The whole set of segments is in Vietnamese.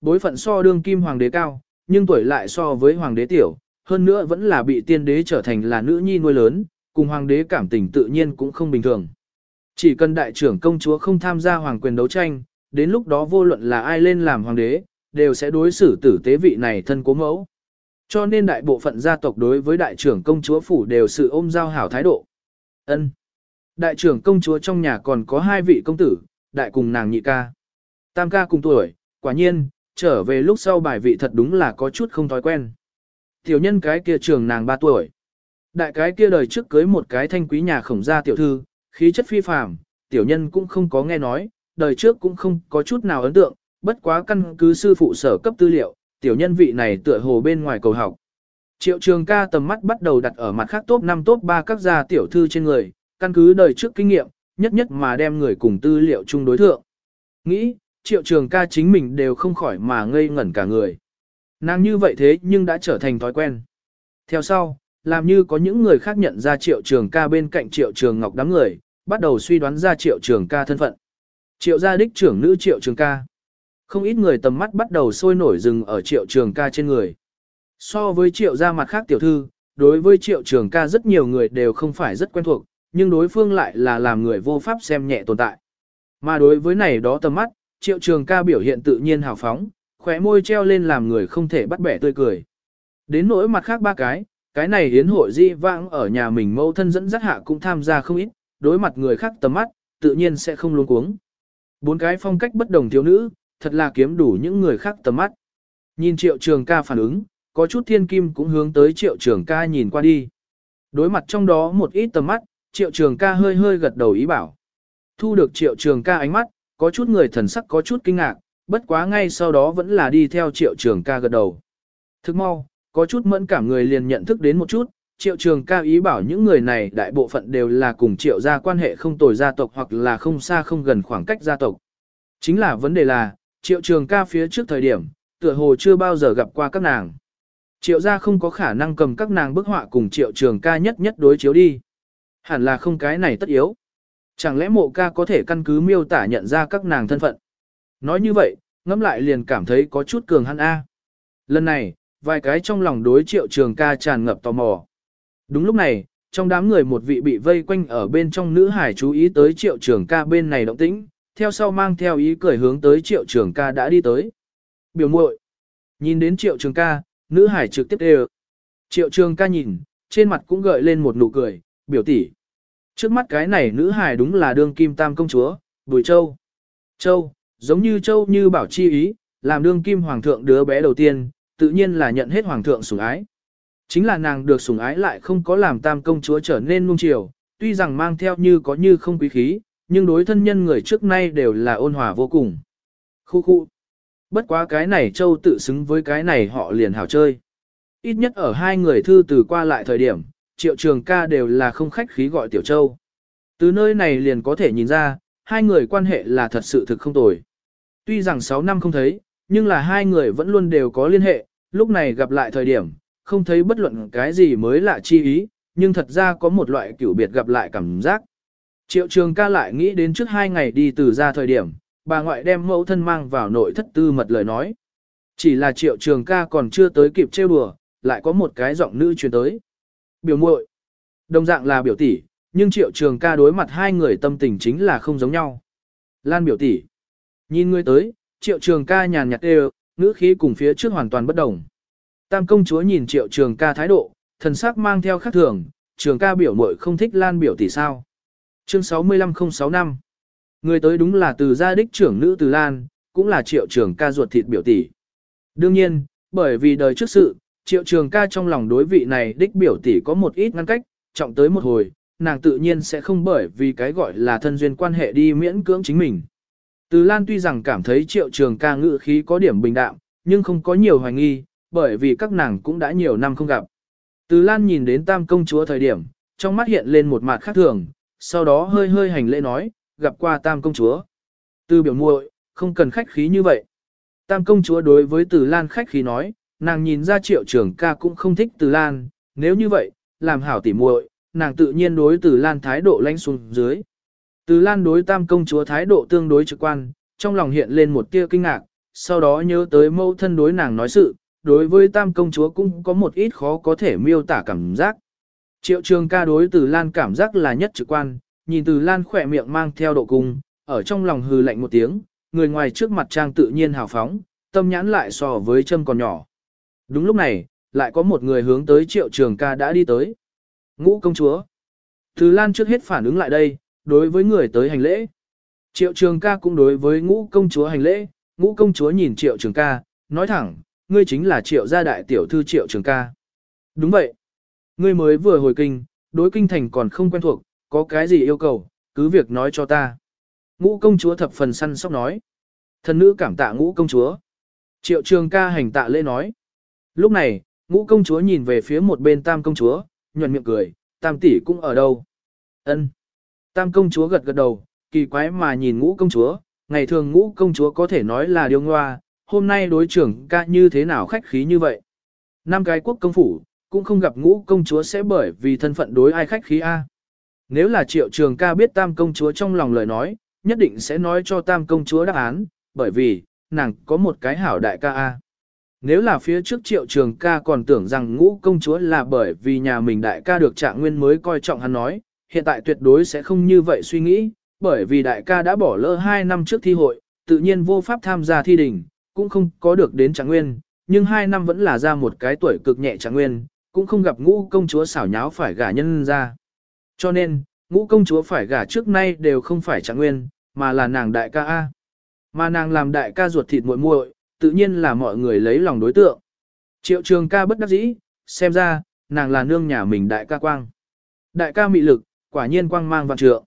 bối phận so đương kim hoàng đế cao, nhưng tuổi lại so với hoàng đế tiểu, hơn nữa vẫn là bị tiên đế trở thành là nữ nhi nuôi lớn, cùng hoàng đế cảm tình tự nhiên cũng không bình thường. Chỉ cần đại trưởng công chúa không tham gia hoàng quyền đấu tranh, đến lúc đó vô luận là ai lên làm hoàng đế, đều sẽ đối xử tử tế vị này thân cố mẫu. Cho nên đại bộ phận gia tộc đối với đại trưởng công chúa phủ đều sự ôm giao hảo thái độ. Ân. Đại trưởng công chúa trong nhà còn có hai vị công tử, đại cùng nàng nhị ca. Tam ca cùng tuổi, quả nhiên, trở về lúc sau bài vị thật đúng là có chút không thói quen. Tiểu nhân cái kia trường nàng 3 tuổi. Đại cái kia đời trước cưới một cái thanh quý nhà khổng gia tiểu thư, khí chất phi phàm, tiểu nhân cũng không có nghe nói, đời trước cũng không có chút nào ấn tượng, bất quá căn cứ sư phụ sở cấp tư liệu, tiểu nhân vị này tựa hồ bên ngoài cầu học. Triệu trường ca tầm mắt bắt đầu đặt ở mặt khác top 5 top 3 các gia tiểu thư trên người, căn cứ đời trước kinh nghiệm, nhất nhất mà đem người cùng tư liệu chung đối thượng. Nghĩ, triệu trường ca chính mình đều không khỏi mà ngây ngẩn cả người. Nàng như vậy thế nhưng đã trở thành thói quen. Theo sau, làm như có những người khác nhận ra triệu trường ca bên cạnh triệu trường ngọc đám người, bắt đầu suy đoán ra triệu trường ca thân phận. Triệu gia đích trưởng nữ triệu trường ca. Không ít người tầm mắt bắt đầu sôi nổi rừng ở triệu trường ca trên người. So với triệu gia mặt khác tiểu thư, đối với triệu trường ca rất nhiều người đều không phải rất quen thuộc, nhưng đối phương lại là làm người vô pháp xem nhẹ tồn tại. Mà đối với này đó tầm mắt, triệu trường ca biểu hiện tự nhiên hào phóng, khóe môi treo lên làm người không thể bắt bẻ tươi cười. Đến nỗi mặt khác ba cái, cái này hiến hội di vãng ở nhà mình mâu thân dẫn dắt hạ cũng tham gia không ít, đối mặt người khác tầm mắt, tự nhiên sẽ không luống cuống. Bốn cái phong cách bất đồng thiếu nữ, thật là kiếm đủ những người khác tầm mắt. Nhìn triệu trường ca phản ứng, có chút thiên kim cũng hướng tới triệu trường ca nhìn qua đi. Đối mặt trong đó một ít tầm mắt, triệu trường ca hơi hơi gật đầu ý bảo. Thu được triệu trường ca ánh mắt, có chút người thần sắc có chút kinh ngạc, bất quá ngay sau đó vẫn là đi theo triệu trường ca gật đầu. Thức mau, có chút mẫn cảm người liền nhận thức đến một chút, triệu trường ca ý bảo những người này đại bộ phận đều là cùng triệu gia quan hệ không tồi gia tộc hoặc là không xa không gần khoảng cách gia tộc. Chính là vấn đề là, triệu trường ca phía trước thời điểm, tựa hồ chưa bao giờ gặp qua các nàng. Triệu gia không có khả năng cầm các nàng bức họa cùng triệu trường ca nhất nhất đối chiếu đi. Hẳn là không cái này tất yếu. Chẳng lẽ mộ ca có thể căn cứ miêu tả nhận ra các nàng thân phận. Nói như vậy, ngẫm lại liền cảm thấy có chút cường hắn A. Lần này, vài cái trong lòng đối triệu trường ca tràn ngập tò mò. Đúng lúc này, trong đám người một vị bị vây quanh ở bên trong nữ hải chú ý tới triệu trường ca bên này động tĩnh, theo sau mang theo ý cười hướng tới triệu trường ca đã đi tới. Biểu muội Nhìn đến triệu trường ca, nữ hải trực tiếp đều. Triệu trường ca nhìn, trên mặt cũng gợi lên một nụ cười, biểu tỷ. Trước mắt cái này nữ hải đúng là đương kim tam công chúa, Bùi Châu. Châu, giống như Châu như bảo chi ý, làm đương kim hoàng thượng đứa bé đầu tiên, tự nhiên là nhận hết hoàng thượng sủng ái. Chính là nàng được sủng ái lại không có làm tam công chúa trở nên nung chiều, tuy rằng mang theo như có như không quý khí, nhưng đối thân nhân người trước nay đều là ôn hòa vô cùng. Khu khu. Bất quá cái này châu tự xứng với cái này họ liền hảo chơi. Ít nhất ở hai người thư từ qua lại thời điểm, triệu trường ca đều là không khách khí gọi tiểu châu. Từ nơi này liền có thể nhìn ra, hai người quan hệ là thật sự thực không tồi. Tuy rằng 6 năm không thấy, nhưng là hai người vẫn luôn đều có liên hệ, lúc này gặp lại thời điểm, không thấy bất luận cái gì mới lạ chi ý, nhưng thật ra có một loại kiểu biệt gặp lại cảm giác. Triệu trường ca lại nghĩ đến trước hai ngày đi từ ra thời điểm, bà ngoại đem mẫu thân mang vào nội thất tư mật lời nói. Chỉ là triệu trường ca còn chưa tới kịp trêu đùa, lại có một cái giọng nữ truyền tới. Biểu muội Đồng dạng là biểu tỷ, nhưng triệu trường ca đối mặt hai người tâm tình chính là không giống nhau. Lan biểu tỷ Nhìn ngươi tới, triệu trường ca nhàn nhạt đều, ngữ khí cùng phía trước hoàn toàn bất đồng. Tam công chúa nhìn triệu trường ca thái độ, thần sắc mang theo khác thường, trường ca biểu muội không thích lan biểu tỷ sao. Chương 65065 Người tới đúng là từ gia đích trưởng nữ từ Lan, cũng là triệu trường ca ruột thịt biểu tỷ. Đương nhiên, bởi vì đời trước sự, triệu trường ca trong lòng đối vị này đích biểu tỷ có một ít ngăn cách, trọng tới một hồi, nàng tự nhiên sẽ không bởi vì cái gọi là thân duyên quan hệ đi miễn cưỡng chính mình. Từ Lan tuy rằng cảm thấy triệu trường ca ngự khí có điểm bình đạm, nhưng không có nhiều hoài nghi, bởi vì các nàng cũng đã nhiều năm không gặp. Từ Lan nhìn đến tam công chúa thời điểm, trong mắt hiện lên một mặt khác thường, sau đó hơi hơi hành lễ nói, gặp qua tam công chúa. Từ biểu muội, không cần khách khí như vậy. Tam công chúa đối với Từ Lan khách khí nói, nàng nhìn ra triệu trường ca cũng không thích Từ Lan, nếu như vậy, làm hảo tỉ muội, nàng tự nhiên đối Từ Lan thái độ lãnh xuống dưới. Từ Lan đối tam công chúa thái độ tương đối trực quan, trong lòng hiện lên một tia kinh ngạc, sau đó nhớ tới mâu thân đối nàng nói sự, đối với tam công chúa cũng có một ít khó có thể miêu tả cảm giác. Triệu trường ca đối từ Lan cảm giác là nhất trực quan, nhìn từ Lan khỏe miệng mang theo độ cung, ở trong lòng hừ lạnh một tiếng, người ngoài trước mặt trang tự nhiên hào phóng, tâm nhãn lại so với châm còn nhỏ. Đúng lúc này, lại có một người hướng tới triệu trường ca đã đi tới. Ngũ công chúa. Từ Lan trước hết phản ứng lại đây, đối với người tới hành lễ. Triệu trường ca cũng đối với ngũ công chúa hành lễ, ngũ công chúa nhìn triệu trường ca, nói thẳng, ngươi chính là triệu gia đại tiểu thư triệu trường ca. Đúng vậy. Ngươi mới vừa hồi kinh, đối kinh thành còn không quen thuộc, có cái gì yêu cầu, cứ việc nói cho ta. Ngũ công chúa thập phần săn sóc nói. Thần nữ cảm tạ ngũ công chúa. Triệu trường ca hành tạ lễ nói. Lúc này, ngũ công chúa nhìn về phía một bên tam công chúa, nhuận miệng cười, tam tỷ cũng ở đâu. ân Tam công chúa gật gật đầu, kỳ quái mà nhìn ngũ công chúa, ngày thường ngũ công chúa có thể nói là điêu ngoa, hôm nay đối trưởng ca như thế nào khách khí như vậy. Năm cái quốc công phủ, cũng không gặp ngũ công chúa sẽ bởi vì thân phận đối ai khách khí A. Nếu là triệu trường ca biết tam công chúa trong lòng lời nói, nhất định sẽ nói cho tam công chúa đáp án, bởi vì, nàng có một cái hảo đại ca A. Nếu là phía trước triệu trường ca còn tưởng rằng ngũ công chúa là bởi vì nhà mình đại ca được trạng nguyên mới coi trọng hắn nói, hiện tại tuyệt đối sẽ không như vậy suy nghĩ, bởi vì đại ca đã bỏ lỡ 2 năm trước thi hội, tự nhiên vô pháp tham gia thi đình, cũng không có được đến trạng nguyên, nhưng 2 năm vẫn là ra một cái tuổi cực nhẹ trạng nguyên, cũng không gặp ngũ công chúa xảo nháo phải gả nhân ra. Cho nên, ngũ công chúa phải gả trước nay đều không phải trạng nguyên, mà là nàng đại ca A. Mà nàng làm đại ca ruột thịt muội muội, tự nhiên là mọi người lấy lòng đối tượng. Triệu trường ca bất đắc dĩ, xem ra, nàng là nương nhà mình đại ca quang. Đại ca mị lực, quả nhiên quang mang vạn trượng.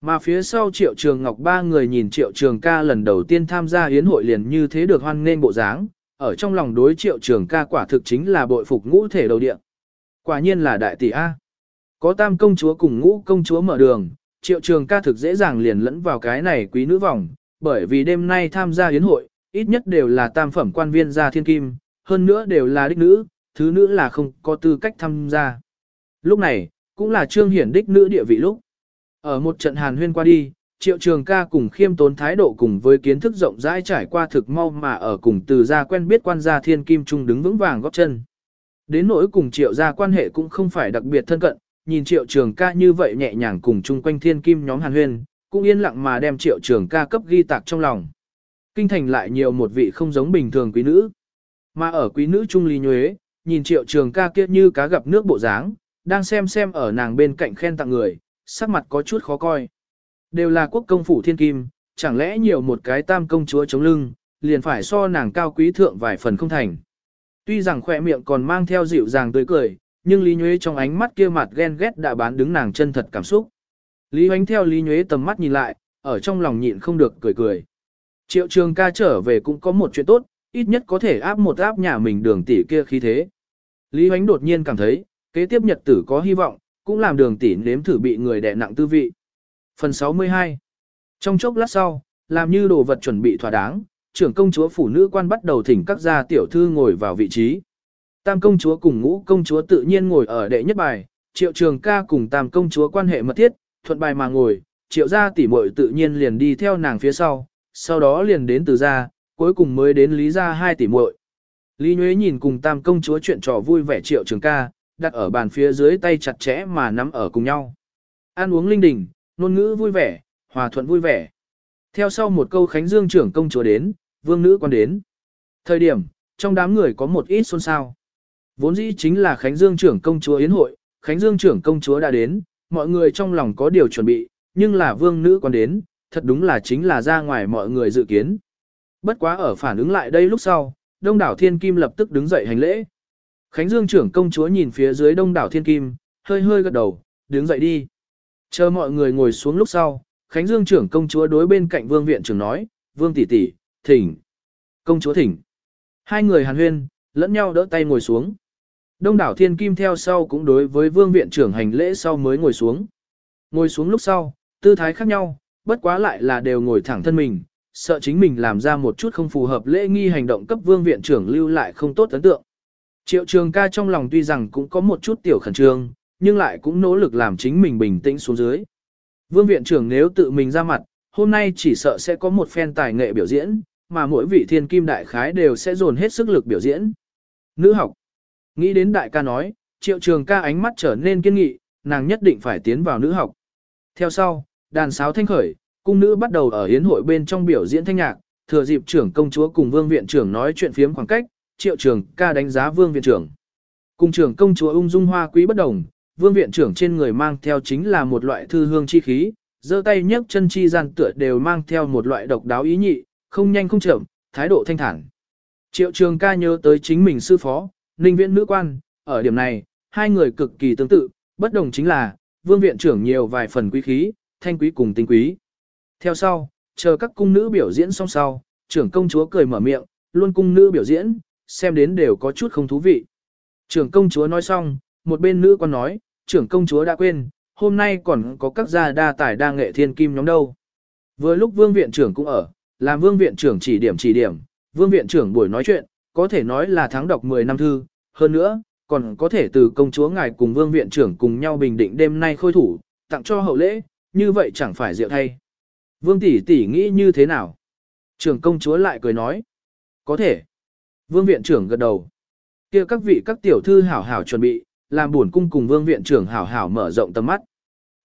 Mà phía sau triệu trường ngọc ba người nhìn triệu trường ca lần đầu tiên tham gia yến hội liền như thế được hoan nghênh bộ dáng, ở trong lòng đối triệu trường ca quả thực chính là bội phục ngũ thể đầu điện. Quả nhiên là đại tỷ A. Có tam công chúa cùng ngũ công chúa mở đường, triệu trường ca thực dễ dàng liền lẫn vào cái này quý nữ vòng, bởi vì đêm nay tham gia yến hội, ít nhất đều là tam phẩm quan viên gia thiên kim, hơn nữa đều là đích nữ, thứ nữ là không có tư cách tham gia. Lúc này, cũng là trương hiển đích nữ địa vị lúc. Ở một trận hàn huyên qua đi, triệu trường ca cùng khiêm tốn thái độ cùng với kiến thức rộng rãi trải qua thực mau mà ở cùng từ gia quen biết quan gia thiên kim trung đứng vững vàng góp chân. Đến nỗi cùng triệu gia quan hệ cũng không phải đặc biệt thân cận, nhìn triệu trường ca như vậy nhẹ nhàng cùng chung quanh thiên kim nhóm hàn huyên, cũng yên lặng mà đem triệu trường ca cấp ghi tạc trong lòng. Kinh thành lại nhiều một vị không giống bình thường quý nữ. Mà ở quý nữ trung lý nhuế, nhìn triệu trường ca kia như cá gặp nước bộ dáng, đang xem xem ở nàng bên cạnh khen tặng người, sắc mặt có chút khó coi. Đều là quốc công phủ thiên kim, chẳng lẽ nhiều một cái tam công chúa chống lưng, liền phải so nàng cao quý thượng vài phần không thành. Tuy rằng khỏe miệng còn mang theo dịu dàng tươi cười, nhưng Lý Nhuế trong ánh mắt kia mặt ghen ghét đã bán đứng nàng chân thật cảm xúc. Lý Hoánh theo Lý Nhuế tầm mắt nhìn lại, ở trong lòng nhịn không được cười cười. Triệu trường ca trở về cũng có một chuyện tốt, ít nhất có thể áp một áp nhà mình đường tỷ kia khí thế. Lý Hoánh đột nhiên cảm thấy, kế tiếp nhật tử có hy vọng, cũng làm đường tỷ nếm thử bị người đè nặng tư vị. Phần 62 Trong chốc lát sau, làm như đồ vật chuẩn bị thỏa đáng, trưởng công chúa phủ nữ quan bắt đầu thỉnh các gia tiểu thư ngồi vào vị trí. Tam công chúa cùng ngũ công chúa tự nhiên ngồi ở đệ nhất bài, triệu trường ca cùng tam công chúa quan hệ mật thiết, thuận bài mà ngồi, triệu gia tỷ muội tự nhiên liền đi theo nàng phía sau, sau đó liền đến từ gia, cuối cùng mới đến lý gia hai tỷ muội. Lý Nhuế nhìn cùng tam công chúa chuyện trò vui vẻ triệu trường ca, đặt ở bàn phía dưới tay chặt chẽ mà nắm ở cùng nhau. Ăn uống linh đình, ngôn ngữ vui vẻ, hòa thuận vui vẻ. Theo sau một câu Khánh Dương trưởng công chúa đến, vương nữ quan đến. Thời điểm, trong đám người có một ít xôn xao. Vốn dĩ chính là Khánh Dương trưởng công chúa yến hội, Khánh Dương trưởng công chúa đã đến, mọi người trong lòng có điều chuẩn bị, nhưng là vương nữ quan đến, thật đúng là chính là ra ngoài mọi người dự kiến. Bất quá ở phản ứng lại đây lúc sau, đông đảo thiên kim lập tức đứng dậy hành lễ. Khánh Dương trưởng công chúa nhìn phía dưới đông đảo thiên kim, hơi hơi gật đầu, đứng dậy đi. Chờ mọi người ngồi xuống lúc sau, Khánh Dương trưởng công chúa đối bên cạnh vương viện trưởng nói, vương tỷ tỷ, thỉnh. Công chúa thỉnh. Hai người hàn huyên, lẫn nhau đỡ tay ngồi xuống. Đông đảo thiên kim theo sau cũng đối với vương viện trưởng hành lễ sau mới ngồi xuống. Ngồi xuống lúc sau, tư thái khác nhau, bất quá lại là đều ngồi thẳng thân mình, sợ chính mình làm ra một chút không phù hợp lễ nghi hành động cấp vương viện trưởng lưu lại không tốt ấn tượng. Triệu trường ca trong lòng tuy rằng cũng có một chút tiểu khẩn trương, nhưng lại cũng nỗ lực làm chính mình bình tĩnh xuống dưới. Vương viện trưởng nếu tự mình ra mặt, hôm nay chỉ sợ sẽ có một phen tài nghệ biểu diễn, mà mỗi vị thiên kim đại khái đều sẽ dồn hết sức lực biểu diễn. Nữ học. Nghĩ đến đại ca nói, triệu trường ca ánh mắt trở nên kiên nghị, nàng nhất định phải tiến vào nữ học. Theo sau, đàn sáo thanh khởi, cung nữ bắt đầu ở hiến hội bên trong biểu diễn thanh nhạc, thừa dịp trưởng công chúa cùng vương viện trưởng nói chuyện phiếm khoảng cách, triệu trường ca đánh giá vương viện trưởng. Cùng trưởng công chúa ung dung hoa quý bất đồng, vương viện trưởng trên người mang theo chính là một loại thư hương chi khí, giơ tay nhấc chân chi gian tựa đều mang theo một loại độc đáo ý nhị, không nhanh không chậm, thái độ thanh thản. Triệu trường ca nhớ tới chính mình sư phó, ninh viện nữ quan, ở điểm này, hai người cực kỳ tương tự, bất đồng chính là, vương viện trưởng nhiều vài phần quý khí, thanh quý cùng tinh quý. Theo sau, chờ các cung nữ biểu diễn xong sau, trưởng công chúa cười mở miệng, luôn cung nữ biểu diễn, xem đến đều có chút không thú vị. Trưởng công chúa nói xong, một bên nữ quan nói, trưởng công chúa đã quên, hôm nay còn có các gia đa tài đa nghệ thiên kim nhóm đâu. Vừa lúc vương viện trưởng cũng ở, làm vương viện trưởng chỉ điểm chỉ điểm, vương viện trưởng buổi nói chuyện, có thể nói là tháng đọc 10 năm thư, hơn nữa, còn có thể từ công chúa ngài cùng vương viện trưởng cùng nhau bình định đêm nay khôi thủ, tặng cho hậu lễ, như vậy chẳng phải rượu thay. Vương tỷ tỷ nghĩ như thế nào? Trưởng công chúa lại cười nói. Có thể. Vương viện trưởng gật đầu. kia các vị các tiểu thư hảo hảo chuẩn bị, làm buồn cung cùng vương viện trưởng hảo hảo mở rộng tầm mắt.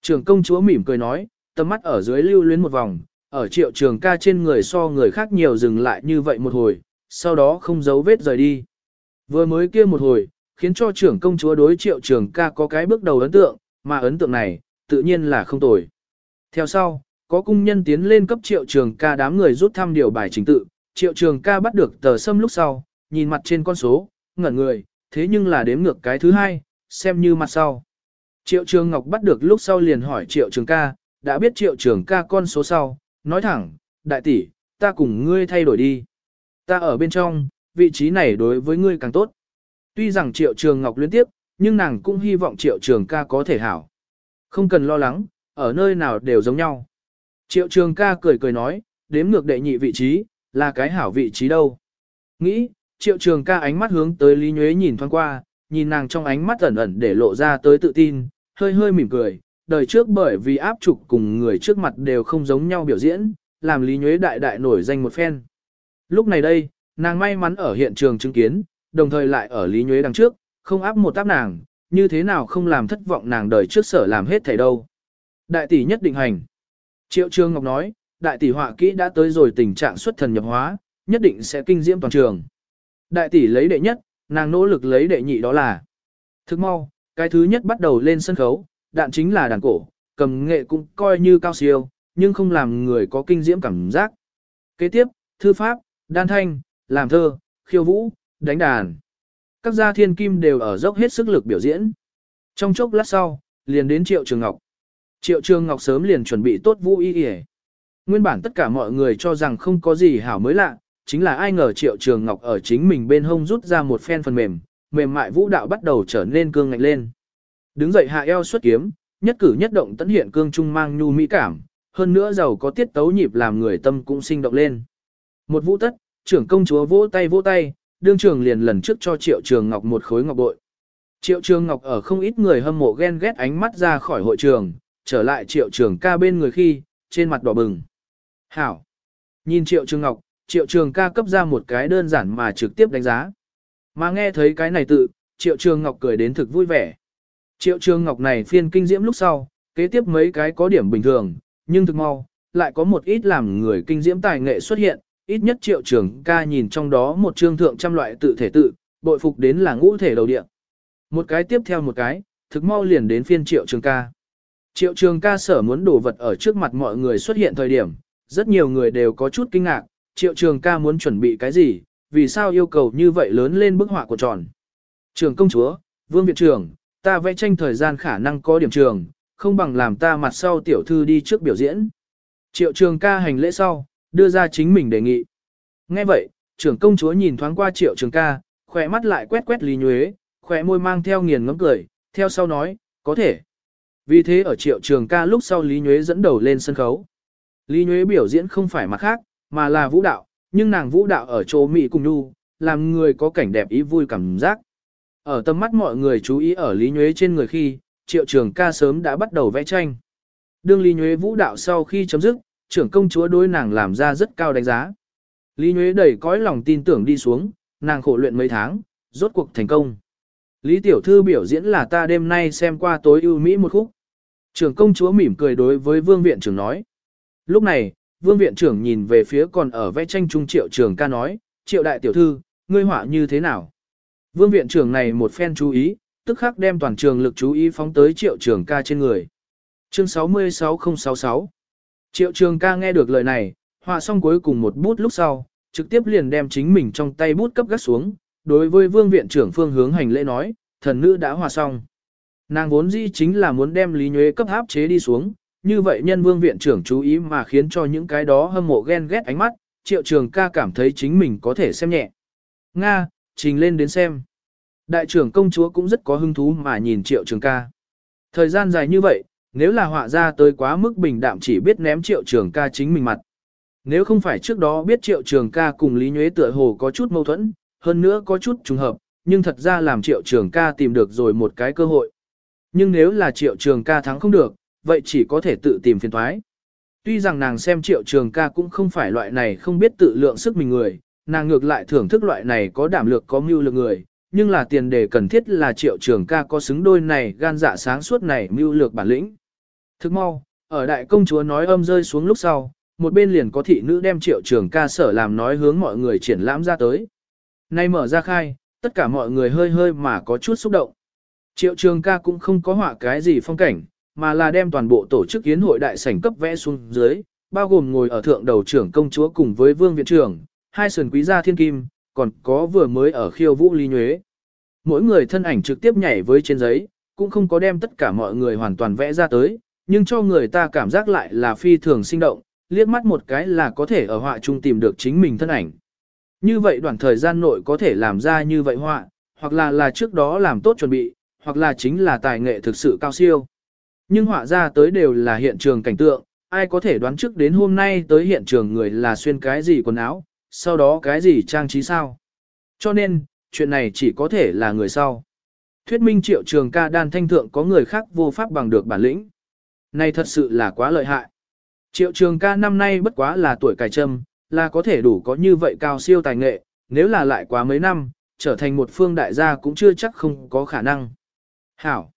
Trưởng công chúa mỉm cười nói, tầm mắt ở dưới lưu luyến một vòng, ở triệu trường ca trên người so người khác nhiều dừng lại như vậy một hồi, sau đó không giấu vết rời đi. Vừa mới kia một hồi, khiến cho trưởng công chúa đối triệu trường ca có cái bước đầu ấn tượng, mà ấn tượng này, tự nhiên là không tồi. Theo sau, có cung nhân tiến lên cấp triệu trường ca đám người rút thăm điều bài trình tự, triệu trường ca bắt được tờ sâm lúc sau, nhìn mặt trên con số, ngẩn người, thế nhưng là đếm ngược cái thứ hai, xem như mặt sau. Triệu trường ngọc bắt được lúc sau liền hỏi triệu trường ca, đã biết triệu trường ca con số sau, nói thẳng, đại tỷ, ta cùng ngươi thay đổi đi. Ta ở bên trong, vị trí này đối với ngươi càng tốt. Tuy rằng triệu trường ngọc liên tiếp, nhưng nàng cũng hy vọng triệu trường ca có thể hảo. Không cần lo lắng, ở nơi nào đều giống nhau. Triệu trường ca cười cười nói, đếm ngược đệ nhị vị trí, là cái hảo vị trí đâu. Nghĩ, triệu trường ca ánh mắt hướng tới Lý Nhuế nhìn thoáng qua, nhìn nàng trong ánh mắt ẩn ẩn để lộ ra tới tự tin, hơi hơi mỉm cười, đời trước bởi vì áp trục cùng người trước mặt đều không giống nhau biểu diễn, làm Lý Nhuế đại đại nổi danh một phen. Lúc này đây, nàng may mắn ở hiện trường chứng kiến, đồng thời lại ở Lý Nhuế đằng trước, không áp một áp nàng, như thế nào không làm thất vọng nàng đời trước sở làm hết thảy đâu. Đại tỷ nhất định hành. Triệu Trương Ngọc nói, đại tỷ họa kỹ đã tới rồi tình trạng xuất thần nhập hóa, nhất định sẽ kinh diễm toàn trường. Đại tỷ lấy đệ nhất, nàng nỗ lực lấy đệ nhị đó là. Thức mau, cái thứ nhất bắt đầu lên sân khấu, đạn chính là đàn cổ, cầm nghệ cũng coi như cao siêu, nhưng không làm người có kinh diễm cảm giác. Kế tiếp, thư pháp, đan thanh, làm thơ, khiêu vũ, đánh đàn. Các gia thiên kim đều ở dốc hết sức lực biểu diễn. Trong chốc lát sau, liền đến Triệu Trường Ngọc. Triệu Trường Ngọc sớm liền chuẩn bị tốt vũ y y Nguyên bản tất cả mọi người cho rằng không có gì hảo mới lạ, chính là ai ngờ Triệu Trường Ngọc ở chính mình bên hông rút ra một phen phần mềm, mềm mại vũ đạo bắt đầu trở nên cương ngạnh lên. Đứng dậy hạ eo xuất kiếm, nhất cử nhất động tấn hiện cương trung mang nhu mỹ cảm, hơn nữa giàu có tiết tấu nhịp làm người tâm cũng sinh động lên. Một vũ tất, trưởng công chúa vỗ tay vỗ tay, đương trường liền lần trước cho Triệu Trường Ngọc một khối ngọc bội. Triệu Trường Ngọc ở không ít người hâm mộ ghen ghét ánh mắt ra khỏi hội trường, trở lại Triệu Trường ca bên người khi, trên mặt đỏ bừng. Hảo! Nhìn Triệu Trường Ngọc, Triệu Trường ca cấp ra một cái đơn giản mà trực tiếp đánh giá. Mà nghe thấy cái này tự, Triệu Trường Ngọc cười đến thực vui vẻ. Triệu Trường Ngọc này phiên kinh diễm lúc sau, kế tiếp mấy cái có điểm bình thường, nhưng thực mau, lại có một ít làm người kinh diễm tài nghệ xuất hiện, ít nhất triệu trường ca nhìn trong đó một chương thượng trăm loại tự thể tự, bội phục đến là ngũ thể đầu địa. Một cái tiếp theo một cái, thực mau liền đến phiên triệu trường ca. Triệu trường ca sở muốn đổ vật ở trước mặt mọi người xuất hiện thời điểm, rất nhiều người đều có chút kinh ngạc, triệu trường ca muốn chuẩn bị cái gì, vì sao yêu cầu như vậy lớn lên bức họa của tròn. Trường công chúa, vương viện trưởng, ta vẽ tranh thời gian khả năng có điểm trường, không bằng làm ta mặt sau tiểu thư đi trước biểu diễn. Triệu trường ca hành lễ sau, đưa ra chính mình đề nghị. Nghe vậy, trưởng công chúa nhìn thoáng qua triệu trường ca, khỏe mắt lại quét quét Lý Nhuế, khỏe môi mang theo nghiền ngấm cười, theo sau nói, có thể. Vì thế ở triệu trường ca lúc sau Lý Nhuế dẫn đầu lên sân khấu. Lý Nhuế biểu diễn không phải mặt khác, mà là vũ đạo, nhưng nàng vũ đạo ở chỗ Mỹ cùng đu, làm người có cảnh đẹp ý vui cảm giác. Ở tầm mắt mọi người chú ý ở Lý Nhuế trên người khi, triệu trường ca sớm đã bắt đầu vẽ tranh. Đương Lý Nhuế vũ đạo sau khi chấm dứt, trưởng công chúa đối nàng làm ra rất cao đánh giá. Lý Nhuế đầy cõi lòng tin tưởng đi xuống, nàng khổ luyện mấy tháng, rốt cuộc thành công. Lý Tiểu Thư biểu diễn là ta đêm nay xem qua tối ưu Mỹ một khúc. Trưởng công chúa mỉm cười đối với vương viện trưởng nói. Lúc này, vương viện trưởng nhìn về phía còn ở vẽ tranh trung triệu trường ca nói, triệu đại tiểu thư, ngươi họa như thế nào? Vương viện trưởng này một phen chú ý, tức khắc đem toàn trường lực chú ý phóng tới triệu trường ca trên người. Chương 66066 Triệu trường ca nghe được lời này, họa xong cuối cùng một bút lúc sau, trực tiếp liền đem chính mình trong tay bút cấp gắt xuống, đối với vương viện trưởng phương hướng hành lễ nói, thần nữ đã hòa xong. Nàng vốn dĩ chính là muốn đem Lý Nhuế cấp áp chế đi xuống, như vậy nhân vương viện trưởng chú ý mà khiến cho những cái đó hâm mộ ghen ghét ánh mắt, triệu trường ca cảm thấy chính mình có thể xem nhẹ. Nga, trình lên đến xem. Đại trưởng công chúa cũng rất có hứng thú mà nhìn triệu trường ca. Thời gian dài như vậy, nếu là họa ra tới quá mức bình đạm chỉ biết ném triệu trường ca chính mình mặt. Nếu không phải trước đó biết triệu trường ca cùng Lý Nhuế tựa hồ có chút mâu thuẫn, hơn nữa có chút trùng hợp, nhưng thật ra làm triệu trường ca tìm được rồi một cái cơ hội. Nhưng nếu là triệu trường ca thắng không được, vậy chỉ có thể tự tìm phiền thoái. Tuy rằng nàng xem triệu trường ca cũng không phải loại này không biết tự lượng sức mình người, nàng ngược lại thưởng thức loại này có đảm lược có mưu lực người, nhưng là tiền đề cần thiết là triệu trường ca có xứng đôi này gan dạ sáng suốt này mưu lược bản lĩnh. Thức mau, ở đại công chúa nói âm rơi xuống lúc sau, một bên liền có thị nữ đem triệu trường ca sở làm nói hướng mọi người triển lãm ra tới. Nay mở ra khai, tất cả mọi người hơi hơi mà có chút xúc động. Triệu trường ca cũng không có họa cái gì phong cảnh, mà là đem toàn bộ tổ chức yến hội đại sảnh cấp vẽ xuống dưới, bao gồm ngồi ở thượng đầu trưởng công chúa cùng với vương viện trưởng, hai sườn quý gia thiên kim, còn có vừa mới ở khiêu vũ ly nhuế. Mỗi người thân ảnh trực tiếp nhảy với trên giấy, cũng không có đem tất cả mọi người hoàn toàn vẽ ra tới, nhưng cho người ta cảm giác lại là phi thường sinh động, liếc mắt một cái là có thể ở họa chung tìm được chính mình thân ảnh. Như vậy đoạn thời gian nội có thể làm ra như vậy họa, hoặc là là trước đó làm tốt chuẩn bị, hoặc là chính là tài nghệ thực sự cao siêu. Nhưng họa ra tới đều là hiện trường cảnh tượng, ai có thể đoán trước đến hôm nay tới hiện trường người là xuyên cái gì quần áo, sau đó cái gì trang trí sao. Cho nên, chuyện này chỉ có thể là người sau. Thuyết minh triệu trường ca đan thanh thượng có người khác vô pháp bằng được bản lĩnh. Này thật sự là quá lợi hại. Triệu trường ca năm nay bất quá là tuổi cải trâm, là có thể đủ có như vậy cao siêu tài nghệ, nếu là lại quá mấy năm, trở thành một phương đại gia cũng chưa chắc không có khả năng. Hảo!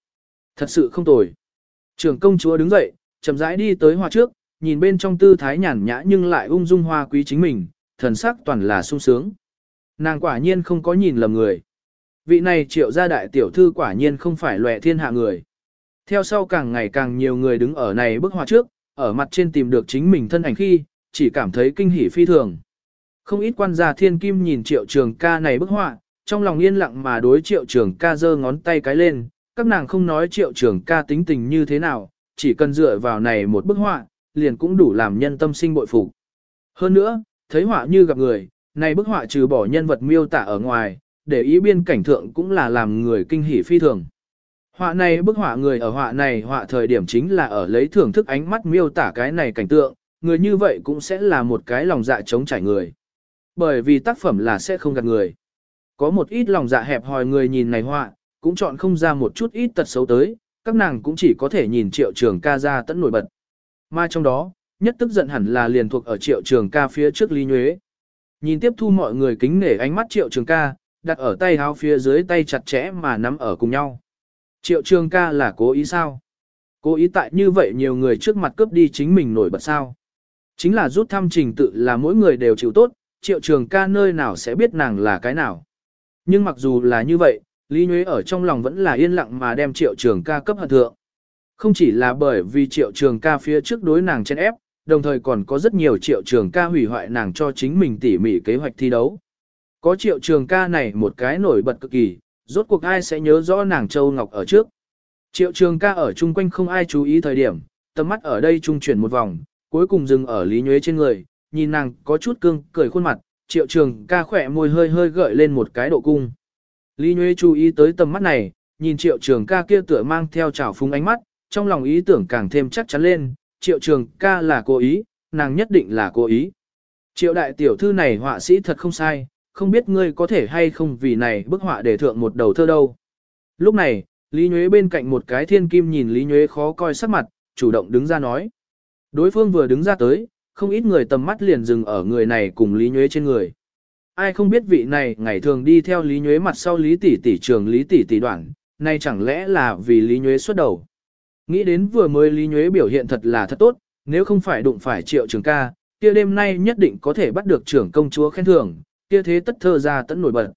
Thật sự không tồi. Trường công chúa đứng dậy, chậm rãi đi tới hoa trước, nhìn bên trong tư thái nhàn nhã nhưng lại ung dung hoa quý chính mình, thần sắc toàn là sung sướng. Nàng quả nhiên không có nhìn lầm người. Vị này triệu gia đại tiểu thư quả nhiên không phải lòe thiên hạ người. Theo sau càng ngày càng nhiều người đứng ở này bức họa trước, ở mặt trên tìm được chính mình thân ảnh khi, chỉ cảm thấy kinh hỉ phi thường. Không ít quan gia thiên kim nhìn triệu trường ca này bức họa, trong lòng yên lặng mà đối triệu trường ca giơ ngón tay cái lên, các nàng không nói triệu trường ca tính tình như thế nào, chỉ cần dựa vào này một bức họa, liền cũng đủ làm nhân tâm sinh bội phục. Hơn nữa, thấy họa như gặp người, này bức họa trừ bỏ nhân vật miêu tả ở ngoài, để ý biên cảnh thượng cũng là làm người kinh hỉ phi thường. Họa này bức họa người ở họa này họa thời điểm chính là ở lấy thưởng thức ánh mắt miêu tả cái này cảnh tượng, người như vậy cũng sẽ là một cái lòng dạ chống trải người. Bởi vì tác phẩm là sẽ không gạt người. Có một ít lòng dạ hẹp hòi người nhìn này họa, cũng chọn không ra một chút ít tật xấu tới, các nàng cũng chỉ có thể nhìn triệu trường ca ra tận nổi bật. Mà trong đó, nhất tức giận hẳn là liền thuộc ở triệu trường ca phía trước Lý Nhuế. Nhìn tiếp thu mọi người kính nể ánh mắt triệu trường ca, đặt ở tay háo phía dưới tay chặt chẽ mà nắm ở cùng nhau. Triệu trường ca là cố ý sao? Cố ý tại như vậy nhiều người trước mặt cướp đi chính mình nổi bật sao? Chính là rút thăm trình tự là mỗi người đều chịu tốt, triệu trường ca nơi nào sẽ biết nàng là cái nào. Nhưng mặc dù là như vậy, Lý Nhuế ở trong lòng vẫn là yên lặng mà đem triệu trường ca cấp hận thượng. Không chỉ là bởi vì triệu trường ca phía trước đối nàng chen ép, đồng thời còn có rất nhiều triệu trường ca hủy hoại nàng cho chính mình tỉ mỉ kế hoạch thi đấu. Có triệu trường ca này một cái nổi bật cực kỳ, rốt cuộc ai sẽ nhớ rõ nàng Châu Ngọc ở trước. Triệu trường ca ở chung quanh không ai chú ý thời điểm, tầm mắt ở đây trung chuyển một vòng, cuối cùng dừng ở Lý Nhuế trên người, nhìn nàng có chút cương, cười khuôn mặt, triệu trường ca khỏe môi hơi hơi gợi lên một cái độ cung. Lý Nhuế chú ý tới tầm mắt này, nhìn triệu trường ca kia tựa mang theo trào phúng ánh mắt, trong lòng ý tưởng càng thêm chắc chắn lên, triệu trường ca là cố ý, nàng nhất định là cố ý. Triệu đại tiểu thư này họa sĩ thật không sai, không biết ngươi có thể hay không vì này bức họa để thượng một đầu thơ đâu. Lúc này, Lý Nhuế bên cạnh một cái thiên kim nhìn Lý Nhuế khó coi sắc mặt, chủ động đứng ra nói. Đối phương vừa đứng ra tới, không ít người tầm mắt liền dừng ở người này cùng Lý Nhuế trên người. Ai không biết vị này ngày thường đi theo Lý Nhuế mặt sau Lý tỷ tỷ trường Lý tỷ tỷ đoạn, nay chẳng lẽ là vì Lý Nhuế xuất đầu. Nghĩ đến vừa mới Lý Nhuế biểu hiện thật là thật tốt, nếu không phải đụng phải triệu trường ca, kia đêm nay nhất định có thể bắt được trưởng công chúa khen thưởng, kia thế tất thơ ra tẫn nổi bật.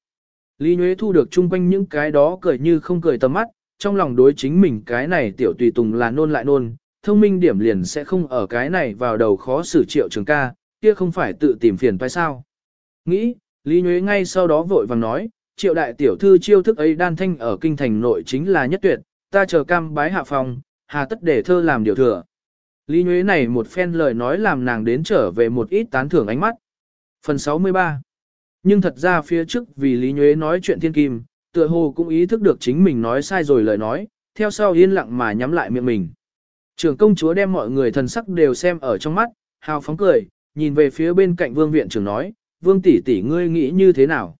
Lý Nhuế thu được chung quanh những cái đó cười như không cười tầm mắt, trong lòng đối chính mình cái này tiểu tùy tùng là nôn lại nôn, thông minh điểm liền sẽ không ở cái này vào đầu khó xử triệu trường ca, kia không phải tự tìm phiền phải sao. Nghĩ, Lý Nhuế ngay sau đó vội vàng nói, triệu đại tiểu thư chiêu thức ấy đan thanh ở kinh thành nội chính là nhất tuyệt, ta chờ cam bái hạ phòng, hà tất để thơ làm điều thừa. Lý Nhuế này một phen lời nói làm nàng đến trở về một ít tán thưởng ánh mắt. Phần 63 Nhưng thật ra phía trước vì Lý Nhuế nói chuyện thiên kim, tựa hồ cũng ý thức được chính mình nói sai rồi lời nói, theo sau yên lặng mà nhắm lại miệng mình. Trưởng công chúa đem mọi người thần sắc đều xem ở trong mắt, hào phóng cười, nhìn về phía bên cạnh vương viện trưởng nói, vương tỷ tỷ ngươi nghĩ như thế nào?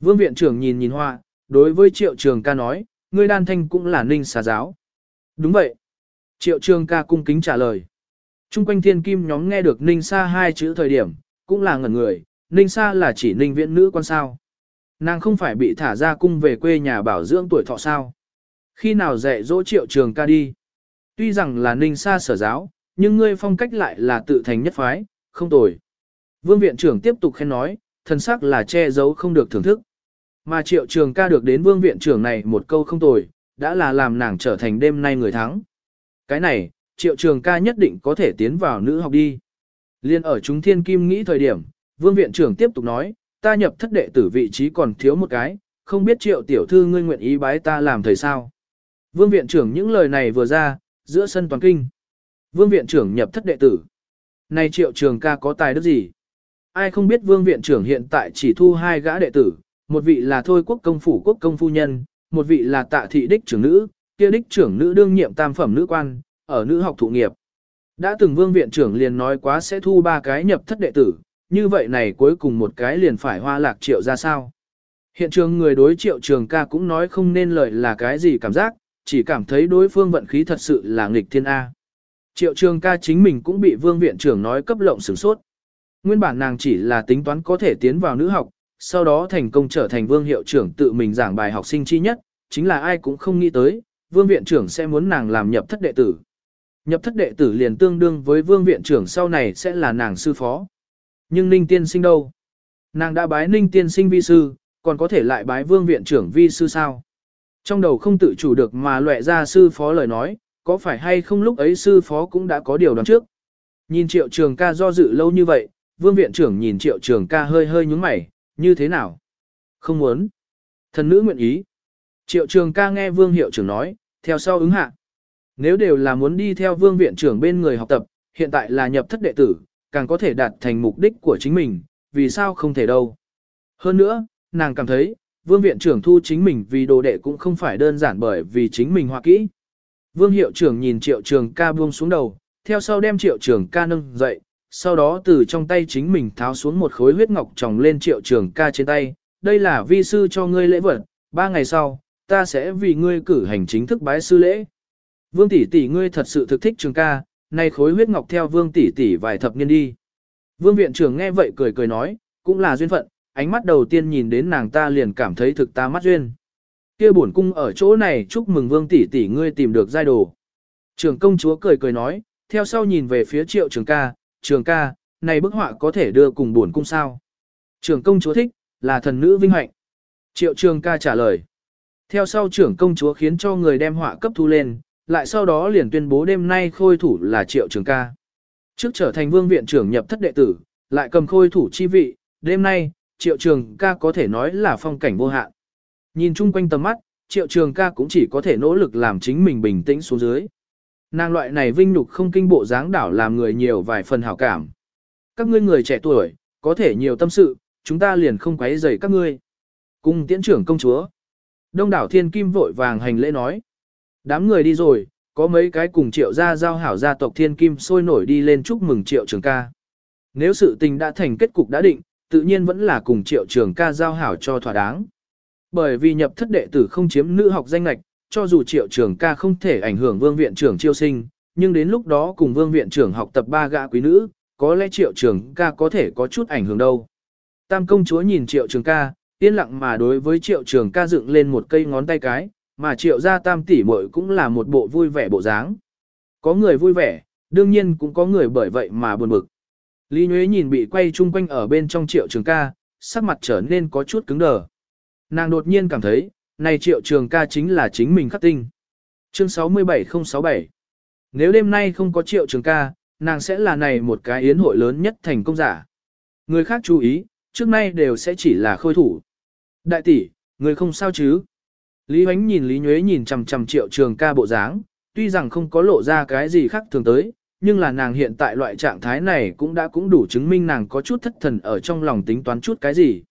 Vương viện trưởng nhìn nhìn hoa, đối với triệu trường ca nói, ngươi đan thanh cũng là ninh xà giáo. Đúng vậy. Triệu trường ca cung kính trả lời. Trung quanh thiên kim nhóm nghe được ninh xa hai chữ thời điểm, cũng là ngẩn người, ninh xa là chỉ ninh viện nữ quan sao. Nàng không phải bị thả ra cung về quê nhà bảo dưỡng tuổi thọ sao. Khi nào dạy dỗ triệu trường ca đi. Tuy rằng là ninh xa sở giáo, nhưng ngươi phong cách lại là tự thành nhất phái, không tồi. Vương viện trưởng tiếp tục khen nói, thần sắc là che giấu không được thưởng thức. Mà triệu trường ca được đến vương viện trưởng này một câu không tồi, đã là làm nàng trở thành đêm nay người thắng. Cái này, triệu trường ca nhất định có thể tiến vào nữ học đi. Liên ở chúng thiên kim nghĩ thời điểm, vương viện trưởng tiếp tục nói, ta nhập thất đệ tử vị trí còn thiếu một cái, không biết triệu tiểu thư ngươi nguyện ý bái ta làm thầy sao. Vương viện trưởng những lời này vừa ra, giữa sân toàn kinh. Vương viện trưởng nhập thất đệ tử. Này triệu trường ca có tài đức gì? Ai không biết vương viện trưởng hiện tại chỉ thu hai gã đệ tử, một vị là thôi quốc công phủ quốc công phu nhân, một vị là tạ thị đích trưởng nữ, kia đích trưởng nữ đương nhiệm tam phẩm nữ quan, ở nữ học thụ nghiệp. Đã từng vương viện trưởng liền nói quá sẽ thu ba cái nhập thất đệ tử, như vậy này cuối cùng một cái liền phải hoa lạc triệu ra sao. Hiện trường người đối triệu trường ca cũng nói không nên lời là cái gì cảm giác, chỉ cảm thấy đối phương vận khí thật sự là nghịch thiên A. Triệu trường ca chính mình cũng bị vương viện trưởng nói cấp lộng sửng sốt. Nguyên bản nàng chỉ là tính toán có thể tiến vào nữ học, sau đó thành công trở thành vương hiệu trưởng tự mình giảng bài học sinh chi nhất, chính là ai cũng không nghĩ tới, vương viện trưởng sẽ muốn nàng làm nhập thất đệ tử. Nhập thất đệ tử liền tương đương với vương viện trưởng sau này sẽ là nàng sư phó. Nhưng ninh tiên sinh đâu? Nàng đã bái ninh tiên sinh vi sư, còn có thể lại bái vương viện trưởng vi sư sao? Trong đầu không tự chủ được mà lệ ra sư phó lời nói, có phải hay không lúc ấy sư phó cũng đã có điều đoán trước. Nhìn triệu trường ca do dự lâu như vậy, vương viện trưởng nhìn triệu trường ca hơi hơi nhúng mày, như thế nào? Không muốn. Thần nữ nguyện ý. Triệu trường ca nghe vương hiệu trưởng nói, theo sau ứng hạ. Nếu đều là muốn đi theo vương viện trưởng bên người học tập, hiện tại là nhập thất đệ tử, càng có thể đạt thành mục đích của chính mình, vì sao không thể đâu. Hơn nữa, nàng cảm thấy, vương viện trưởng thu chính mình vì đồ đệ cũng không phải đơn giản bởi vì chính mình hoa kỹ. Vương hiệu trưởng nhìn triệu trường ca buông xuống đầu, theo sau đem triệu trường ca nâng dậy, sau đó từ trong tay chính mình tháo xuống một khối huyết ngọc tròng lên triệu trường ca trên tay, đây là vi sư cho ngươi lễ vật, ba ngày sau, ta sẽ vì ngươi cử hành chính thức bái sư lễ. Vương tỷ tỷ ngươi thật sự thực thích trường ca, nay khối huyết ngọc theo vương tỷ tỷ vài thập niên đi. Vương viện trưởng nghe vậy cười cười nói, cũng là duyên phận, ánh mắt đầu tiên nhìn đến nàng ta liền cảm thấy thực ta mắt duyên. Kia bổn cung ở chỗ này chúc mừng vương tỷ tỷ ngươi tìm được giai đồ. Trường công chúa cười cười nói, theo sau nhìn về phía triệu trường ca, trường ca, này bức họa có thể đưa cùng buồn cung sao. Trường công chúa thích, là thần nữ vinh hạnh. Triệu trường ca trả lời. Theo sau trưởng công chúa khiến cho người đem họa cấp thu lên, lại sau đó liền tuyên bố đêm nay khôi thủ là triệu trường ca. Trước trở thành vương viện trưởng nhập thất đệ tử, lại cầm khôi thủ chi vị, đêm nay, triệu trường ca có thể nói là phong cảnh vô hạn. Nhìn chung quanh tầm mắt, triệu trường ca cũng chỉ có thể nỗ lực làm chính mình bình tĩnh xuống dưới. Nàng loại này vinh nhục không kinh bộ dáng đảo làm người nhiều vài phần hảo cảm. Các ngươi người trẻ tuổi, có thể nhiều tâm sự, chúng ta liền không quấy rầy các ngươi. Cung tiễn trưởng công chúa. Đông đảo thiên kim vội vàng hành lễ nói. Đám người đi rồi, có mấy cái cùng triệu gia giao hảo gia tộc thiên kim sôi nổi đi lên chúc mừng triệu trường ca. Nếu sự tình đã thành kết cục đã định, tự nhiên vẫn là cùng triệu trường ca giao hảo cho thỏa đáng. Bởi vì nhập thất đệ tử không chiếm nữ học danh lạch, cho dù triệu trường ca không thể ảnh hưởng vương viện trưởng chiêu sinh, nhưng đến lúc đó cùng vương viện trưởng học tập ba gã quý nữ, có lẽ triệu trường ca có thể có chút ảnh hưởng đâu. Tam công chúa nhìn triệu trường ca, yên lặng mà đối với triệu trường ca dựng lên một cây ngón tay cái, mà triệu gia tam tỷ muội cũng là một bộ vui vẻ bộ dáng. Có người vui vẻ, đương nhiên cũng có người bởi vậy mà buồn bực. Lý Nhuế nhìn bị quay chung quanh ở bên trong triệu trường ca, sắc mặt trở nên có chút cứng đờ. Nàng đột nhiên cảm thấy, này triệu trường ca chính là chính mình khắc tinh. Chương 67067 Nếu đêm nay không có triệu trường ca, nàng sẽ là này một cái yến hội lớn nhất thành công giả. Người khác chú ý, trước nay đều sẽ chỉ là khôi thủ. Đại tỷ, người không sao chứ? Lý Huánh nhìn Lý Nhuế nhìn chằm chằm triệu trường ca bộ dáng, tuy rằng không có lộ ra cái gì khác thường tới, nhưng là nàng hiện tại loại trạng thái này cũng đã cũng đủ chứng minh nàng có chút thất thần ở trong lòng tính toán chút cái gì.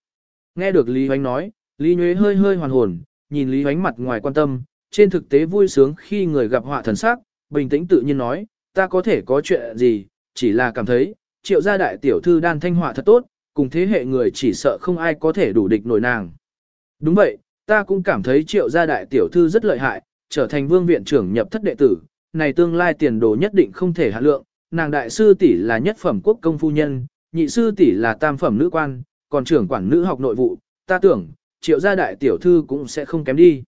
Nghe được Lý Huánh nói, Lý Nhuế hơi hơi hoàn hồn, nhìn Lý Huánh mặt ngoài quan tâm, trên thực tế vui sướng khi người gặp họa thần sắc, bình tĩnh tự nhiên nói, ta có thể có chuyện gì, chỉ là cảm thấy, triệu gia đại tiểu thư đan thanh họa thật tốt, cùng thế hệ người chỉ sợ không ai có thể đủ địch nổi nàng. Đúng vậy, ta cũng cảm thấy triệu gia đại tiểu thư rất lợi hại, trở thành vương viện trưởng nhập thất đệ tử, này tương lai tiền đồ nhất định không thể hạ lượng, nàng đại sư tỷ là nhất phẩm quốc công phu nhân, nhị sư tỷ là tam phẩm nữ quan, còn trưởng quản nữ học nội vụ, ta tưởng, triệu gia đại tiểu thư cũng sẽ không kém đi.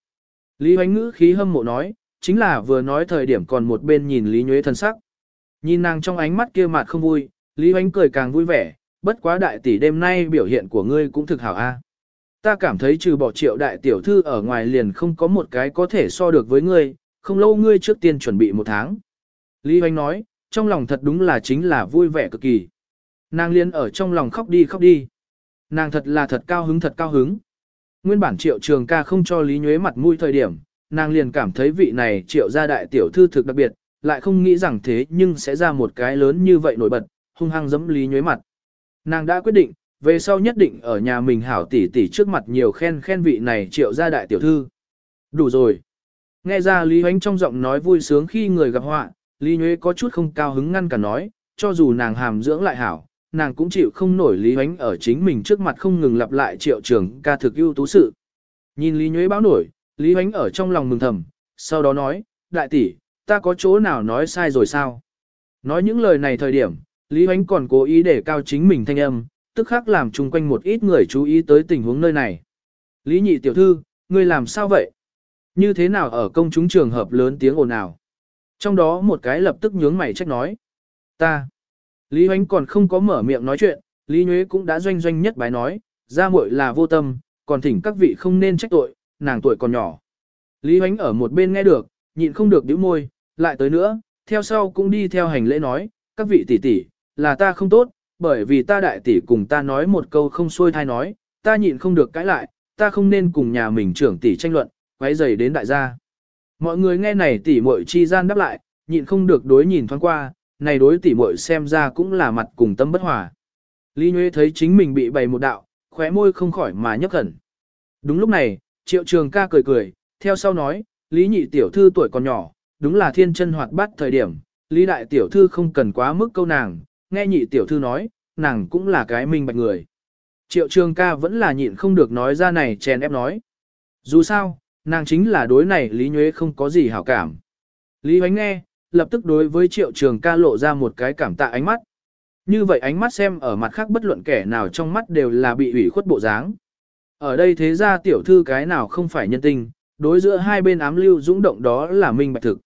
Lý Hoánh ngữ khí hâm mộ nói, chính là vừa nói thời điểm còn một bên nhìn Lý Nhuế thân sắc. Nhìn nàng trong ánh mắt kia mặt không vui, Lý Hoánh cười càng vui vẻ, bất quá đại tỷ đêm nay biểu hiện của ngươi cũng thực hảo a. Ta cảm thấy trừ bỏ triệu đại tiểu thư ở ngoài liền không có một cái có thể so được với ngươi, không lâu ngươi trước tiên chuẩn bị một tháng. Lý Hoánh nói, trong lòng thật đúng là chính là vui vẻ cực kỳ. Nàng liên ở trong lòng khóc đi khóc đi. Nàng thật là thật cao hứng thật cao hứng. Nguyên bản triệu trường ca không cho Lý Nhuế mặt mũi thời điểm, nàng liền cảm thấy vị này triệu gia đại tiểu thư thực đặc biệt, lại không nghĩ rằng thế nhưng sẽ ra một cái lớn như vậy nổi bật, hung hăng dẫm Lý Nhuế mặt. Nàng đã quyết định, về sau nhất định ở nhà mình hảo tỷ tỷ trước mặt nhiều khen khen vị này triệu gia đại tiểu thư. Đủ rồi. Nghe ra Lý Hoánh trong giọng nói vui sướng khi người gặp họa, Lý Nhuế có chút không cao hứng ngăn cả nói, cho dù nàng hàm dưỡng lại hảo, nàng cũng chịu không nổi Lý Hoánh ở chính mình trước mặt không ngừng lặp lại triệu trường ca thực ưu tú sự. Nhìn Lý Nhuế báo nổi, Lý Hoánh ở trong lòng mừng thầm, sau đó nói, đại tỷ, ta có chỗ nào nói sai rồi sao? Nói những lời này thời điểm, Lý Hoánh còn cố ý để cao chính mình thanh âm, tức khắc làm chung quanh một ít người chú ý tới tình huống nơi này. Lý nhị tiểu thư, ngươi làm sao vậy? Như thế nào ở công chúng trường hợp lớn tiếng ồn ào? Trong đó một cái lập tức nhướng mày trách nói. Ta. Lý Hoánh còn không có mở miệng nói chuyện, Lý Nhuế cũng đã doanh doanh nhất bái nói, ra muội là vô tâm, còn thỉnh các vị không nên trách tội, nàng tuổi còn nhỏ. Lý Hoánh ở một bên nghe được, nhịn không được nhíu môi, lại tới nữa, theo sau cũng đi theo hành lễ nói, các vị tỷ tỷ, là ta không tốt, bởi vì ta đại tỷ cùng ta nói một câu không xuôi thai nói, ta nhịn không được cãi lại, ta không nên cùng nhà mình trưởng tỷ tranh luận, quấy rầy đến đại gia. Mọi người nghe này tỷ muội chi gian đáp lại, nhịn không được đối nhìn thoáng qua, này đối tỷ muội xem ra cũng là mặt cùng tâm bất hòa. Lý Nhuế thấy chính mình bị bày một đạo, khóe môi không khỏi mà nhấp khẩn. Đúng lúc này, Triệu Trường ca cười cười, theo sau nói, Lý nhị tiểu thư tuổi còn nhỏ, đúng là thiên chân hoạt bát thời điểm, Lý đại tiểu thư không cần quá mức câu nàng, nghe nhị tiểu thư nói, nàng cũng là cái minh bạch người. Triệu Trường ca vẫn là nhịn không được nói ra này chèn ép nói. Dù sao, nàng chính là đối này Lý Nhuế không có gì hảo cảm. Lý Hoánh nghe, lập tức đối với Triệu Trường ca lộ ra một cái cảm tạ ánh mắt. Như vậy ánh mắt xem ở mặt khác bất luận kẻ nào trong mắt đều là bị ủy khuất bộ dáng. Ở đây thế ra tiểu thư cái nào không phải nhân tình, đối giữa hai bên ám lưu dũng động đó là minh bạch thực.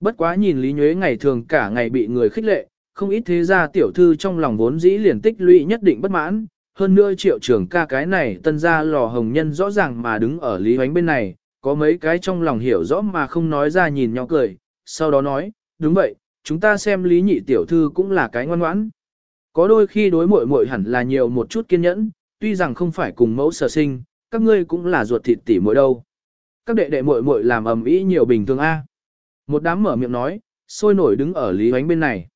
Bất quá nhìn Lý Nhuế ngày thường cả ngày bị người khích lệ, không ít thế ra tiểu thư trong lòng vốn dĩ liền tích lũy nhất định bất mãn, hơn nữa triệu trưởng ca cái này tân ra lò hồng nhân rõ ràng mà đứng ở Lý Hoánh bên này, có mấy cái trong lòng hiểu rõ mà không nói ra nhìn nhau cười, sau đó nói, đúng vậy, chúng ta xem Lý nhị tiểu thư cũng là cái ngoan ngoãn. Có đôi khi đối muội muội hẳn là nhiều một chút kiên nhẫn, tuy rằng không phải cùng mẫu sở sinh, các ngươi cũng là ruột thịt tỉ muội đâu. Các đệ đệ muội muội làm ầm ĩ nhiều bình thường a. Một đám mở miệng nói, sôi nổi đứng ở Lý Hoánh bên này.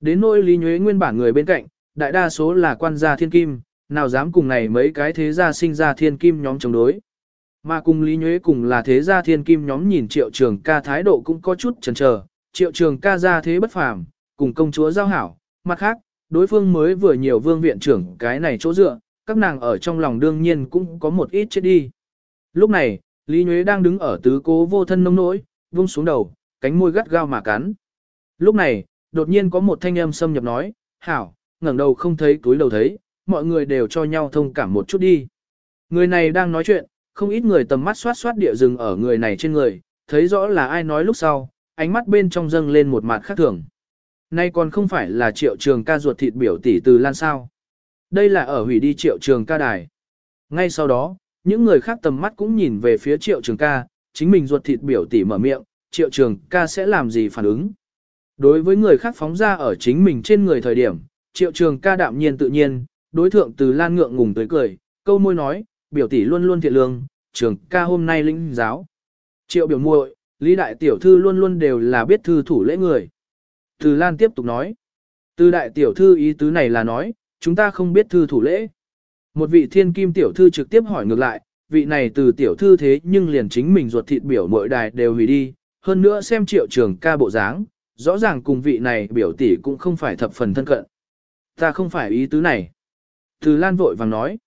Đến nỗi Lý Nhuế nguyên bản người bên cạnh, đại đa số là quan gia thiên kim, nào dám cùng này mấy cái thế gia sinh ra thiên kim nhóm chống đối. Mà cùng Lý Nhuế cùng là thế gia thiên kim nhóm nhìn triệu trường ca thái độ cũng có chút chần chờ, triệu trường ca ra thế bất phàm, cùng công chúa giao hảo, mặt khác, đối phương mới vừa nhiều vương viện trưởng cái này chỗ dựa, các nàng ở trong lòng đương nhiên cũng có một ít chết đi. Lúc này, Lý Nhuế đang đứng ở tứ cố vô thân nông nỗi, vung xuống đầu, cánh môi gắt gao mà cắn. Lúc này, đột nhiên có một thanh âm xâm nhập nói, hảo, ngẩng đầu không thấy túi đầu thấy, mọi người đều cho nhau thông cảm một chút đi. Người này đang nói chuyện, không ít người tầm mắt xoát xoát địa rừng ở người này trên người, thấy rõ là ai nói lúc sau, ánh mắt bên trong dâng lên một mặt khác thường. Nay còn không phải là triệu trường ca ruột thịt biểu tỷ từ Lan sao. Đây là ở hủy đi triệu trường ca đài. Ngay sau đó, những người khác tầm mắt cũng nhìn về phía triệu trường ca, chính mình ruột thịt biểu tỷ mở miệng, triệu trường ca sẽ làm gì phản ứng. Đối với người khác phóng ra ở chính mình trên người thời điểm, triệu trường ca đạm nhiên tự nhiên, đối thượng từ lan ngượng ngùng tới cười, câu môi nói, biểu tỷ luôn luôn thiện lương, trường ca hôm nay linh giáo. Triệu biểu muội, lý đại tiểu thư luôn luôn đều là biết thư thủ lễ người. Từ lan tiếp tục nói, từ đại tiểu thư ý tứ này là nói, chúng ta không biết thư thủ lễ. Một vị thiên kim tiểu thư trực tiếp hỏi ngược lại, vị này từ tiểu thư thế nhưng liền chính mình ruột thịt biểu mỗi đài đều hủy đi, hơn nữa xem triệu trường ca bộ dáng, rõ ràng cùng vị này biểu tỷ cũng không phải thập phần thân cận. Ta không phải ý tứ này. Từ Lan vội vàng nói.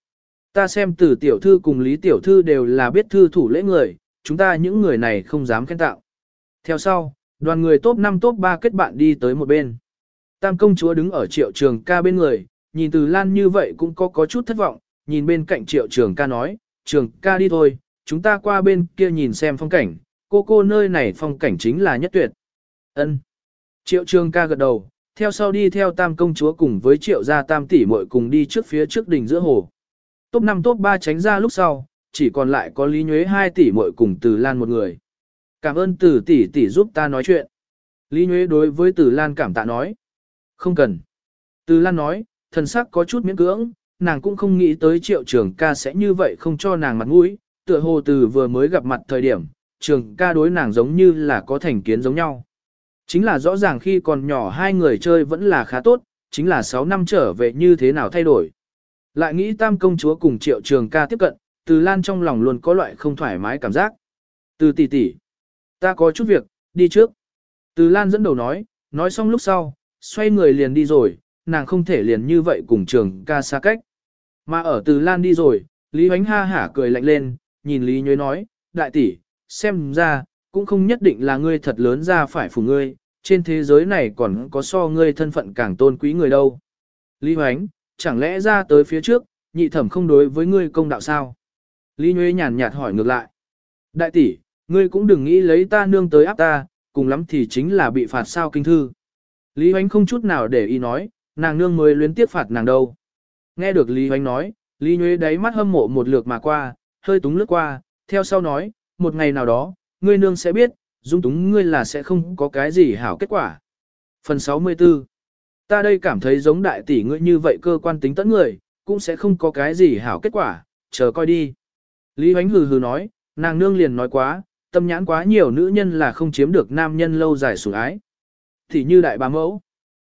Ta xem từ tiểu thư cùng lý tiểu thư đều là biết thư thủ lễ người, chúng ta những người này không dám khen tạo. Theo sau, đoàn người top 5 top 3 kết bạn đi tới một bên. Tam công chúa đứng ở triệu trường ca bên người, nhìn từ Lan như vậy cũng có có chút thất vọng, nhìn bên cạnh triệu trường ca nói, trường ca đi thôi, chúng ta qua bên kia nhìn xem phong cảnh, cô cô nơi này phong cảnh chính là nhất tuyệt. ân Triệu trường ca gật đầu, theo sau đi theo tam công chúa cùng với triệu gia tam tỷ muội cùng đi trước phía trước đỉnh giữa hồ. Top 5 top 3 tránh ra lúc sau, chỉ còn lại có Lý Nhuế 2 tỷ muội cùng Từ Lan một người. Cảm ơn Từ tỷ tỷ giúp ta nói chuyện. Lý Nhuế đối với Từ Lan cảm tạ nói. Không cần. Từ Lan nói, thần sắc có chút miễn cưỡng, nàng cũng không nghĩ tới triệu trường ca sẽ như vậy không cho nàng mặt mũi, tựa hồ từ vừa mới gặp mặt thời điểm, trường ca đối nàng giống như là có thành kiến giống nhau. Chính là rõ ràng khi còn nhỏ hai người chơi vẫn là khá tốt, chính là 6 năm trở về như thế nào thay đổi. Lại nghĩ tam công chúa cùng triệu trường ca tiếp cận, từ lan trong lòng luôn có loại không thoải mái cảm giác. Từ tỷ tỷ, ta có chút việc, đi trước. Từ lan dẫn đầu nói, nói xong lúc sau, xoay người liền đi rồi, nàng không thể liền như vậy cùng trường ca xa cách. Mà ở từ lan đi rồi, Lý Huánh ha hả cười lạnh lên, nhìn Lý Nhuế nói, đại tỷ, xem ra, cũng không nhất định là ngươi thật lớn ra phải phủ ngươi, trên thế giới này còn có so ngươi thân phận càng tôn quý người đâu. Lý Hoánh, chẳng lẽ ra tới phía trước, nhị thẩm không đối với ngươi công đạo sao? Lý Nhuế nhàn nhạt hỏi ngược lại. Đại tỷ, ngươi cũng đừng nghĩ lấy ta nương tới áp ta, cùng lắm thì chính là bị phạt sao kinh thư. Lý Hoánh không chút nào để ý nói, nàng nương mới luyến tiếp phạt nàng đâu. Nghe được Lý Hoánh nói, Lý Nhuế đáy mắt hâm mộ một lượt mà qua, hơi túng lướt qua, theo sau nói, một ngày nào đó, ngươi nương sẽ biết, dung túng ngươi là sẽ không có cái gì hảo kết quả. Phần 64 Ta đây cảm thấy giống đại tỷ ngươi như vậy cơ quan tính tẫn người, cũng sẽ không có cái gì hảo kết quả, chờ coi đi. Lý Huánh hừ hừ nói, nàng nương liền nói quá, tâm nhãn quá nhiều nữ nhân là không chiếm được nam nhân lâu dài sủng ái. Thì như đại bá mẫu.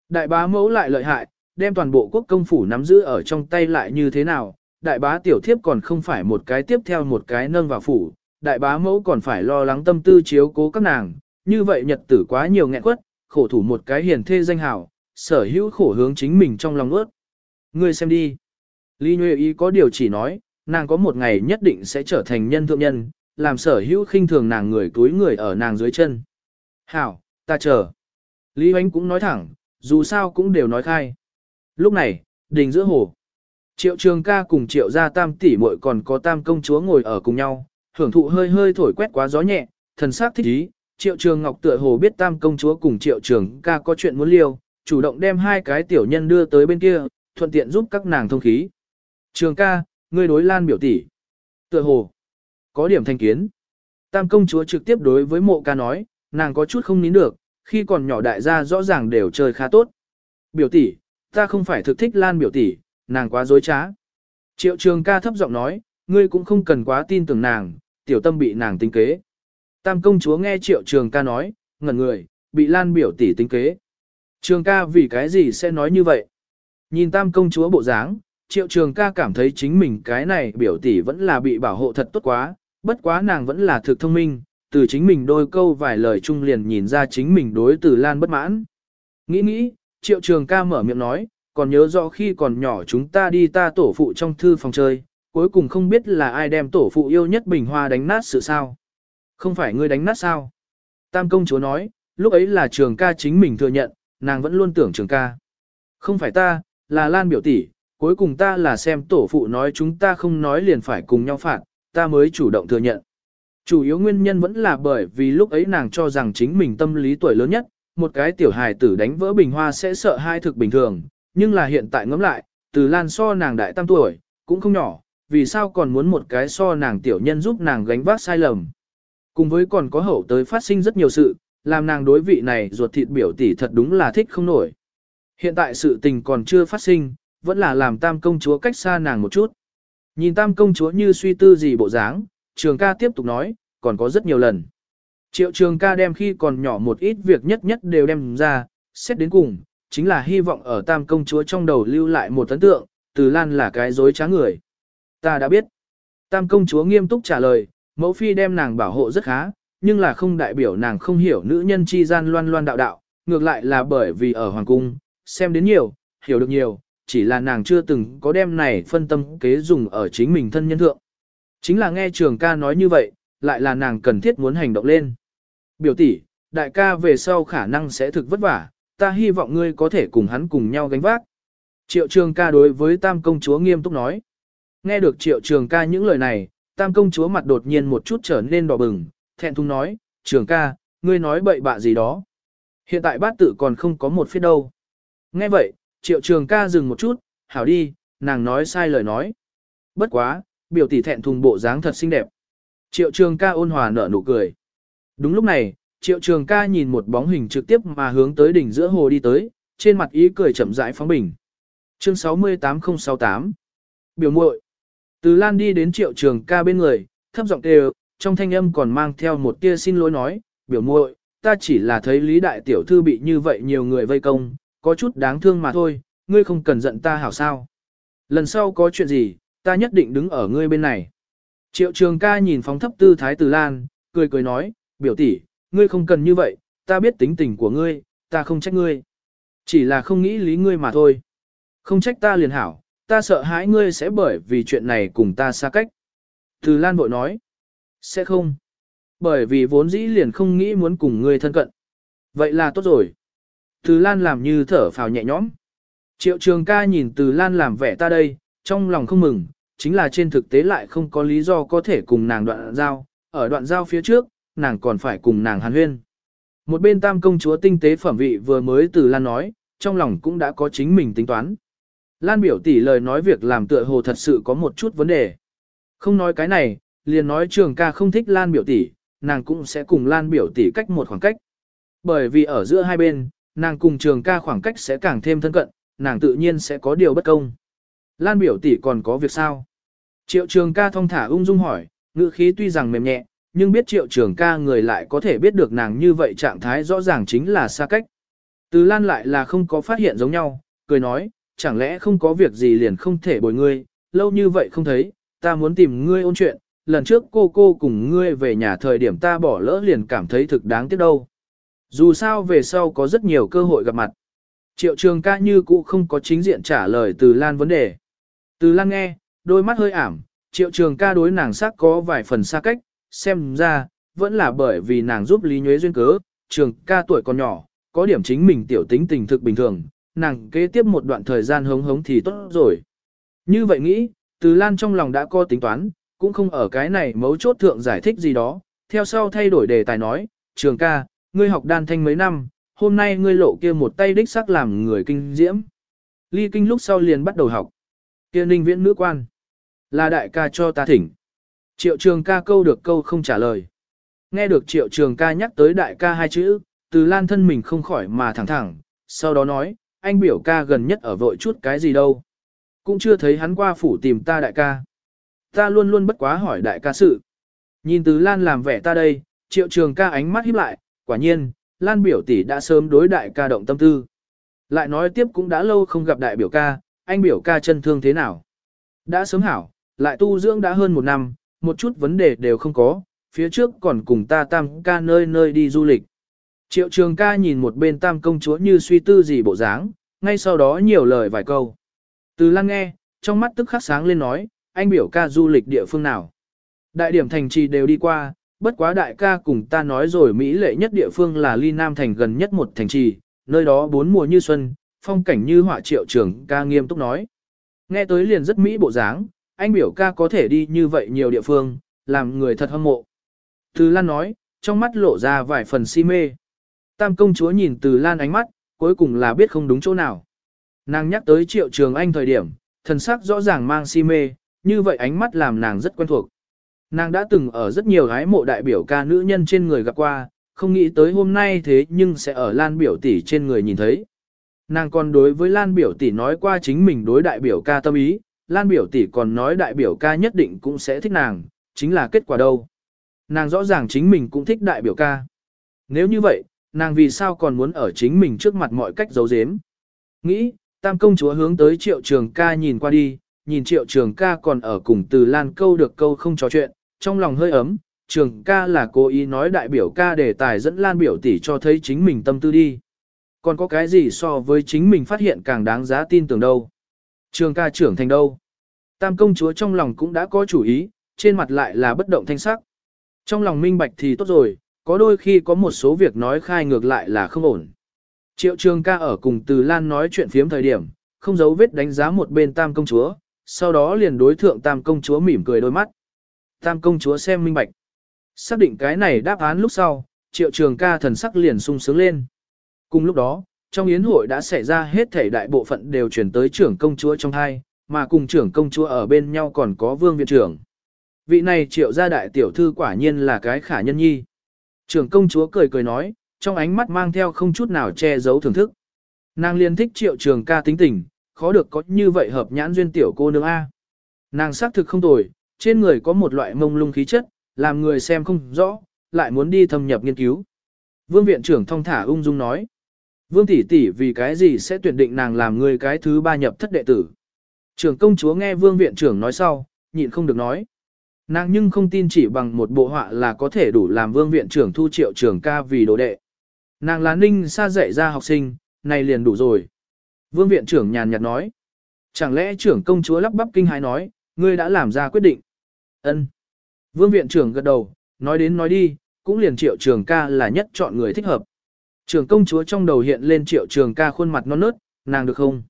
Đại bá mẫu lại lợi hại, đem toàn bộ quốc công phủ nắm giữ ở trong tay lại như thế nào, đại bá tiểu thiếp còn không phải một cái tiếp theo một cái nâng vào phủ, đại bá mẫu còn phải lo lắng tâm tư chiếu cố các nàng, như vậy nhật tử quá nhiều nghẹn quất, khổ thủ một cái hiền thê danh hào, sở hữu khổ hướng chính mình trong lòng ướt. Ngươi xem đi. Lý Nhuệ ý có điều chỉ nói, nàng có một ngày nhất định sẽ trở thành nhân thượng nhân, làm sở hữu khinh thường nàng người túi người ở nàng dưới chân. Hảo, ta chờ. Lý Hoánh cũng nói thẳng, dù sao cũng đều nói khai. Lúc này, đình giữa hồ. Triệu trường ca cùng triệu gia tam tỷ muội còn có tam công chúa ngồi ở cùng nhau, hưởng thụ hơi hơi thổi quét quá gió nhẹ, thần sắc thích ý, Triệu Trường Ngọc tựa hồ biết Tam công chúa cùng Triệu Trường ca có chuyện muốn liêu, chủ động đem hai cái tiểu nhân đưa tới bên kia, thuận tiện giúp các nàng thông khí. Trường ca, ngươi đối Lan biểu tỷ. Tựa hồ, có điểm thanh kiến. Tam công chúa trực tiếp đối với mộ ca nói, nàng có chút không nín được, khi còn nhỏ đại gia rõ ràng đều chơi khá tốt. Biểu tỷ, ta không phải thực thích Lan biểu tỷ, nàng quá dối trá. Triệu trường ca thấp giọng nói, ngươi cũng không cần quá tin tưởng nàng, tiểu tâm bị nàng tính kế. Tam công chúa nghe triệu trường ca nói, ngẩn người, bị lan biểu tỷ tính kế. Trường ca vì cái gì sẽ nói như vậy? Nhìn tam công chúa bộ dáng, triệu trường ca cảm thấy chính mình cái này biểu tỷ vẫn là bị bảo hộ thật tốt quá, bất quá nàng vẫn là thực thông minh, từ chính mình đôi câu vài lời chung liền nhìn ra chính mình đối từ lan bất mãn. Nghĩ nghĩ, triệu trường ca mở miệng nói, còn nhớ rõ khi còn nhỏ chúng ta đi ta tổ phụ trong thư phòng chơi, cuối cùng không biết là ai đem tổ phụ yêu nhất bình hoa đánh nát sự sao. Không phải ngươi đánh nát sao? Tam công chúa nói, lúc ấy là trường ca chính mình thừa nhận, nàng vẫn luôn tưởng trường ca. Không phải ta, là Lan biểu tỷ, cuối cùng ta là xem tổ phụ nói chúng ta không nói liền phải cùng nhau phạt, ta mới chủ động thừa nhận. Chủ yếu nguyên nhân vẫn là bởi vì lúc ấy nàng cho rằng chính mình tâm lý tuổi lớn nhất, một cái tiểu hài tử đánh vỡ bình hoa sẽ sợ hai thực bình thường, nhưng là hiện tại ngẫm lại, từ Lan so nàng đại tam tuổi, cũng không nhỏ, vì sao còn muốn một cái so nàng tiểu nhân giúp nàng gánh vác sai lầm. Cùng với còn có hậu tới phát sinh rất nhiều sự, làm nàng đối vị này ruột thịt biểu tỷ thật đúng là thích không nổi. Hiện tại sự tình còn chưa phát sinh, vẫn là làm tam công chúa cách xa nàng một chút. Nhìn tam công chúa như suy tư gì bộ dáng, trường ca tiếp tục nói, còn có rất nhiều lần. Triệu trường ca đem khi còn nhỏ một ít việc nhất nhất đều đem ra, xét đến cùng, chính là hy vọng ở tam công chúa trong đầu lưu lại một ấn tượng, từ lan là cái dối trá người. Ta đã biết. Tam công chúa nghiêm túc trả lời, mẫu phi đem nàng bảo hộ rất khá, nhưng là không đại biểu nàng không hiểu nữ nhân chi gian loan loan đạo đạo, ngược lại là bởi vì ở hoàng cung, xem đến nhiều, hiểu được nhiều, chỉ là nàng chưa từng có đem này phân tâm kế dùng ở chính mình thân nhân thượng. Chính là nghe trường ca nói như vậy, lại là nàng cần thiết muốn hành động lên. Biểu tỷ, đại ca về sau khả năng sẽ thực vất vả, ta hy vọng ngươi có thể cùng hắn cùng nhau gánh vác. Triệu trường ca đối với tam công chúa nghiêm túc nói. Nghe được triệu trường ca những lời này, tam công chúa mặt đột nhiên một chút trở nên đỏ bừng, thẹn thùng nói, trường ca, ngươi nói bậy bạ gì đó. Hiện tại bát tự còn không có một phía đâu. Nghe vậy, triệu trường ca dừng một chút, hảo đi, nàng nói sai lời nói. Bất quá, biểu tỷ thẹn thùng bộ dáng thật xinh đẹp. Triệu trường ca ôn hòa nở nụ cười. Đúng lúc này, triệu trường ca nhìn một bóng hình trực tiếp mà hướng tới đỉnh giữa hồ đi tới, trên mặt ý cười chậm rãi phóng bình. Chương 68068 Biểu muội Từ Lan đi đến triệu trường ca bên người, thấp giọng kêu, trong thanh âm còn mang theo một tia xin lỗi nói, biểu muội, ta chỉ là thấy Lý Đại Tiểu Thư bị như vậy nhiều người vây công, có chút đáng thương mà thôi, ngươi không cần giận ta hảo sao. Lần sau có chuyện gì, ta nhất định đứng ở ngươi bên này. Triệu trường ca nhìn phóng thấp tư thái Từ Lan, cười cười nói, biểu tỷ, ngươi không cần như vậy, ta biết tính tình của ngươi, ta không trách ngươi. Chỉ là không nghĩ lý ngươi mà thôi. Không trách ta liền hảo, ta sợ hãi ngươi sẽ bởi vì chuyện này cùng ta xa cách. Từ Lan vội nói, sẽ không. Bởi vì vốn dĩ liền không nghĩ muốn cùng ngươi thân cận. Vậy là tốt rồi. Từ Lan làm như thở phào nhẹ nhõm. Triệu trường ca nhìn Từ Lan làm vẻ ta đây, trong lòng không mừng, chính là trên thực tế lại không có lý do có thể cùng nàng đoạn giao. Ở đoạn giao phía trước, nàng còn phải cùng nàng hàn huyên. Một bên tam công chúa tinh tế phẩm vị vừa mới từ Lan nói, trong lòng cũng đã có chính mình tính toán. Lan biểu tỷ lời nói việc làm tựa hồ thật sự có một chút vấn đề. Không nói cái này, liền nói trường ca không thích Lan biểu tỷ, nàng cũng sẽ cùng Lan biểu tỷ cách một khoảng cách. Bởi vì ở giữa hai bên, nàng cùng trường ca khoảng cách sẽ càng thêm thân cận, nàng tự nhiên sẽ có điều bất công. Lan biểu tỷ còn có việc sao? Triệu trường ca thong thả ung dung hỏi, ngữ khí tuy rằng mềm nhẹ, nhưng biết triệu trường ca người lại có thể biết được nàng như vậy trạng thái rõ ràng chính là xa cách. Từ Lan lại là không có phát hiện giống nhau, cười nói, chẳng lẽ không có việc gì liền không thể bồi ngươi, lâu như vậy không thấy, ta muốn tìm ngươi ôn chuyện, lần trước cô cô cùng ngươi về nhà thời điểm ta bỏ lỡ liền cảm thấy thực đáng tiếc đâu. Dù sao về sau có rất nhiều cơ hội gặp mặt. Triệu trường ca như cũ không có chính diện trả lời từ Lan vấn đề. Từ Lan nghe, đôi mắt hơi ảm, triệu trường ca đối nàng sắc có vài phần xa cách, xem ra, vẫn là bởi vì nàng giúp Lý Nhuế duyên cớ, trường ca tuổi còn nhỏ, có điểm chính mình tiểu tính tình thực bình thường, nàng kế tiếp một đoạn thời gian hống hống thì tốt rồi. Như vậy nghĩ, từ Lan trong lòng đã có tính toán, cũng không ở cái này mấu chốt thượng giải thích gì đó, theo sau thay đổi đề tài nói, trường ca, ngươi học đan thanh mấy năm, hôm nay ngươi lộ kia một tay đích sắc làm người kinh diễm. Ly kinh lúc sau liền bắt đầu học. Kia ninh viễn nữ quan. Là đại ca cho ta thỉnh. Triệu trường ca câu được câu không trả lời. Nghe được triệu trường ca nhắc tới đại ca hai chữ, từ lan thân mình không khỏi mà thẳng thẳng, sau đó nói, anh biểu ca gần nhất ở vội chút cái gì đâu. Cũng chưa thấy hắn qua phủ tìm ta đại ca. Ta luôn luôn bất quá hỏi đại ca sự. Nhìn từ lan làm vẻ ta đây, triệu trường ca ánh mắt híp lại, quả nhiên, lan biểu tỷ đã sớm đối đại ca động tâm tư. Lại nói tiếp cũng đã lâu không gặp đại biểu ca, anh biểu ca chân thương thế nào. Đã sớm hảo, lại tu dưỡng đã hơn một năm, một chút vấn đề đều không có, phía trước còn cùng ta tam ca nơi nơi đi du lịch. Triệu trường ca nhìn một bên tam công chúa như suy tư gì bộ dáng, ngay sau đó nhiều lời vài câu. Từ lăng nghe, trong mắt tức khắc sáng lên nói, anh biểu ca du lịch địa phương nào. Đại điểm thành trì đều đi qua, bất quá đại ca cùng ta nói rồi Mỹ lệ nhất địa phương là ly Nam thành gần nhất một thành trì, nơi đó bốn mùa như xuân, phong cảnh như họa triệu trường ca nghiêm túc nói. Nghe tới liền rất mỹ bộ dáng, anh biểu ca có thể đi như vậy nhiều địa phương, làm người thật hâm mộ. Từ Lan nói, trong mắt lộ ra vài phần si mê. Tam công chúa nhìn từ Lan ánh mắt, cuối cùng là biết không đúng chỗ nào. Nàng nhắc tới triệu trường anh thời điểm, thần sắc rõ ràng mang si mê, như vậy ánh mắt làm nàng rất quen thuộc. Nàng đã từng ở rất nhiều gái mộ đại biểu ca nữ nhân trên người gặp qua, không nghĩ tới hôm nay thế nhưng sẽ ở Lan biểu tỷ trên người nhìn thấy. Nàng còn đối với Lan biểu tỷ nói qua chính mình đối đại biểu ca tâm ý, Lan biểu tỷ còn nói đại biểu ca nhất định cũng sẽ thích nàng, chính là kết quả đâu. Nàng rõ ràng chính mình cũng thích đại biểu ca. Nếu như vậy, nàng vì sao còn muốn ở chính mình trước mặt mọi cách giấu giếm? Nghĩ, tam công chúa hướng tới triệu trường ca nhìn qua đi, nhìn triệu trường ca còn ở cùng từ Lan câu được câu không trò chuyện, trong lòng hơi ấm, trường ca là cố ý nói đại biểu ca để tài dẫn Lan biểu tỷ cho thấy chính mình tâm tư đi. Còn có cái gì so với chính mình phát hiện càng đáng giá tin tưởng đâu. Trường ca trưởng thành đâu. Tam công chúa trong lòng cũng đã có chủ ý, trên mặt lại là bất động thanh sắc. Trong lòng minh bạch thì tốt rồi, có đôi khi có một số việc nói khai ngược lại là không ổn. Triệu trường ca ở cùng từ Lan nói chuyện phiếm thời điểm, không giấu vết đánh giá một bên tam công chúa, sau đó liền đối thượng tam công chúa mỉm cười đôi mắt. Tam công chúa xem minh bạch. Xác định cái này đáp án lúc sau, triệu trường ca thần sắc liền sung sướng lên. Cùng lúc đó, trong yến hội đã xảy ra hết thể đại bộ phận đều chuyển tới trưởng công chúa trong hai, mà cùng trưởng công chúa ở bên nhau còn có vương viện trưởng. Vị này triệu gia đại tiểu thư quả nhiên là cái khả nhân nhi. Trưởng công chúa cười cười nói, trong ánh mắt mang theo không chút nào che giấu thưởng thức. Nàng liên thích triệu trường ca tính tình, khó được có như vậy hợp nhãn duyên tiểu cô nương A. Nàng xác thực không tồi, trên người có một loại mông lung khí chất, làm người xem không rõ, lại muốn đi thâm nhập nghiên cứu. Vương viện trưởng thong thả ung dung nói. Vương tỷ tỷ vì cái gì sẽ tuyển định nàng làm người cái thứ ba nhập thất đệ tử. Trưởng công chúa nghe vương viện trưởng nói sau, nhịn không được nói. Nàng nhưng không tin chỉ bằng một bộ họa là có thể đủ làm vương viện trưởng thu triệu trưởng ca vì đồ đệ. Nàng là ninh xa dạy ra học sinh, này liền đủ rồi. Vương viện trưởng nhàn nhạt nói. Chẳng lẽ trưởng công chúa lắp bắp kinh hãi nói, ngươi đã làm ra quyết định. Ân. Vương viện trưởng gật đầu, nói đến nói đi, cũng liền triệu trường ca là nhất chọn người thích hợp. Trưởng công chúa trong đầu hiện lên triệu trường ca khuôn mặt non nớt, nàng được không?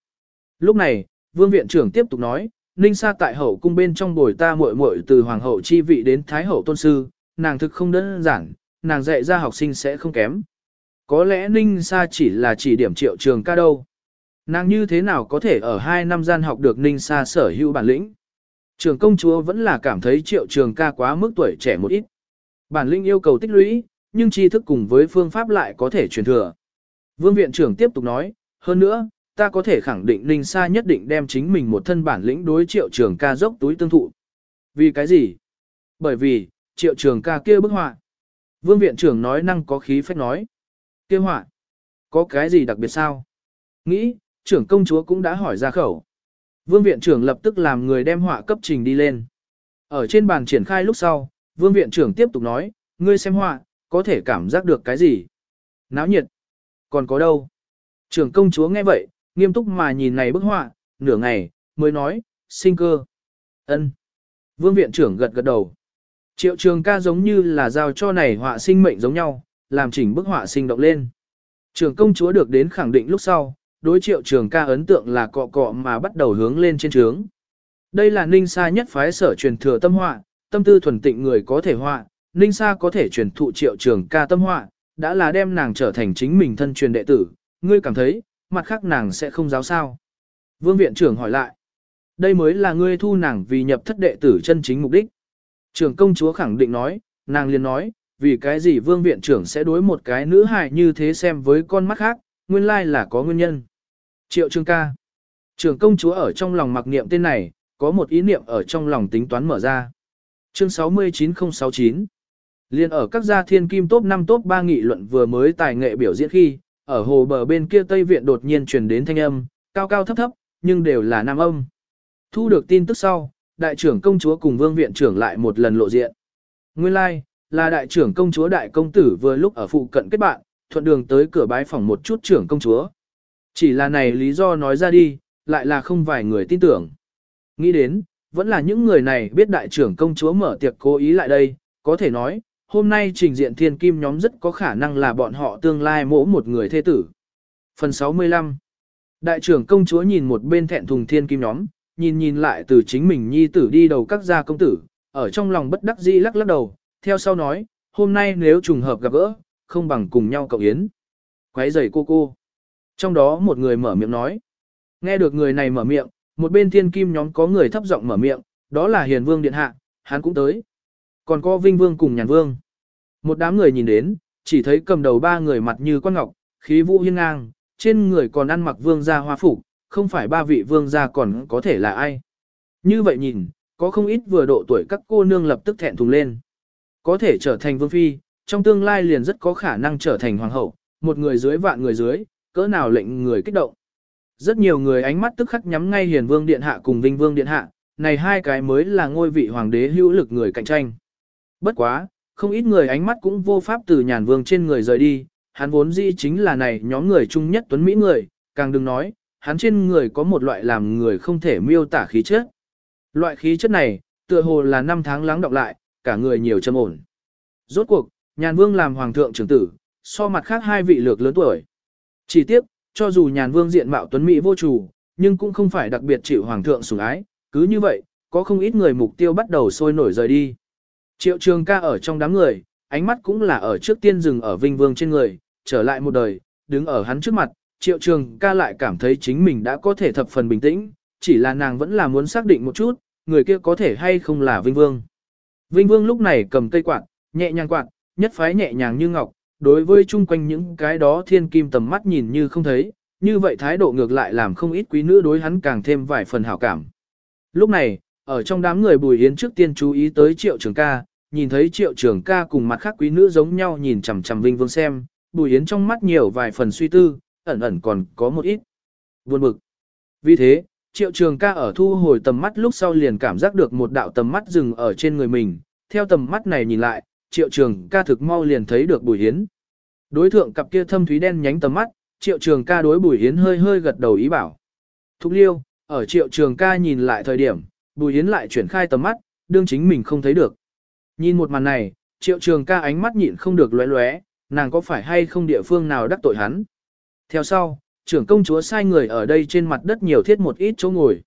Lúc này, vương viện trưởng tiếp tục nói, Ninh Sa tại hậu cung bên trong bồi ta muội muội từ hoàng hậu chi vị đến thái hậu tôn sư, nàng thực không đơn giản, nàng dạy ra học sinh sẽ không kém. Có lẽ Ninh Sa chỉ là chỉ điểm triệu trường ca đâu. Nàng như thế nào có thể ở hai năm gian học được Ninh Sa sở hữu bản lĩnh? Trường công chúa vẫn là cảm thấy triệu trường ca quá mức tuổi trẻ một ít. Bản lĩnh yêu cầu tích lũy, nhưng tri thức cùng với phương pháp lại có thể truyền thừa. Vương viện trưởng tiếp tục nói, hơn nữa, ta có thể khẳng định Ninh Sa nhất định đem chính mình một thân bản lĩnh đối triệu trường ca dốc túi tương thụ. Vì cái gì? Bởi vì, triệu trường ca kia bức họa. Vương viện trưởng nói năng có khí phách nói. Kia họa. Có cái gì đặc biệt sao? Nghĩ, trưởng công chúa cũng đã hỏi ra khẩu. Vương viện trưởng lập tức làm người đem họa cấp trình đi lên. Ở trên bàn triển khai lúc sau, vương viện trưởng tiếp tục nói, ngươi xem họa, có thể cảm giác được cái gì? Náo nhiệt. Còn có đâu? Trưởng công chúa nghe vậy, nghiêm túc mà nhìn này bức họa, nửa ngày, mới nói, sinh cơ. ân Vương viện trưởng gật gật đầu. Triệu trường ca giống như là giao cho này họa sinh mệnh giống nhau, làm chỉnh bức họa sinh động lên. Trường công chúa được đến khẳng định lúc sau, đối triệu trường ca ấn tượng là cọ cọ mà bắt đầu hướng lên trên trướng. Đây là ninh sa nhất phái sở truyền thừa tâm họa, tâm tư thuần tịnh người có thể họa, ninh sa có thể truyền thụ triệu trường ca tâm họa, đã là đem nàng trở thành chính mình thân truyền đệ tử, ngươi cảm thấy, mặt khác nàng sẽ không giáo sao. Vương viện trưởng hỏi lại, đây mới là ngươi thu nàng vì nhập thất đệ tử chân chính mục đích. Trường công chúa khẳng định nói, nàng liền nói, vì cái gì vương viện trưởng sẽ đối một cái nữ hài như thế xem với con mắt khác, nguyên lai là có nguyên nhân. Triệu Trương ca. Trưởng công chúa ở trong lòng mặc niệm tên này, có một ý niệm ở trong lòng tính toán mở ra. Chương 69069 Liên ở các gia thiên kim top 5 top 3 nghị luận vừa mới tài nghệ biểu diễn khi, ở hồ bờ bên kia Tây Viện đột nhiên truyền đến thanh âm, cao cao thấp thấp, nhưng đều là nam âm. Thu được tin tức sau, đại trưởng công chúa cùng vương viện trưởng lại một lần lộ diện. Nguyên lai, like, là đại trưởng công chúa đại công tử vừa lúc ở phụ cận kết bạn, thuận đường tới cửa bái phòng một chút trưởng công chúa. Chỉ là này lý do nói ra đi, lại là không vài người tin tưởng. Nghĩ đến, vẫn là những người này biết đại trưởng công chúa mở tiệc cố ý lại đây, có thể nói, hôm nay trình diện thiên kim nhóm rất có khả năng là bọn họ tương lai mỗ một người thế tử. Phần 65 Đại trưởng công chúa nhìn một bên thẹn thùng thiên kim nhóm, nhìn nhìn lại từ chính mình nhi tử đi đầu các gia công tử, ở trong lòng bất đắc dĩ lắc lắc đầu, theo sau nói, hôm nay nếu trùng hợp gặp gỡ, không bằng cùng nhau cậu yến. Quấy rầy cô cô. Trong đó một người mở miệng nói. Nghe được người này mở miệng, một bên thiên kim nhóm có người thấp giọng mở miệng, đó là hiền vương điện hạ, hắn cũng tới. Còn có vinh vương cùng nhàn vương. Một đám người nhìn đến, chỉ thấy cầm đầu ba người mặt như quan ngọc, khí vũ hiên ngang, trên người còn ăn mặc vương gia hoa phục, không phải ba vị vương gia còn có thể là ai. Như vậy nhìn, có không ít vừa độ tuổi các cô nương lập tức thẹn thùng lên. Có thể trở thành vương phi, trong tương lai liền rất có khả năng trở thành hoàng hậu, một người dưới vạn người dưới, cỡ nào lệnh người kích động. Rất nhiều người ánh mắt tức khắc nhắm ngay hiền vương điện hạ cùng vinh vương điện hạ, này hai cái mới là ngôi vị hoàng đế hữu lực người cạnh tranh. Bất quá, không ít người ánh mắt cũng vô pháp từ nhàn vương trên người rời đi, hắn vốn dĩ chính là này nhóm người chung nhất tuấn Mỹ người, càng đừng nói, hắn trên người có một loại làm người không thể miêu tả khí chất. Loại khí chất này, tựa hồ là năm tháng lắng đọng lại, cả người nhiều châm ổn. Rốt cuộc, nhàn vương làm hoàng thượng trưởng tử, so mặt khác hai vị lược lớn tuổi. Chỉ tiếc, cho dù nhàn vương diện mạo tuấn Mỹ vô chủ, nhưng cũng không phải đặc biệt chịu hoàng thượng sủng ái, cứ như vậy, có không ít người mục tiêu bắt đầu sôi nổi rời đi. Triệu trường ca ở trong đám người, ánh mắt cũng là ở trước tiên dừng ở Vinh Vương trên người, trở lại một đời, đứng ở hắn trước mặt, triệu trường ca lại cảm thấy chính mình đã có thể thập phần bình tĩnh, chỉ là nàng vẫn là muốn xác định một chút, người kia có thể hay không là Vinh Vương. Vinh Vương lúc này cầm cây quạt, nhẹ nhàng quạt, nhất phái nhẹ nhàng như ngọc, đối với chung quanh những cái đó thiên kim tầm mắt nhìn như không thấy, như vậy thái độ ngược lại làm không ít quý nữ đối hắn càng thêm vài phần hảo cảm. Lúc này, ở trong đám người Bùi Yến trước tiên chú ý tới Triệu Trường ca, nhìn thấy Triệu Trường ca cùng mặt khác quý nữ giống nhau nhìn chằm chằm Vinh Vương xem, Bùi Yến trong mắt nhiều vài phần suy tư, ẩn ẩn còn có một ít buồn bực. Vì thế, Triệu Trường ca ở thu hồi tầm mắt lúc sau liền cảm giác được một đạo tầm mắt dừng ở trên người mình, theo tầm mắt này nhìn lại, Triệu Trường ca thực mau liền thấy được Bùi Yến. Đối thượng cặp kia thâm thúy đen nhánh tầm mắt, Triệu Trường ca đối Bùi Yến hơi hơi gật đầu ý bảo. Thúc liêu, ở Triệu Trường ca nhìn lại thời điểm, Bùi Yến lại chuyển khai tầm mắt, đương chính mình không thấy được. Nhìn một màn này, Triệu Trường ca ánh mắt nhịn không được lóe lóe, nàng có phải hay không địa phương nào đắc tội hắn. Theo sau, trưởng công chúa sai người ở đây trên mặt đất nhiều thiết một ít chỗ ngồi.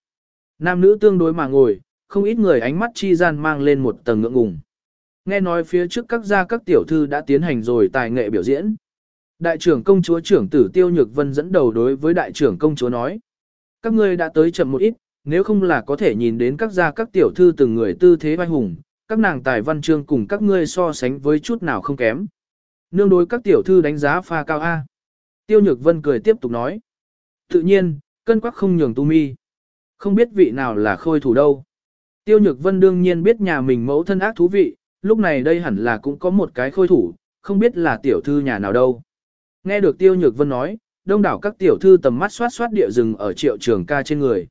Nam nữ tương đối mà ngồi, không ít người ánh mắt chi gian mang lên một tầng ngượng ngùng. Nghe nói phía trước các gia các tiểu thư đã tiến hành rồi tài nghệ biểu diễn. Đại trưởng công chúa trưởng tử Tiêu Nhược Vân dẫn đầu đối với đại trưởng công chúa nói. Các ngươi đã tới chậm một ít, nếu không là có thể nhìn đến các gia các tiểu thư từng người tư thế vai hùng, các nàng tài văn chương cùng các ngươi so sánh với chút nào không kém. Nương đối các tiểu thư đánh giá pha cao A. Tiêu Nhược Vân cười tiếp tục nói. Tự nhiên, cân quắc không nhường tu mi. Không biết vị nào là khôi thủ đâu. Tiêu Nhược Vân đương nhiên biết nhà mình mẫu thân ác thú vị, lúc này đây hẳn là cũng có một cái khôi thủ, không biết là tiểu thư nhà nào đâu. Nghe được Tiêu Nhược Vân nói, đông đảo các tiểu thư tầm mắt xoát xoát địa rừng ở triệu trường ca trên người.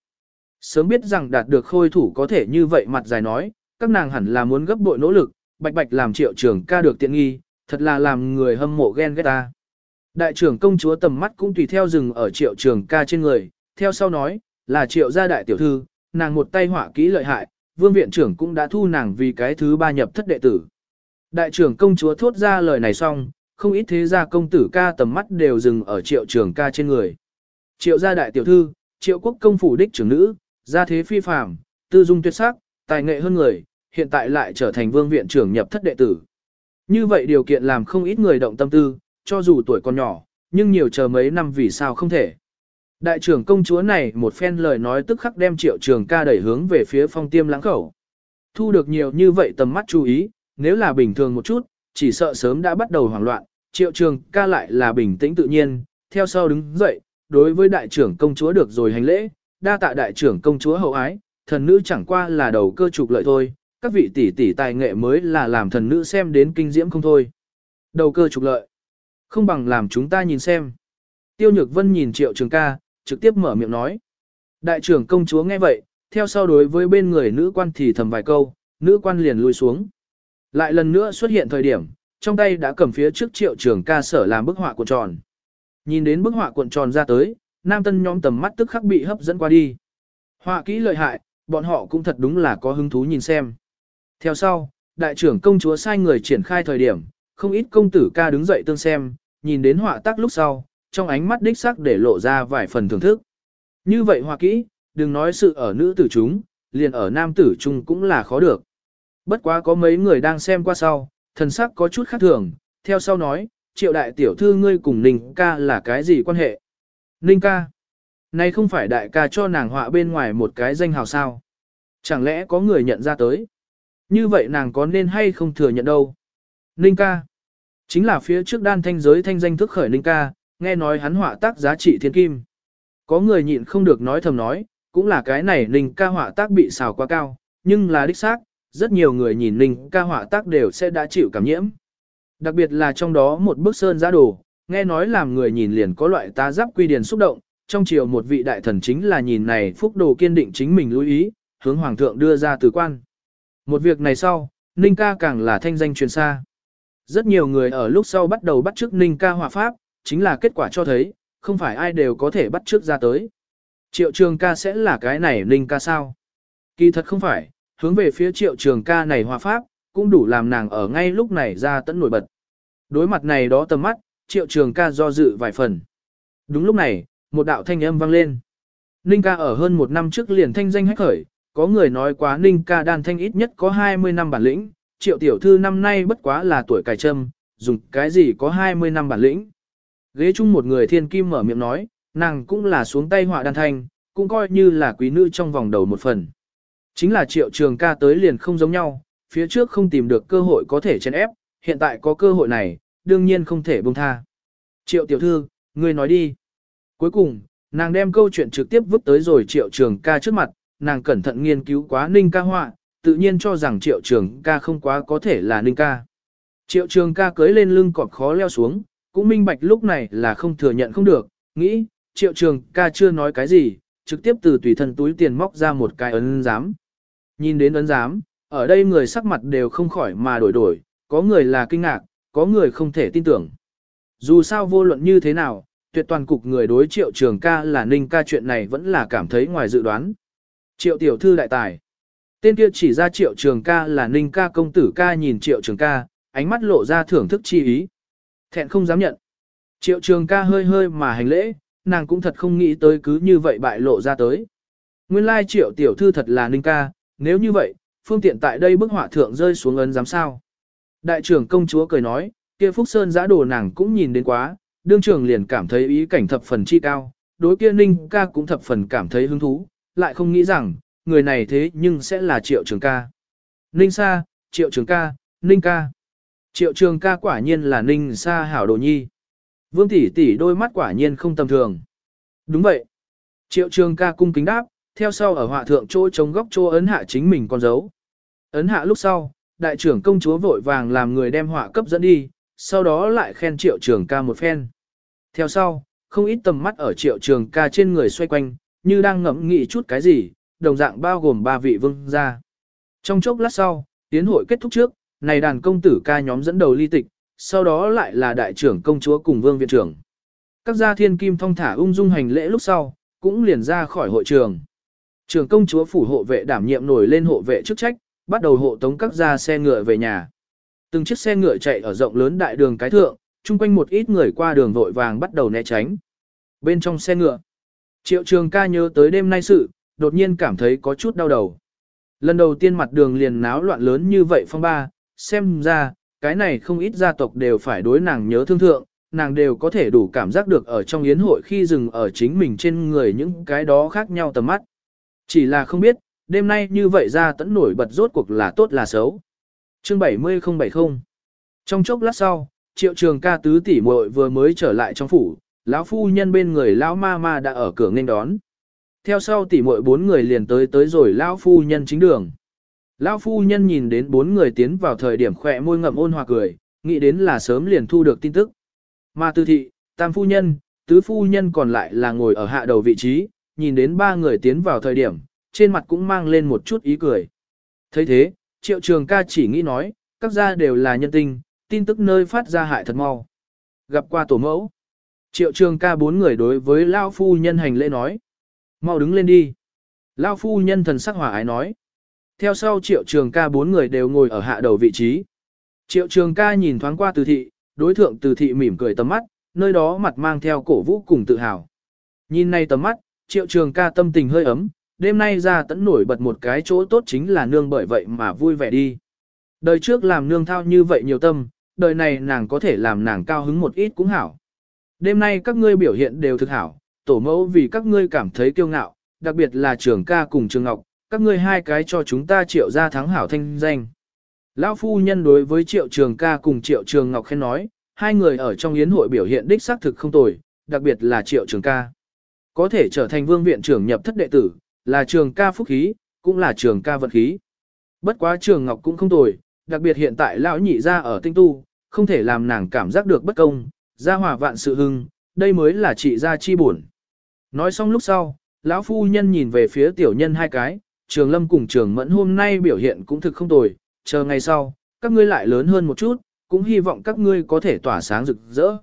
Sớm biết rằng đạt được khôi thủ có thể như vậy mặt dài nói, các nàng hẳn là muốn gấp bội nỗ lực, bạch bạch làm triệu trường ca được tiện nghi, thật là làm người hâm mộ ghen ghét ta. Đại trưởng công chúa tầm mắt cũng tùy theo rừng ở triệu trường ca trên người, theo sau nói, là triệu gia đại tiểu thư, nàng một tay họa kỹ lợi hại, vương viện trưởng cũng đã thu nàng vì cái thứ ba nhập thất đệ tử. Đại trưởng công chúa thốt ra lời này xong, không ít thế gia công tử ca tầm mắt đều dừng ở triệu trường ca trên người. Triệu gia đại tiểu thư, triệu quốc công phủ đích trưởng nữ, gia thế phi phàm, tư dung tuyệt sắc, tài nghệ hơn người, hiện tại lại trở thành vương viện trưởng nhập thất đệ tử. Như vậy điều kiện làm không ít người động tâm tư, cho dù tuổi còn nhỏ, nhưng nhiều chờ mấy năm vì sao không thể. Đại trưởng công chúa này một phen lời nói tức khắc đem triệu trường ca đẩy hướng về phía phong tiêm lãng khẩu. Thu được nhiều như vậy tầm mắt chú ý, nếu là bình thường một chút, chỉ sợ sớm đã bắt đầu hoảng loạn, triệu trường ca lại là bình tĩnh tự nhiên, theo sau đứng dậy, đối với đại trưởng công chúa được rồi hành lễ, đa tạ đại trưởng công chúa hậu ái, thần nữ chẳng qua là đầu cơ trục lợi thôi, các vị tỷ tỷ tài nghệ mới là làm thần nữ xem đến kinh diễm không thôi. Đầu cơ trục lợi, không bằng làm chúng ta nhìn xem. Tiêu Nhược Vân nhìn triệu trường ca, trực tiếp mở miệng nói. Đại trưởng công chúa nghe vậy, theo sau đối với bên người nữ quan thì thầm vài câu, nữ quan liền lui xuống. Lại lần nữa xuất hiện thời điểm, trong tay đã cầm phía trước triệu trưởng ca sở làm bức họa cuộn tròn. Nhìn đến bức họa cuộn tròn ra tới, nam tân nhóm tầm mắt tức khắc bị hấp dẫn qua đi. Họa kỹ lợi hại, bọn họ cũng thật đúng là có hứng thú nhìn xem. Theo sau, đại trưởng công chúa sai người triển khai thời điểm, không ít công tử ca đứng dậy tương xem, nhìn đến họa tác lúc sau, trong ánh mắt đích sắc để lộ ra vài phần thưởng thức. Như vậy hòa kỹ, đừng nói sự ở nữ tử chúng, liền ở nam tử chung cũng là khó được. Bất quá có mấy người đang xem qua sau, thần sắc có chút khác thường, theo sau nói, triệu đại tiểu thư ngươi cùng Ninh ca là cái gì quan hệ? Ninh ca? nay không phải đại ca cho nàng họa bên ngoài một cái danh hào sao? Chẳng lẽ có người nhận ra tới? Như vậy nàng có nên hay không thừa nhận đâu? Ninh ca? Chính là phía trước đan thanh giới thanh danh thức khởi Ninh ca, nghe nói hắn họa tác giá trị thiên kim. Có người nhịn không được nói thầm nói, cũng là cái này Ninh ca họa tác bị xào quá cao, nhưng là đích xác, rất nhiều người nhìn Ninh ca họa tác đều sẽ đã chịu cảm nhiễm. Đặc biệt là trong đó một bức sơn giá đồ, nghe nói làm người nhìn liền có loại tá giáp quy điển xúc động, trong chiều một vị đại thần chính là nhìn này phúc đồ kiên định chính mình lưu ý, hướng hoàng thượng đưa ra từ quan. Một việc này sau, Ninh ca càng là thanh danh truyền xa. Rất nhiều người ở lúc sau bắt đầu bắt chước Ninh ca họa pháp, chính là kết quả cho thấy, không phải ai đều có thể bắt trước ra tới. Triệu trường ca sẽ là cái này Ninh ca sao? Kỳ thật không phải, hướng về phía triệu trường ca này hòa pháp, cũng đủ làm nàng ở ngay lúc này ra tận nổi bật. Đối mặt này đó tầm mắt, triệu trường ca do dự vài phần. Đúng lúc này, một đạo thanh âm vang lên. Ninh ca ở hơn một năm trước liền thanh danh hách khởi, có người nói quá Ninh ca đàn thanh ít nhất có 20 năm bản lĩnh, triệu tiểu thư năm nay bất quá là tuổi cải trâm, dùng cái gì có 20 năm bản lĩnh. Ghế chung một người thiên kim mở miệng nói, nàng cũng là xuống tay họa đàn thanh, cũng coi như là quý nữ trong vòng đầu một phần. Chính là triệu trường ca tới liền không giống nhau, phía trước không tìm được cơ hội có thể chèn ép, hiện tại có cơ hội này, đương nhiên không thể buông tha. Triệu tiểu thư, ngươi nói đi. Cuối cùng, nàng đem câu chuyện trực tiếp vứt tới rồi triệu trường ca trước mặt, nàng cẩn thận nghiên cứu quá ninh ca họa, tự nhiên cho rằng triệu trường ca không quá có thể là ninh ca. Triệu trường ca cưới lên lưng cọp khó leo xuống, cũng minh bạch lúc này là không thừa nhận không được, nghĩ, triệu trường ca chưa nói cái gì, trực tiếp từ tùy thân túi tiền móc ra một cái ấn giám. Nhìn đến ấn giám, ở đây người sắc mặt đều không khỏi mà đổi đổi, có người là kinh ngạc, có người không thể tin tưởng. Dù sao vô luận như thế nào, tuyệt toàn cục người đối triệu trường ca là ninh ca chuyện này vẫn là cảm thấy ngoài dự đoán. Triệu tiểu thư đại tài. Tên kia chỉ ra triệu trường ca là ninh ca công tử ca nhìn triệu trường ca, ánh mắt lộ ra thưởng thức chi ý. Thẹn không dám nhận. Triệu trường ca hơi hơi mà hành lễ, nàng cũng thật không nghĩ tới cứ như vậy bại lộ ra tới. Nguyên lai triệu tiểu thư thật là ninh ca, nếu như vậy, phương tiện tại đây bức họa thượng rơi xuống ấn giám sao. Đại trưởng công chúa cười nói, kia Phúc Sơn giã đồ nàng cũng nhìn đến quá, đương trường liền cảm thấy ý cảnh thập phần chi cao, đối kia ninh ca cũng thập phần cảm thấy hứng thú, lại không nghĩ rằng, người này thế nhưng sẽ là triệu trường ca. Ninh sa, triệu trường ca, ninh ca. Triệu trường ca quả nhiên là ninh sa hảo đồ nhi. Vương tỷ tỷ đôi mắt quả nhiên không tầm thường. Đúng vậy. Triệu trường ca cung kính đáp, theo sau ở họa thượng chỗ chống góc chỗ ấn hạ chính mình con dấu. Ấn hạ lúc sau, đại trưởng công chúa vội vàng làm người đem họa cấp dẫn đi, sau đó lại khen triệu trường ca một phen. Theo sau, không ít tầm mắt ở triệu trường ca trên người xoay quanh, như đang ngẫm nghĩ chút cái gì, đồng dạng bao gồm ba vị vương gia. Trong chốc lát sau, tiến hội kết thúc trước, này đàn công tử ca nhóm dẫn đầu ly tịch, sau đó lại là đại trưởng công chúa cùng vương viện trưởng. Các gia thiên kim thong thả ung dung hành lễ lúc sau, cũng liền ra khỏi hội trường. Trưởng công chúa phủ hộ vệ đảm nhiệm nổi lên hộ vệ chức trách, bắt đầu hộ tống các gia xe ngựa về nhà. Từng chiếc xe ngựa chạy ở rộng lớn đại đường cái thượng, chung quanh một ít người qua đường vội vàng bắt đầu né tránh. Bên trong xe ngựa, triệu trường ca nhớ tới đêm nay sự, đột nhiên cảm thấy có chút đau đầu. Lần đầu tiên mặt đường liền náo loạn lớn như vậy phong ba, xem ra, cái này không ít gia tộc đều phải đối nàng nhớ thương thượng, nàng đều có thể đủ cảm giác được ở trong yến hội khi dừng ở chính mình trên người những cái đó khác nhau tầm mắt. Chỉ là không biết, đêm nay như vậy ra tẫn nổi bật rốt cuộc là tốt là xấu. Chương 70070 Trong chốc lát sau, triệu trường ca tứ tỷ muội vừa mới trở lại trong phủ, lão phu nhân bên người lão ma ma đã ở cửa nghênh đón. Theo sau tỷ muội bốn người liền tới tới rồi lão phu nhân chính đường. Lão phu nhân nhìn đến bốn người tiến vào thời điểm khỏe môi ngậm ôn hòa cười, nghĩ đến là sớm liền thu được tin tức. Mà tư thị, tam phu nhân, tứ phu nhân còn lại là ngồi ở hạ đầu vị trí, nhìn đến ba người tiến vào thời điểm, trên mặt cũng mang lên một chút ý cười. thấy thế, triệu trường ca chỉ nghĩ nói, các gia đều là nhân tinh, tin tức nơi phát ra hại thật mau. Gặp qua tổ mẫu, triệu trường ca bốn người đối với Lao phu nhân hành lễ nói. Mau đứng lên đi. Lao phu nhân thần sắc hòa ái nói. Theo sau triệu trường ca bốn người đều ngồi ở hạ đầu vị trí. Triệu trường ca nhìn thoáng qua từ thị, đối thượng từ thị mỉm cười tầm mắt, nơi đó mặt mang theo cổ vũ cùng tự hào. Nhìn này tầm mắt, triệu trường ca tâm tình hơi ấm, đêm nay ra tẫn nổi bật một cái chỗ tốt chính là nương bởi vậy mà vui vẻ đi. Đời trước làm nương thao như vậy nhiều tâm, đời này nàng có thể làm nàng cao hứng một ít cũng hảo. Đêm nay các ngươi biểu hiện đều thực hảo, tổ mẫu vì các ngươi cảm thấy kiêu ngạo, đặc biệt là trường ca cùng trường ngọc, các ngươi hai cái cho chúng ta triệu ra thắng hảo thanh danh. Lão phu nhân đối với triệu trường ca cùng triệu trường ngọc khen nói, hai người ở trong yến hội biểu hiện đích xác thực không tồi, đặc biệt là triệu trường ca. Có thể trở thành vương viện trưởng nhập thất đệ tử, là trường ca phúc khí, cũng là trường ca vận khí. Bất quá trường ngọc cũng không tồi, đặc biệt hiện tại lão nhị ra ở tinh tu, không thể làm nàng cảm giác được bất công, gia hòa vạn sự hưng, đây mới là trị gia chi buồn. Nói xong lúc sau, lão phu nhân nhìn về phía tiểu nhân hai cái, trường lâm cùng trường mẫn hôm nay biểu hiện cũng thực không tồi, chờ ngày sau, các ngươi lại lớn hơn một chút, cũng hy vọng các ngươi có thể tỏa sáng rực rỡ.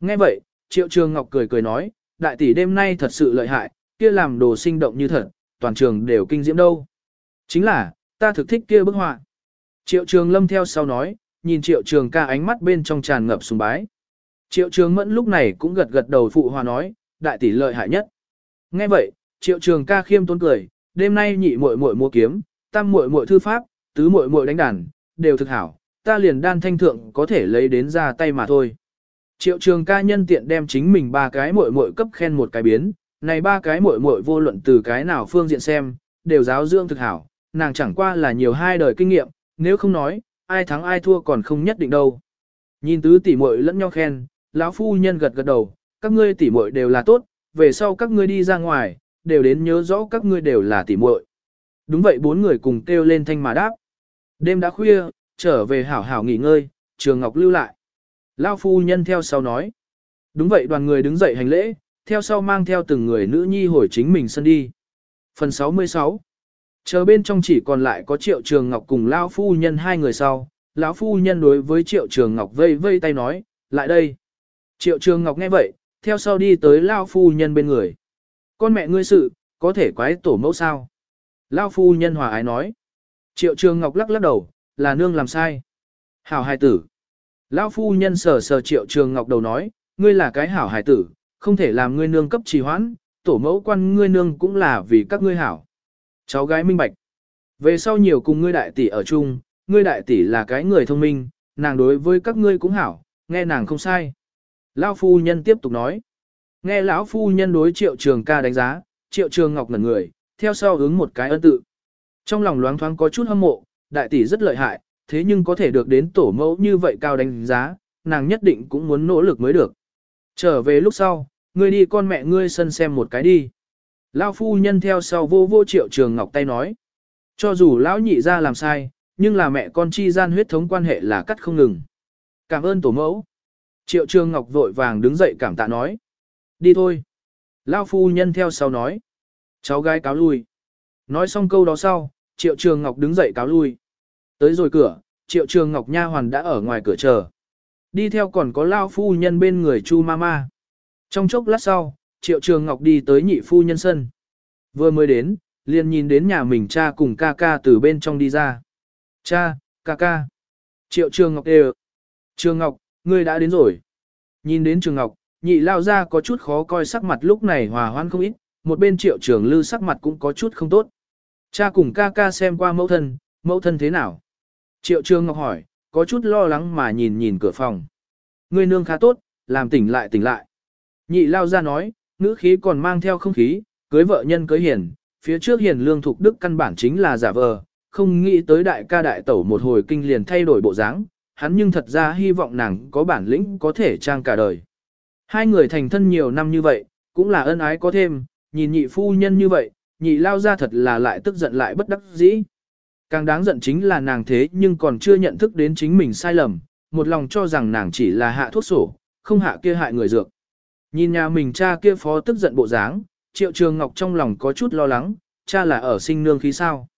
Nghe vậy, triệu trường ngọc cười cười nói, đại tỷ đêm nay thật sự lợi hại, kia làm đồ sinh động như thật, toàn trường đều kinh diễm đâu. Chính là, ta thực thích kia bức họa. Triệu trường lâm theo sau nói, nhìn triệu trường ca ánh mắt bên trong tràn ngập sùng bái. Triệu trường mẫn lúc này cũng gật gật đầu phụ hòa nói, đại tỷ lợi hại nhất. Nghe vậy, triệu trường ca khiêm tốn cười, đêm nay nhị muội muội mua kiếm, tam muội muội thư pháp, tứ muội muội đánh đàn, đều thực hảo, ta liền đan thanh thượng có thể lấy đến ra tay mà thôi. Triệu trường ca nhân tiện đem chính mình ba cái muội muội cấp khen một cái biến, này ba cái muội muội vô luận từ cái nào phương diện xem, đều giáo dưỡng thực hảo, nàng chẳng qua là nhiều hai đời kinh nghiệm, nếu không nói, ai thắng ai thua còn không nhất định đâu. Nhìn tứ tỷ muội lẫn nhau khen, lão phu nhân gật gật đầu, các ngươi tỷ muội đều là tốt, về sau các ngươi đi ra ngoài, đều đến nhớ rõ các ngươi đều là tỷ muội. Đúng vậy bốn người cùng kêu lên thanh mà đáp. Đêm đã khuya, trở về hảo hảo nghỉ ngơi, Trường Ngọc lưu lại. Lão phu nhân theo sau nói. Đúng vậy đoàn người đứng dậy hành lễ, theo sau mang theo từng người nữ nhi hồi chính mình sân đi. Phần 66 Chờ bên trong chỉ còn lại có Triệu Trường Ngọc cùng Lão Phu Nhân hai người sau, lão Phu Nhân đối với Triệu Trường Ngọc vây vây tay nói, lại đây. Triệu Trường Ngọc nghe vậy, theo sau đi tới Lão Phu Nhân bên người. Con mẹ ngươi sự, có thể quái tổ mẫu sao? Lão Phu Nhân hòa ái nói. Triệu Trường Ngọc lắc lắc đầu, là nương làm sai. Hảo hài tử. Lão Phu Nhân sờ sờ Triệu Trường Ngọc đầu nói, ngươi là cái hảo hài tử, không thể làm ngươi nương cấp trì hoãn, tổ mẫu quan ngươi nương cũng là vì các ngươi hảo. Cháu gái minh bạch. Về sau nhiều cùng ngươi đại tỷ ở chung, ngươi đại tỷ là cái người thông minh, nàng đối với các ngươi cũng hảo, nghe nàng không sai. Lão phu nhân tiếp tục nói. Nghe lão phu nhân đối triệu trường ca đánh giá, triệu trường ngọc ngẩn người, theo sau hướng một cái ân tự. Trong lòng loáng thoáng có chút hâm mộ, đại tỷ rất lợi hại, thế nhưng có thể được đến tổ mẫu như vậy cao đánh giá, nàng nhất định cũng muốn nỗ lực mới được. Trở về lúc sau, ngươi đi con mẹ ngươi sân xem một cái đi. Lão phu nhân theo sau vô vô triệu trường ngọc tay nói. Cho dù lão nhị ra làm sai, nhưng là mẹ con chi gian huyết thống quan hệ là cắt không ngừng. Cảm ơn tổ mẫu. Triệu trường ngọc vội vàng đứng dậy cảm tạ nói. Đi thôi. Lão phu nhân theo sau nói. Cháu gái cáo lui. Nói xong câu đó sau, triệu trường ngọc đứng dậy cáo lui. Tới rồi cửa, triệu trường ngọc nha hoàn đã ở ngoài cửa chờ. Đi theo còn có Lão phu nhân bên người chu mama. Trong chốc lát sau, Triệu Trường Ngọc đi tới nhị phu nhân sân. Vừa mới đến, liền nhìn đến nhà mình cha cùng ca ca từ bên trong đi ra. Cha, ca ca. Triệu Trường Ngọc đều. Trường Ngọc, ngươi đã đến rồi. Nhìn đến Trường Ngọc, nhị lao ra có chút khó coi sắc mặt lúc này hòa hoan không ít, một bên Triệu Trường Lư sắc mặt cũng có chút không tốt. Cha cùng ca ca xem qua mẫu thân, mẫu thân thế nào? Triệu Trường Ngọc hỏi, có chút lo lắng mà nhìn nhìn cửa phòng. Người nương khá tốt, làm tỉnh lại tỉnh lại. Nhị lao ra nói, ngữ khí còn mang theo không khí, cưới vợ nhân cưới hiền, phía trước hiền lương thục đức căn bản chính là giả vờ, không nghĩ tới đại ca đại tẩu một hồi kinh liền thay đổi bộ dáng, hắn nhưng thật ra hy vọng nàng có bản lĩnh có thể trang cả đời. Hai người thành thân nhiều năm như vậy, cũng là ân ái có thêm, nhìn nhị phu nhân như vậy, nhị lao ra thật là lại tức giận lại bất đắc dĩ. Càng đáng giận chính là nàng thế nhưng còn chưa nhận thức đến chính mình sai lầm, một lòng cho rằng nàng chỉ là hạ thuốc sổ, không hạ kia hại người dược. Nhìn nhà mình cha kia phó tức giận bộ dáng, Triệu Trường Ngọc trong lòng có chút lo lắng, cha là ở sinh nương khí sao.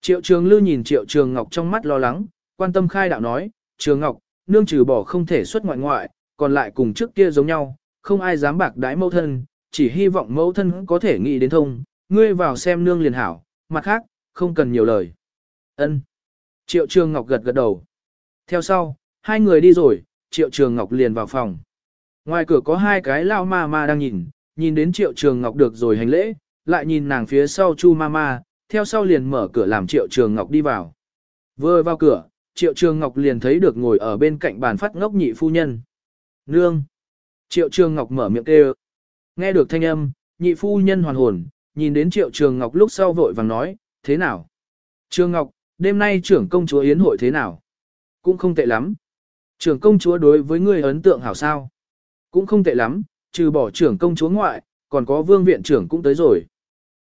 Triệu Trường Lư nhìn Triệu Trường Ngọc trong mắt lo lắng, quan tâm khai đạo nói, Trường Ngọc, nương trừ bỏ không thể xuất ngoại ngoại, còn lại cùng trước kia giống nhau, không ai dám bạc đái mẫu thân, chỉ hy vọng mẫu thân có thể nghĩ đến thông, ngươi vào xem nương liền hảo, mặt khác, không cần nhiều lời. Ân. Triệu Trường Ngọc gật gật đầu. Theo sau, hai người đi rồi, Triệu Trường Ngọc liền vào phòng. Ngoài cửa có hai cái lao ma ma đang nhìn, nhìn đến triệu trường ngọc được rồi hành lễ, lại nhìn nàng phía sau chu Ma Ma, theo sau liền mở cửa làm triệu trường ngọc đi vào. Vừa vào cửa, triệu trường ngọc liền thấy được ngồi ở bên cạnh bàn phát ngốc nhị phu nhân. Nương! Triệu trường ngọc mở miệng kêu. Nghe được thanh âm, nhị phu nhân hoàn hồn, nhìn đến triệu trường ngọc lúc sau vội vàng nói, thế nào? Trường ngọc, đêm nay trưởng công chúa yến hội thế nào? Cũng không tệ lắm. Trưởng công chúa đối với ngươi ấn tượng hảo sao? Cũng không tệ lắm, trừ bỏ trưởng công chúa ngoại, còn có vương viện trưởng cũng tới rồi.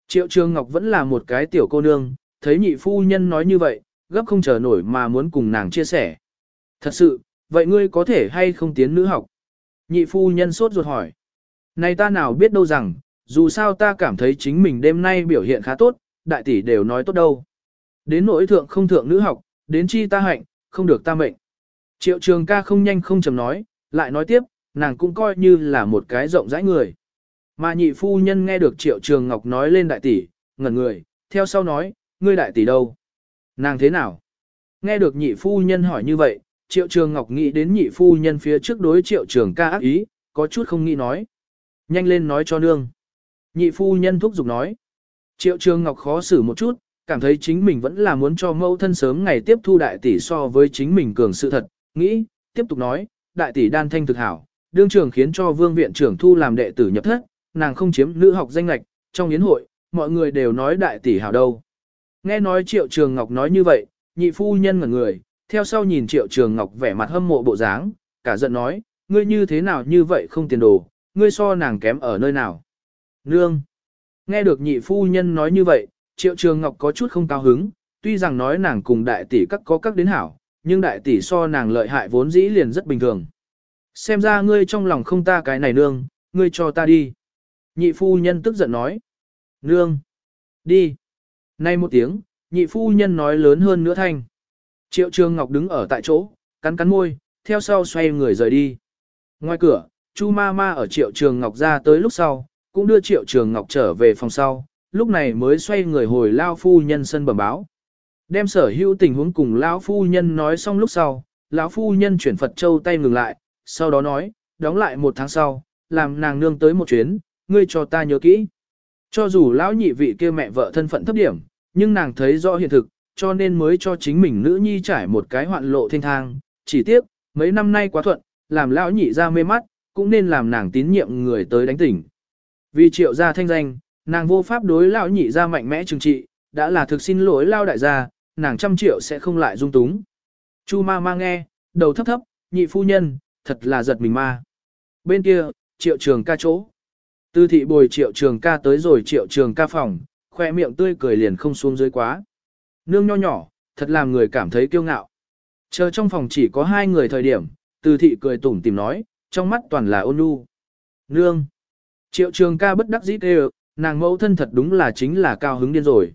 Triệu Trường Ngọc vẫn là một cái tiểu cô nương, thấy nhị phu nhân nói như vậy, gấp không chờ nổi mà muốn cùng nàng chia sẻ. Thật sự, vậy ngươi có thể hay không tiến nữ học? Nhị phu nhân sốt ruột hỏi. Này ta nào biết đâu rằng, dù sao ta cảm thấy chính mình đêm nay biểu hiện khá tốt, đại tỷ đều nói tốt đâu. Đến nỗi thượng không thượng nữ học, đến chi ta hạnh, không được ta mệnh. Triệu trường ca không nhanh không chầm nói, lại nói tiếp, nàng cũng coi như là một cái rộng rãi người. Mà nhị phu nhân nghe được triệu trường ngọc nói lên đại tỷ, ngẩn người, theo sau nói, ngươi đại tỷ đâu? Nàng thế nào? Nghe được nhị phu nhân hỏi như vậy, triệu trường ngọc nghĩ đến nhị phu nhân phía trước đối triệu trường ca ác ý, có chút không nghĩ nói. Nhanh lên nói cho nương. Nhị phu nhân thúc giục nói. Triệu trường ngọc khó xử một chút, cảm thấy chính mình vẫn là muốn cho mẫu thân sớm ngày tiếp thu đại tỷ so với chính mình cường sự thật, nghĩ, tiếp tục nói, đại tỷ đan thanh thực hảo, đương trường khiến cho vương viện trưởng thu làm đệ tử nhập thất, nàng không chiếm nữ học danh lạch, trong yến hội, mọi người đều nói đại tỷ hảo đâu. Nghe nói triệu trường ngọc nói như vậy, nhị phu nhân ngẩn người, theo sau nhìn triệu trường ngọc vẻ mặt hâm mộ bộ dáng, cả giận nói, ngươi như thế nào như vậy không tiền đồ, ngươi so nàng kém ở nơi nào. Nương! Nghe được nhị phu nhân nói như vậy, triệu trường ngọc có chút không cao hứng, tuy rằng nói nàng cùng đại tỷ các có các đến hảo, nhưng đại tỷ so nàng lợi hại vốn dĩ liền rất bình thường. Xem ra ngươi trong lòng không ta cái này nương, ngươi cho ta đi. Nhị phu nhân tức giận nói. Nương! Đi! Nay một tiếng, nhị phu nhân nói lớn hơn nữa thanh. Triệu Trường Ngọc đứng ở tại chỗ, cắn cắn môi, theo sau xoay người rời đi. Ngoài cửa, Chu ma ma ở Triệu Trường Ngọc ra tới lúc sau, cũng đưa Triệu Trường Ngọc trở về phòng sau, lúc này mới xoay người hồi lao phu nhân sân bẩm báo. Đem sở hữu tình huống cùng lão phu nhân nói xong lúc sau, lão phu nhân chuyển Phật Châu tay ngừng lại, sau đó nói, đóng lại một tháng sau, làm nàng nương tới một chuyến, ngươi cho ta nhớ kỹ. Cho dù lão nhị vị kia mẹ vợ thân phận thấp điểm, nhưng nàng thấy rõ hiện thực, cho nên mới cho chính mình nữ nhi trải một cái hoạn lộ thanh thang. Chỉ tiếc, mấy năm nay quá thuận, làm lão nhị ra mê mắt, cũng nên làm nàng tín nhiệm người tới đánh tỉnh. Vì triệu gia thanh danh, nàng vô pháp đối lão nhị ra mạnh mẽ trừng trị, đã là thực xin lỗi lao đại gia, nàng trăm triệu sẽ không lại dung túng. Chu ma ma nghe, đầu thấp thấp, nhị phu nhân, thật là giật mình ma. Bên kia, triệu trường ca chỗ. Tư thị bồi triệu trường ca tới rồi triệu trường ca phòng, khoe miệng tươi cười liền không xuống dưới quá. Nương nho nhỏ, thật làm người cảm thấy kiêu ngạo. Chờ trong phòng chỉ có hai người thời điểm, từ thị cười tủm tìm nói, trong mắt toàn là ôn nhu. Nương! Triệu trường ca bất đắc dĩ kêu, nàng mẫu thân thật đúng là chính là cao hứng điên rồi.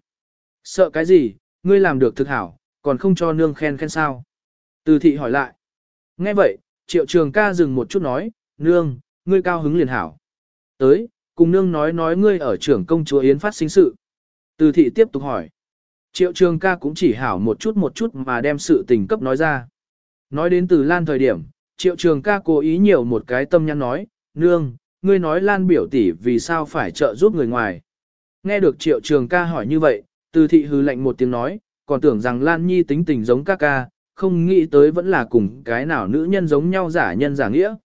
Sợ cái gì, ngươi làm được thực hảo, còn không cho nương khen khen sao? Từ thị hỏi lại. Nghe vậy, triệu trường ca dừng một chút nói, nương, ngươi cao hứng liền hảo. Tới, cùng nương nói nói ngươi ở trưởng công chúa Yến phát sinh sự. Từ thị tiếp tục hỏi. Triệu trường ca cũng chỉ hảo một chút một chút mà đem sự tình cấp nói ra. Nói đến từ Lan thời điểm, triệu trường ca cố ý nhiều một cái tâm nhắn nói, nương, ngươi nói Lan biểu tỷ vì sao phải trợ giúp người ngoài. Nghe được triệu trường ca hỏi như vậy, từ thị hư lạnh một tiếng nói, còn tưởng rằng Lan Nhi tính tình giống ca ca, không nghĩ tới vẫn là cùng cái nào nữ nhân giống nhau giả nhân giả nghĩa.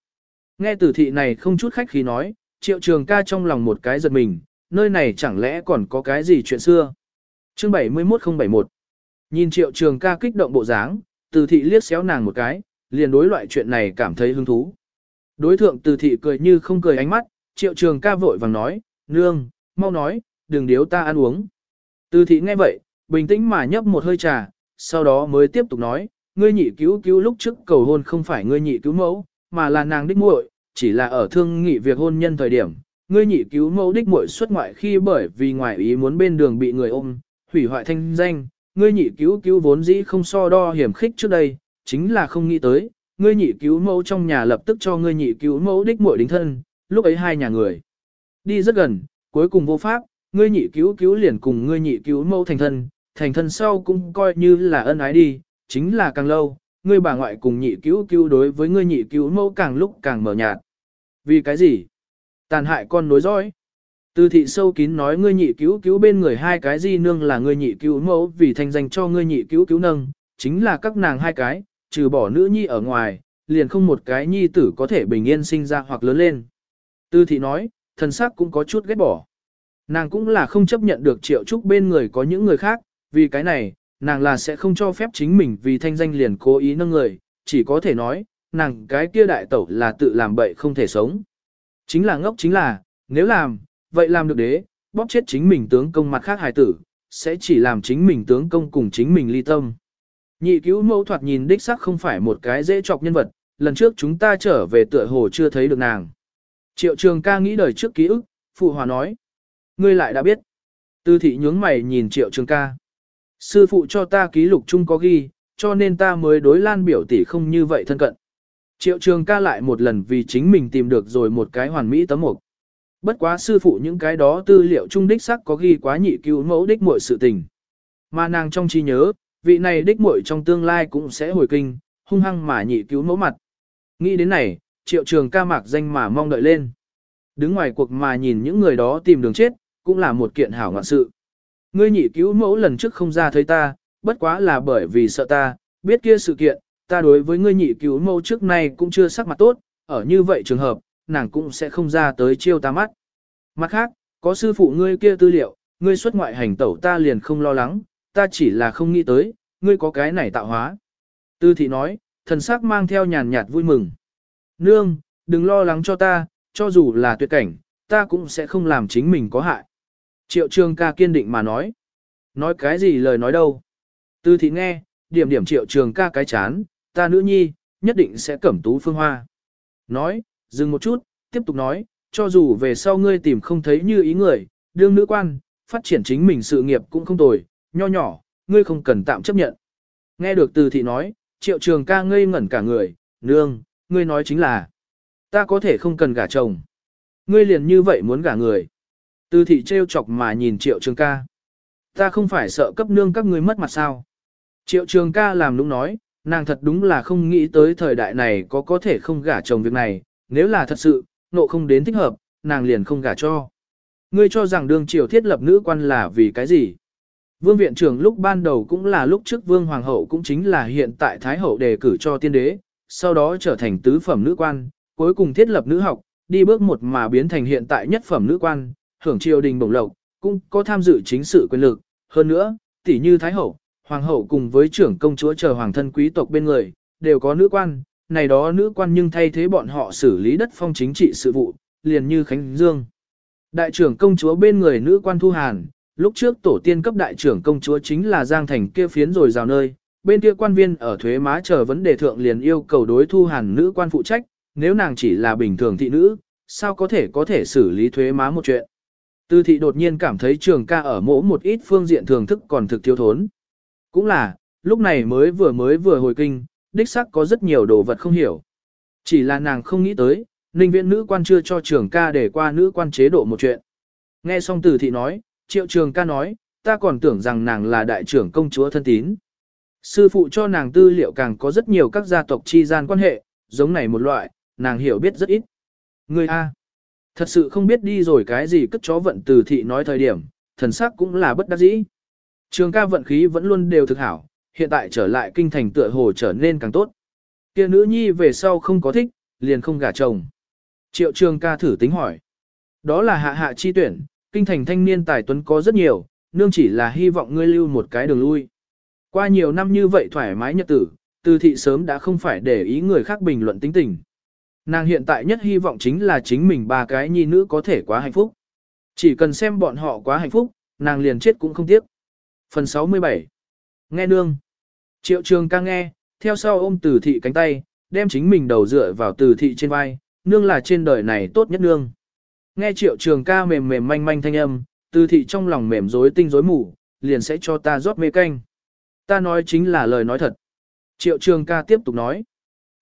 Nghe từ thị này không chút khách khí nói, triệu trường ca trong lòng một cái giật mình, nơi này chẳng lẽ còn có cái gì chuyện xưa. Chương 71071 Nhìn triệu trường ca kích động bộ dáng, từ thị liếc xéo nàng một cái, liền đối loại chuyện này cảm thấy hứng thú. Đối thượng từ thị cười như không cười ánh mắt, triệu trường ca vội vàng nói, nương, mau nói, đừng điếu ta ăn uống. Từ thị nghe vậy, bình tĩnh mà nhấp một hơi trà, sau đó mới tiếp tục nói, ngươi nhị cứu cứu lúc trước cầu hôn không phải ngươi nhị cứu mẫu, mà là nàng đích muội, chỉ là ở thương nghị việc hôn nhân thời điểm, ngươi nhị cứu mẫu đích muội xuất ngoại khi bởi vì ngoại ý muốn bên đường bị người ôm, hủy hoại thanh danh, ngươi nhị cứu cứu vốn dĩ không so đo hiểm khích trước đây, chính là không nghĩ tới, ngươi nhị cứu mẫu trong nhà lập tức cho ngươi nhị cứu mẫu đích muội đính thân, lúc ấy hai nhà người đi rất gần, cuối cùng vô pháp, ngươi nhị cứu cứu liền cùng ngươi nhị cứu mẫu thành thân, thành thân sau cũng coi như là ân ái đi, chính là càng lâu, ngươi bà ngoại cùng nhị cứu cứu đối với ngươi nhị cứu mẫu càng lúc càng mở nhạt. Vì cái gì? Tàn hại con nối dõi. Từ thị sâu kín nói ngươi nhị cứu cứu bên người hai cái di nương là ngươi nhị cứu mẫu vì thành danh cho ngươi nhị cứu cứu nâng, chính là các nàng hai cái, trừ bỏ nữ nhi ở ngoài, liền không một cái nhi tử có thể bình yên sinh ra hoặc lớn lên. Từ thị nói, thần sắc cũng có chút ghét bỏ. Nàng cũng là không chấp nhận được triệu trúc bên người có những người khác, vì cái này, nàng là sẽ không cho phép chính mình vì thanh danh liền cố ý nâng người, chỉ có thể nói, nàng cái kia đại tẩu là tự làm bậy không thể sống. Chính là ngốc chính là, nếu làm, vậy làm được đế, bóp chết chính mình tướng công mặt khác hài tử, sẽ chỉ làm chính mình tướng công cùng chính mình ly tâm. Nhị cứu mẫu thoạt nhìn đích sắc không phải một cái dễ chọc nhân vật, lần trước chúng ta trở về tựa hồ chưa thấy được nàng. Triệu trường ca nghĩ đời trước ký ức, phụ hòa nói. Ngươi lại đã biết. Tư thị nhướng mày nhìn triệu trường ca. Sư phụ cho ta ký lục chung có ghi, cho nên ta mới đối lan biểu tỷ không như vậy thân cận. Triệu trường ca lại một lần vì chính mình tìm được rồi một cái hoàn mỹ tấm mục. Bất quá sư phụ những cái đó tư liệu trung đích sắc có ghi quá nhị cứu mẫu đích muội sự tình. Mà nàng trong trí nhớ, vị này đích muội trong tương lai cũng sẽ hồi kinh, hung hăng mà nhị cứu mẫu mặt. Nghĩ đến này, triệu trường ca mạc danh mà mong đợi lên. Đứng ngoài cuộc mà nhìn những người đó tìm đường chết, cũng là một kiện hảo ngọn sự. Ngươi nhị cứu mẫu lần trước không ra thấy ta, bất quá là bởi vì sợ ta, biết kia sự kiện, ta đối với ngươi nhị cứu mẫu trước nay cũng chưa sắc mặt tốt, ở như vậy trường hợp, nàng cũng sẽ không ra tới chiêu ta mắt. Mặt khác, có sư phụ ngươi kia tư liệu, ngươi xuất ngoại hành tẩu ta liền không lo lắng, ta chỉ là không nghĩ tới, ngươi có cái này tạo hóa. Tư thị nói, thần sắc mang theo nhàn nhạt vui mừng. Nương, đừng lo lắng cho ta, cho dù là tuyệt cảnh, ta cũng sẽ không làm chính mình có hại. Triệu trường ca kiên định mà nói. Nói cái gì lời nói đâu. Tư thị nghe, điểm điểm triệu trường ca cái chán, ta nữ nhi, nhất định sẽ cẩm tú phương hoa. Nói, dừng một chút, tiếp tục nói, cho dù về sau ngươi tìm không thấy như ý người, đương nữ quan, phát triển chính mình sự nghiệp cũng không tồi, nho nhỏ, ngươi không cần tạm chấp nhận. Nghe được từ thị nói, triệu trường ca ngây ngẩn cả người, nương, ngươi nói chính là, ta có thể không cần gả chồng. Ngươi liền như vậy muốn gả người. Từ thị trêu chọc mà nhìn triệu trường ca. Ta không phải sợ cấp nương các ngươi mất mặt sao. Triệu trường ca làm đúng nói, nàng thật đúng là không nghĩ tới thời đại này có có thể không gả chồng việc này, nếu là thật sự, nộ không đến thích hợp, nàng liền không gả cho. Ngươi cho rằng đương triều thiết lập nữ quan là vì cái gì? Vương viện trưởng lúc ban đầu cũng là lúc trước vương hoàng hậu cũng chính là hiện tại thái hậu đề cử cho tiên đế, sau đó trở thành tứ phẩm nữ quan, cuối cùng thiết lập nữ học, đi bước một mà biến thành hiện tại nhất phẩm nữ quan, hưởng triều đình bổng lộc, cũng có tham dự chính sự quyền lực. Hơn nữa, tỷ như thái hậu, hoàng hậu cùng với trưởng công chúa chờ hoàng thân quý tộc bên người, đều có nữ quan, này đó nữ quan nhưng thay thế bọn họ xử lý đất phong chính trị sự vụ, liền như Khánh Dương. Đại trưởng công chúa bên người nữ quan Thu Hàn, lúc trước tổ tiên cấp đại trưởng công chúa chính là Giang Thành kia phiến rồi rào nơi, bên kia quan viên ở thuế má chờ vấn đề thượng liền yêu cầu đối Thu Hàn nữ quan phụ trách, nếu nàng chỉ là bình thường thị nữ, sao có thể có thể xử lý thuế má một chuyện. Tư thị đột nhiên cảm thấy trường ca ở mỗ một ít phương diện thường thức còn thực thiếu thốn. Cũng là, lúc này mới vừa mới vừa hồi kinh, đích xác có rất nhiều đồ vật không hiểu. Chỉ là nàng không nghĩ tới, ninh viện nữ quan chưa cho trường ca để qua nữ quan chế độ một chuyện. Nghe xong từ thị nói, triệu trường ca nói, ta còn tưởng rằng nàng là đại trưởng công chúa thân tín. Sư phụ cho nàng tư liệu càng có rất nhiều các gia tộc chi gian quan hệ, giống này một loại, nàng hiểu biết rất ít. Người A. Thật sự không biết đi rồi cái gì cất chó vận từ thị nói thời điểm, thần sắc cũng là bất đắc dĩ. Trường ca vận khí vẫn luôn đều thực hảo, hiện tại trở lại kinh thành tựa hồ trở nên càng tốt. Kia nữ nhi về sau không có thích, liền không gả chồng. Triệu trường ca thử tính hỏi. Đó là hạ hạ chi tuyển, kinh thành thanh niên tài tuấn có rất nhiều, nương chỉ là hy vọng ngươi lưu một cái đường lui. Qua nhiều năm như vậy thoải mái nhật tử, từ thị sớm đã không phải để ý người khác bình luận tính tình. Nàng hiện tại nhất hy vọng chính là chính mình ba cái nhi nữ có thể quá hạnh phúc. Chỉ cần xem bọn họ quá hạnh phúc, nàng liền chết cũng không tiếc. Phần 67 Nghe nương Triệu trường ca nghe, theo sau ôm từ thị cánh tay, đem chính mình đầu dựa vào từ thị trên vai, nương là trên đời này tốt nhất nương. Nghe triệu trường ca mềm mềm manh manh thanh âm, từ thị trong lòng mềm rối tinh rối mù, liền sẽ cho ta rót mê canh. Ta nói chính là lời nói thật. Triệu trường ca tiếp tục nói.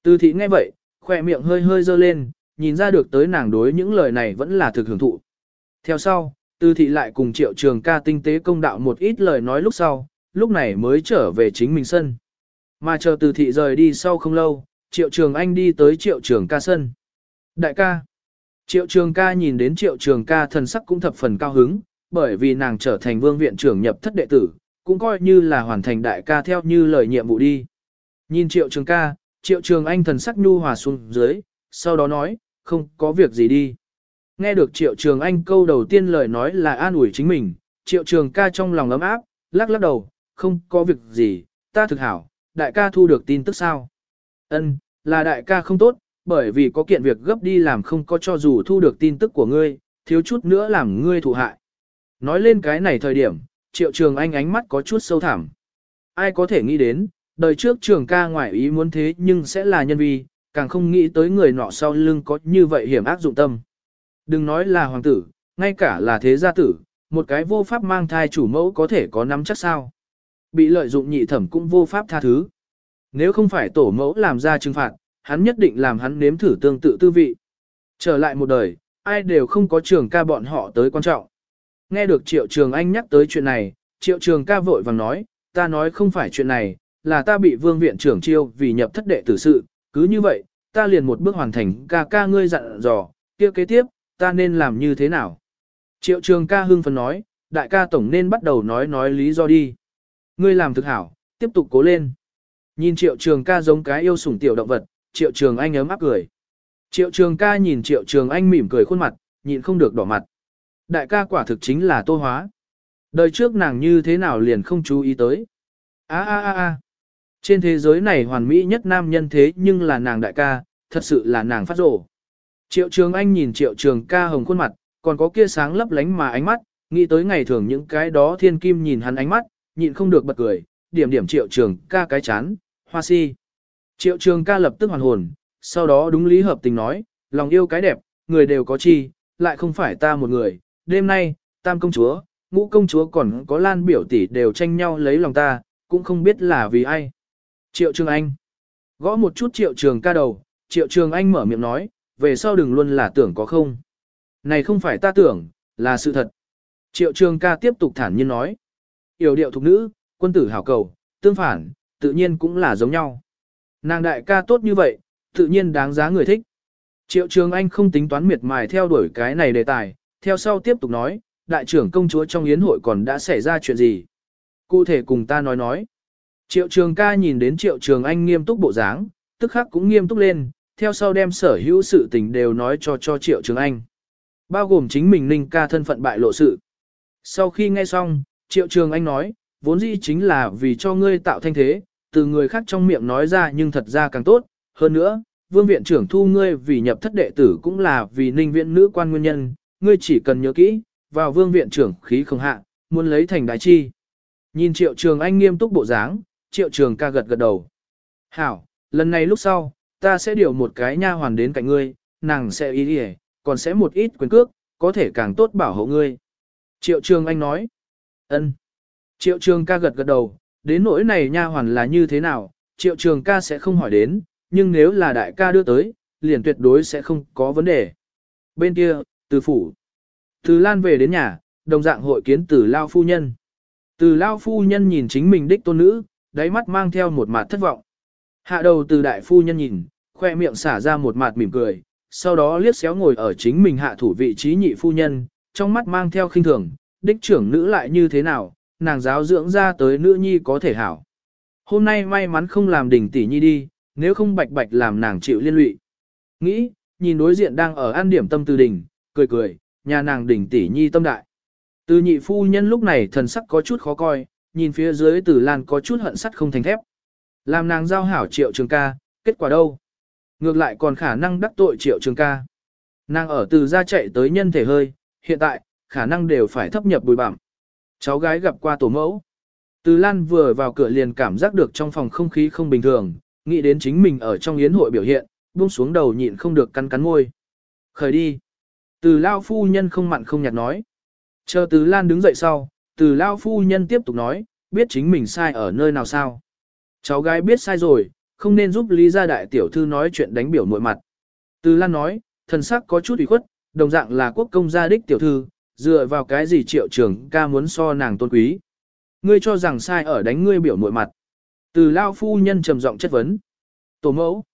Từ thị nghe vậy, khỏe miệng hơi hơi dơ lên, nhìn ra được tới nàng đối những lời này vẫn là thực hưởng thụ. Theo sau, từ thị lại cùng triệu trường ca tinh tế công đạo một ít lời nói lúc sau, lúc này mới trở về chính mình sân. Mà chờ từ thị rời đi sau không lâu, triệu trường anh đi tới triệu trường ca sân. Đại ca, Triệu trường ca nhìn đến triệu trường ca thần sắc cũng thập phần cao hứng, bởi vì nàng trở thành vương viện trưởng nhập thất đệ tử, cũng coi như là hoàn thành đại ca theo như lời nhiệm vụ đi. Nhìn triệu trường ca, triệu trường anh thần sắc nhu hòa xuống dưới, sau đó nói, không có việc gì đi. Nghe được triệu trường anh câu đầu tiên lời nói là an ủi chính mình, triệu trường ca trong lòng ấm áp, lắc lắc đầu, không có việc gì, ta thực hảo, đại ca thu được tin tức sao. Ân, là đại ca không tốt, bởi vì có kiện việc gấp đi làm không có cho dù thu được tin tức của ngươi, thiếu chút nữa làm ngươi thụ hại. Nói lên cái này thời điểm, triệu trường anh ánh mắt có chút sâu thẳm. Ai có thể nghĩ đến, đời trước trường ca ngoại ý muốn thế nhưng sẽ là nhân vi, càng không nghĩ tới người nọ sau lưng có như vậy hiểm ác dụng tâm. Đừng nói là hoàng tử, ngay cả là thế gia tử, một cái vô pháp mang thai chủ mẫu có thể có nắm chắc sao. Bị lợi dụng nhị thẩm cũng vô pháp tha thứ. Nếu không phải tổ mẫu làm ra trừng phạt, hắn nhất định làm hắn nếm thử tương tự tư vị. Trở lại một đời, ai đều không có trường ca bọn họ tới quan trọng. Nghe được Triệu Trường Anh nhắc tới chuyện này, Triệu Trường ca vội vàng nói, ta nói không phải chuyện này, là ta bị vương viện trưởng chiêu vì nhập thất đệ tử sự, cứ như vậy, ta liền một bước hoàn thành ca ca ngươi dặn dò, kia kế tiếp, ta nên làm như thế nào? Triệu Trường ca hưng phấn nói, đại ca tổng nên bắt đầu nói nói lý do đi. Ngươi làm thực hảo, tiếp tục cố lên. Nhìn Triệu Trường ca giống cái yêu sủng tiểu động vật, Triệu Trường Anh ấm áp cười. Triệu Trường ca nhìn Triệu Trường Anh mỉm cười khuôn mặt, nhịn không được đỏ mặt. Đại ca quả thực chính là tô hóa. Đời trước nàng như thế nào liền không chú ý tới. a a a a Trên thế giới này hoàn mỹ nhất nam nhân thế nhưng là nàng đại ca, thật sự là nàng phát rổ. Triệu Trường Anh nhìn Triệu Trường ca hồng khuôn mặt, còn có kia sáng lấp lánh mà ánh mắt, nghĩ tới ngày thường những cái đó thiên kim nhìn hắn ánh mắt, nhịn không được bật cười, điểm điểm Triệu Trường ca cái chán, hoa si. Triệu Trường ca lập tức hoàn hồn, sau đó đúng lý hợp tình nói, lòng yêu cái đẹp, người đều có chi, lại không phải ta một người, đêm nay, tam công chúa, ngũ công chúa còn có lan biểu tỷ đều tranh nhau lấy lòng ta, cũng không biết là vì ai. Triệu Trường Anh Gõ một chút Triệu Trường ca đầu, Triệu Trường Anh mở miệng nói, về sau đừng luôn là tưởng có không. Này không phải ta tưởng, là sự thật. Triệu Trường ca tiếp tục thản nhiên nói. Yểu điệu thục nữ, quân tử hảo cầu, tương phản, tự nhiên cũng là giống nhau. Nàng đại ca tốt như vậy, tự nhiên đáng giá người thích. Triệu Trường Anh không tính toán miệt mài theo đuổi cái này đề tài, theo sau tiếp tục nói, đại trưởng công chúa trong yến hội còn đã xảy ra chuyện gì. Cụ thể cùng ta nói nói. Triệu Trường ca nhìn đến Triệu Trường Anh nghiêm túc bộ dáng, tức khắc cũng nghiêm túc lên, theo sau đem sở hữu sự tình đều nói cho cho Triệu Trường Anh. Bao gồm chính mình Ninh ca thân phận bại lộ sự. Sau khi nghe xong, Triệu Trường Anh nói, vốn dĩ chính là vì cho ngươi tạo thanh thế, từ người khác trong miệng nói ra nhưng thật ra càng tốt. Hơn nữa, vương viện trưởng thu ngươi vì nhập thất đệ tử cũng là vì ninh viện nữ quan nguyên nhân, ngươi chỉ cần nhớ kỹ, vào vương viện trưởng khí không hạ, muốn lấy thành đại chi. Nhìn triệu trường anh nghiêm túc bộ dáng, triệu trường ca gật gật đầu. Hảo, lần này lúc sau, ta sẽ điều một cái nha hoàn đến cạnh ngươi, nàng sẽ ý đi còn sẽ một ít quyền cước, có thể càng tốt bảo hộ ngươi. Triệu trường anh nói ân. Triệu trường ca gật gật đầu, đến nỗi này nha hoàn là như thế nào, triệu trường ca sẽ không hỏi đến, nhưng nếu là đại ca đưa tới, liền tuyệt đối sẽ không có vấn đề. Bên kia, từ phủ. Từ Lan về đến nhà, đồng dạng hội kiến từ Lao Phu Nhân. Từ Lao Phu Nhân nhìn chính mình đích tôn nữ, đáy mắt mang theo một mặt thất vọng. Hạ đầu từ Đại Phu Nhân nhìn, khoe miệng xả ra một mặt mỉm cười, sau đó liếc xéo ngồi ở chính mình hạ thủ vị trí nhị phu nhân, trong mắt mang theo khinh thường, đích trưởng nữ lại như thế nào, nàng giáo dưỡng ra tới nữ nhi có thể hảo. Hôm nay may mắn không làm đỉnh tỷ nhi đi, nếu không bạch bạch làm nàng chịu liên lụy. Nghĩ, nhìn đối diện đang ở an điểm tâm từ đỉnh, cười cười, nhà nàng đỉnh tỷ nhi tâm đại. Từ nhị phu nhân lúc này thần sắc có chút khó coi, nhìn phía dưới tử lan có chút hận sắt không thành thép. Làm nàng giao hảo triệu trường ca, kết quả đâu? Ngược lại còn khả năng đắc tội triệu trường ca. Nàng ở từ ra chạy tới nhân thể hơi, hiện tại, khả năng đều phải thấp nhập bụi bặm. Cháu gái gặp qua tổ mẫu. Từ Lan vừa vào cửa liền cảm giác được trong phòng không khí không bình thường, nghĩ đến chính mình ở trong yến hội biểu hiện, buông xuống đầu nhịn không được cắn cắn môi. Khởi đi. Từ Lao phu nhân không mặn không nhạt nói. Chờ Từ Lan đứng dậy sau, Từ Lao phu nhân tiếp tục nói, biết chính mình sai ở nơi nào sao. Cháu gái biết sai rồi, không nên giúp Lý gia đại tiểu thư nói chuyện đánh biểu nội mặt. Từ Lan nói, thần sắc có chút ủy khuất, đồng dạng là quốc công gia đích tiểu thư, dựa vào cái gì triệu trường ca muốn so nàng tôn quý. Ngươi cho rằng sai ở đánh ngươi biểu muội mặt. Từ lao phu nhân trầm giọng chất vấn. Tổ mẫu.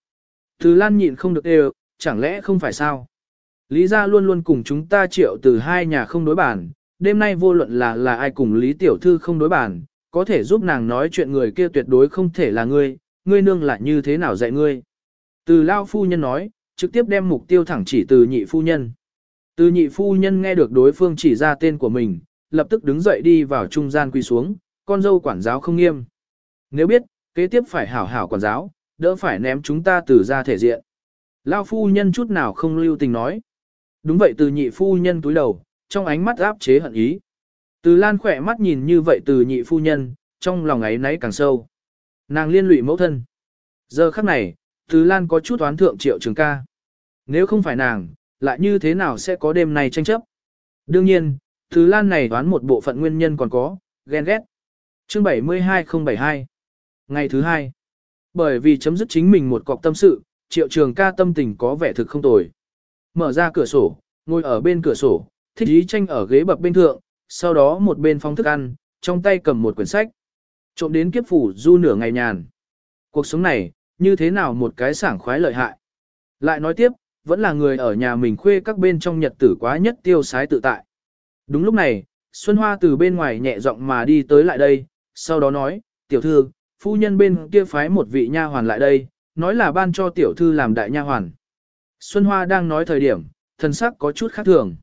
Từ lan nhịn không được đều, chẳng lẽ không phải sao? Lý gia luôn luôn cùng chúng ta triệu từ hai nhà không đối bản, đêm nay vô luận là là ai cùng Lý Tiểu Thư không đối bản, có thể giúp nàng nói chuyện người kia tuyệt đối không thể là ngươi, ngươi nương lại như thế nào dạy ngươi. Từ Lao Phu Nhân nói, trực tiếp đem mục tiêu thẳng chỉ từ nhị phu nhân. Từ nhị phu nhân nghe được đối phương chỉ ra tên của mình, lập tức đứng dậy đi vào trung gian quỳ xuống, con dâu quản giáo không nghiêm. Nếu biết, kế tiếp phải hảo hảo quản giáo, đỡ phải ném chúng ta từ ra thể diện. Lao phu nhân chút nào không lưu tình nói. Đúng vậy từ nhị phu nhân túi đầu, trong ánh mắt áp chế hận ý. Từ lan khỏe mắt nhìn như vậy từ nhị phu nhân, trong lòng ấy nấy càng sâu. Nàng liên lụy mẫu thân. Giờ khắc này, từ lan có chút oán thượng triệu trường ca. Nếu không phải nàng, lại như thế nào sẽ có đêm này tranh chấp? Đương nhiên, thứ lan này đoán một bộ phận nguyên nhân còn có, ghen ghét. Chương 72072 Ngày thứ hai, bởi vì chấm dứt chính mình một cọc tâm sự, triệu trường ca tâm tình có vẻ thực không tồi. Mở ra cửa sổ, ngồi ở bên cửa sổ, thích ý tranh ở ghế bập bên thượng, sau đó một bên phong thức ăn, trong tay cầm một quyển sách. Trộm đến kiếp phủ du nửa ngày nhàn. Cuộc sống này, như thế nào một cái sảng khoái lợi hại. Lại nói tiếp, vẫn là người ở nhà mình khuê các bên trong nhật tử quá nhất tiêu sái tự tại. Đúng lúc này, Xuân Hoa từ bên ngoài nhẹ giọng mà đi tới lại đây, sau đó nói, tiểu thư, phu nhân bên kia phái một vị nha hoàn lại đây, nói là ban cho tiểu thư làm đại nha hoàn. Xuân Hoa đang nói thời điểm, thần sắc có chút khác thường.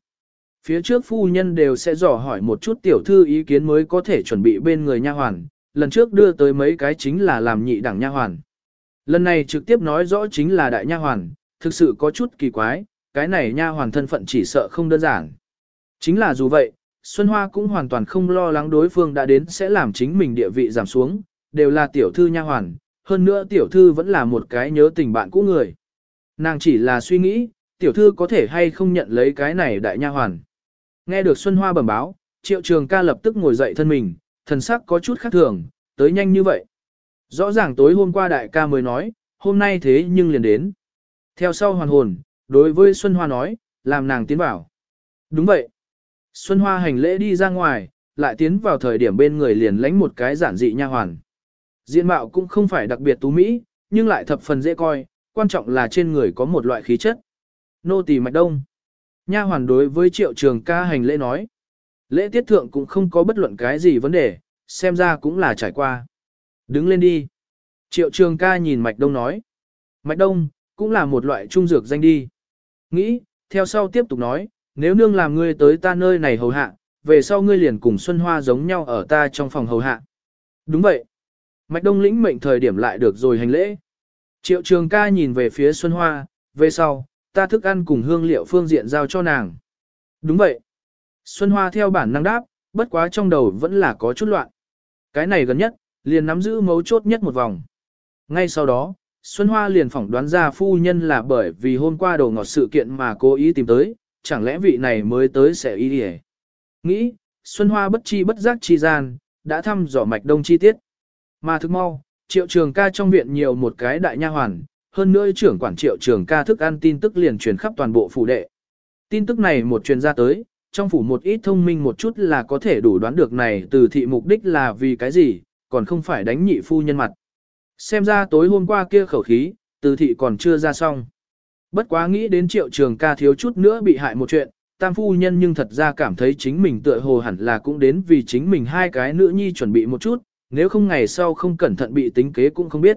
Phía trước phu nhân đều sẽ dò hỏi một chút tiểu thư ý kiến mới có thể chuẩn bị bên người nha hoàn, lần trước đưa tới mấy cái chính là làm nhị đẳng nha hoàn. Lần này trực tiếp nói rõ chính là đại nha hoàn, thực sự có chút kỳ quái, cái này nha hoàn thân phận chỉ sợ không đơn giản. Chính là dù vậy, Xuân Hoa cũng hoàn toàn không lo lắng đối phương đã đến sẽ làm chính mình địa vị giảm xuống, đều là tiểu thư nha hoàn, hơn nữa tiểu thư vẫn là một cái nhớ tình bạn cũ người. Nàng chỉ là suy nghĩ, tiểu thư có thể hay không nhận lấy cái này đại nha hoàn. Nghe được Xuân Hoa bẩm báo, triệu trường ca lập tức ngồi dậy thân mình, thần sắc có chút khác thường, tới nhanh như vậy. Rõ ràng tối hôm qua đại ca mới nói, hôm nay thế nhưng liền đến. Theo sau hoàn hồn, đối với Xuân Hoa nói, làm nàng tiến vào. Đúng vậy. Xuân Hoa hành lễ đi ra ngoài, lại tiến vào thời điểm bên người liền lánh một cái giản dị nha hoàn. Diện mạo cũng không phải đặc biệt tú mỹ, nhưng lại thập phần dễ coi, quan trọng là trên người có một loại khí chất. Nô tỳ mạch đông. Nha hoàn đối với triệu trường ca hành lễ nói. Lễ tiết thượng cũng không có bất luận cái gì vấn đề, xem ra cũng là trải qua. Đứng lên đi. Triệu trường ca nhìn mạch đông nói. Mạch đông, cũng là một loại trung dược danh đi. Nghĩ, theo sau tiếp tục nói, nếu nương làm ngươi tới ta nơi này hầu hạ, về sau ngươi liền cùng Xuân Hoa giống nhau ở ta trong phòng hầu hạ. Đúng vậy. Mạch Đông lĩnh mệnh thời điểm lại được rồi hành lễ. Triệu trường ca nhìn về phía Xuân Hoa, về sau, ta thức ăn cùng hương liệu phương diện giao cho nàng. Đúng vậy. Xuân Hoa theo bản năng đáp, bất quá trong đầu vẫn là có chút loạn. Cái này gần nhất, liền nắm giữ mấu chốt nhất một vòng. Ngay sau đó, Xuân Hoa liền phỏng đoán ra phu nhân là bởi vì hôm qua đồ ngọt sự kiện mà cố ý tìm tới, chẳng lẽ vị này mới tới sẽ ý đi Nghĩ, Xuân Hoa bất chi bất giác chi gian, đã thăm dò mạch đông chi tiết. Mà thức mau, triệu trường ca trong viện nhiều một cái đại nha hoàn, hơn nữa trưởng quản triệu trường ca thức ăn tin tức liền truyền khắp toàn bộ phủ đệ. Tin tức này một truyền ra tới, trong phủ một ít thông minh một chút là có thể đủ đoán được này từ thị mục đích là vì cái gì, còn không phải đánh nhị phu nhân mặt. Xem ra tối hôm qua kia khẩu khí, từ thị còn chưa ra xong. Bất quá nghĩ đến triệu trường ca thiếu chút nữa bị hại một chuyện, tam phu nhân nhưng thật ra cảm thấy chính mình tựa hồ hẳn là cũng đến vì chính mình hai cái nữ nhi chuẩn bị một chút, nếu không ngày sau không cẩn thận bị tính kế cũng không biết.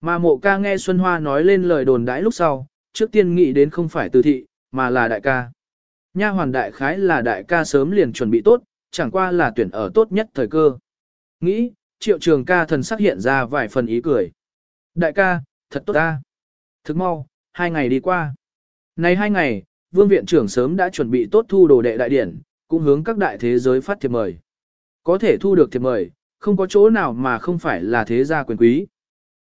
Mà mộ ca nghe Xuân Hoa nói lên lời đồn đãi lúc sau, trước tiên nghĩ đến không phải từ thị, mà là đại ca. Nha hoàn đại khái là đại ca sớm liền chuẩn bị tốt, chẳng qua là tuyển ở tốt nhất thời cơ. Nghĩ, triệu trường ca thần sắc hiện ra vài phần ý cười. Đại ca, thật tốt ta. Thức mau, hai ngày đi qua. Này hai ngày, vương viện trưởng sớm đã chuẩn bị tốt thu đồ đệ đại điển, cũng hướng các đại thế giới phát thiệp mời. Có thể thu được thiệp mời, không có chỗ nào mà không phải là thế gia quyền quý.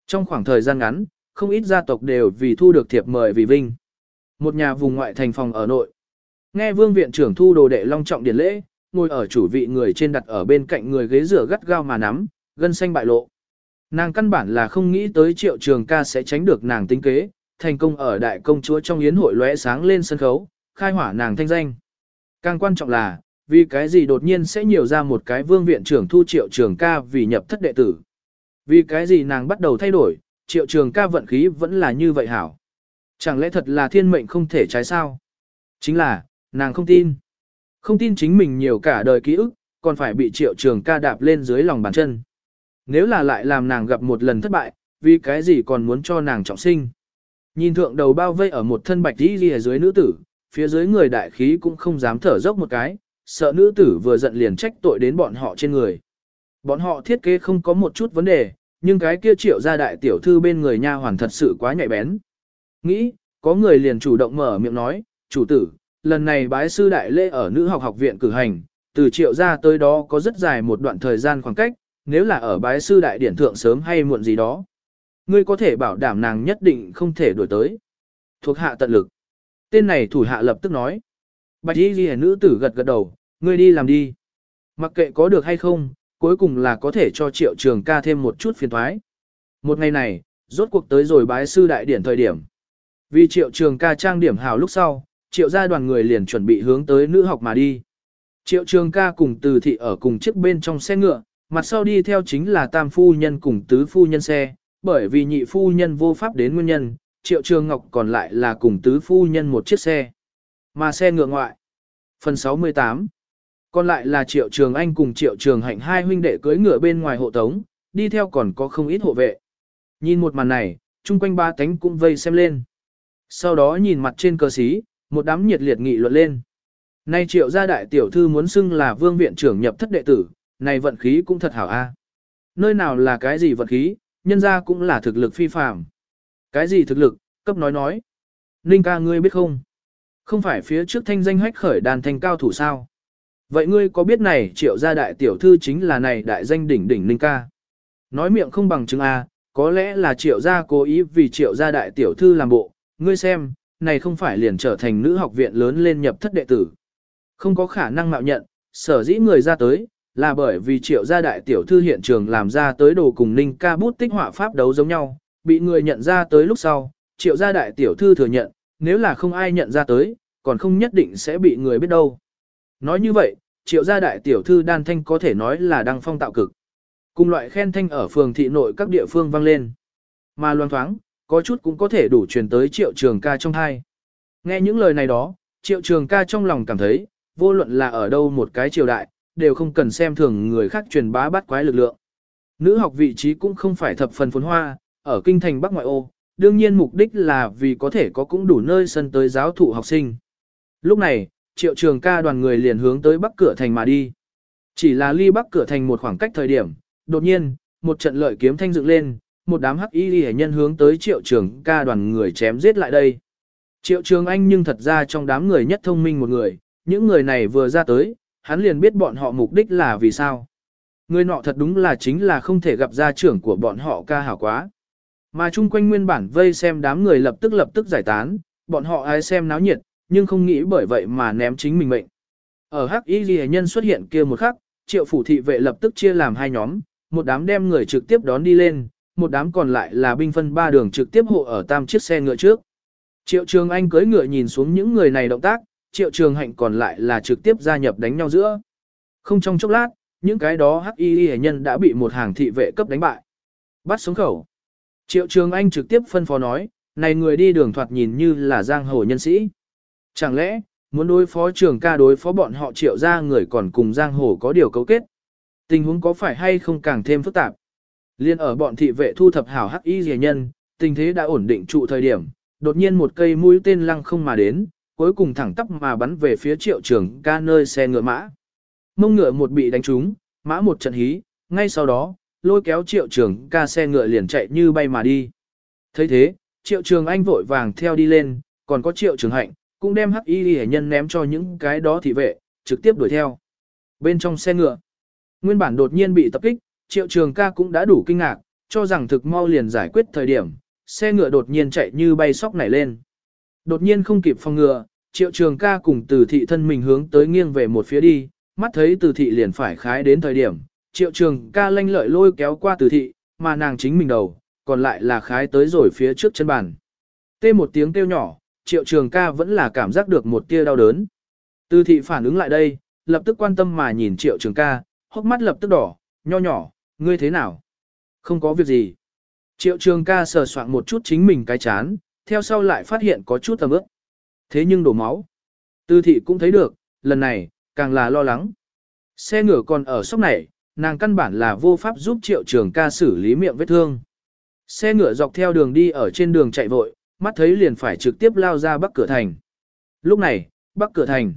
Trong khoảng thời gian ngắn, không ít gia tộc đều vì thu được thiệp mời vì vinh. Một nhà vùng ngoại thành phòng ở nội. Nghe vương viện trưởng thu đồ đệ long trọng điển lễ, ngồi ở chủ vị người trên đặt ở bên cạnh người ghế rửa gắt gao mà nắm, gân xanh bại lộ. Nàng căn bản là không nghĩ tới triệu trường ca sẽ tránh được nàng tính kế, thành công ở đại công chúa trong yến hội lóe sáng lên sân khấu, khai hỏa nàng thanh danh. Càng quan trọng là, vì cái gì đột nhiên sẽ nhiều ra một cái vương viện trưởng thu triệu trường ca vì nhập thất đệ tử. Vì cái gì nàng bắt đầu thay đổi, triệu trường ca vận khí vẫn là như vậy hảo. Chẳng lẽ thật là thiên mệnh không thể trái sao? Chính là, nàng không tin. Không tin chính mình nhiều cả đời ký ức, còn phải bị triệu trường ca đạp lên dưới lòng bàn chân. Nếu là lại làm nàng gặp một lần thất bại, vì cái gì còn muốn cho nàng trọng sinh. Nhìn thượng đầu bao vây ở một thân bạch đi ghi dưới nữ tử, phía dưới người đại khí cũng không dám thở dốc một cái, sợ nữ tử vừa giận liền trách tội đến bọn họ trên người. Bọn họ thiết kế không có một chút vấn đề, nhưng cái kia triệu gia đại tiểu thư bên người nha hoàn thật sự quá nhạy bén. Nghĩ, có người liền chủ động mở miệng nói, chủ tử, lần này bái sư đại lễ ở nữ học học viện cử hành, từ triệu gia tới đó có rất dài một đoạn thời gian khoảng cách, nếu là ở bái sư đại điển thượng sớm hay muộn gì đó. Ngươi có thể bảo đảm nàng nhất định không thể đuổi tới. Thuộc hạ tận lực. Tên này thủ hạ lập tức nói. Bạch y ghi nữ tử gật gật đầu, ngươi đi làm đi. Mặc kệ có được hay không, cuối cùng là có thể cho triệu trường ca thêm một chút phiền thoái. Một ngày này, rốt cuộc tới rồi bái sư đại điển thời điểm. Vì triệu trường ca trang điểm hào lúc sau, triệu gia đoàn người liền chuẩn bị hướng tới nữ học mà đi. Triệu trường ca cùng từ thị ở cùng chiếc bên trong xe ngựa, mặt sau đi theo chính là tam phu nhân cùng tứ phu nhân xe, bởi vì nhị phu nhân vô pháp đến nguyên nhân, triệu trường ngọc còn lại là cùng tứ phu nhân một chiếc xe. Mà xe ngựa ngoại. Phần 68 Còn lại là triệu trường anh cùng triệu trường hạnh hai huynh đệ cưới ngựa bên ngoài hộ tống, đi theo còn có không ít hộ vệ. Nhìn một màn này, chung quanh ba tánh cũng vây xem lên. Sau đó nhìn mặt trên cờ xí, một đám nhiệt liệt nghị luận lên. Nay triệu gia đại tiểu thư muốn xưng là vương viện trưởng nhập thất đệ tử, này vận khí cũng thật hảo a. Nơi nào là cái gì vận khí, nhân ra cũng là thực lực phi phàm. Cái gì thực lực, cấp nói nói. Ninh ca ngươi biết không? Không phải phía trước thanh danh hách khởi đàn thanh cao thủ sao? Vậy ngươi có biết này triệu gia đại tiểu thư chính là này đại danh đỉnh đỉnh Ninh ca? Nói miệng không bằng chứng A, có lẽ là triệu gia cố ý vì triệu gia đại tiểu thư làm bộ, ngươi xem, này không phải liền trở thành nữ học viện lớn lên nhập thất đệ tử. Không có khả năng mạo nhận, sở dĩ người ra tới, là bởi vì triệu gia đại tiểu thư hiện trường làm ra tới đồ cùng ninh ca bút tích họa pháp đấu giống nhau, bị người nhận ra tới lúc sau, triệu gia đại tiểu thư thừa nhận, nếu là không ai nhận ra tới, còn không nhất định sẽ bị người biết đâu. Nói như vậy, triệu gia đại tiểu thư đan thanh có thể nói là đăng phong tạo cực. Cùng loại khen thanh ở phường thị nội các địa phương vang lên. Mà loan thoáng, có chút cũng có thể đủ truyền tới triệu trường ca trong hai. Nghe những lời này đó, triệu trường ca trong lòng cảm thấy, vô luận là ở đâu một cái triều đại, đều không cần xem thường người khác truyền bá bắt quái lực lượng. Nữ học vị trí cũng không phải thập phần phồn hoa, ở kinh thành Bắc Ngoại ô, đương nhiên mục đích là vì có thể có cũng đủ nơi sân tới giáo thụ học sinh. Lúc này, triệu trường ca đoàn người liền hướng tới Bắc cửa thành mà đi. Chỉ là ly Bắc cửa thành một khoảng cách thời điểm, đột nhiên, một trận lợi kiếm thanh dựng lên, một đám hắc y hệ nhân hướng tới triệu trường ca đoàn người chém giết lại đây. Triệu trường anh nhưng thật ra trong đám người nhất thông minh một người, những người này vừa ra tới, hắn liền biết bọn họ mục đích là vì sao. Người nọ thật đúng là chính là không thể gặp gia trưởng của bọn họ ca hảo quá. Mà chung quanh nguyên bản vây xem đám người lập tức lập tức giải tán, bọn họ ai xem náo nhiệt, nhưng không nghĩ bởi vậy mà ném chính mình mệnh. Ở hắc y ghi nhân xuất hiện kia một khắc, triệu phủ thị vệ lập tức chia làm hai nhóm, một đám đem người trực tiếp đón đi lên, một đám còn lại là binh phân ba đường trực tiếp hộ ở tam chiếc xe ngựa trước. Triệu Trường Anh cưỡi ngựa nhìn xuống những người này động tác, Triệu Trường Hạnh còn lại là trực tiếp gia nhập đánh nhau giữa. Không trong chốc lát, những cái đó hắc y hệ nhân đã bị một hàng thị vệ cấp đánh bại. Bắt sống khẩu. Triệu Trường Anh trực tiếp phân phó nói, này người đi đường thoạt nhìn như là giang hồ nhân sĩ. Chẳng lẽ, muốn đối phó trường ca đối phó bọn họ triệu ra người còn cùng giang hồ có điều cấu kết. Tình huống có phải hay không càng thêm phức tạp. Liên ở bọn thị vệ thu thập hảo hắc y rẻ nhân, tình thế đã ổn định trụ thời điểm, đột nhiên một cây mũi tên lăng không mà đến, cuối cùng thẳng tắp mà bắn về phía triệu trường ca nơi xe ngựa mã. Mông ngựa một bị đánh trúng, mã một trận hí, ngay sau đó, lôi kéo triệu trường ca xe ngựa liền chạy như bay mà đi. thấy thế, triệu trường anh vội vàng theo đi lên, còn có triệu trường hạnh, cũng đem hắc y hệ nhân ném cho những cái đó thị vệ, trực tiếp đuổi theo. Bên trong xe ngựa, nguyên bản đột nhiên bị tập kích, triệu trường ca cũng đã đủ kinh ngạc, cho rằng thực mau liền giải quyết thời điểm, xe ngựa đột nhiên chạy như bay sóc nảy lên. Đột nhiên không kịp phòng ngừa, triệu trường ca cùng từ thị thân mình hướng tới nghiêng về một phía đi, mắt thấy từ thị liền phải khái đến thời điểm, triệu trường ca lanh lợi lôi kéo qua từ thị, mà nàng chính mình đầu, còn lại là khái tới rồi phía trước chân bàn. Tê một tiếng kêu nhỏ, triệu trường ca vẫn là cảm giác được một tia đau đớn. Từ thị phản ứng lại đây, lập tức quan tâm mà nhìn triệu trường ca, hốc mắt lập tức đỏ, nho nhỏ, ngươi thế nào? Không có việc gì. Triệu trường ca sờ soạn một chút chính mình cái chán, theo sau lại phát hiện có chút tầm ướp. Thế nhưng đổ máu. Tư thị cũng thấy được, lần này, càng là lo lắng. Xe ngựa còn ở sóc này, nàng căn bản là vô pháp giúp triệu trường ca xử lý miệng vết thương. Xe ngựa dọc theo đường đi ở trên đường chạy vội, mắt thấy liền phải trực tiếp lao ra bắc cửa thành. Lúc này, bắc cửa thành.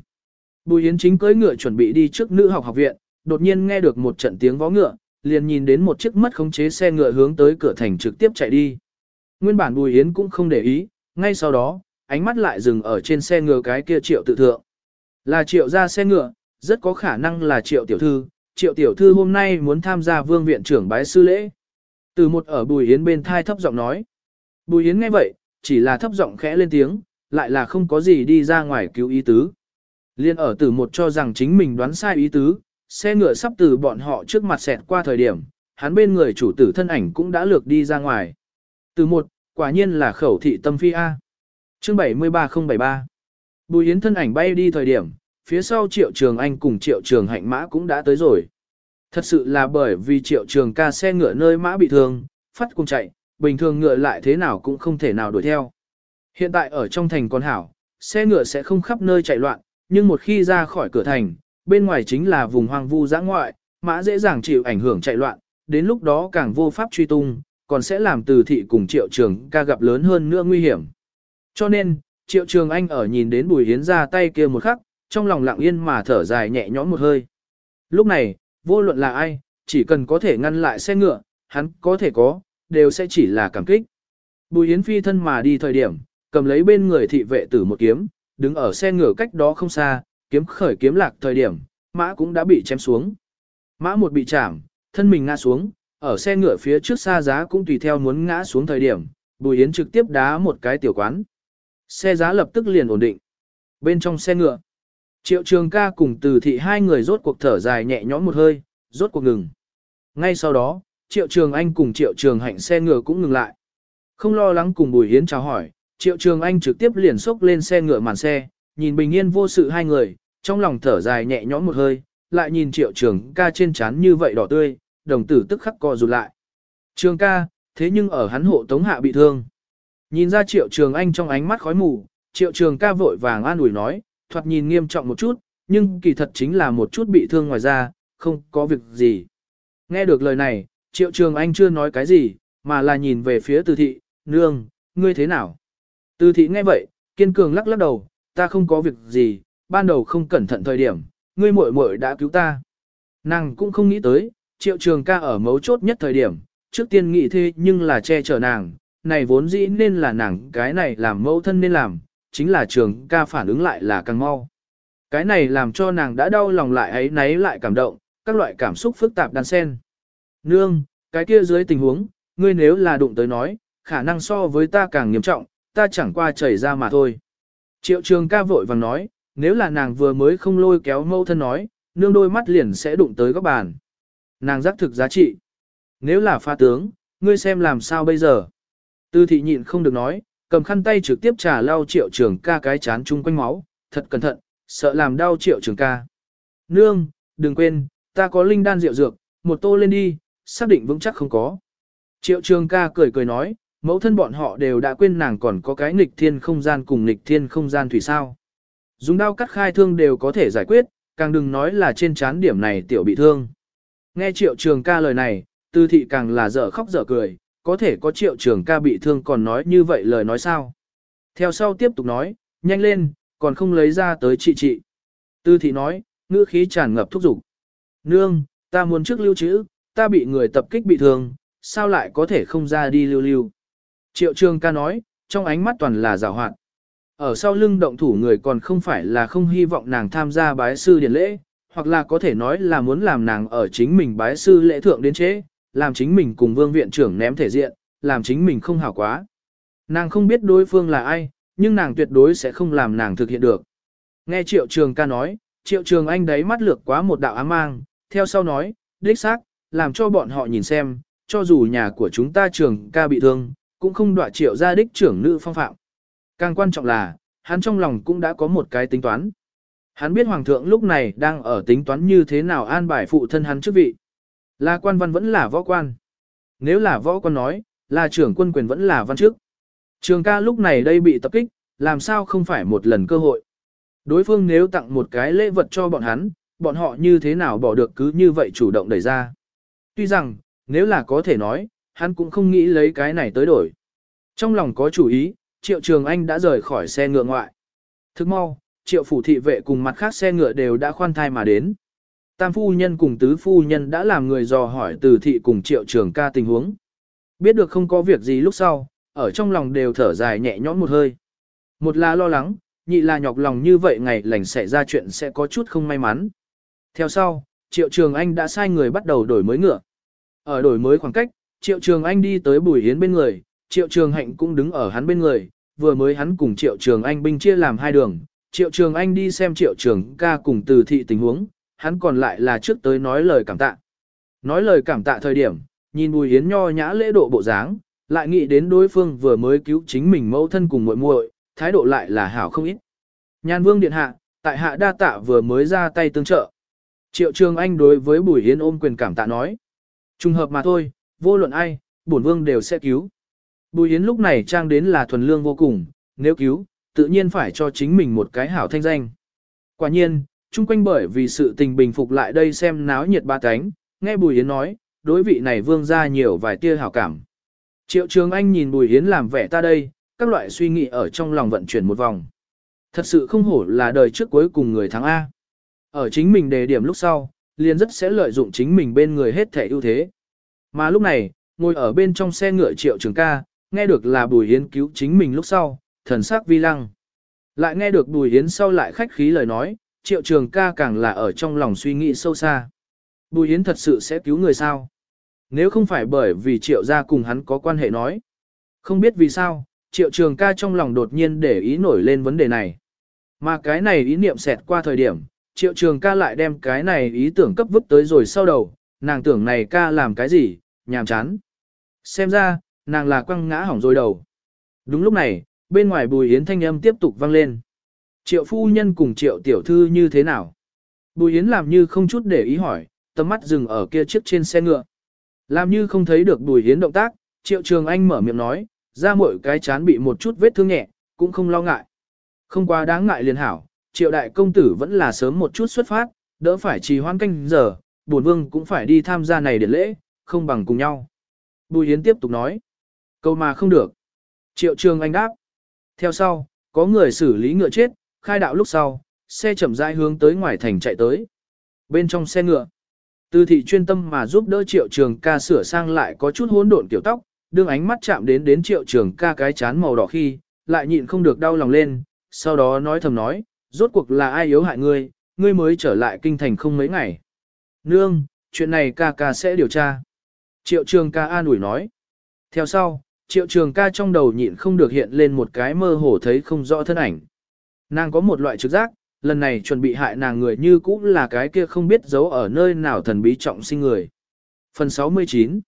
Bùi Yến chính cưỡi ngựa chuẩn bị đi trước nữ học học viện, đột nhiên nghe được một trận tiếng vó ngựa, liền nhìn đến một chiếc mất khống chế xe ngựa hướng tới cửa thành trực tiếp chạy đi. Nguyên bản Bùi Yến cũng không để ý, ngay sau đó, ánh mắt lại dừng ở trên xe ngựa cái kia triệu tự thượng. Là triệu ra xe ngựa, rất có khả năng là triệu tiểu thư, triệu tiểu thư hôm nay muốn tham gia vương viện trưởng bái sư lễ. Từ một ở Bùi Yến bên thai thấp giọng nói. Bùi Yến nghe vậy, chỉ là thấp giọng khẽ lên tiếng, lại là không có gì đi ra ngoài cứu ý tứ. Liên ở từ một cho rằng chính mình đoán sai ý tứ, xe ngựa sắp từ bọn họ trước mặt xẹt qua thời điểm, hắn bên người chủ tử thân ảnh cũng đã lược đi ra ngoài. Từ một, quả nhiên là khẩu thị tâm phi A. Chương 73073 Bùi Yến thân ảnh bay đi thời điểm, phía sau triệu trường anh cùng triệu trường hạnh mã cũng đã tới rồi. Thật sự là bởi vì triệu trường ca xe ngựa nơi mã bị thương, phát cùng chạy, bình thường ngựa lại thế nào cũng không thể nào đuổi theo. Hiện tại ở trong thành con hảo, xe ngựa sẽ không khắp nơi chạy loạn, nhưng một khi ra khỏi cửa thành, bên ngoài chính là vùng hoang vu giã ngoại, mã dễ dàng chịu ảnh hưởng chạy loạn, đến lúc đó càng vô pháp truy tung, còn sẽ làm từ thị cùng triệu trường ca gặp lớn hơn nữa nguy hiểm. Cho nên, triệu trường anh ở nhìn đến bùi hiến ra tay kia một khắc, trong lòng lặng yên mà thở dài nhẹ nhõm một hơi. Lúc này, vô luận là ai, chỉ cần có thể ngăn lại xe ngựa, hắn có thể có, đều sẽ chỉ là cảm kích. Bùi Yến phi thân mà đi thời điểm, cầm lấy bên người thị vệ tử một kiếm, đứng ở xe ngựa cách đó không xa, kiếm khởi kiếm lạc thời điểm, mã cũng đã bị chém xuống. Mã một bị chạm, thân mình ngã xuống, ở xe ngựa phía trước xa giá cũng tùy theo muốn ngã xuống thời điểm, Bùi Yến trực tiếp đá một cái tiểu quán. Xe giá lập tức liền ổn định. Bên trong xe ngựa, Triệu Trường ca cùng từ thị hai người rốt cuộc thở dài nhẹ nhõm một hơi, rốt cuộc ngừng. Ngay sau đó, Triệu Trường Anh cùng Triệu Trường Hạnh xe ngựa cũng ngừng lại. Không lo lắng cùng Bùi yến chào hỏi, Triệu Trường Anh trực tiếp liền xốc lên xe ngựa màn xe, nhìn bình yên vô sự hai người, trong lòng thở dài nhẹ nhõm một hơi, lại nhìn Triệu Trường ca trên trán như vậy đỏ tươi, đồng tử tức khắc co rụt lại. Trường ca, thế nhưng ở hắn hộ tống hạ bị thương. Nhìn ra Triệu Trường Anh trong ánh mắt khói mù, Triệu Trường ca vội vàng an ủi nói, thoạt nhìn nghiêm trọng một chút, nhưng kỳ thật chính là một chút bị thương ngoài ra, không có việc gì. Nghe được lời này, Triệu Trường Anh chưa nói cái gì, mà là nhìn về phía Từ Thị, nương, ngươi thế nào? Từ Thị nghe vậy, kiên cường lắc lắc đầu, ta không có việc gì, ban đầu không cẩn thận thời điểm, ngươi muội muội đã cứu ta. Nàng cũng không nghĩ tới, Triệu Trường ca ở mấu chốt nhất thời điểm, trước tiên nghĩ thế nhưng là che chở nàng, này vốn dĩ nên là nàng cái này làm mẫu thân nên làm, chính là trường ca phản ứng lại là càng mau. Cái này làm cho nàng đã đau lòng lại ấy náy lại cảm động, các loại cảm xúc phức tạp đan xen. Nương, cái kia dưới tình huống, ngươi nếu là đụng tới nói, khả năng so với ta càng nghiêm trọng, ta chẳng qua chảy ra mà thôi. Triệu trường ca vội vàng nói, nếu là nàng vừa mới không lôi kéo mâu thân nói, nương đôi mắt liền sẽ đụng tới góc bàn. Nàng giác thực giá trị. Nếu là pha tướng, ngươi xem làm sao bây giờ. Tư thị nhịn không được nói, cầm khăn tay trực tiếp trà lau triệu trường ca cái chán chung quanh máu, thật cẩn thận, sợ làm đau triệu trường ca. Nương, đừng quên, ta có linh đan rượu dược, một tô lên đi, xác định vững chắc không có. Triệu trường ca cười cười nói, mẫu thân bọn họ đều đã quên nàng còn có cái nghịch thiên không gian cùng nghịch thiên không gian thủy sao. Dùng đao cắt khai thương đều có thể giải quyết, càng đừng nói là trên chán điểm này tiểu bị thương. Nghe triệu trường ca lời này, tư thị càng là dở khóc dở cười, có thể có triệu trường ca bị thương còn nói như vậy lời nói sao. Theo sau tiếp tục nói, nhanh lên, còn không lấy ra tới chị chị. Tư thị nói, ngữ khí tràn ngập thúc giục. Nương, ta muốn trước lưu trữ, ta bị người tập kích bị thương, sao lại có thể không ra đi lưu lưu. Triệu trường ca nói, trong ánh mắt toàn là rào hoạn. Ở sau lưng động thủ người còn không phải là không hy vọng nàng tham gia bái sư điển lễ, hoặc là có thể nói là muốn làm nàng ở chính mình bái sư lễ thượng đến chế, làm chính mình cùng vương viện trưởng ném thể diện, làm chính mình không hảo quá. Nàng không biết đối phương là ai, nhưng nàng tuyệt đối sẽ không làm nàng thực hiện được. Nghe triệu trường ca nói, triệu trường anh đấy mắt lược quá một đạo ám mang, theo sau nói, đích xác, làm cho bọn họ nhìn xem, cho dù nhà của chúng ta trường ca bị thương, cũng không đọa triệu ra đích trưởng nữ phong phạm. Càng quan trọng là, hắn trong lòng cũng đã có một cái tính toán. Hắn biết hoàng thượng lúc này đang ở tính toán như thế nào an bài phụ thân hắn chức vị. Là quan văn vẫn là võ quan. Nếu là võ quan nói, là trưởng quân quyền vẫn là văn chức. Trường ca lúc này đây bị tập kích, làm sao không phải một lần cơ hội. Đối phương nếu tặng một cái lễ vật cho bọn hắn, bọn họ như thế nào bỏ được cứ như vậy chủ động đẩy ra. Tuy rằng, nếu là có thể nói, hắn cũng không nghĩ lấy cái này tới đổi. Trong lòng có chủ ý, Triệu Trường Anh đã rời khỏi xe ngựa ngoại. Thức mau, Triệu Phủ Thị vệ cùng mặt khác xe ngựa đều đã khoan thai mà đến. Tam phu nhân cùng tứ phu nhân đã làm người dò hỏi từ thị cùng Triệu Trường ca tình huống. Biết được không có việc gì lúc sau, ở trong lòng đều thở dài nhẹ nhõm một hơi. Một là lo lắng, nhị là nhọc lòng như vậy ngày lành xảy ra chuyện sẽ có chút không may mắn. Theo sau, Triệu Trường Anh đã sai người bắt đầu đổi mới ngựa. Ở đổi mới khoảng cách, Triệu Trường Anh đi tới Bùi Hiến bên người, Triệu Trường Hạnh cũng đứng ở hắn bên người, vừa mới hắn cùng Triệu Trường Anh binh chia làm hai đường, Triệu Trường Anh đi xem Triệu Trường ca cùng từ thị tình huống, hắn còn lại là trước tới nói lời cảm tạ. Nói lời cảm tạ thời điểm, nhìn Bùi Yến nho nhã lễ độ bộ dáng, lại nghĩ đến đối phương vừa mới cứu chính mình mẫu thân cùng muội muội, thái độ lại là hảo không ít. Nhan Vương điện hạ, tại hạ đa tạ vừa mới ra tay tương trợ. Triệu Trường Anh đối với Bùi Yến ôm quyền cảm tạ nói. Trùng hợp mà thôi, vô luận ai, bổn vương đều sẽ cứu. Bùi Yến lúc này trang đến là thuần lương vô cùng, nếu cứu, tự nhiên phải cho chính mình một cái hảo thanh danh. Quả nhiên, chung quanh bởi vì sự tình bình phục lại đây xem náo nhiệt ba cánh, nghe Bùi yến nói, đối vị này vương ra nhiều vài tia hảo cảm. Triệu Trường Anh nhìn Bùi yến làm vẻ ta đây, các loại suy nghĩ ở trong lòng vận chuyển một vòng. Thật sự không hổ là đời trước cuối cùng người thắng A. Ở chính mình đề điểm lúc sau, liền rất sẽ lợi dụng chính mình bên người hết thể ưu thế. Mà lúc này, ngồi ở bên trong xe ngựa triệu trường ca, nghe được là Bùi yến cứu chính mình lúc sau, thần sắc vi lăng. Lại nghe được Bùi yến sau lại khách khí lời nói, triệu trường ca càng là ở trong lòng suy nghĩ sâu xa. Bùi yến thật sự sẽ cứu người sao? Nếu không phải bởi vì triệu gia cùng hắn có quan hệ nói. Không biết vì sao, triệu trường ca trong lòng đột nhiên để ý nổi lên vấn đề này. Mà cái này ý niệm xẹt qua thời điểm, triệu trường ca lại đem cái này ý tưởng cấp vứt tới rồi sau đầu, nàng tưởng này ca làm cái gì, nhàm chán. Xem ra, nàng là quăng ngã hỏng rồi đầu. Đúng lúc này, bên ngoài bùi yến thanh âm tiếp tục vang lên. Triệu phu nhân cùng triệu tiểu thư như thế nào? Bùi yến làm như không chút để ý hỏi, tầm mắt dừng ở kia chiếc trên xe ngựa. Làm như không thấy được bùi yến động tác, triệu trường anh mở miệng nói, ra mỗi cái chán bị một chút vết thương nhẹ, cũng không lo ngại. Không quá đáng ngại liền hảo, triệu đại công tử vẫn là sớm một chút xuất phát, đỡ phải trì hoãn canh giờ, bổn vương cũng phải đi tham gia này để lễ, không bằng cùng nhau. Bùi Yến tiếp tục nói, câu mà không được. Triệu trường anh đáp. Theo sau, có người xử lý ngựa chết, khai đạo lúc sau, xe chậm rãi hướng tới ngoài thành chạy tới. Bên trong xe ngựa, từ thị chuyên tâm mà giúp đỡ triệu trường ca sửa sang lại có chút hỗn độn kiểu tóc, đương ánh mắt chạm đến đến triệu trường ca cái chán màu đỏ khi, lại nhịn không được đau lòng lên, sau đó nói thầm nói, rốt cuộc là ai yếu hại ngươi, ngươi mới trở lại kinh thành không mấy ngày. Nương, chuyện này ca ca sẽ điều tra. Triệu trường ca an ủi nói. Theo sau, triệu trường ca trong đầu nhịn không được hiện lên một cái mơ hồ thấy không rõ thân ảnh. Nàng có một loại trực giác, lần này chuẩn bị hại nàng người như cũ là cái kia không biết giấu ở nơi nào thần bí trọng sinh người. Phần 69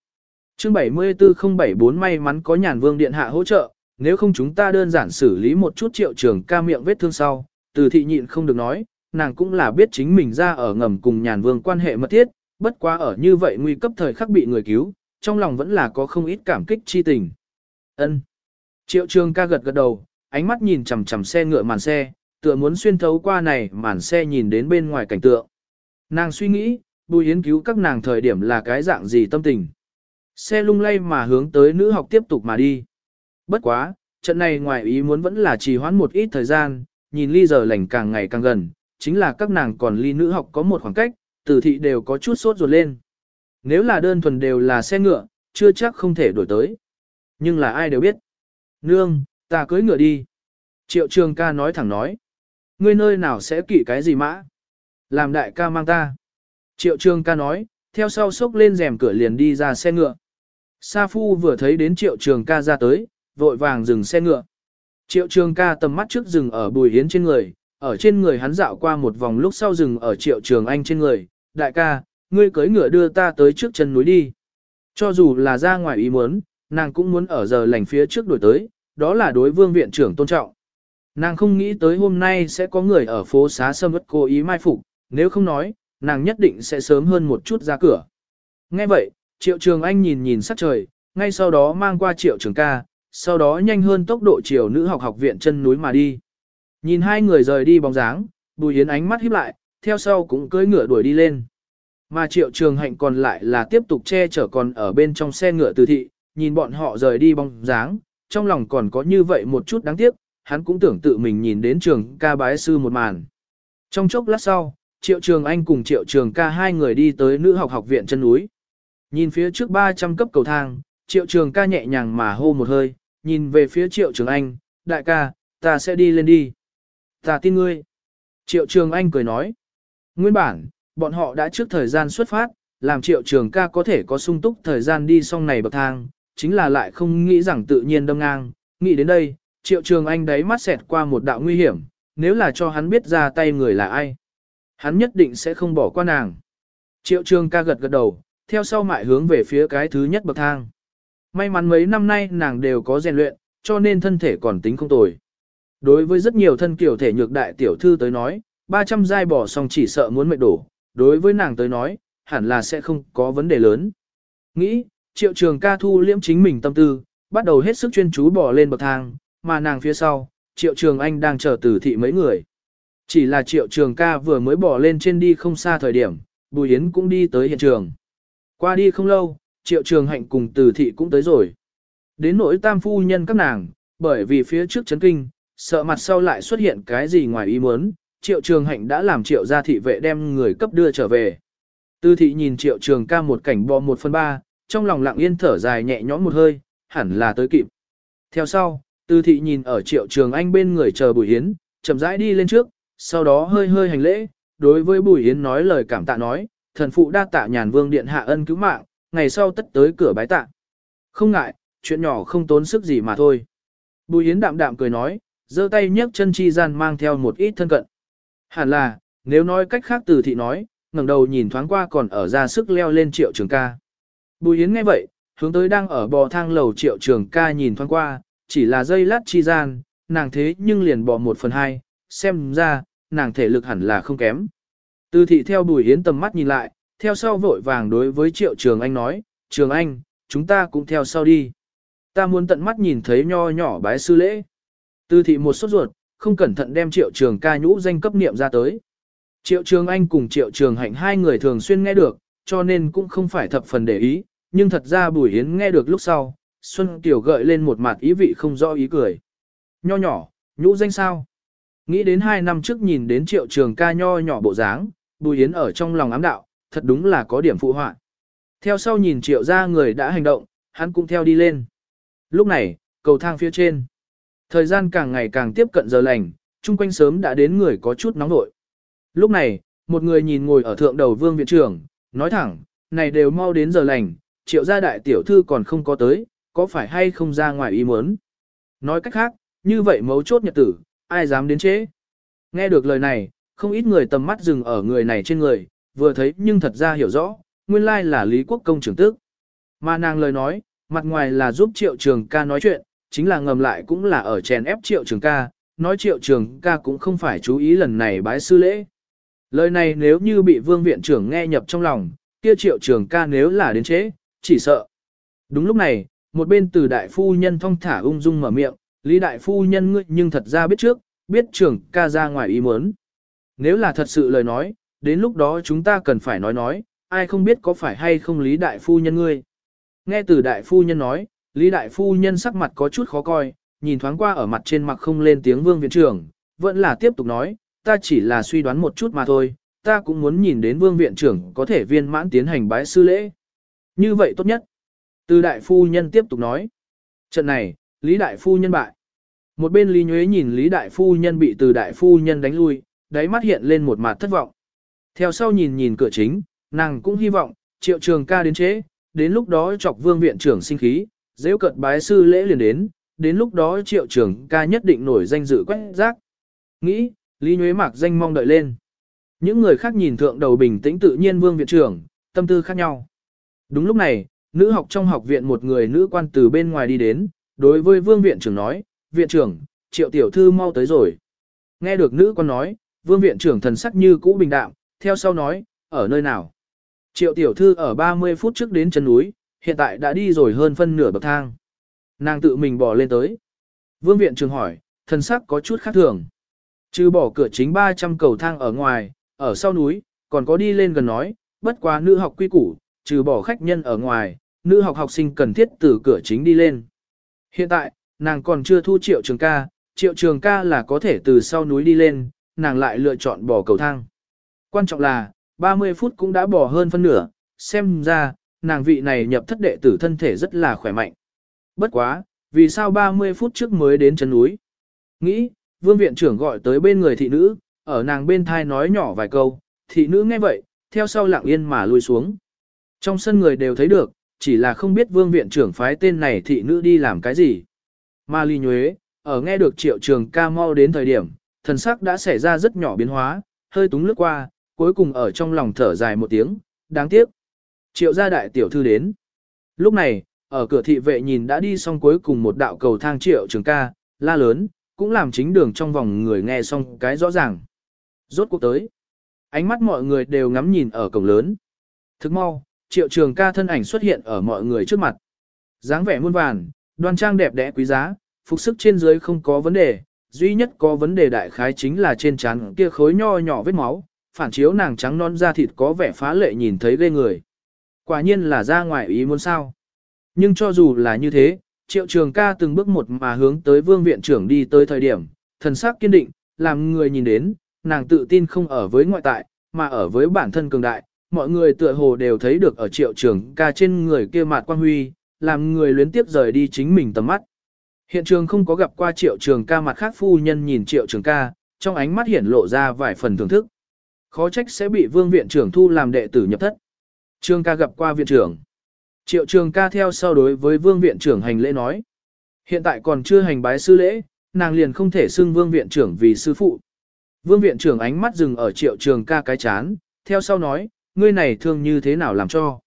chương 74074 may mắn có nhàn vương điện hạ hỗ trợ, nếu không chúng ta đơn giản xử lý một chút triệu trường ca miệng vết thương sau, từ thị nhịn không được nói, nàng cũng là biết chính mình ra ở ngầm cùng nhàn vương quan hệ mật thiết, bất quá ở như vậy nguy cấp thời khắc bị người cứu, trong lòng vẫn là có không ít cảm kích chi tình. Ân. Triệu trường ca gật gật đầu, ánh mắt nhìn chằm chằm xe ngựa màn xe, tựa muốn xuyên thấu qua này màn xe nhìn đến bên ngoài cảnh tượng. Nàng suy nghĩ, Bùi Yến cứu các nàng thời điểm là cái dạng gì tâm tình. Xe lung lay mà hướng tới nữ học tiếp tục mà đi. Bất quá, trận này ngoài ý muốn vẫn là trì hoãn một ít thời gian, nhìn ly giờ lành càng ngày càng gần, chính là các nàng còn ly nữ học có một khoảng cách, tử thị đều có chút sốt ruột lên. Nếu là đơn thuần đều là xe ngựa, chưa chắc không thể đổi tới. Nhưng là ai đều biết. Nương, ta cưới ngựa đi. Triệu trường ca nói thẳng nói. Ngươi nơi nào sẽ kỵ cái gì mã? Làm đại ca mang ta. Triệu trường ca nói, theo sau sốc lên rèm cửa liền đi ra xe ngựa. Sa Phu vừa thấy đến triệu trường ca ra tới, vội vàng dừng xe ngựa. Triệu trường ca tầm mắt trước dừng ở bùi hiến trên người, ở trên người hắn dạo qua một vòng lúc sau dừng ở triệu trường anh trên người. Đại ca, ngươi cưới ngựa đưa ta tới trước chân núi đi. Cho dù là ra ngoài ý muốn, nàng cũng muốn ở giờ lành phía trước đổi tới, đó là đối vương viện trưởng tôn trọng. Nàng không nghĩ tới hôm nay sẽ có người ở phố xá sâm vất cố ý mai phục, nếu không nói, nàng nhất định sẽ sớm hơn một chút ra cửa. Nghe vậy, Triệu Trường Anh nhìn nhìn sắc trời, ngay sau đó mang qua Triệu Trường ca, sau đó nhanh hơn tốc độ chiều nữ học học viện chân núi mà đi. Nhìn hai người rời đi bóng dáng, Bùi Yến ánh mắt híp lại, theo sau cũng cưỡi ngựa đuổi đi lên. Mà triệu trường hạnh còn lại là tiếp tục che chở còn ở bên trong xe ngựa từ thị, nhìn bọn họ rời đi bóng dáng, trong lòng còn có như vậy một chút đáng tiếc, hắn cũng tưởng tự mình nhìn đến trường ca bái sư một màn. Trong chốc lát sau, triệu trường anh cùng triệu trường ca hai người đi tới nữ học học viện chân núi. Nhìn phía trước 300 cấp cầu thang, triệu trường ca nhẹ nhàng mà hô một hơi, nhìn về phía triệu trường anh, đại ca, ta sẽ đi lên đi. Ta tin ngươi. Triệu trường anh cười nói. Nguyên bản, bọn họ đã trước thời gian xuất phát, làm triệu trường ca có thể có sung túc thời gian đi xong này bậc thang, chính là lại không nghĩ rằng tự nhiên đâm ngang. Nghĩ đến đây, triệu trường anh đấy mắt xẹt qua một đạo nguy hiểm, nếu là cho hắn biết ra tay người là ai. Hắn nhất định sẽ không bỏ qua nàng. Triệu trường ca gật gật đầu, theo sau mại hướng về phía cái thứ nhất bậc thang. May mắn mấy năm nay nàng đều có rèn luyện, cho nên thân thể còn tính không tồi. Đối với rất nhiều thân kiểu thể nhược đại tiểu thư tới nói, 300 giai bỏ xong chỉ sợ muốn mệt đổ, đối với nàng tới nói, hẳn là sẽ không có vấn đề lớn. Nghĩ, triệu trường ca thu liễm chính mình tâm tư, bắt đầu hết sức chuyên chú bỏ lên bậc thang, mà nàng phía sau, triệu trường anh đang chờ tử thị mấy người. Chỉ là triệu trường ca vừa mới bỏ lên trên đi không xa thời điểm, Bùi Yến cũng đi tới hiện trường. Qua đi không lâu, triệu trường hạnh cùng tử thị cũng tới rồi. Đến nỗi tam phu nhân các nàng, bởi vì phía trước chấn kinh, sợ mặt sau lại xuất hiện cái gì ngoài ý muốn, triệu trường hạnh đã làm triệu gia thị vệ đem người cấp đưa trở về. Tư thị nhìn triệu trường ca một cảnh bò một phần ba, trong lòng lặng yên thở dài nhẹ nhõm một hơi, hẳn là tới kịp. Theo sau, tư thị nhìn ở triệu trường anh bên người chờ bùi hiến, chậm rãi đi lên trước, sau đó hơi hơi hành lễ, đối với bùi hiến nói lời cảm tạ nói, thần phụ đa tạ nhàn vương điện hạ ân cứu mạng, ngày sau tất tới cửa bái tạ. Không ngại, chuyện nhỏ không tốn sức gì mà thôi. Bùi hiến đạm đạm cười nói, giơ tay nhấc chân chi gian mang theo một ít thân cận. Hẳn là, nếu nói cách khác từ thị nói, ngẩng đầu nhìn thoáng qua còn ở ra sức leo lên triệu trường ca. Bùi Yến nghe vậy, hướng tới đang ở bò thang lầu triệu trường ca nhìn thoáng qua, chỉ là dây lát chi gian, nàng thế nhưng liền bò một phần hai, xem ra, nàng thể lực hẳn là không kém. Tư thị theo bùi Yến tầm mắt nhìn lại, theo sau vội vàng đối với triệu trường anh nói, trường anh, chúng ta cũng theo sau đi. Ta muốn tận mắt nhìn thấy nho nhỏ bái sư lễ. Tư thị một sốt ruột, không cẩn thận đem triệu trường ca nhũ danh cấp niệm ra tới. Triệu trường anh cùng triệu trường hạnh hai người thường xuyên nghe được, cho nên cũng không phải thập phần để ý, nhưng thật ra Bùi Yến nghe được lúc sau, Xuân Tiểu gợi lên một mặt ý vị không rõ ý cười. Nho nhỏ, nhũ danh sao? Nghĩ đến hai năm trước nhìn đến triệu trường ca nho nhỏ bộ dáng, Bùi Yến ở trong lòng ám đạo, thật đúng là có điểm phụ họa. Theo sau nhìn triệu ra người đã hành động, hắn cũng theo đi lên. Lúc này, cầu thang phía trên. Thời gian càng ngày càng tiếp cận giờ lành, chung quanh sớm đã đến người có chút nóng nội. Lúc này, một người nhìn ngồi ở thượng đầu vương viện trưởng, nói thẳng, này đều mau đến giờ lành, triệu gia đại tiểu thư còn không có tới, có phải hay không ra ngoài ý muốn. Nói cách khác, như vậy mấu chốt nhật tử, ai dám đến chế. Nghe được lời này, không ít người tầm mắt dừng ở người này trên người, vừa thấy nhưng thật ra hiểu rõ, nguyên lai là Lý Quốc Công trưởng tức. Mà nàng lời nói, mặt ngoài là giúp triệu trường ca nói chuyện, chính là ngầm lại cũng là ở chèn ép triệu trường ca, nói triệu trường ca cũng không phải chú ý lần này bái sư lễ. Lời này nếu như bị vương viện trưởng nghe nhập trong lòng, kia triệu trường ca nếu là đến chế, chỉ sợ. Đúng lúc này, một bên từ đại phu nhân thong thả ung dung mở miệng, lý đại phu nhân ngươi nhưng thật ra biết trước, biết trưởng ca ra ngoài ý muốn. Nếu là thật sự lời nói, đến lúc đó chúng ta cần phải nói nói, ai không biết có phải hay không lý đại phu nhân ngươi. Nghe từ đại phu nhân nói, Lý đại phu nhân sắc mặt có chút khó coi, nhìn thoáng qua ở mặt trên mặt không lên tiếng vương viện trưởng, vẫn là tiếp tục nói, ta chỉ là suy đoán một chút mà thôi, ta cũng muốn nhìn đến vương viện trưởng có thể viên mãn tiến hành bái sư lễ. Như vậy tốt nhất. Từ đại phu nhân tiếp tục nói. Trận này, Lý đại phu nhân bại. Một bên Lý Nhuế nhìn Lý đại phu nhân bị từ đại phu nhân đánh lui, đáy mắt hiện lên một mặt thất vọng. Theo sau nhìn nhìn cửa chính, nàng cũng hy vọng, triệu trường ca đến chế, đến lúc đó chọc vương viện trưởng sinh khí, dễ cận bái sư lễ liền đến, đến lúc đó triệu Trường ca nhất định nổi danh dự quét rác. Nghĩ, Lý Nhuế Mạc danh mong đợi lên. Những người khác nhìn thượng đầu bình tĩnh tự nhiên vương viện trưởng, tâm tư khác nhau. Đúng lúc này, nữ học trong học viện một người nữ quan từ bên ngoài đi đến, đối với vương viện trưởng nói, viện trưởng, triệu tiểu thư mau tới rồi. Nghe được nữ quan nói, vương viện trưởng thần sắc như cũ bình đạm, theo sau nói, ở nơi nào. Triệu tiểu thư ở 30 phút trước đến chân núi, hiện tại đã đi rồi hơn phân nửa bậc thang. Nàng tự mình bỏ lên tới. Vương viện trưởng hỏi, thần sắc có chút khác thường. Trừ bỏ cửa chính 300 cầu thang ở ngoài, ở sau núi, còn có đi lên gần nói, bất quá nữ học quy củ, trừ bỏ khách nhân ở ngoài, nữ học học sinh cần thiết từ cửa chính đi lên. Hiện tại, nàng còn chưa thu triệu trường ca, triệu trường ca là có thể từ sau núi đi lên, nàng lại lựa chọn bỏ cầu thang. Quan trọng là, 30 phút cũng đã bỏ hơn phân nửa, xem ra, nàng vị này nhập thất đệ tử thân thể rất là khỏe mạnh. Bất quá, vì sao 30 phút trước mới đến chân núi? Nghĩ, vương viện trưởng gọi tới bên người thị nữ, ở nàng bên thai nói nhỏ vài câu, thị nữ nghe vậy, theo sau lặng yên mà lùi xuống. Trong sân người đều thấy được, chỉ là không biết vương viện trưởng phái tên này thị nữ đi làm cái gì. Mà ly nhuế, ở nghe được triệu trường ca mau đến thời điểm, thần sắc đã xảy ra rất nhỏ biến hóa, hơi túng lướt qua, cuối cùng ở trong lòng thở dài một tiếng, đáng tiếc. Triệu gia đại tiểu thư đến. Lúc này, ở cửa thị vệ nhìn đã đi xong cuối cùng một đạo cầu thang triệu trường ca, la lớn, cũng làm chính đường trong vòng người nghe xong cái rõ ràng. Rốt cuộc tới. Ánh mắt mọi người đều ngắm nhìn ở cổng lớn. Thức mau, triệu trường ca thân ảnh xuất hiện ở mọi người trước mặt. dáng vẻ muôn vàn, đoan trang đẹp đẽ quý giá, phục sức trên dưới không có vấn đề, duy nhất có vấn đề đại khái chính là trên trán kia khối nho nhỏ vết máu, phản chiếu nàng trắng non da thịt có vẻ phá lệ nhìn thấy ghê người. Quả nhiên là ra ngoài ý muốn sao. Nhưng cho dù là như thế, triệu trường ca từng bước một mà hướng tới vương viện trưởng đi tới thời điểm, thần sắc kiên định, làm người nhìn đến, nàng tự tin không ở với ngoại tại, mà ở với bản thân cường đại, mọi người tựa hồ đều thấy được ở triệu trường ca trên người kia mạt quan huy, làm người luyến tiếp rời đi chính mình tầm mắt. Hiện trường không có gặp qua triệu trường ca mặt khác phu nhân nhìn triệu trường ca, trong ánh mắt hiển lộ ra vài phần thưởng thức. Khó trách sẽ bị vương viện trưởng thu làm đệ tử nhập thất. Trường ca gặp qua viện trưởng. Triệu trường ca theo sau đối với vương viện trưởng hành lễ nói. Hiện tại còn chưa hành bái sư lễ, nàng liền không thể xưng vương viện trưởng vì sư phụ. Vương viện trưởng ánh mắt dừng ở triệu trường ca cái chán, theo sau nói, ngươi này thương như thế nào làm cho.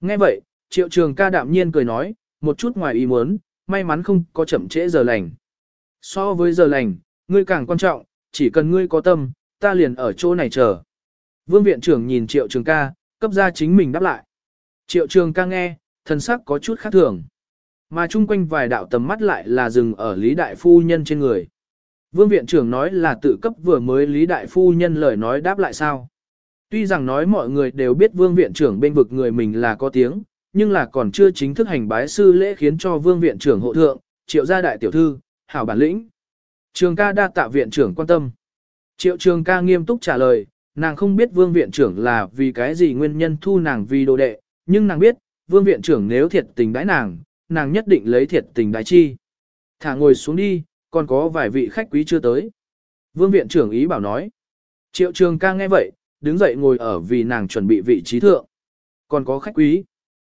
Nghe vậy, triệu trường ca đạm nhiên cười nói, một chút ngoài ý muốn, may mắn không có chậm trễ giờ lành. So với giờ lành, ngươi càng quan trọng, chỉ cần ngươi có tâm, ta liền ở chỗ này chờ. Vương viện trưởng nhìn triệu trường ca, cấp ra chính mình đáp lại. Triệu trường ca nghe, thần sắc có chút khác thường. Mà chung quanh vài đạo tầm mắt lại là dừng ở Lý Đại Phu Nhân trên người. Vương viện trưởng nói là tự cấp vừa mới Lý Đại Phu Nhân lời nói đáp lại sao. Tuy rằng nói mọi người đều biết vương viện trưởng bên vực người mình là có tiếng, nhưng là còn chưa chính thức hành bái sư lễ khiến cho vương viện trưởng hộ thượng, triệu gia đại tiểu thư, hảo bản lĩnh. Trường ca đa tạ viện trưởng quan tâm. Triệu trường ca nghiêm túc trả lời, nàng không biết vương viện trưởng là vì cái gì nguyên nhân thu nàng vì đồ đệ, nhưng nàng biết, vương viện trưởng nếu thiệt tình đãi nàng, nàng nhất định lấy thiệt tình đái chi. Thả ngồi xuống đi, còn có vài vị khách quý chưa tới. Vương viện trưởng ý bảo nói. Triệu trường ca nghe vậy, đứng dậy ngồi ở vì nàng chuẩn bị vị trí thượng. Còn có khách quý.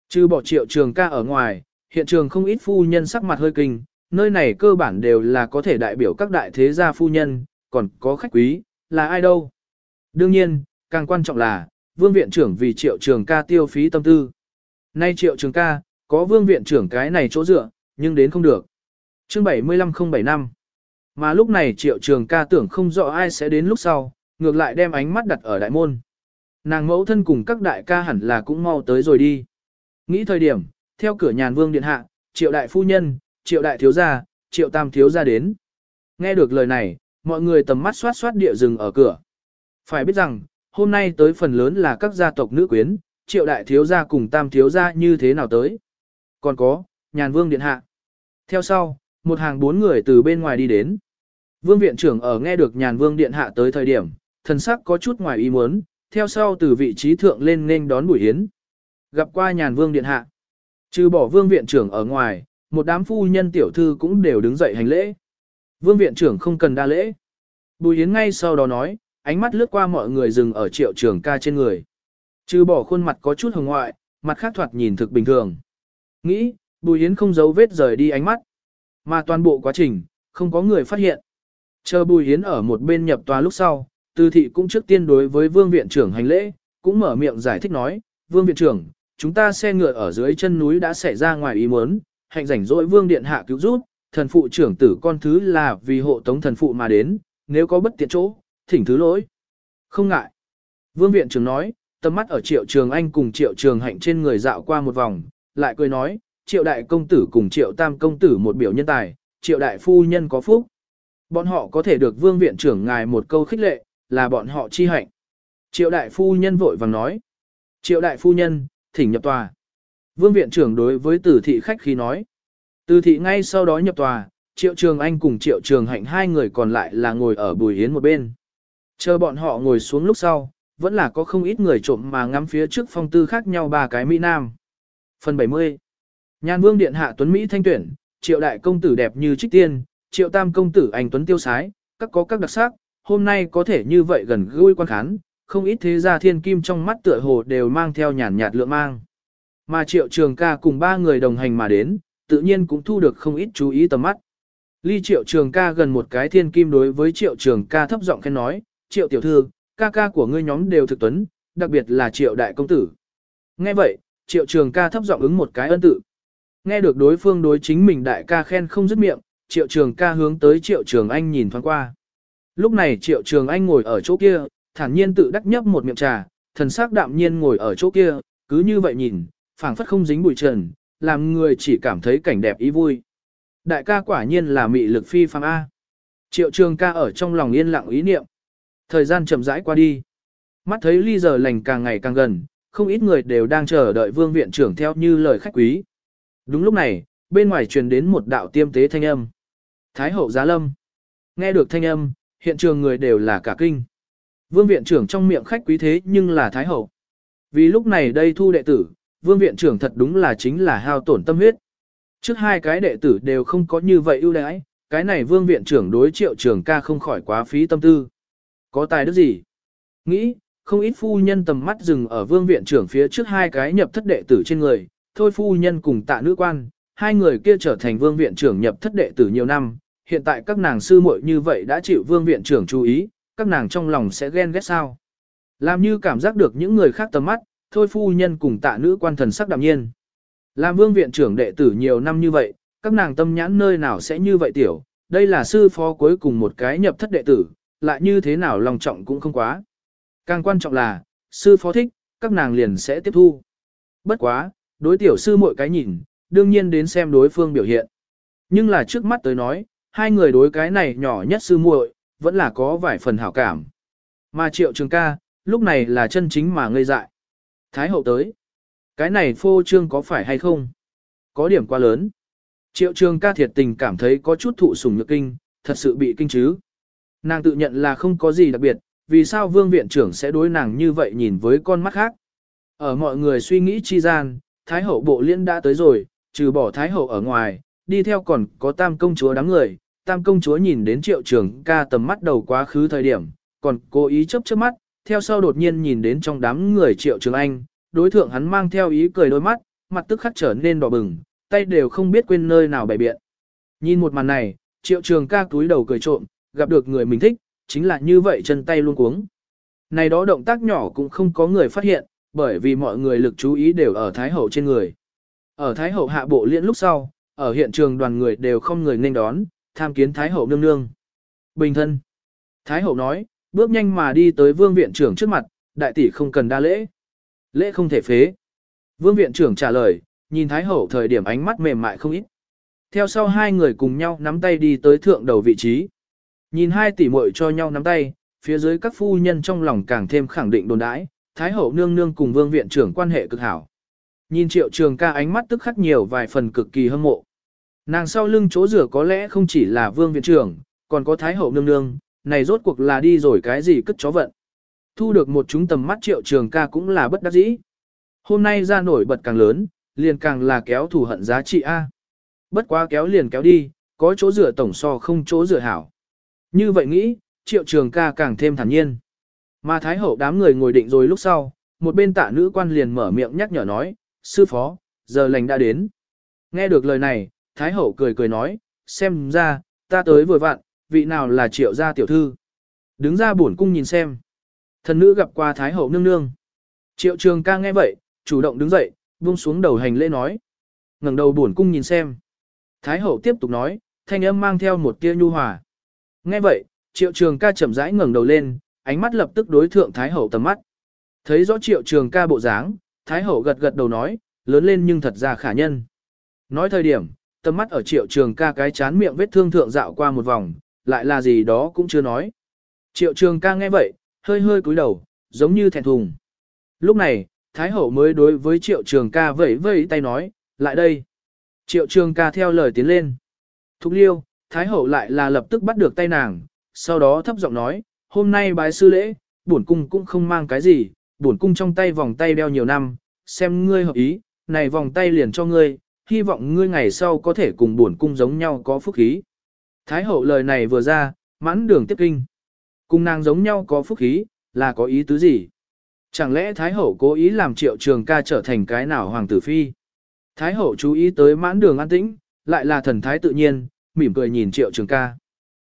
Chứ bỏ triệu trường ca ở ngoài, hiện trường không ít phu nhân sắc mặt hơi kinh, nơi này cơ bản đều là có thể đại biểu các đại thế gia phu nhân, còn có khách quý, là ai đâu. Đương nhiên, càng quan trọng là, vương viện trưởng vì triệu trường ca tiêu phí tâm tư. Nay triệu trường ca, có vương viện trưởng cái này chỗ dựa, nhưng đến không được. chương 75075 Mà lúc này triệu trường ca tưởng không rõ ai sẽ đến lúc sau, ngược lại đem ánh mắt đặt ở đại môn. Nàng mẫu thân cùng các đại ca hẳn là cũng mau tới rồi đi. Nghĩ thời điểm, theo cửa nhàn vương điện hạ, triệu đại phu nhân, triệu đại thiếu gia, triệu tam thiếu gia đến. Nghe được lời này, mọi người tầm mắt xoát xoát địa rừng ở cửa. Phải biết rằng, hôm nay tới phần lớn là các gia tộc nữ quyến, triệu đại thiếu gia cùng tam thiếu gia như thế nào tới. Còn có, nhàn vương điện hạ. Theo sau, một hàng bốn người từ bên ngoài đi đến. Vương viện trưởng ở nghe được nhàn vương điện hạ tới thời điểm, thần sắc có chút ngoài ý muốn, theo sau từ vị trí thượng lên nên đón buổi hiến. Gặp qua nhàn vương điện hạ. Trừ bỏ vương viện trưởng ở ngoài, một đám phu nhân tiểu thư cũng đều đứng dậy hành lễ. Vương viện trưởng không cần đa lễ. Bùi hiến ngay sau đó nói, ánh mắt lướt qua mọi người dừng ở triệu trường ca trên người. Trừ bỏ khuôn mặt có chút hồng ngoại, mặt khác thoạt nhìn thực bình thường. Nghĩ, bùi hiến không giấu vết rời đi ánh mắt. Mà toàn bộ quá trình, không có người phát hiện. Chờ bùi hiến ở một bên nhập tòa lúc sau, từ thị cũng trước tiên đối với vương viện trưởng hành lễ, cũng mở miệng giải thích nói, vương viện trưởng, chúng ta xe ngựa ở dưới chân núi đã xảy ra ngoài ý muốn, hạnh rảnh rỗi vương điện hạ cứu giúp, thần phụ trưởng tử con thứ là vì hộ tống thần phụ mà đến, nếu có bất tiện chỗ, thỉnh thứ lỗi. Không ngại. Vương viện trưởng nói, tầm mắt ở triệu trường anh cùng triệu trường hạnh trên người dạo qua một vòng, lại cười nói, triệu đại công tử cùng triệu tam công tử một biểu nhân tài, triệu đại phu nhân có phúc. Bọn họ có thể được vương viện trưởng ngài một câu khích lệ, là bọn họ chi hạnh. Triệu đại phu nhân vội vàng nói. Triệu đại phu nhân, thỉnh nhập tòa. Vương viện trưởng đối với tử thị khách khí nói. Tử thị ngay sau đó nhập tòa, triệu trường anh cùng triệu trường hạnh hai người còn lại là ngồi ở bùi hiến một bên. Chờ bọn họ ngồi xuống lúc sau, vẫn là có không ít người trộm mà ngắm phía trước phong tư khác nhau ba cái Mỹ Nam. Phần 70 Nhan vương điện hạ tuấn Mỹ thanh tuyển, triệu đại công tử đẹp như trích tiên, triệu tam công tử anh tuấn tiêu sái, các có các đặc sắc, hôm nay có thể như vậy gần gũi quan khán, không ít thế gia thiên kim trong mắt tựa hồ đều mang theo nhàn nhạt lượng mang. Mà triệu trường ca cùng ba người đồng hành mà đến, tự nhiên cũng thu được không ít chú ý tầm mắt. Ly triệu trường ca gần một cái thiên kim đối với triệu trường ca thấp giọng khen nói, triệu tiểu thư, ca ca của ngươi nhóm đều thực tuấn, đặc biệt là triệu đại công tử. Nghe vậy, triệu trường ca thấp giọng ứng một cái ân tự. Nghe được đối phương đối chính mình đại ca khen không dứt miệng, triệu trường ca hướng tới triệu trường anh nhìn thoáng qua. Lúc này triệu trường anh ngồi ở chỗ kia, thản nhiên tự đắc nhấp một miệng trà, thần sắc đạm nhiên ngồi ở chỗ kia, cứ như vậy nhìn, phảng phất không dính bụi trần, làm người chỉ cảm thấy cảnh đẹp ý vui. Đại ca quả nhiên là mị lực phi phàm A. Triệu trường ca ở trong lòng yên lặng ý niệm. Thời gian chậm rãi qua đi. Mắt thấy ly giờ lành càng ngày càng gần, không ít người đều đang chờ đợi vương viện trưởng theo như lời khách quý. Đúng lúc này, bên ngoài truyền đến một đạo tiêm tế thanh âm. Thái hậu giá lâm. Nghe được thanh âm, hiện trường người đều là cả kinh. Vương viện trưởng trong miệng khách quý thế nhưng là Thái hậu. Vì lúc này đây thu đệ tử, vương viện trưởng thật đúng là chính là hao tổn tâm huyết. Trước hai cái đệ tử đều không có như vậy ưu đãi, cái này vương viện trưởng đối triệu trường ca không khỏi quá phí tâm tư. Có tài đức gì? Nghĩ, không ít phu nhân tầm mắt dừng ở vương viện trưởng phía trước hai cái nhập thất đệ tử trên người, thôi phu nhân cùng tạ nữ quan, hai người kia trở thành vương viện trưởng nhập thất đệ tử nhiều năm, hiện tại các nàng sư muội như vậy đã chịu vương viện trưởng chú ý, các nàng trong lòng sẽ ghen ghét sao. Làm như cảm giác được những người khác tầm mắt, thôi phu nhân cùng tạ nữ quan thần sắc đạm nhiên. Làm vương viện trưởng đệ tử nhiều năm như vậy, các nàng tâm nhãn nơi nào sẽ như vậy tiểu, đây là sư phó cuối cùng một cái nhập thất đệ tử, lại như thế nào lòng trọng cũng không quá. Càng quan trọng là, sư phó thích, các nàng liền sẽ tiếp thu. Bất quá, đối tiểu sư mỗi cái nhìn, đương nhiên đến xem đối phương biểu hiện. Nhưng là trước mắt tới nói, hai người đối cái này nhỏ nhất sư muội, vẫn là có vài phần hảo cảm. Mà triệu trường ca, lúc này là chân chính mà ngây dại. Thái hậu tới. Cái này phô trương có phải hay không? Có điểm quá lớn. Triệu trường ca thiệt tình cảm thấy có chút thụ sủng nhược kinh, thật sự bị kinh chứ. Nàng tự nhận là không có gì đặc biệt, vì sao vương viện trưởng sẽ đối nàng như vậy nhìn với con mắt khác. Ở mọi người suy nghĩ chi gian, Thái hậu bộ liên đã tới rồi, trừ bỏ Thái hậu ở ngoài, đi theo còn có tam công chúa đám người. Tam công chúa nhìn đến triệu trường ca tầm mắt đầu quá khứ thời điểm, còn cố ý chấp chớp mắt, theo sau đột nhiên nhìn đến trong đám người triệu trường anh, đối thượng hắn mang theo ý cười đôi mắt, mặt tức khắc trở nên đỏ bừng, tay đều không biết quên nơi nào bày biện. Nhìn một màn này, triệu trường ca túi đầu cười trộm, gặp được người mình thích, chính là như vậy chân tay luôn cuống. Này đó động tác nhỏ cũng không có người phát hiện, bởi vì mọi người lực chú ý đều ở Thái Hậu trên người. Ở Thái Hậu hạ bộ liễn lúc sau, ở hiện trường đoàn người đều không người nên đón, tham kiến Thái Hậu nương nương. Bình thân. Thái Hậu nói, bước nhanh mà đi tới vương viện trưởng trước mặt, đại tỷ không cần đa lễ. Lễ không thể phế. Vương viện trưởng trả lời, nhìn Thái Hậu thời điểm ánh mắt mềm mại không ít. Theo sau hai người cùng nhau nắm tay đi tới thượng đầu vị trí. Nhìn hai tỷ muội cho nhau nắm tay, phía dưới các phu nhân trong lòng càng thêm khẳng định đồn đãi, Thái Hậu nương nương cùng Vương viện trưởng quan hệ cực hảo. Nhìn Triệu Trường ca ánh mắt tức khắc nhiều vài phần cực kỳ hâm mộ. Nàng sau lưng chỗ rửa có lẽ không chỉ là Vương viện trưởng, còn có Thái Hậu nương nương, này rốt cuộc là đi rồi cái gì cất chó vận. Thu được một chúng tầm mắt Triệu Trường ca cũng là bất đắc dĩ. Hôm nay ra nổi bật càng lớn, liền càng là kéo thù hận giá trị A. Bất quá kéo liền kéo đi, có chỗ rửa tổng so không chỗ rửa hảo. Như vậy nghĩ, triệu trường ca càng thêm thản nhiên. Mà thái hậu đám người ngồi định rồi lúc sau, một bên tạ nữ quan liền mở miệng nhắc nhở nói, sư phó, giờ lành đã đến. Nghe được lời này, thái hậu cười cười nói, xem ra, ta tới vừa vặn, vị nào là triệu gia tiểu thư. Đứng ra bổn cung nhìn xem. Thần nữ gặp qua thái hậu nương nương. Triệu trường ca nghe vậy, chủ động đứng dậy, buông xuống đầu hành lễ nói. ngẩng đầu bổn cung nhìn xem. Thái hậu tiếp tục nói, thanh âm mang theo một tia nhu hòa. Nghe vậy, triệu trường ca chậm rãi ngẩng đầu lên, ánh mắt lập tức đối thượng Thái Hậu tầm mắt. Thấy rõ triệu trường ca bộ dáng, Thái Hậu gật gật đầu nói, lớn lên nhưng thật ra khả nhân. Nói thời điểm, tầm mắt ở triệu trường ca cái chán miệng vết thương thượng dạo qua một vòng, lại là gì đó cũng chưa nói. Triệu trường ca nghe vậy, hơi hơi cúi đầu, giống như thẹn thùng. Lúc này, Thái Hậu mới đối với Triệu trường ca vẫy vẫy tay nói, lại đây. Triệu trường ca theo lời tiến lên. Thục liêu, Thái Hậu lại là lập tức bắt được tay nàng, sau đó thấp giọng nói, hôm nay bái sư lễ, bổn cung cũng không mang cái gì, bổn cung trong tay vòng tay đeo nhiều năm, xem ngươi hợp ý, này vòng tay liền cho ngươi, hy vọng ngươi ngày sau có thể cùng bổn cung giống nhau có phúc khí. Thái hậu lời này vừa ra, mãn đường tiếp kinh. Cùng nàng giống nhau có phúc khí, là có ý tứ gì? Chẳng lẽ Thái hậu cố ý làm triệu trường ca trở thành cái nào hoàng tử phi? Thái hậu chú ý tới mãn đường an tĩnh, lại là thần thái tự nhiên, mỉm cười nhìn triệu trường ca.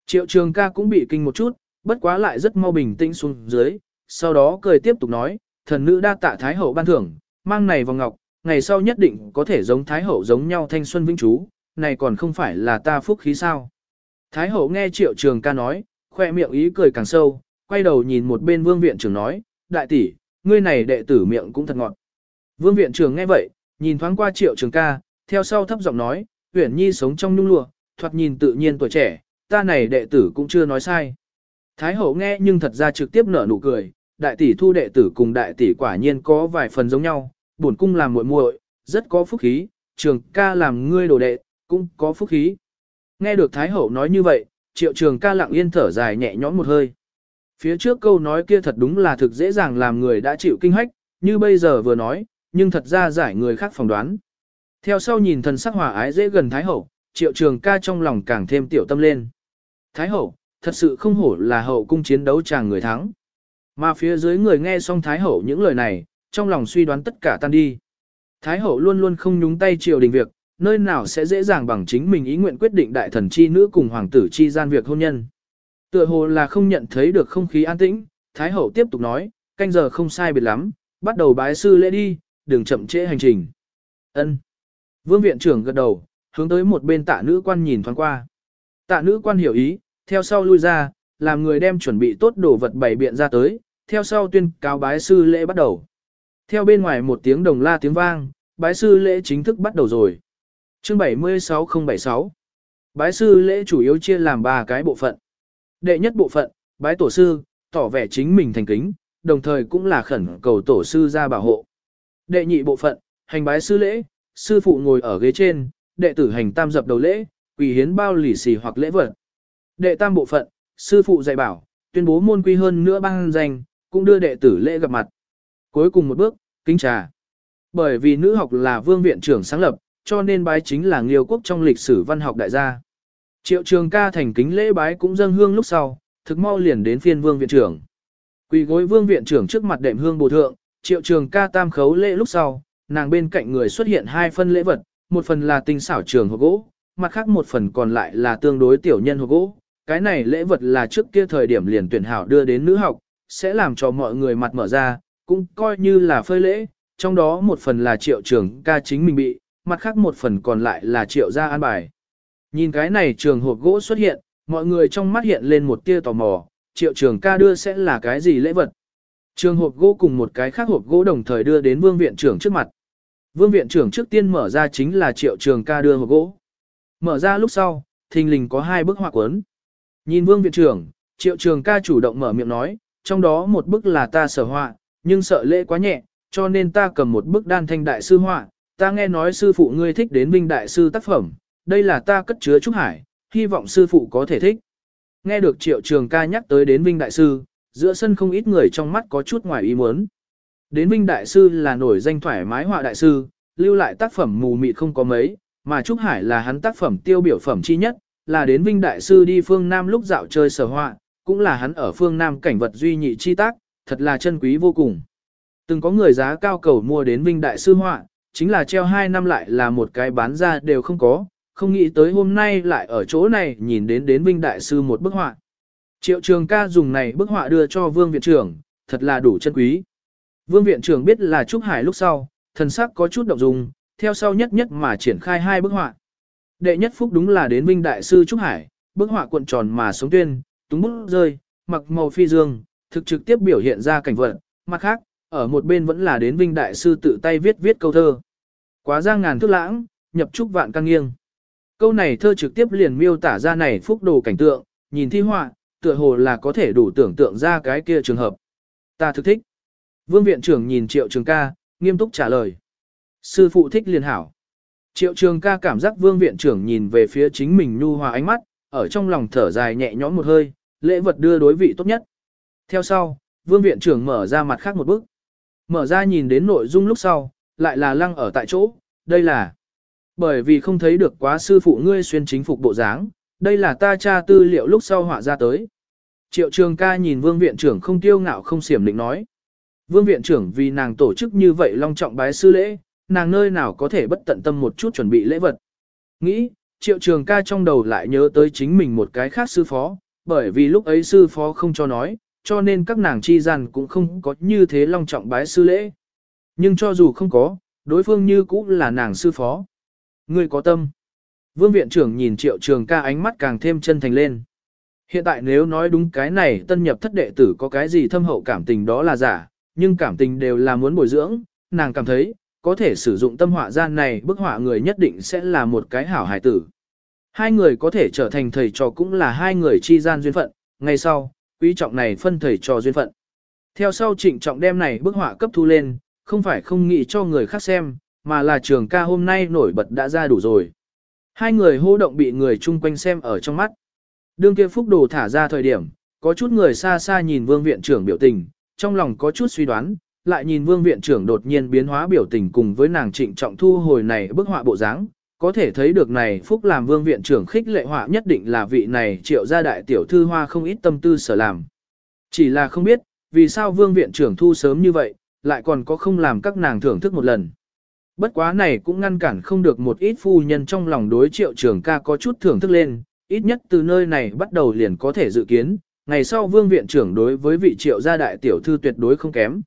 Triệu trường ca cũng bị kinh một chút, bất quá lại rất mau bình tĩnh xuống dưới, sau đó cười tiếp tục nói, thần nữ đa tạ Thái hậu ban thưởng, mang này vào ngọc, ngày sau nhất định có thể giống Thái hậu giống nhau thanh xuân vĩnh chú, này còn không phải là ta phúc khí sao. Thái hậu nghe triệu trường ca nói, khoe miệng ý cười càng sâu, quay đầu nhìn một bên vương viện trưởng nói, đại tỷ, ngươi này đệ tử miệng cũng thật ngọt. Vương viện trưởng nghe vậy, nhìn thoáng qua triệu trường ca, theo sau thấp giọng nói, huyển nhi sống trong nhung lụa, thoạt nhìn tự nhiên tuổi trẻ, ta này đệ tử cũng chưa nói sai. Thái hậu nghe nhưng thật ra trực tiếp nở nụ cười, đại tỷ thu đệ tử cùng đại tỷ quả nhiên có vài phần giống nhau, bổn cung làm muội muội, rất có phúc khí, trường ca làm ngươi đồ đệ, cũng có phúc khí. Nghe được Thái hậu nói như vậy, triệu trường ca lặng yên thở dài nhẹ nhõm một hơi. Phía trước câu nói kia thật đúng là thực dễ dàng làm người đã chịu kinh hách, như bây giờ vừa nói, nhưng thật ra giải người khác phỏng đoán. Theo sau nhìn thần sắc hòa ái dễ gần Thái hậu, triệu trường ca trong lòng càng thêm tiểu tâm lên. Thái hậu, thật sự không hổ là hậu cung chiến đấu chàng người thắng. Mà phía dưới người nghe xong Thái hậu những lời này, trong lòng suy đoán tất cả tan đi. Thái hậu luôn luôn không nhúng tay triều đình việc, nơi nào sẽ dễ dàng bằng chính mình ý nguyện quyết định đại thần chi nữ cùng hoàng tử chi gian việc hôn nhân. Tựa hồ là không nhận thấy được không khí an tĩnh, Thái hậu tiếp tục nói, canh giờ không sai biệt lắm, bắt đầu bái sư lễ đi, đừng chậm trễ hành trình. Ân. Vương viện trưởng gật đầu, hướng tới một bên tạ nữ quan nhìn thoáng qua. Tạ nữ quan hiểu ý, theo sau lui ra, làm người đem chuẩn bị tốt đồ vật bày biện ra tới, theo sau tuyên cáo bái sư lễ bắt đầu. Theo bên ngoài một tiếng đồng la tiếng vang, bái sư lễ chính thức bắt đầu rồi. Chương 76076 Bái sư lễ chủ yếu chia làm 3 cái bộ phận. Đệ nhất bộ phận, bái tổ sư, tỏ vẻ chính mình thành kính, đồng thời cũng là khẩn cầu tổ sư ra bảo hộ. Đệ nhị bộ phận, hành bái sư lễ, sư phụ ngồi ở ghế trên, đệ tử hành tam dập đầu lễ, quỳ hiến bao lì xì hoặc lễ vật. Đệ tam bộ phận, sư phụ dạy bảo, tuyên bố môn quy hơn nữa ban danh, cũng đưa đệ tử lễ gặp mặt. Cuối cùng một bước, kính trà. Bởi vì nữ học là vương viện trưởng sáng lập, cho nên bái chính là nghiêu quốc trong lịch sử văn học đại gia. Triệu trường ca thành kính lễ bái cũng dâng hương lúc sau, thực mau liền đến phiên vương viện trưởng. Quỳ gối vương viện trưởng trước mặt đệm hương bổ thượng, triệu trường ca tam khấu lễ lúc sau, nàng bên cạnh người xuất hiện hai phân lễ vật, một phần là tinh xảo trường hộp gỗ, mặt khác một phần còn lại là tương đối tiểu nhân hộp gỗ. Cái này lễ vật là trước kia thời điểm liền tuyển hảo đưa đến nữ học, sẽ làm cho mọi người mặt mở ra, cũng coi như là phơi lễ, trong đó một phần là triệu trưởng ca chính mình bị, mặt khác một phần còn lại là triệu gia an bài. Nhìn cái này trường hộp gỗ xuất hiện, mọi người trong mắt hiện lên một tia tò mò, triệu trường ca đưa sẽ là cái gì lễ vật. Trường hộp gỗ cùng một cái khác hộp gỗ đồng thời đưa đến vương viện trưởng trước mặt. Vương viện trưởng trước tiên mở ra chính là triệu trường ca đưa hộp gỗ. Mở ra lúc sau, thình lình có hai bức họa cuốn. Nhìn vương viện trưởng, triệu trường ca chủ động mở miệng nói, trong đó một bức là ta sở họa, nhưng sợ lễ quá nhẹ, cho nên ta cầm một bức đan thanh đại sư họa, ta nghe nói sư phụ ngươi thích đến Vinh đại sư tác phẩm, đây là ta cất chứa Trúc Hải, hy vọng sư phụ có thể thích. Nghe được triệu trường ca nhắc tới đến Vinh đại sư, giữa sân không ít người trong mắt có chút ngoài ý muốn. Đến Vinh đại sư là nổi danh thoải mái họa đại sư, lưu lại tác phẩm mù mịt không có mấy, mà Trúc Hải là hắn tác phẩm tiêu biểu phẩm chi nhất, là đến Vinh đại sư đi phương Nam lúc dạo chơi sở họa, cũng là hắn ở phương Nam cảnh vật duy nhị chi tác, thật là chân quý vô cùng. Từng có người giá cao cầu mua đến Vinh Đại Sư họa, chính là treo 2 năm lại là một cái bán ra đều không có, không nghĩ tới hôm nay lại ở chỗ này nhìn đến đến Vinh Đại Sư một bức họa. Triệu trường ca dùng này bức họa đưa cho Vương Viện trưởng, thật là đủ chân quý. Vương Viện trưởng biết là Trúc Hải lúc sau, thần sắc có chút động dung, theo sau nhất nhất mà triển khai hai bức họa. Đệ nhất phúc đúng là đến Vinh Đại Sư Trúc Hải, bức họa cuộn tròn mà sống tuyên, túng bức rơi, mặc màu phi dương, thực trực tiếp biểu hiện ra cảnh vật, mặt khác, ở một bên vẫn là đến Vinh Đại Sư tự tay viết viết câu thơ. Quá giang ngàn thước lãng, nhập trúc vạn căng nghiêng. Câu này thơ trực tiếp liền miêu tả ra này phúc đồ cảnh tượng, nhìn thi họa, tựa hồ là có thể đủ tưởng tượng ra cái kia trường hợp. Ta thực thích. Vương viện trưởng nhìn triệu trường ca, nghiêm túc trả lời. Sư phụ thích liền hảo. Triệu trường ca cảm giác vương viện trưởng nhìn về phía chính mình nhu hòa ánh mắt, ở trong lòng thở dài nhẹ nhõm một hơi, lễ vật đưa đối vị tốt nhất. Theo sau, vương viện trưởng mở ra mặt khác một bức. Mở ra nhìn đến nội dung lúc sau, lại là lăng ở tại chỗ, đây là bởi vì không thấy được quá sư phụ ngươi xuyên chính phục bộ dáng, đây là ta tra tư liệu lúc sau họa ra tới. Triệu trường ca nhìn vương viện trưởng không tiêu ngạo không xiểm định nói. Vương viện trưởng vì nàng tổ chức như vậy long trọng bái sư lễ, nàng nơi nào có thể bất tận tâm một chút chuẩn bị lễ vật. Nghĩ, triệu trường ca trong đầu lại nhớ tới chính mình một cái khác sư phó, bởi vì lúc ấy sư phó không cho nói, cho nên các nàng chi gian cũng không có như thế long trọng bái sư lễ. Nhưng cho dù không có, đối phương như cũng là nàng sư phó. Ngươi có tâm. Vương viện trưởng nhìn triệu trường ca ánh mắt càng thêm chân thành lên. Hiện tại nếu nói đúng cái này tân nhập thất đệ tử có cái gì thâm hậu cảm tình đó là giả, nhưng cảm tình đều là muốn bồi dưỡng, nàng cảm thấy, có thể sử dụng tâm họa gian này bức họa người nhất định sẽ là một cái hảo hải tử. Hai người có thể trở thành thầy trò cũng là hai người chi gian duyên phận, ngay sau, quý trọng này phân thầy trò duyên phận. Theo sau trịnh trọng đem này bức họa cấp thu lên, không phải không nghĩ cho người khác xem, mà là trường ca hôm nay nổi bật đã ra đủ rồi. Hai người hô động bị người chung quanh xem ở trong mắt. Đương kia phúc đồ thả ra thời điểm, có chút người xa xa nhìn vương viện trưởng biểu tình, trong lòng có chút suy đoán, lại nhìn vương viện trưởng đột nhiên biến hóa biểu tình cùng với nàng trịnh trọng thu hồi này bức họa bộ dáng, có thể thấy được này phúc làm vương viện trưởng khích lệ họa nhất định là vị này triệu gia đại tiểu thư hoa không ít tâm tư sở làm. Chỉ là không biết, vì sao vương viện trưởng thu sớm như vậy, lại còn có không làm các nàng thưởng thức một lần. Bất quá này cũng ngăn cản không được một ít phu nhân trong lòng đối triệu trường ca có chút thưởng thức lên, ít nhất từ nơi này bắt đầu liền có thể dự kiến, ngày sau vương viện trưởng đối với vị triệu gia đại tiểu thư tuyệt đối không kém.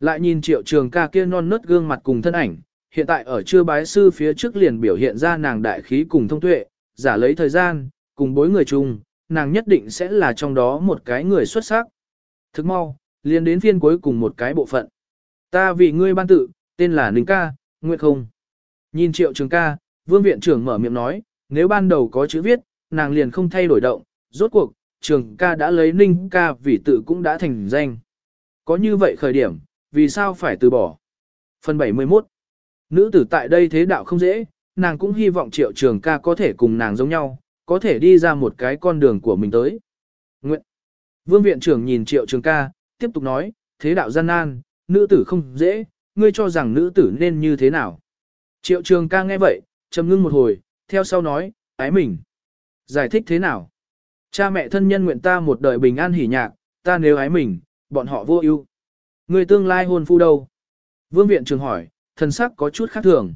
Lại nhìn triệu trường ca kia non nớt gương mặt cùng thân ảnh, hiện tại ở chưa bái sư phía trước liền biểu hiện ra nàng đại khí cùng thông tuệ, giả lấy thời gian, cùng bối người chung, nàng nhất định sẽ là trong đó một cái người xuất sắc. Thức mau, liền đến phiên cuối cùng một cái bộ phận. Ta vì ngươi ban tự, tên là Ninh Ca, Nguyệt không. Nhìn triệu trường ca, vương viện trưởng mở miệng nói, nếu ban đầu có chữ viết, nàng liền không thay đổi động, rốt cuộc, trường ca đã lấy Ninh Ca vì tự cũng đã thành danh. Có như vậy khởi điểm, vì sao phải từ bỏ? Phần 71 Nữ tử tại đây thế đạo không dễ, nàng cũng hy vọng triệu trường ca có thể cùng nàng giống nhau, có thể đi ra một cái con đường của mình tới. Nguyện Vương viện trưởng nhìn triệu trường ca, tiếp tục nói, thế đạo gian nan, nữ tử không dễ, ngươi cho rằng nữ tử nên như thế nào. Triệu trường ca nghe vậy, trầm ngưng một hồi, theo sau nói, ái mình. Giải thích thế nào? Cha mẹ thân nhân nguyện ta một đời bình an hỉ nhạc, ta nếu ái mình, bọn họ vô ưu. Người tương lai hôn phu đâu? Vương viện trường hỏi, thần sắc có chút khác thường.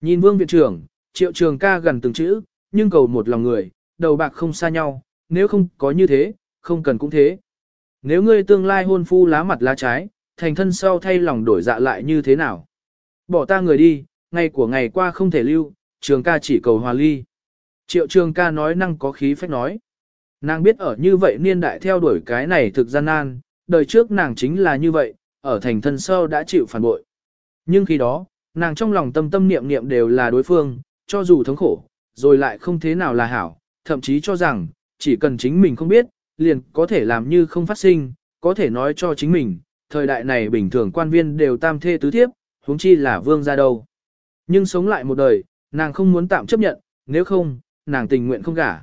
Nhìn vương viện trưởng, triệu trường ca gần từng chữ, nhưng cầu một lòng người, đầu bạc không xa nhau, nếu không có như thế, không cần cũng thế. Nếu ngươi tương lai hôn phu lá mặt lá trái, thành thân sau thay lòng đổi dạ lại như thế nào? Bỏ ta người đi, ngày của ngày qua không thể lưu, trường ca chỉ cầu hòa ly. Triệu trường ca nói năng có khí phách nói. Nàng biết ở như vậy niên đại theo đuổi cái này thực gian nan, đời trước nàng chính là như vậy, ở thành thân sau đã chịu phản bội. Nhưng khi đó, nàng trong lòng tâm tâm niệm niệm đều là đối phương, cho dù thống khổ, rồi lại không thế nào là hảo, thậm chí cho rằng, chỉ cần chính mình không biết, liền có thể làm như không phát sinh, có thể nói cho chính mình, thời đại này bình thường quan viên đều tam thê tứ thiếp, huống chi là vương gia đâu. Nhưng sống lại một đời, nàng không muốn tạm chấp nhận, nếu không, nàng tình nguyện không gả.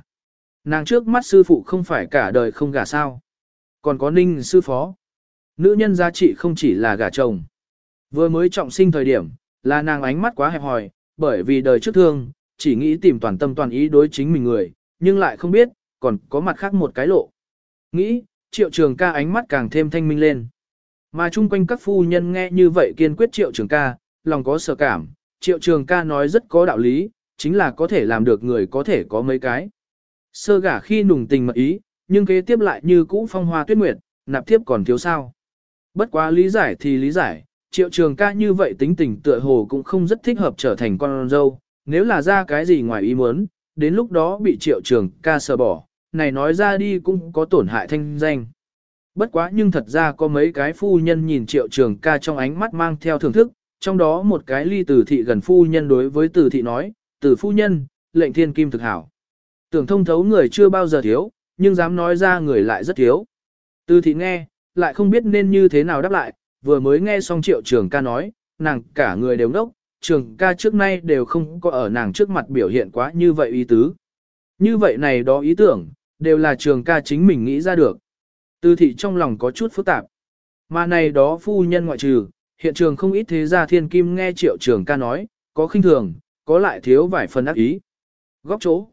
Nàng trước mắt sư phụ không phải cả đời không gả sao. Còn có ninh sư phó. Nữ nhân giá trị không chỉ là gả chồng. Vừa mới trọng sinh thời điểm, là nàng ánh mắt quá hẹp hòi, bởi vì đời trước thương, chỉ nghĩ tìm toàn tâm toàn ý đối chính mình người, nhưng lại không biết, còn có mặt khác một cái lộ. Nghĩ, triệu trường ca ánh mắt càng thêm thanh minh lên. Mà chung quanh các phu nhân nghe như vậy kiên quyết triệu trường ca, lòng có sợ cảm, triệu trường ca nói rất có đạo lý, chính là có thể làm được người có thể có mấy cái. Sơ gả khi nùng tình mật ý, nhưng kế tiếp lại như cũ phong hoa tuyết nguyệt, nạp tiếp còn thiếu sao. Bất quá lý giải thì lý giải, triệu trường ca như vậy tính tình tựa hồ cũng không rất thích hợp trở thành con dâu, nếu là ra cái gì ngoài ý muốn, đến lúc đó bị triệu trường ca sờ bỏ, này nói ra đi cũng có tổn hại thanh danh. Bất quá nhưng thật ra có mấy cái phu nhân nhìn triệu trường ca trong ánh mắt mang theo thưởng thức, trong đó một cái ly tử thị gần phu nhân đối với tử thị nói, tử phu nhân, lệnh thiên kim thực hảo. Tưởng thông thấu người chưa bao giờ thiếu, nhưng dám nói ra người lại rất thiếu. Từ thị nghe, lại không biết nên như thế nào đáp lại, vừa mới nghe xong triệu trường ca nói, nàng cả người đều ngốc, trường ca trước nay đều không có ở nàng trước mặt biểu hiện quá như vậy ý tứ. Như vậy này đó ý tưởng, đều là trường ca chính mình nghĩ ra được. tư thị trong lòng có chút phức tạp. Mà này đó phu nhân ngoại trừ, hiện trường không ít thế gia thiên kim nghe triệu trường ca nói, có khinh thường, có lại thiếu vài phần ác ý. Góc chỗ.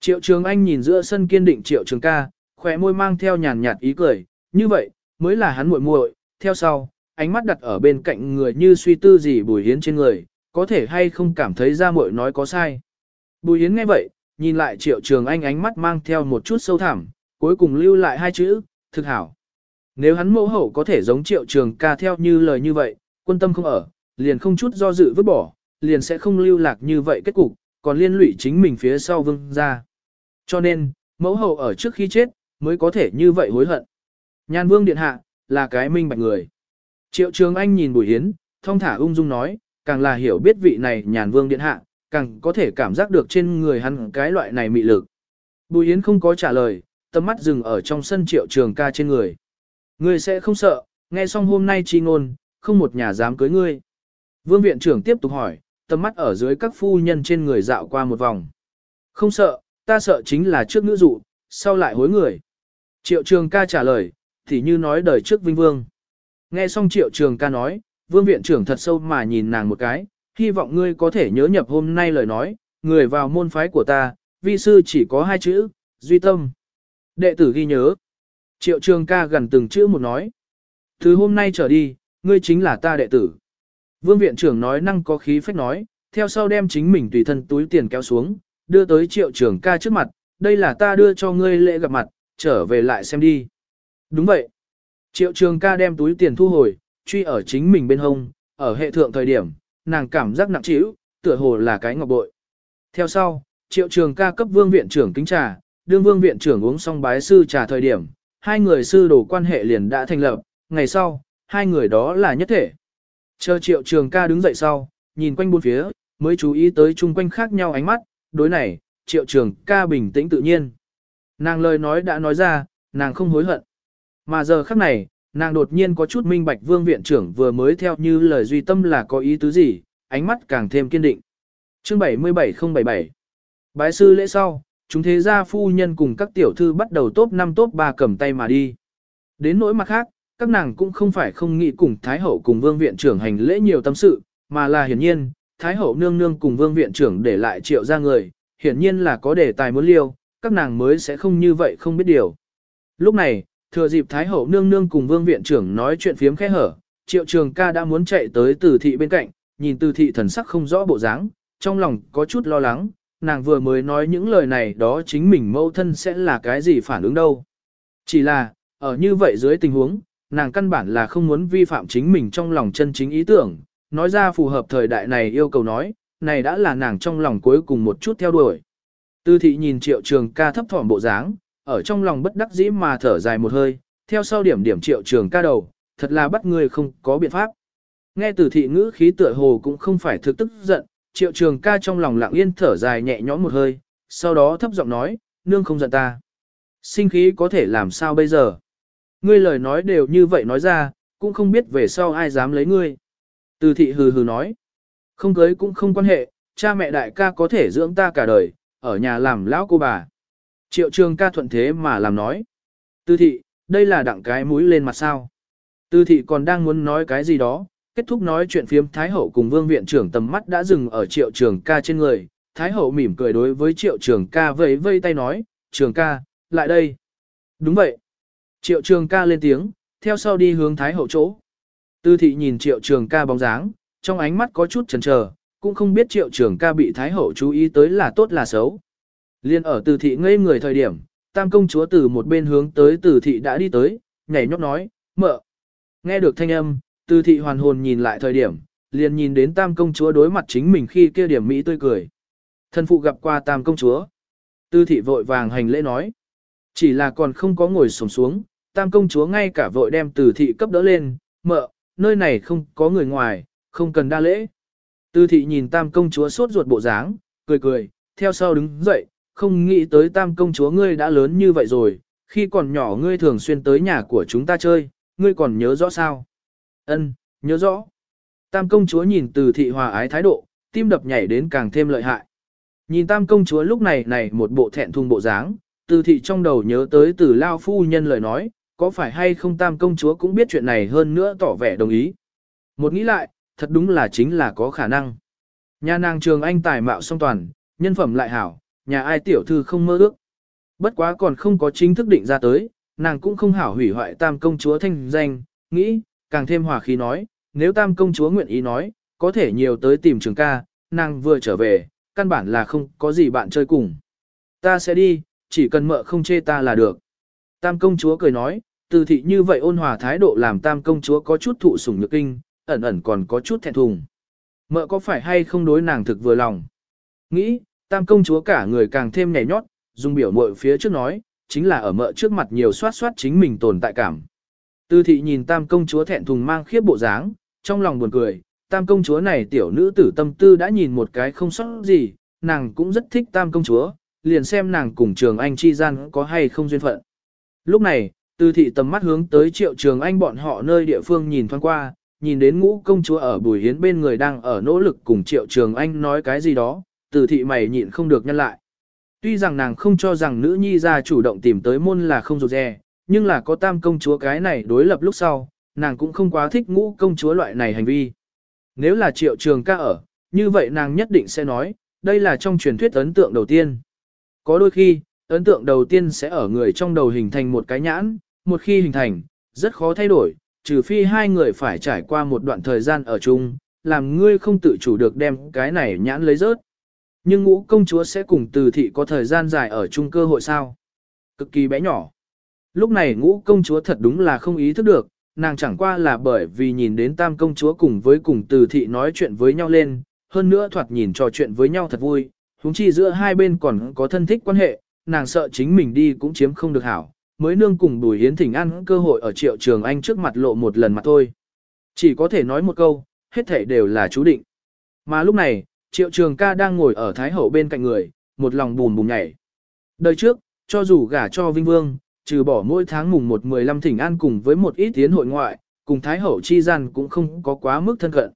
Triệu trường anh nhìn giữa sân kiên định triệu trường ca, khỏe môi mang theo nhàn nhạt ý cười, như vậy, mới là hắn muội muội. theo sau, ánh mắt đặt ở bên cạnh người như suy tư gì bùi hiến trên người, có thể hay không cảm thấy ra muội nói có sai. Bùi hiến nghe vậy, nhìn lại triệu trường anh ánh mắt mang theo một chút sâu thẳm, cuối cùng lưu lại hai chữ, thực hảo. Nếu hắn mẫu hậu có thể giống triệu trường ca theo như lời như vậy, quân tâm không ở, liền không chút do dự vứt bỏ, liền sẽ không lưu lạc như vậy kết cục, còn liên lụy chính mình phía sau vương ra. Cho nên, mẫu hậu ở trước khi chết, mới có thể như vậy hối hận. Nhan vương điện hạ, là cái minh bạch người. Triệu trường anh nhìn bùi hiến, thong thả ung dung nói, càng là hiểu biết vị này nhàn vương điện hạ, càng có thể cảm giác được trên người hắn cái loại này mị lực. Bùi hiến không có trả lời, tầm mắt dừng ở trong sân triệu trường ca trên người. Ngươi sẽ không sợ, nghe xong hôm nay chi ngôn, không một nhà dám cưới ngươi. Vương viện trưởng tiếp tục hỏi, tầm mắt ở dưới các phu nhân trên người dạo qua một vòng. Không sợ, ta sợ chính là trước nữ dụ, sau lại hối người. Triệu trường ca trả lời, thì như nói đời trước vinh vương. Nghe xong triệu trường ca nói, vương viện trưởng thật sâu mà nhìn nàng một cái, hy vọng ngươi có thể nhớ nhập hôm nay lời nói, người vào môn phái của ta, vi sư chỉ có hai chữ, duy tâm. Đệ tử ghi nhớ. Triệu trường ca gần từng chữ một nói. Từ hôm nay trở đi, ngươi chính là ta đệ tử. Vương viện trưởng nói năng có khí phách nói, theo sau đem chính mình tùy thân túi tiền kéo xuống, đưa tới triệu trường ca trước mặt, đây là ta đưa cho ngươi lễ gặp mặt, trở về lại xem đi. Đúng vậy. Triệu trường ca đem túi tiền thu hồi, truy ở chính mình bên hông, ở hệ thượng thời điểm, nàng cảm giác nặng trĩu, tựa hồ là cái ngọc bội. Theo sau, triệu trường ca cấp vương viện trưởng kính trà, đương vương viện trưởng uống xong bái sư trà thời điểm, hai người sư đồ quan hệ liền đã thành lập, ngày sau, hai người đó là nhất thể. Chờ triệu trường ca đứng dậy sau, nhìn quanh bốn phía, mới chú ý tới chung quanh khác nhau ánh mắt, đối này, triệu trường ca bình tĩnh tự nhiên. Nàng lời nói đã nói ra, nàng không hối hận. Mà giờ khắc này, nàng đột nhiên có chút minh bạch vương viện trưởng vừa mới theo như lời duy tâm là có ý tứ gì, ánh mắt càng thêm kiên định. Chương 77077 Bái sư lễ sau, chúng thế gia phu nhân cùng các tiểu thư bắt đầu top 5 top 3 cầm tay mà đi. Đến nỗi mặt khác, các nàng cũng không phải không nghĩ cùng Thái Hậu cùng Vương Viện trưởng hành lễ nhiều tâm sự, mà là hiển nhiên, Thái Hậu nương nương cùng Vương Viện trưởng để lại triệu ra người, hiển nhiên là có đề tài muốn liêu, các nàng mới sẽ không như vậy không biết điều. Lúc này, thừa dịp Thái Hậu nương nương cùng Vương Viện trưởng nói chuyện phiếm khẽ hở, triệu trường ca đã muốn chạy tới từ thị bên cạnh, nhìn từ thị thần sắc không rõ bộ dáng, trong lòng có chút lo lắng, nàng vừa mới nói những lời này đó chính mình mâu thân sẽ là cái gì phản ứng đâu. Chỉ là, ở như vậy dưới tình huống, nàng căn bản là không muốn vi phạm chính mình trong lòng chân chính ý tưởng, nói ra phù hợp thời đại này yêu cầu nói, này đã là nàng trong lòng cuối cùng một chút theo đuổi. Tư thị nhìn triệu trường ca thấp thỏm bộ dáng, ở trong lòng bất đắc dĩ mà thở dài một hơi, theo sau điểm điểm triệu trường ca đầu, thật là bắt người không có biện pháp. Nghe từ thị ngữ khí tựa hồ cũng không phải thực tức giận, triệu trường ca trong lòng lặng yên thở dài nhẹ nhõm một hơi, sau đó thấp giọng nói, nương không giận ta. Sinh khí có thể làm sao bây giờ? Ngươi lời nói đều như vậy nói ra, cũng không biết về sau ai dám lấy ngươi. Từ thị hừ hừ nói, không cưới cũng không quan hệ, cha mẹ đại ca có thể dưỡng ta cả đời, ở nhà làm lão cô bà. Triệu trường ca thuận thế mà làm nói. Tư thị, đây là đặng cái mũi lên mặt sao. Tư thị còn đang muốn nói cái gì đó, kết thúc nói chuyện phiếm Thái Hậu cùng Vương Viện trưởng tầm mắt đã dừng ở triệu trường ca trên người. Thái Hậu mỉm cười đối với triệu trường ca vẫy vây tay nói, trường ca, lại đây. Đúng vậy. Triệu trường ca lên tiếng, theo sau đi hướng Thái Hậu chỗ. Tư thị nhìn triệu trường ca bóng dáng, trong ánh mắt có chút chần chờ, cũng không biết triệu trường ca bị Thái Hậu chú ý tới là tốt là xấu. Liên ở từ thị ngây người thời điểm, tam công chúa từ một bên hướng tới từ thị đã đi tới, nhảy nhóc nói, mợ. Nghe được thanh âm, từ thị hoàn hồn nhìn lại thời điểm, liền nhìn đến tam công chúa đối mặt chính mình khi kia điểm Mỹ tươi cười. Thân phụ gặp qua tam công chúa. Tư thị vội vàng hành lễ nói. Chỉ là còn không có ngồi sổng xuống, tam công chúa ngay cả vội đem từ thị cấp đỡ lên, mợ, nơi này không có người ngoài, không cần đa lễ. Tư thị nhìn tam công chúa sốt ruột bộ dáng, cười cười, theo sau đứng dậy, không nghĩ tới tam công chúa ngươi đã lớn như vậy rồi, khi còn nhỏ ngươi thường xuyên tới nhà của chúng ta chơi, ngươi còn nhớ rõ sao? Ân, nhớ rõ. Tam công chúa nhìn từ thị hòa ái thái độ, tim đập nhảy đến càng thêm lợi hại. Nhìn tam công chúa lúc này này một bộ thẹn thùng bộ dáng, từ thị trong đầu nhớ tới từ lao phu nhân lời nói, có phải hay không tam công chúa cũng biết chuyện này hơn nữa tỏ vẻ đồng ý. Một nghĩ lại, thật đúng là chính là có khả năng. Nhà nàng trường anh tài mạo song toàn, nhân phẩm lại hảo, nhà ai tiểu thư không mơ ước. Bất quá còn không có chính thức định ra tới, nàng cũng không hảo hủy hoại tam công chúa thanh danh, nghĩ, càng thêm hòa khí nói, nếu tam công chúa nguyện ý nói, có thể nhiều tới tìm trường ca, nàng vừa trở về, căn bản là không có gì bạn chơi cùng. Ta sẽ đi, chỉ cần mợ không chê ta là được. Tam công chúa cười nói, từ thị như vậy ôn hòa thái độ làm tam công chúa có chút thụ sủng nhược kinh, ẩn ẩn còn có chút thẹn thùng. Mợ có phải hay không đối nàng thực vừa lòng? Nghĩ, tam công chúa cả người càng thêm nhảy nhót, dùng biểu mội phía trước nói, chính là ở mợ trước mặt nhiều soát soát chính mình tồn tại cảm. Tư thị nhìn tam công chúa thẹn thùng mang khiếp bộ dáng, trong lòng buồn cười, tam công chúa này tiểu nữ tử tâm tư đã nhìn một cái không sót gì, nàng cũng rất thích tam công chúa, liền xem nàng cùng trường anh chi gian có hay không duyên phận. Lúc này, tư thị tầm mắt hướng tới triệu trường anh bọn họ nơi địa phương nhìn thoáng qua, nhìn đến ngũ công chúa ở bùi hiến bên người đang ở nỗ lực cùng triệu trường anh nói cái gì đó, từ thị mày nhịn không được nhân lại. Tuy rằng nàng không cho rằng nữ nhi ra chủ động tìm tới môn là không rụt rè, nhưng là có tam công chúa cái này đối lập lúc sau, nàng cũng không quá thích ngũ công chúa loại này hành vi. Nếu là triệu trường ca ở, như vậy nàng nhất định sẽ nói, đây là trong truyền thuyết ấn tượng đầu tiên. Có đôi khi, ấn tượng đầu tiên sẽ ở người trong đầu hình thành một cái nhãn, một khi hình thành, rất khó thay đổi, trừ phi hai người phải trải qua một đoạn thời gian ở chung, làm ngươi không tự chủ được đem cái này nhãn lấy rớt. Nhưng ngũ công chúa sẽ cùng từ thị có thời gian dài ở chung cơ hội sao? Cực kỳ bé nhỏ. Lúc này ngũ công chúa thật đúng là không ý thức được, nàng chẳng qua là bởi vì nhìn đến tam công chúa cùng với cùng từ thị nói chuyện với nhau lên, hơn nữa thoạt nhìn trò chuyện với nhau thật vui, huống chi giữa hai bên còn có thân thích quan hệ, nàng sợ chính mình đi cũng chiếm không được hảo, mới nương cùng Bùi Hiến Thỉnh ăn cơ hội ở triệu trường anh trước mặt lộ một lần mà thôi. Chỉ có thể nói một câu, hết thảy đều là chú định. Mà lúc này, triệu trường ca đang ngồi ở Thái Hậu bên cạnh người, một lòng bùn bùn nhảy. Đời trước, cho dù gả cho Vinh Vương, trừ bỏ mỗi tháng mùng 1-15 thỉnh an cùng với một ít tiến hội ngoại, cùng Thái Hậu chi gian cũng không có quá mức thân cận.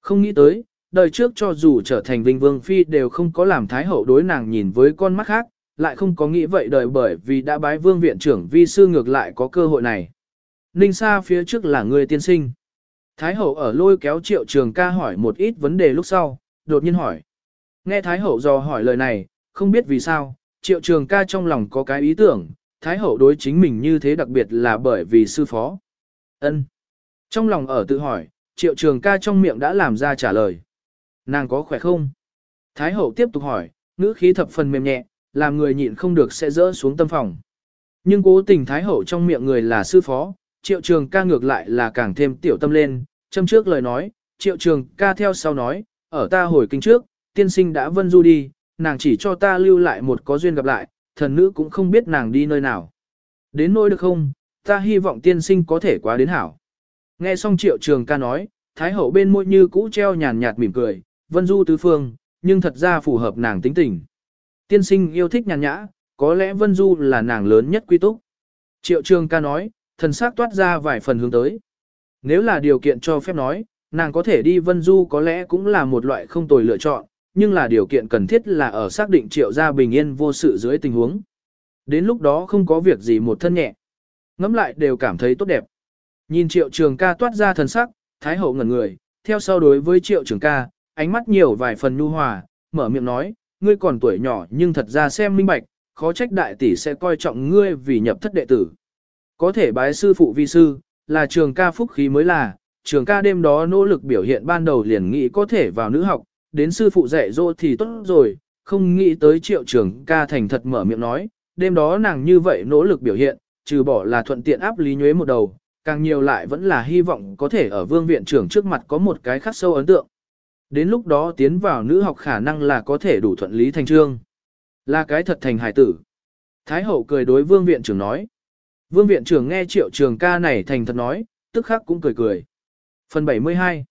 Không nghĩ tới, đời trước cho dù trở thành Vinh Vương Phi đều không có làm Thái Hậu đối nàng nhìn với con mắt khác, lại không có nghĩ vậy đời bởi vì đã bái vương viện trưởng vi sư ngược lại có cơ hội này. Ninh Sa phía trước là người tiên sinh. Thái hậu ở lôi kéo triệu trường ca hỏi một ít vấn đề lúc sau, đột nhiên hỏi. Nghe Thái hậu dò hỏi lời này, không biết vì sao, triệu trường ca trong lòng có cái ý tưởng, Thái hậu đối chính mình như thế đặc biệt là bởi vì sư phó. ân Trong lòng ở tự hỏi, triệu trường ca trong miệng đã làm ra trả lời. Nàng có khỏe không? Thái hậu tiếp tục hỏi, ngữ khí thập phần mềm nhẹ, làm người nhịn không được sẽ rỡ xuống tâm phòng. Nhưng cố tình Thái Hậu trong miệng người là sư phó, triệu trường ca ngược lại là càng thêm tiểu tâm lên, châm trước lời nói, triệu trường ca theo sau nói, ở ta hồi kinh trước, tiên sinh đã vân du đi, nàng chỉ cho ta lưu lại một có duyên gặp lại, thần nữ cũng không biết nàng đi nơi nào. Đến nỗi được không, ta hy vọng tiên sinh có thể quá đến hảo. Nghe xong triệu trường ca nói, Thái Hậu bên môi như cũ treo nhàn nhạt mỉm cười, vân du tứ phương, nhưng thật ra phù hợp nàng tính tình. Tiên sinh yêu thích nhàn nhã, có lẽ Vân Du là nàng lớn nhất quy túc. Triệu Trường ca nói, thần sắc toát ra vài phần hướng tới. Nếu là điều kiện cho phép nói, nàng có thể đi Vân Du có lẽ cũng là một loại không tồi lựa chọn, nhưng là điều kiện cần thiết là ở xác định triệu gia bình yên vô sự dưới tình huống. Đến lúc đó không có việc gì một thân nhẹ. Ngắm lại đều cảm thấy tốt đẹp. Nhìn triệu trường ca toát ra thần sắc, thái hậu ngẩn người, theo sau đối với triệu trường ca, ánh mắt nhiều vài phần nhu hòa, mở miệng nói, ngươi còn tuổi nhỏ nhưng thật ra xem minh bạch, khó trách đại tỷ sẽ coi trọng ngươi vì nhập thất đệ tử. Có thể bái sư phụ vi sư, là trường ca phúc khí mới là, trường ca đêm đó nỗ lực biểu hiện ban đầu liền nghĩ có thể vào nữ học, đến sư phụ dạy dỗ thì tốt rồi, không nghĩ tới triệu trường ca thành thật mở miệng nói, đêm đó nàng như vậy nỗ lực biểu hiện, trừ bỏ là thuận tiện áp lý nhuế một đầu, càng nhiều lại vẫn là hy vọng có thể ở vương viện trưởng trước mặt có một cái khắc sâu ấn tượng. Đến lúc đó tiến vào nữ học khả năng là có thể đủ thuận lý thành trương. Là cái thật thành hải tử. Thái hậu cười đối vương viện trưởng nói. Vương viện trưởng nghe triệu trường ca này thành thật nói, tức khắc cũng cười cười. Phần 72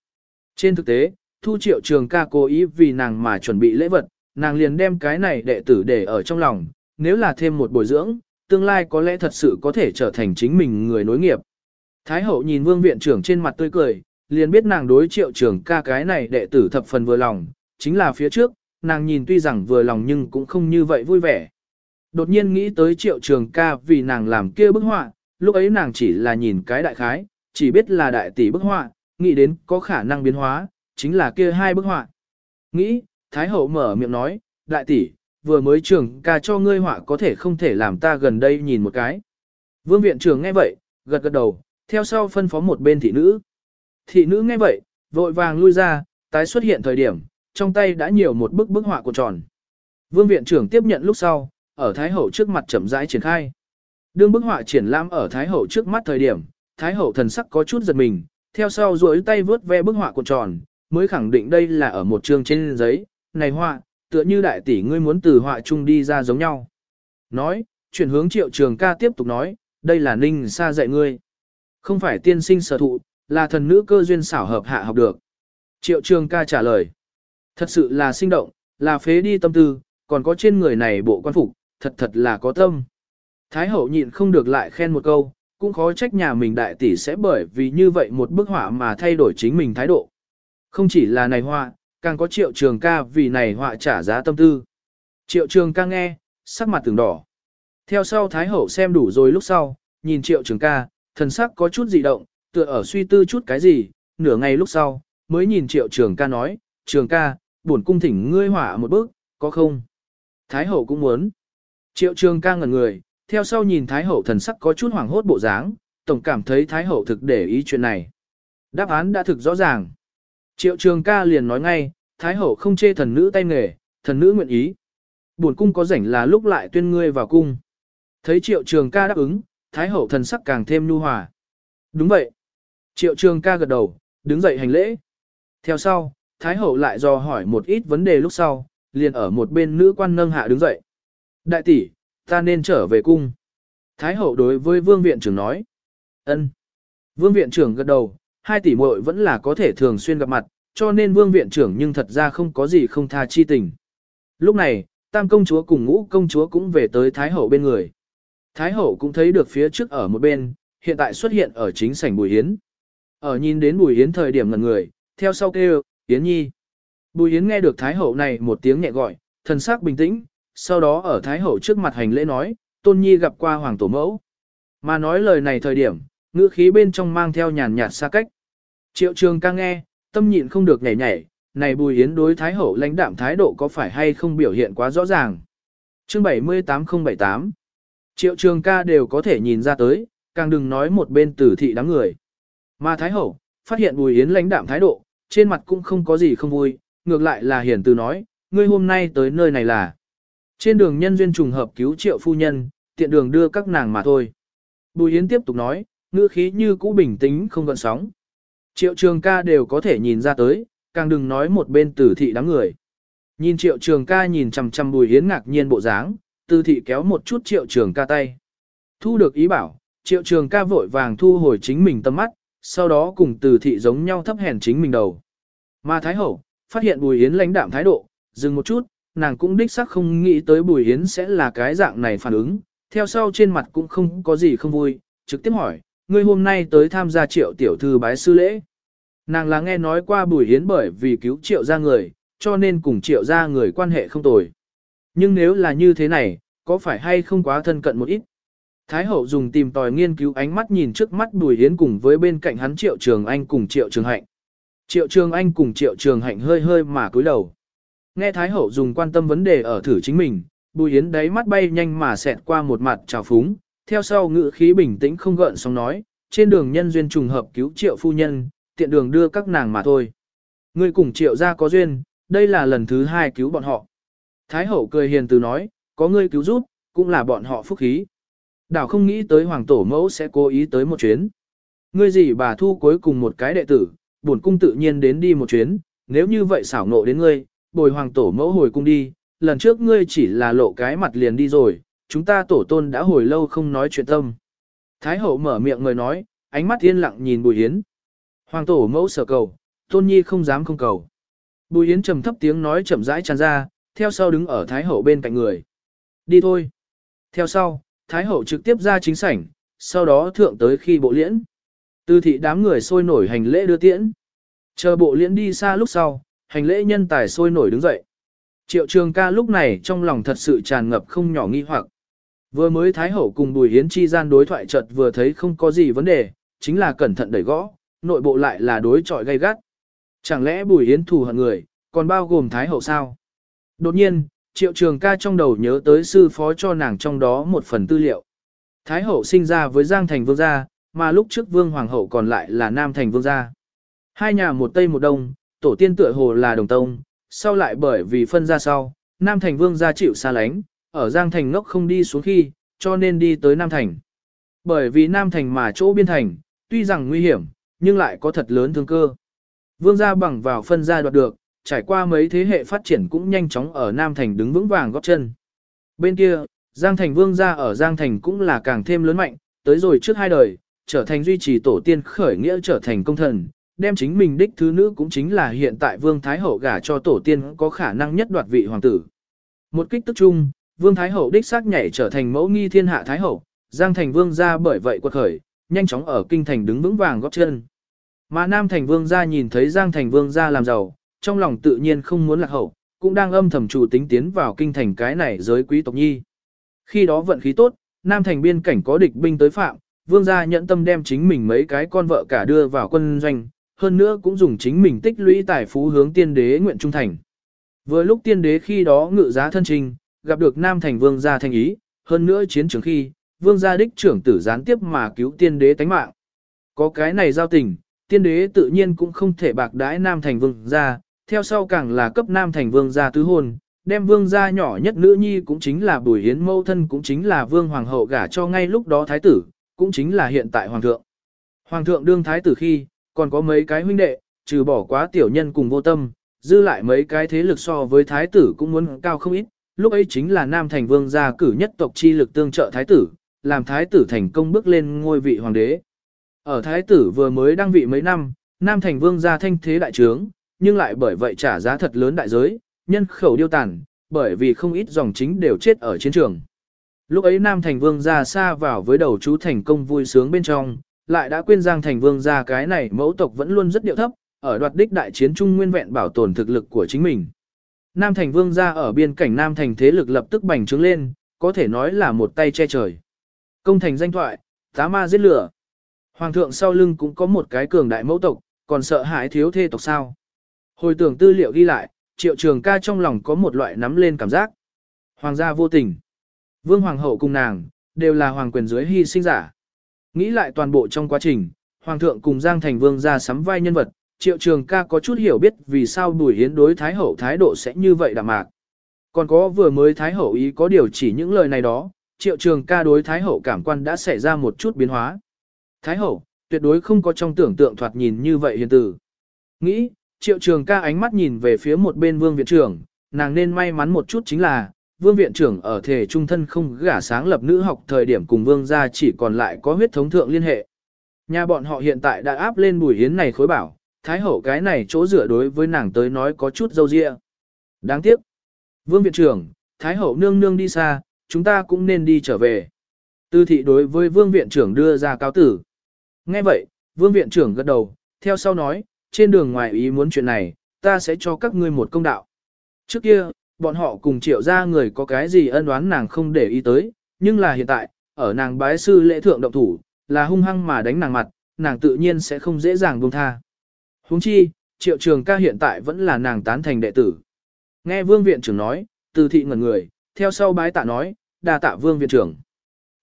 Trên thực tế, thu triệu trường ca cố ý vì nàng mà chuẩn bị lễ vật, nàng liền đem cái này đệ tử để ở trong lòng, nếu là thêm một bồi dưỡng, tương lai có lẽ thật sự có thể trở thành chính mình người nối nghiệp. Thái hậu nhìn vương viện trưởng trên mặt tươi cười, liền biết nàng đối triệu trưởng ca cái này đệ tử thập phần vừa lòng, chính là phía trước, nàng nhìn tuy rằng vừa lòng nhưng cũng không như vậy vui vẻ. Đột nhiên nghĩ tới triệu trường ca vì nàng làm kia bức họa, lúc ấy nàng chỉ là nhìn cái đại khái, chỉ biết là đại tỷ bức họa, nghĩ đến có khả năng biến hóa, chính là kia hai bức họa. Nghĩ, Thái hậu mở miệng nói, đại tỷ, vừa mới trưởng ca cho ngươi họa có thể không thể làm ta gần đây nhìn một cái. Vương viện trưởng nghe vậy, gật gật đầu, theo sau phân phó một bên thị nữ. Thị nữ nghe vậy, vội vàng lui ra, tái xuất hiện thời điểm, trong tay đã nhiều một bức bức họa của tròn. Vương viện trưởng tiếp nhận lúc sau, ở Thái Hậu trước mặt chậm rãi triển khai. Đương bức họa triển lãm ở Thái Hậu trước mắt thời điểm, Thái Hậu thần sắc có chút giật mình, theo sau duỗi tay vướt ve bức họa cuộn tròn, mới khẳng định đây là ở một chương trên giấy, này họa, tựa như đại tỷ ngươi muốn từ họa chung đi ra giống nhau. Nói, chuyển hướng triệu trường ca tiếp tục nói, đây là ninh xa dạy ngươi. Không phải tiên sinh sở thụ, là thần nữ cơ duyên xảo hợp hạ học được. Triệu trường ca trả lời. Thật sự là sinh động, là phế đi tâm tư, còn có trên người này bộ quan phục, thật thật là có tâm. Thái hậu nhịn không được lại khen một câu, cũng khó trách nhà mình đại tỷ sẽ bởi vì như vậy một bức họa mà thay đổi chính mình thái độ. Không chỉ là này họa, càng có triệu trường ca vì này họa trả giá tâm tư. Triệu trường ca nghe, sắc mặt từng đỏ. Theo sau Thái hậu xem đủ rồi lúc sau, nhìn triệu trường ca, thần sắc có chút dị động, tựa ở suy tư chút cái gì, nửa ngày lúc sau, mới nhìn triệu trường ca nói, trường ca, bổn cung thỉnh ngươi hỏa một bước, có không? Thái hậu cũng muốn. Triệu trường ca ngẩn người, theo sau nhìn Thái hậu thần sắc có chút hoảng hốt bộ dáng, tổng cảm thấy Thái hậu thực để ý chuyện này. Đáp án đã thực rõ ràng. Triệu trường ca liền nói ngay, Thái hậu không chê thần nữ tay nghề, thần nữ nguyện ý. Bổn cung có rảnh là lúc lại tuyên ngươi vào cung. Thấy triệu trường ca đáp ứng, Thái hậu thần sắc càng thêm nhu hòa. Đúng vậy. Triệu trường ca gật đầu, đứng dậy hành lễ. Theo sau, Thái hậu lại dò hỏi một ít vấn đề lúc sau, liền ở một bên nữ quan nâng hạ đứng dậy. Đại tỷ, ta nên trở về cung. Thái hậu đối với vương viện trưởng nói. ân. Vương viện trưởng gật đầu, hai tỷ muội vẫn là có thể thường xuyên gặp mặt, cho nên vương viện trưởng nhưng thật ra không có gì không tha chi tình. Lúc này, tam công chúa cùng ngũ công chúa cũng về tới Thái hậu bên người. Thái hậu cũng thấy được phía trước ở một bên, hiện tại xuất hiện ở chính sảnh Bùi Hiến. Ở nhìn đến Bùi Hiến thời điểm ngần người, theo sau kêu, Hiến Nhi. Bùi Hiến nghe được Thái hậu này một tiếng nhẹ gọi, thần sắc bình tĩnh, sau đó ở Thái hậu trước mặt hành lễ nói, Tôn Nhi gặp qua Hoàng Tổ Mẫu. Mà nói lời này thời điểm, ngữ khí bên trong mang theo nhàn nhạt xa cách. Triệu trường ca nghe, tâm nhịn không được nhảy nhảy, này Bùi yến đối Thái hậu lãnh đạm thái độ có phải hay không biểu hiện quá rõ ràng. Chương 78078 Triệu trường ca đều có thể nhìn ra tới, càng đừng nói một bên tử thị đám người. Mà Thái Hậu, phát hiện Bùi Yến lãnh đạm thái độ, trên mặt cũng không có gì không vui, ngược lại là hiển từ nói, ngươi hôm nay tới nơi này là trên đường nhân duyên trùng hợp cứu triệu phu nhân, tiện đường đưa các nàng mà thôi. Bùi Yến tiếp tục nói, ngữ khí như cũ bình tĩnh không gợn sóng. Triệu trường ca đều có thể nhìn ra tới, càng đừng nói một bên tử thị đám người. Nhìn triệu trường ca nhìn chằm chằm bùi Yến ngạc nhiên bộ dáng, từ thị kéo một chút triệu trường ca tay. Thu được ý bảo, triệu trường ca vội vàng thu hồi chính mình tâm mắt, sau đó cùng từ thị giống nhau thấp hèn chính mình đầu. Mà Thái Hậu, phát hiện Bùi Yến lãnh đạm thái độ, dừng một chút, nàng cũng đích xác không nghĩ tới Bùi Yến sẽ là cái dạng này phản ứng, theo sau trên mặt cũng không có gì không vui, trực tiếp hỏi, ngươi hôm nay tới tham gia triệu tiểu thư bái sư lễ. Nàng là nghe nói qua Bùi Yến bởi vì cứu triệu ra người, cho nên cùng triệu ra người quan hệ không tồi. Nhưng nếu là như thế này, có phải hay không quá thân cận một ít? Thái hậu dùng tìm tòi nghiên cứu ánh mắt nhìn trước mắt Bùi Hiến cùng với bên cạnh hắn Triệu Trường Anh cùng Triệu Trường Hạnh. Triệu Trường Anh cùng Triệu Trường Hạnh hơi hơi mà cúi đầu. Nghe Thái hậu dùng quan tâm vấn đề ở thử chính mình, Bùi Yến đáy mắt bay nhanh mà xẹt qua một mặt trào phúng, theo sau ngữ khí bình tĩnh không gợn sóng nói, trên đường nhân duyên trùng hợp cứu Triệu phu nhân, tiện đường đưa các nàng mà thôi. Ngươi cùng Triệu gia có duyên, đây là lần thứ hai cứu bọn họ. Thái hậu cười hiền từ nói, có ngươi cứu giúp, cũng là bọn họ phúc khí. Đảo không nghĩ tới hoàng tổ mẫu sẽ cố ý tới một chuyến. Ngươi gì bà thu cuối cùng một cái đệ tử, bổn cung tự nhiên đến đi một chuyến, nếu như vậy xảo nộ đến ngươi, bồi hoàng tổ mẫu hồi cung đi, lần trước ngươi chỉ là lộ cái mặt liền đi rồi, chúng ta tổ tôn đã hồi lâu không nói chuyện tâm. Thái hậu mở miệng người nói, ánh mắt yên lặng nhìn Bùi Hiến. Hoàng tổ mẫu sở cầu, tôn nhi không dám không cầu. Bùi Hiến trầm thấp tiếng nói chậm rãi tràn ra, theo sau đứng ở Thái Hậu bên cạnh người. Đi thôi. Theo sau, Thái Hậu trực tiếp ra chính sảnh, sau đó thượng tới khi bộ liễn. Tư thị đám người sôi nổi hành lễ đưa tiễn. Chờ bộ liễn đi xa lúc sau, hành lễ nhân tài sôi nổi đứng dậy. Triệu trường ca lúc này trong lòng thật sự tràn ngập không nhỏ nghi hoặc. Vừa mới Thái Hậu cùng Bùi Hiến chi gian đối thoại chợt vừa thấy không có gì vấn đề, chính là cẩn thận đẩy gõ, nội bộ lại là đối trọi gay gắt. Chẳng lẽ Bùi Hiến thù hận người, còn bao gồm Thái Hậu sao? Đột nhiên, Triệu Trường ca trong đầu nhớ tới sư phó cho nàng trong đó một phần tư liệu. Thái Hậu sinh ra với Giang Thành Vương gia, mà lúc trước Vương Hoàng Hậu còn lại là Nam Thành Vương gia. Hai nhà một Tây một Đông, tổ tiên tựa hồ là đồng tông, sau lại bởi vì phân ra sau, Nam Thành Vương gia chịu xa lánh, ở Giang Thành ngốc không đi xuống khi, cho nên đi tới Nam Thành. Bởi vì Nam Thành mà chỗ biên thành, tuy rằng nguy hiểm, nhưng lại có thật lớn thương cơ. Vương gia bằng vào phân gia đoạt được, trải qua mấy thế hệ phát triển cũng nhanh chóng ở Nam Thành đứng vững vàng góp chân. Bên kia, Giang Thành Vương gia ở Giang Thành cũng là càng thêm lớn mạnh, tới rồi trước hai đời, trở thành duy trì tổ tiên khởi nghĩa trở thành công thần, đem chính mình đích thứ nữ cũng chính là hiện tại Vương Thái Hậu gả cho tổ tiên có khả năng nhất đoạt vị hoàng tử. Một kích tức chung, Vương Thái Hậu đích xác nhảy trở thành mẫu nghi thiên hạ Thái Hậu, Giang Thành Vương gia bởi vậy quật khởi, nhanh chóng ở kinh thành đứng vững vàng góp chân. Mà Nam Thành Vương gia nhìn thấy Giang Thành Vương gia làm giàu, trong lòng tự nhiên không muốn lạc hậu, cũng đang âm thầm chủ tính tiến vào kinh thành cái này giới quý tộc nhi. Khi đó vận khí tốt, Nam Thành biên cảnh có địch binh tới phạm, Vương gia nhận tâm đem chính mình mấy cái con vợ cả đưa vào quân doanh, hơn nữa cũng dùng chính mình tích lũy tài phú hướng tiên đế nguyện trung thành. Vừa lúc tiên đế khi đó ngự giá thân trình, gặp được Nam Thành Vương gia thành ý, hơn nữa chiến trường khi, Vương gia đích trưởng tử gián tiếp mà cứu tiên đế tánh mạng. Có cái này giao tình, tiên đế tự nhiên cũng không thể bạc đãi Nam Thành Vương gia, theo sau càng là cấp Nam Thành Vương gia tứ hôn, đem Vương gia nhỏ nhất nữ nhi cũng chính là Bùi Hiến mâu thân cũng chính là Vương Hoàng hậu gả cho ngay lúc đó thái tử, cũng chính là hiện tại Hoàng thượng. Hoàng thượng đương thái tử khi, còn có mấy cái huynh đệ, trừ bỏ quá tiểu nhân cùng vô tâm, dư lại mấy cái thế lực so với thái tử cũng muốn cao không ít, lúc ấy chính là Nam Thành Vương gia cử nhất tộc chi lực tương trợ thái tử, làm thái tử thành công bước lên ngôi vị hoàng đế. Ở thái tử vừa mới đăng vị mấy năm, Nam Thành Vương gia thanh thế đại trướng, nhưng lại bởi vậy trả giá thật lớn đại giới, nhân khẩu điêu tàn, bởi vì không ít dòng chính đều chết ở chiến trường. Lúc ấy Nam Thành Vương gia xa vào với đầu chú thành công vui sướng bên trong, lại đã quên Giang Thành Vương gia cái này mẫu tộc vẫn luôn rất điệu thấp, ở đoạt đích đại chiến trung nguyên vẹn bảo tồn thực lực của chính mình. Nam Thành Vương gia ở biên cảnh Nam Thành thế lực lập tức bành trướng lên, có thể nói là một tay che trời. Công thành danh thoại, tá ma giết lửa. Hoàng thượng sau lưng cũng có một cái cường đại mẫu tộc, còn sợ hãi thiếu thê tộc sao. Hồi tưởng tư liệu ghi lại, triệu trường ca trong lòng có một loại nắm lên cảm giác. Hoàng gia vô tình. Vương Hoàng hậu cùng nàng, đều là hoàng quyền dưới hy sinh giả. Nghĩ lại toàn bộ trong quá trình, Hoàng thượng cùng Giang Thành Vương ra sắm vai nhân vật, triệu trường ca có chút hiểu biết vì sao Bùi Hiến đối Thái Hậu thái độ sẽ như vậy đạm mạc. Còn có vừa mới Thái Hậu ý có điều chỉ những lời này đó, triệu trường ca đối Thái Hậu cảm quan đã xảy ra một chút biến hóa. Thái Hậu, tuyệt đối không có trong tưởng tượng thoạt nhìn như vậy hiền tử. Nghĩ, triệu trường ca ánh mắt nhìn về phía một bên vương viện trưởng, nàng nên may mắn một chút chính là, vương viện trưởng ở thể trung thân không gả sáng lập nữ học thời điểm cùng vương gia chỉ còn lại có huyết thống thượng liên hệ. Nhà bọn họ hiện tại đã áp lên bùi hiến này khối bảo, thái hậu cái này chỗ dựa đối với nàng tới nói có chút dâu dịa. Đáng tiếc. Vương viện trưởng, thái hậu nương nương đi xa, chúng ta cũng nên đi trở về. Tư thị đối với vương viện trưởng đưa ra cáo tử. Nghe vậy, vương viện trưởng gật đầu, theo sau nói, trên đường ngoài ý muốn chuyện này, ta sẽ cho các ngươi một công đạo. Trước kia, bọn họ cùng triệu ra người có cái gì ân oán nàng không để ý tới, nhưng là hiện tại, ở nàng bái sư lễ thượng động thủ, là hung hăng mà đánh nàng mặt, nàng tự nhiên sẽ không dễ dàng buông tha. Huống chi, triệu trường ca hiện tại vẫn là nàng tán thành đệ tử. Nghe vương viện trưởng nói, từ thị ngẩn người, theo sau bái tạ nói, đa tạ vương viện trưởng.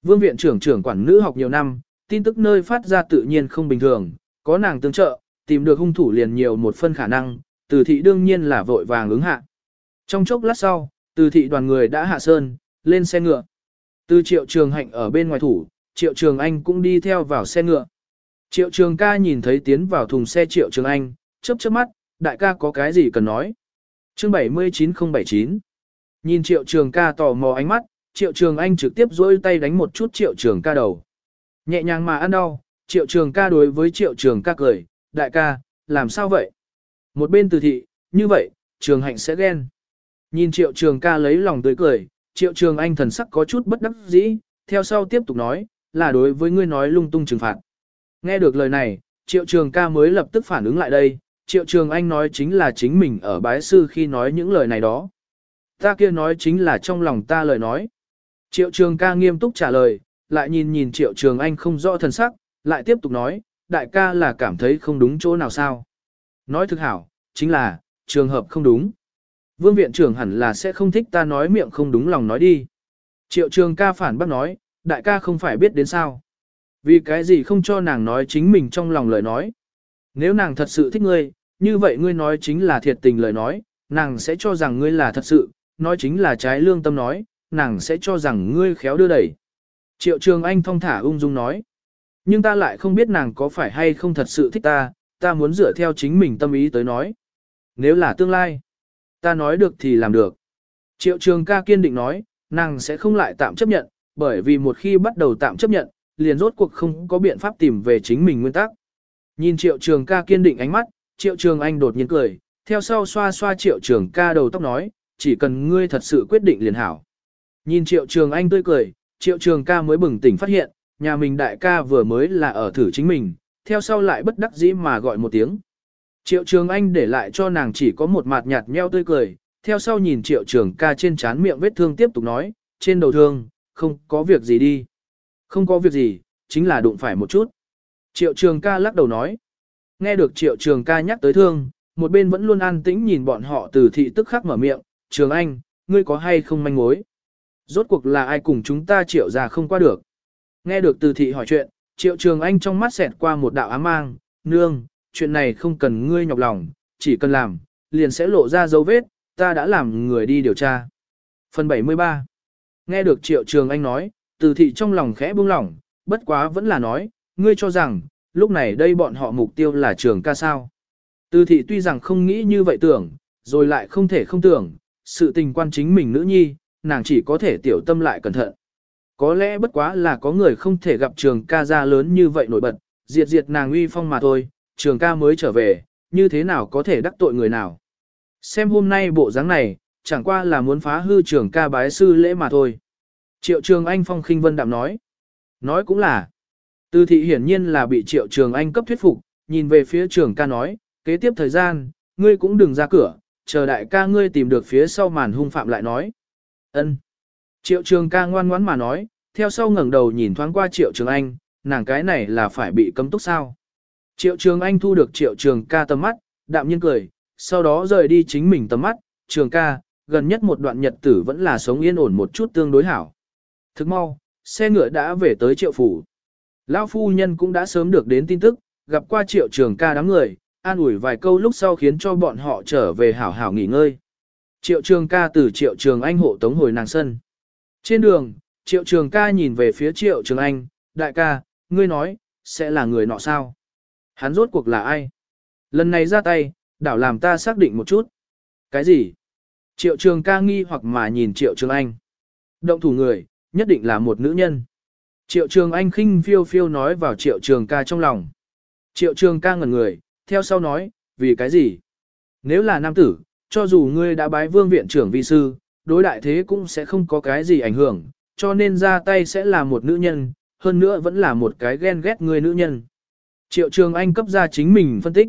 Vương viện trưởng trưởng quản nữ học nhiều năm, tin tức nơi phát ra tự nhiên không bình thường, có nàng tương trợ, tìm được hung thủ liền nhiều một phân khả năng, từ thị đương nhiên là vội vàng ứng hạ. Trong chốc lát sau, từ thị đoàn người đã hạ sơn, lên xe ngựa. Từ triệu trường hạnh ở bên ngoài thủ, triệu trường anh cũng đi theo vào xe ngựa. Triệu trường ca nhìn thấy tiến vào thùng xe triệu trường anh, chớp chớp mắt, đại ca có cái gì cần nói. chương 79079 Nhìn triệu trường ca tò mò ánh mắt, triệu trường anh trực tiếp dỗi tay đánh một chút triệu trường ca đầu. Nhẹ nhàng mà ăn đau, triệu trường ca đối với triệu trường ca cười, đại ca, làm sao vậy? Một bên từ thị, như vậy, trường hạnh sẽ ghen. Nhìn triệu trường ca lấy lòng tươi cười, triệu trường anh thần sắc có chút bất đắc dĩ, theo sau tiếp tục nói, là đối với ngươi nói lung tung trừng phạt. Nghe được lời này, triệu trường ca mới lập tức phản ứng lại đây, triệu trường anh nói chính là chính mình ở bái sư khi nói những lời này đó. Ta kia nói chính là trong lòng ta lời nói. Triệu trường ca nghiêm túc trả lời, lại nhìn nhìn triệu trường anh không rõ thần sắc, lại tiếp tục nói, đại ca là cảm thấy không đúng chỗ nào sao. Nói thực hảo, chính là, trường hợp không đúng. Vương viện trưởng hẳn là sẽ không thích ta nói miệng không đúng lòng nói đi. Triệu trường ca phản bác nói, đại ca không phải biết đến sao. Vì cái gì không cho nàng nói chính mình trong lòng lời nói. Nếu nàng thật sự thích ngươi, như vậy ngươi nói chính là thiệt tình lời nói, nàng sẽ cho rằng ngươi là thật sự, nói chính là trái lương tâm nói, nàng sẽ cho rằng ngươi khéo đưa đẩy. Triệu trường anh thong thả ung dung nói. Nhưng ta lại không biết nàng có phải hay không thật sự thích ta, ta muốn dựa theo chính mình tâm ý tới nói. Nếu là tương lai, ta nói được thì làm được. Triệu trường ca kiên định nói, nàng sẽ không lại tạm chấp nhận, bởi vì một khi bắt đầu tạm chấp nhận, liền rốt cuộc không có biện pháp tìm về chính mình nguyên tắc. Nhìn triệu trường ca kiên định ánh mắt, triệu trường anh đột nhiên cười, theo sau xoa xoa triệu trường ca đầu tóc nói, chỉ cần ngươi thật sự quyết định liền hảo. Nhìn triệu trường anh tươi cười, triệu trường ca mới bừng tỉnh phát hiện, nhà mình đại ca vừa mới là ở thử chính mình, theo sau lại bất đắc dĩ mà gọi một tiếng. Triệu trường anh để lại cho nàng chỉ có một mặt nhạt nheo tươi cười, theo sau nhìn triệu trường ca trên trán miệng vết thương tiếp tục nói, trên đầu thương, không có việc gì đi. Không có việc gì, chính là đụng phải một chút. Triệu trường ca lắc đầu nói. Nghe được triệu trường ca nhắc tới thương, một bên vẫn luôn an tĩnh nhìn bọn họ từ thị tức khắc mở miệng, trường anh, ngươi có hay không manh mối? Rốt cuộc là ai cùng chúng ta triệu ra không qua được? Nghe được từ thị hỏi chuyện, triệu trường anh trong mắt xẹt qua một đạo ám mang, nương, chuyện này không cần ngươi nhọc lòng, chỉ cần làm, liền sẽ lộ ra dấu vết, ta đã làm người đi điều tra. Phần 73 Nghe được triệu trường anh nói, từ thị trong lòng khẽ buông lỏng, bất quá vẫn là nói, ngươi cho rằng, lúc này đây bọn họ mục tiêu là trường ca sao. Từ thị tuy rằng không nghĩ như vậy tưởng, rồi lại không thể không tưởng, sự tình quan chính mình nữ nhi, nàng chỉ có thể tiểu tâm lại cẩn thận. Có lẽ bất quá là có người không thể gặp trường ca ra lớn như vậy nổi bật, diệt diệt nàng uy phong mà thôi, trường ca mới trở về, như thế nào có thể đắc tội người nào. Xem hôm nay bộ dáng này, chẳng qua là muốn phá hư trường ca bái sư lễ mà thôi. Triệu trường anh phong khinh vân đạm nói. Nói cũng là. Tư thị hiển nhiên là bị triệu trường anh cấp thuyết phục, nhìn về phía trường ca nói, kế tiếp thời gian, ngươi cũng đừng ra cửa, chờ đại ca ngươi tìm được phía sau màn hung phạm lại nói. ân Triệu trường ca ngoan ngoãn mà nói, theo sau ngẩng đầu nhìn thoáng qua triệu trường anh, nàng cái này là phải bị cấm túc sao. Triệu trường anh thu được triệu trường ca tầm mắt, đạm nhiên cười, sau đó rời đi chính mình tầm mắt, trường ca, gần nhất một đoạn nhật tử vẫn là sống yên ổn một chút tương đối hảo. Thức mau, xe ngựa đã về tới triệu phủ. Lão phu nhân cũng đã sớm được đến tin tức, gặp qua triệu trường ca đám người, an ủi vài câu lúc sau khiến cho bọn họ trở về hảo hảo nghỉ ngơi. Triệu trường ca từ triệu trường anh hộ tống hồi nàng sân. Trên đường, triệu trường ca nhìn về phía triệu trường anh, đại ca, ngươi nói, sẽ là người nọ sao? Hắn rốt cuộc là ai? Lần này ra tay, đảo làm ta xác định một chút. Cái gì? Triệu trường ca nghi hoặc mà nhìn triệu trường anh. Động thủ người, nhất định là một nữ nhân. Triệu trường anh khinh phiêu phiêu nói vào triệu trường ca trong lòng. Triệu trường ca ngẩn người, theo sau nói, vì cái gì? Nếu là nam tử, cho dù ngươi đã bái vương viện trưởng vi sư, đối đại thế cũng sẽ không có cái gì ảnh hưởng, cho nên ra tay sẽ là một nữ nhân, hơn nữa vẫn là một cái ghen ghét người nữ nhân. Triệu trường anh cấp ra chính mình phân tích.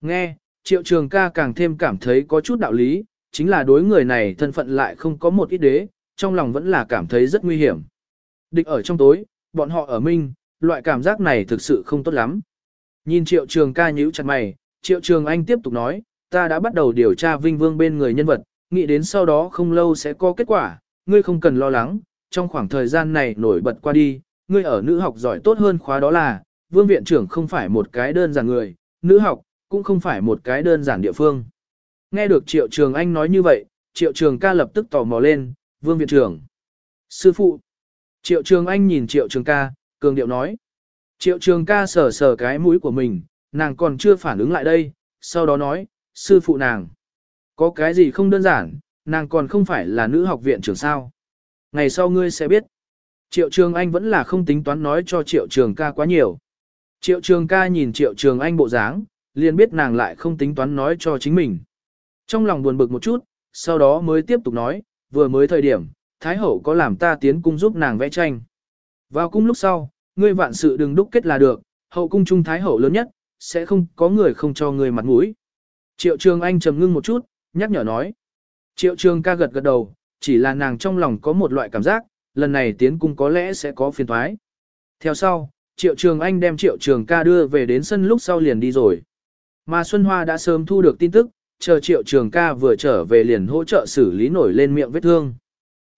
Nghe, triệu trường ca càng thêm cảm thấy có chút đạo lý, chính là đối người này thân phận lại không có một ít đế, trong lòng vẫn là cảm thấy rất nguy hiểm. Địch ở trong tối, bọn họ ở minh, loại cảm giác này thực sự không tốt lắm. Nhìn triệu trường ca nhíu chặt mày, triệu trường anh tiếp tục nói, ta đã bắt đầu điều tra vinh vương bên người nhân vật, nghĩ đến sau đó không lâu sẽ có kết quả, ngươi không cần lo lắng, trong khoảng thời gian này nổi bật qua đi, ngươi ở nữ học giỏi tốt hơn khóa đó là, vương viện trưởng không phải một cái đơn giản người, nữ học, cũng không phải một cái đơn giản địa phương. Nghe được triệu trường anh nói như vậy, triệu trường ca lập tức tò mò lên, vương viện trưởng. Sư phụ. Triệu trường anh nhìn triệu trường ca, cường điệu nói. Triệu trường ca sờ sờ cái mũi của mình, nàng còn chưa phản ứng lại đây, sau đó nói, sư phụ nàng. Có cái gì không đơn giản, nàng còn không phải là nữ học viện trưởng sao. Ngày sau ngươi sẽ biết. Triệu trường anh vẫn là không tính toán nói cho triệu trường ca quá nhiều. Triệu trường ca nhìn triệu trường anh bộ dáng, liền biết nàng lại không tính toán nói cho chính mình. Trong lòng buồn bực một chút, sau đó mới tiếp tục nói, vừa mới thời điểm, Thái Hậu có làm ta tiến cung giúp nàng vẽ tranh. Vào cung lúc sau, ngươi vạn sự đừng đúc kết là được, hậu cung trung Thái Hậu lớn nhất, sẽ không có người không cho người mặt mũi. Triệu Trường Anh trầm ngưng một chút, nhắc nhở nói. Triệu Trường ca gật gật đầu, chỉ là nàng trong lòng có một loại cảm giác, lần này tiến cung có lẽ sẽ có phiền thoái. Theo sau, Triệu Trường Anh đem Triệu Trường ca đưa về đến sân lúc sau liền đi rồi. Mà Xuân Hoa đã sớm thu được tin tức, chờ Triệu Trường ca vừa trở về liền hỗ trợ xử lý nổi lên miệng vết thương.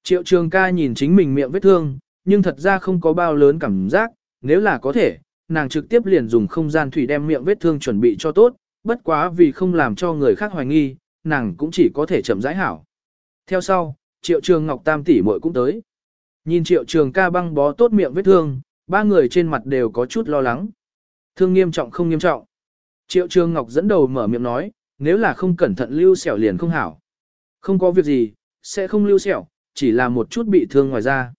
Triệu Trường ca nhìn chính mình miệng vết thương, nhưng thật ra không có bao lớn cảm giác, nếu là có thể, nàng trực tiếp liền dùng không gian thủy đem miệng vết thương chuẩn bị cho tốt, bất quá vì không làm cho người khác hoài nghi, nàng cũng chỉ có thể chậm rãi hảo. Theo sau, Triệu Trường Ngọc Tam tỷ muội cũng tới. Nhìn Triệu Trường ca băng bó tốt miệng vết thương, ba người trên mặt đều có chút lo lắng. Thương nghiêm trọng không nghiêm trọng. Triệu Trường Ngọc dẫn đầu mở miệng nói, nếu là không cẩn thận lưu sẹo liền không hảo. Không có việc gì, sẽ không lưu sẹo, chỉ là một chút bị thương ngoài ra.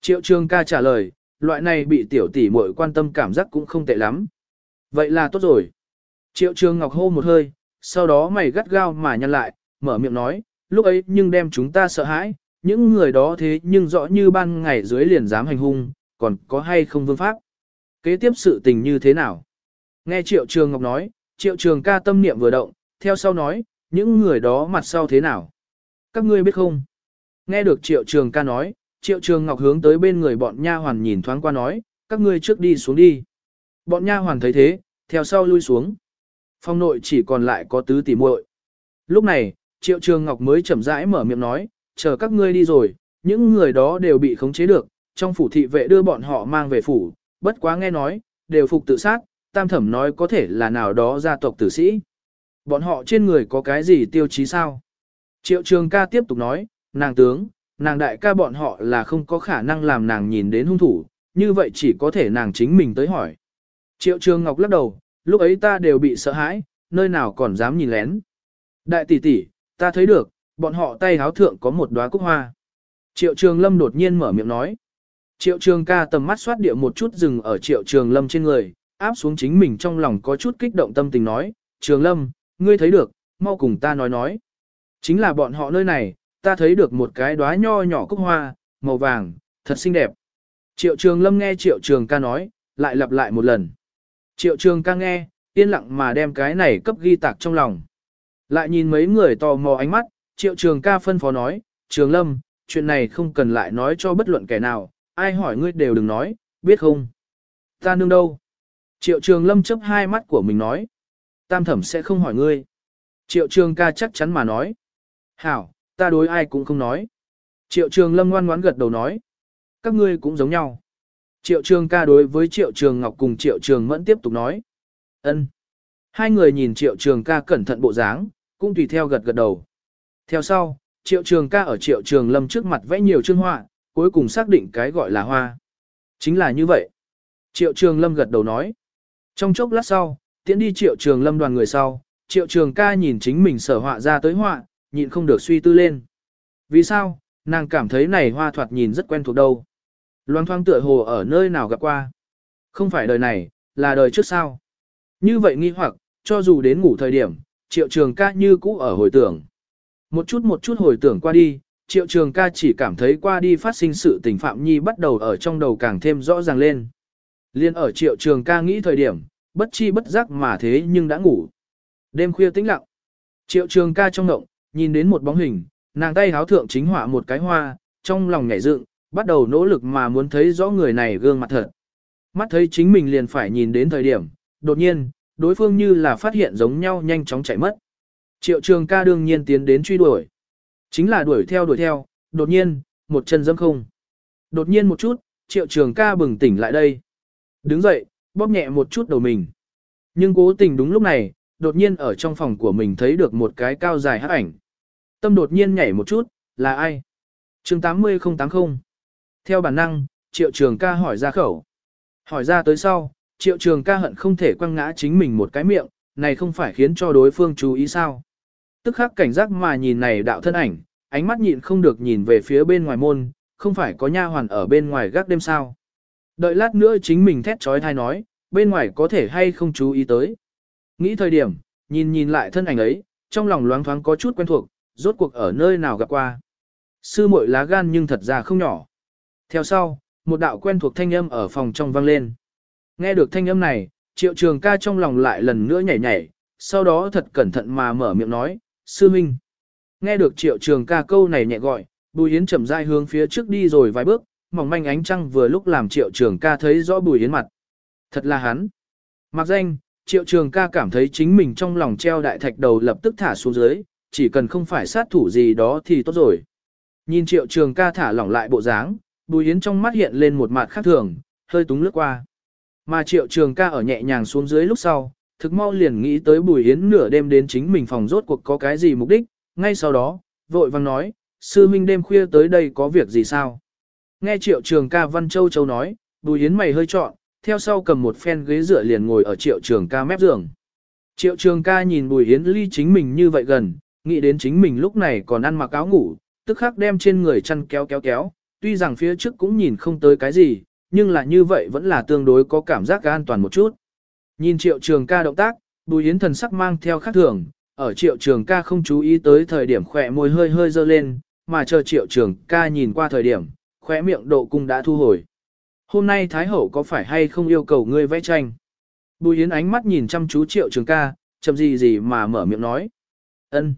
Triệu Trường ca trả lời, loại này bị tiểu tỷ muội quan tâm cảm giác cũng không tệ lắm. Vậy là tốt rồi. Triệu Trường Ngọc hô một hơi, sau đó mày gắt gao mà nhăn lại, mở miệng nói, lúc ấy nhưng đem chúng ta sợ hãi, những người đó thế nhưng rõ như ban ngày dưới liền dám hành hung, còn có hay không vương pháp. Kế tiếp sự tình như thế nào? Nghe Triệu Trường Ngọc nói, Triệu Trường ca tâm niệm vừa động, theo sau nói, những người đó mặt sau thế nào? Các ngươi biết không? Nghe được Triệu Trường ca nói, Triệu Trường Ngọc hướng tới bên người bọn nha hoàn nhìn thoáng qua nói, các ngươi trước đi xuống đi. Bọn nha hoàn thấy thế, theo sau lui xuống. Phong nội chỉ còn lại có tứ tỷ muội. Lúc này, Triệu Trường Ngọc mới chậm rãi mở miệng nói, chờ các ngươi đi rồi, những người đó đều bị khống chế được, trong phủ thị vệ đưa bọn họ mang về phủ, bất quá nghe nói, đều phục tự sát, tam thẩm nói có thể là nào đó gia tộc tử sĩ. Bọn họ trên người có cái gì tiêu chí sao? Triệu Trường ca tiếp tục nói, nàng tướng, nàng đại ca bọn họ là không có khả năng làm nàng nhìn đến hung thủ, như vậy chỉ có thể nàng chính mình tới hỏi. Triệu Trường Ngọc lắc đầu, lúc ấy ta đều bị sợ hãi, nơi nào còn dám nhìn lén. Đại tỷ tỷ, ta thấy được, bọn họ tay háo thượng có một đóa cúc hoa. Triệu Trường Lâm đột nhiên mở miệng nói. Triệu Trường ca tầm mắt xoát địa một chút dừng ở Triệu Trường Lâm trên người, áp xuống chính mình trong lòng có chút kích động tâm tình nói, Trường Lâm, ngươi thấy được, mau cùng ta nói nói. Chính là bọn họ nơi này, ta thấy được một cái đóa nho nhỏ cúc hoa, màu vàng, thật xinh đẹp. Triệu Trường Lâm nghe Triệu Trường ca nói, lại lặp lại một lần. Triệu Trường ca nghe, yên lặng mà đem cái này cấp ghi tạc trong lòng. Lại nhìn mấy người tò mò ánh mắt, Triệu Trường ca phân phó nói, Trường Lâm, chuyện này không cần lại nói cho bất luận kẻ nào, ai hỏi ngươi đều đừng nói, biết không? Ta nương đâu? Triệu Trường Lâm chấp hai mắt của mình nói. Tam thẩm sẽ không hỏi ngươi. Triệu Trường ca chắc chắn mà nói. Hảo, ta đối ai cũng không nói. Triệu Trường Lâm ngoan ngoãn gật đầu nói. Các ngươi cũng giống nhau. Triệu Trường ca đối với Triệu Trường Ngọc cùng Triệu Trường Mẫn tiếp tục nói. ân. Hai người nhìn Triệu Trường ca cẩn thận bộ dáng, cũng tùy theo gật gật đầu. Theo sau, Triệu Trường ca ở Triệu Trường Lâm trước mặt vẽ nhiều chương họa, cuối cùng xác định cái gọi là hoa. Chính là như vậy. Triệu Trường Lâm gật đầu nói. Trong chốc lát sau, tiễn đi Triệu Trường Lâm đoàn người sau, Triệu Trường ca nhìn chính mình sở họa ra tới họa, nhịn không được suy tư lên. Vì sao, nàng cảm thấy này hoa thoạt nhìn rất quen thuộc đâu. Loan thoang tựa hồ ở nơi nào gặp qua. Không phải đời này, là đời trước sao. Như vậy nghi hoặc, cho dù đến ngủ thời điểm, triệu trường ca như cũ ở hồi tưởng. Một chút một chút hồi tưởng qua đi, triệu trường ca chỉ cảm thấy qua đi phát sinh sự tình Phạm Nhi bắt đầu ở trong đầu càng thêm rõ ràng lên. Liên ở triệu trường ca nghĩ thời điểm, bất chi bất giác mà thế nhưng đã ngủ. Đêm khuya tĩnh lặng. Triệu trường ca trong ngộng, nhìn đến một bóng hình, nàng tay háo thượng chính họa một cái hoa, trong lòng nhảy dựng, bắt đầu nỗ lực mà muốn thấy rõ người này gương mặt thật. Mắt thấy chính mình liền phải nhìn đến thời điểm, đột nhiên, đối phương như là phát hiện giống nhau nhanh chóng chạy mất. Triệu trường ca đương nhiên tiến đến truy đuổi. Chính là đuổi theo đuổi theo, đột nhiên, một chân dâm không. Đột nhiên một chút, triệu trường ca bừng tỉnh lại đây. Đứng dậy, bóp nhẹ một chút đầu mình. Nhưng cố tình đúng lúc này, đột nhiên ở trong phòng của mình thấy được một cái cao dài hắc ảnh. Tâm đột nhiên nhảy một chút, là ai? chương 80080. Theo bản năng, triệu trường ca hỏi ra khẩu. Hỏi ra tới sau, triệu trường ca hận không thể quăng ngã chính mình một cái miệng, này không phải khiến cho đối phương chú ý sao. Tức khắc cảnh giác mà nhìn này đạo thân ảnh, ánh mắt nhịn không được nhìn về phía bên ngoài môn, không phải có nha hoàn ở bên ngoài gác đêm sao. Đợi lát nữa chính mình thét trói thai nói, bên ngoài có thể hay không chú ý tới. Nghĩ thời điểm, nhìn nhìn lại thân ảnh ấy, trong lòng loáng thoáng có chút quen thuộc, rốt cuộc ở nơi nào gặp qua. Sư muội lá gan nhưng thật ra không nhỏ. Theo sau, một đạo quen thuộc thanh âm ở phòng trong vang lên. Nghe được thanh âm này, triệu trường ca trong lòng lại lần nữa nhảy nhảy, sau đó thật cẩn thận mà mở miệng nói, sư minh. Nghe được triệu trường ca câu này nhẹ gọi, bùi yến chậm rãi hướng phía trước đi rồi vài bước, mỏng manh ánh trăng vừa lúc làm triệu trường ca thấy rõ bùi yến mặt. Thật là hắn. Mặc danh, triệu trường ca cảm thấy chính mình trong lòng treo đại thạch đầu lập tức thả xuống dưới, chỉ cần không phải sát thủ gì đó thì tốt rồi. Nhìn triệu trường ca thả lỏng lại bộ dáng, bùi yến trong mắt hiện lên một mặt khác thường, hơi túng lướt qua. Mà triệu trường ca ở nhẹ nhàng xuống dưới lúc sau, thực mau liền nghĩ tới bùi yến nửa đêm đến chính mình phòng rốt cuộc có cái gì mục đích, ngay sau đó, vội vang nói, sư minh đêm khuya tới đây có việc gì sao? Nghe triệu trường ca văn châu châu nói, bùi yến mày hơi trọn, theo sau cầm một phen ghế dựa liền ngồi ở triệu trường ca mép giường. Triệu trường ca nhìn bùi yến ly chính mình như vậy gần, nghĩ đến chính mình lúc này còn ăn mặc áo ngủ, tức khắc đem trên người chăn kéo kéo kéo, tuy rằng phía trước cũng nhìn không tới cái gì, nhưng là như vậy vẫn là tương đối có cảm giác an toàn một chút. Nhìn triệu trường ca động tác, bùi yến thần sắc mang theo khác thường, ở triệu trường ca không chú ý tới thời điểm khỏe môi hơi hơi dơ lên, mà chờ triệu trường ca nhìn qua thời điểm, khỏe miệng độ cung đã thu hồi. Hôm nay Thái Hậu có phải hay không yêu cầu ngươi vẽ tranh? Bùi Yến ánh mắt nhìn chăm chú triệu trường ca, chậm gì gì mà mở miệng nói. ân.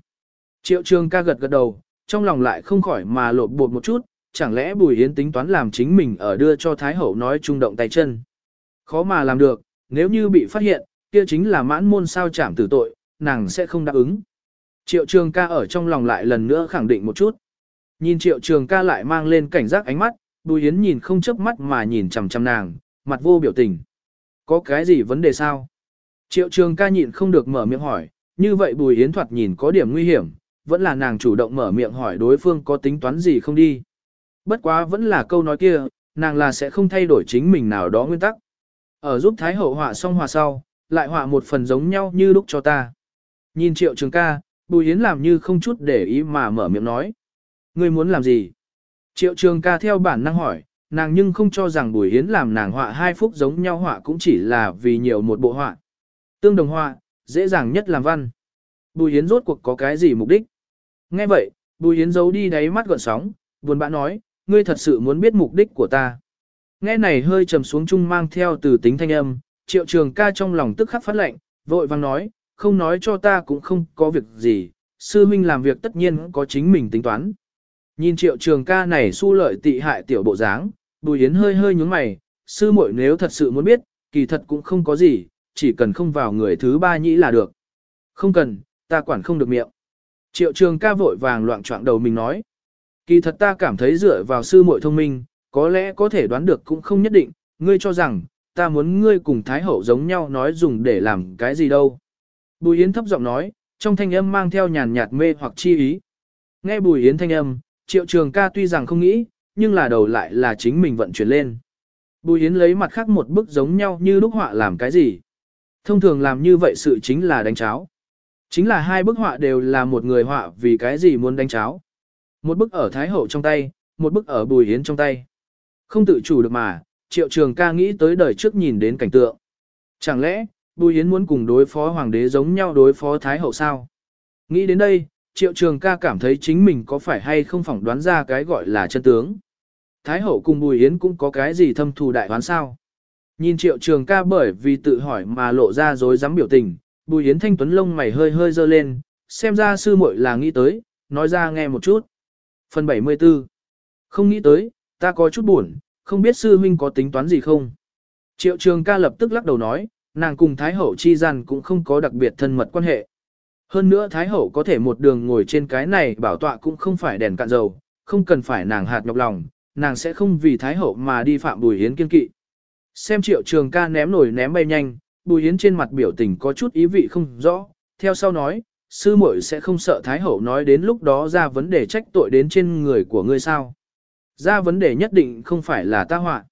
Triệu trường ca gật gật đầu, trong lòng lại không khỏi mà lột bột một chút, chẳng lẽ Bùi Yến tính toán làm chính mình ở đưa cho Thái Hậu nói trung động tay chân. Khó mà làm được, nếu như bị phát hiện, kia chính là mãn môn sao chảm tử tội, nàng sẽ không đáp ứng. Triệu trường ca ở trong lòng lại lần nữa khẳng định một chút. Nhìn triệu trường ca lại mang lên cảnh giác ánh mắt, Bùi Yến nhìn không chớp mắt mà nhìn chằm chằm nàng, mặt vô biểu tình. Có cái gì vấn đề sao? Triệu trường ca nhịn không được mở miệng hỏi, như vậy Bùi Yến thoạt nhìn có điểm nguy hiểm, vẫn là nàng chủ động mở miệng hỏi đối phương có tính toán gì không đi. Bất quá vẫn là câu nói kia, nàng là sẽ không thay đổi chính mình nào đó nguyên tắc. Ở giúp Thái Hậu họa xong họa sau, lại họa một phần giống nhau như lúc cho ta. Nhìn triệu trường ca, Bùi Yến làm như không chút để ý mà mở miệng nói. Ngươi muốn làm gì? Triệu trường ca theo bản năng hỏi, nàng nhưng không cho rằng Bùi Yến làm nàng họa hai phút giống nhau họa cũng chỉ là vì nhiều một bộ họa. Tương đồng họa, dễ dàng nhất làm văn. Bùi Yến rốt cuộc có cái gì mục đích? Nghe vậy, Bùi Yến giấu đi đáy mắt gợn sóng, buồn bã nói, ngươi thật sự muốn biết mục đích của ta. Nghe này hơi trầm xuống chung mang theo từ tính thanh âm, triệu trường ca trong lòng tức khắc phát lệnh, vội vang nói, không nói cho ta cũng không có việc gì, sư minh làm việc tất nhiên có chính mình tính toán. Nhìn triệu trường ca này su lợi tị hại tiểu bộ dáng, bùi yến hơi hơi nhúng mày, sư muội nếu thật sự muốn biết, kỳ thật cũng không có gì, chỉ cần không vào người thứ ba nhĩ là được. Không cần, ta quản không được miệng. Triệu trường ca vội vàng loạn trọng đầu mình nói. Kỳ thật ta cảm thấy dựa vào sư muội thông minh, có lẽ có thể đoán được cũng không nhất định, ngươi cho rằng, ta muốn ngươi cùng Thái Hậu giống nhau nói dùng để làm cái gì đâu. Bùi Yến thấp giọng nói, trong thanh âm mang theo nhàn nhạt mê hoặc chi ý. Nghe Bùi Yến thanh âm, triệu trường ca tuy rằng không nghĩ, nhưng là đầu lại là chính mình vận chuyển lên. Bùi Yến lấy mặt khác một bức giống nhau như lúc họa làm cái gì. Thông thường làm như vậy sự chính là đánh cháo. Chính là hai bức họa đều là một người họa vì cái gì muốn đánh cháo. Một bức ở Thái Hậu trong tay, một bức ở Bùi Yến trong tay. Không tự chủ được mà, triệu trường ca nghĩ tới đời trước nhìn đến cảnh tượng. Chẳng lẽ, Bùi Yến muốn cùng đối phó hoàng đế giống nhau đối phó Thái Hậu sao? Nghĩ đến đây, triệu trường ca cảm thấy chính mình có phải hay không phỏng đoán ra cái gọi là chân tướng. Thái Hậu cùng Bùi Yến cũng có cái gì thâm thù đại hoán sao? Nhìn triệu trường ca bởi vì tự hỏi mà lộ ra dối dám biểu tình, Bùi Yến thanh tuấn lông mày hơi hơi dơ lên, xem ra sư muội là nghĩ tới, nói ra nghe một chút. Phần 74 Không nghĩ tới, ta có chút buồn, không biết sư huynh có tính toán gì không? Triệu trường ca lập tức lắc đầu nói, nàng cùng Thái Hậu chi gian cũng không có đặc biệt thân mật quan hệ. Hơn nữa Thái Hậu có thể một đường ngồi trên cái này bảo tọa cũng không phải đèn cạn dầu, không cần phải nàng hạt nhọc lòng, nàng sẽ không vì Thái Hậu mà đi phạm Bùi Hiến kiên kỵ. Xem triệu trường ca ném nổi ném bay nhanh, Bùi Hiến trên mặt biểu tình có chút ý vị không rõ, theo sau nói, sư muội sẽ không sợ Thái Hậu nói đến lúc đó ra vấn đề trách tội đến trên người của ngươi sao. Ra vấn đề nhất định không phải là ta họa.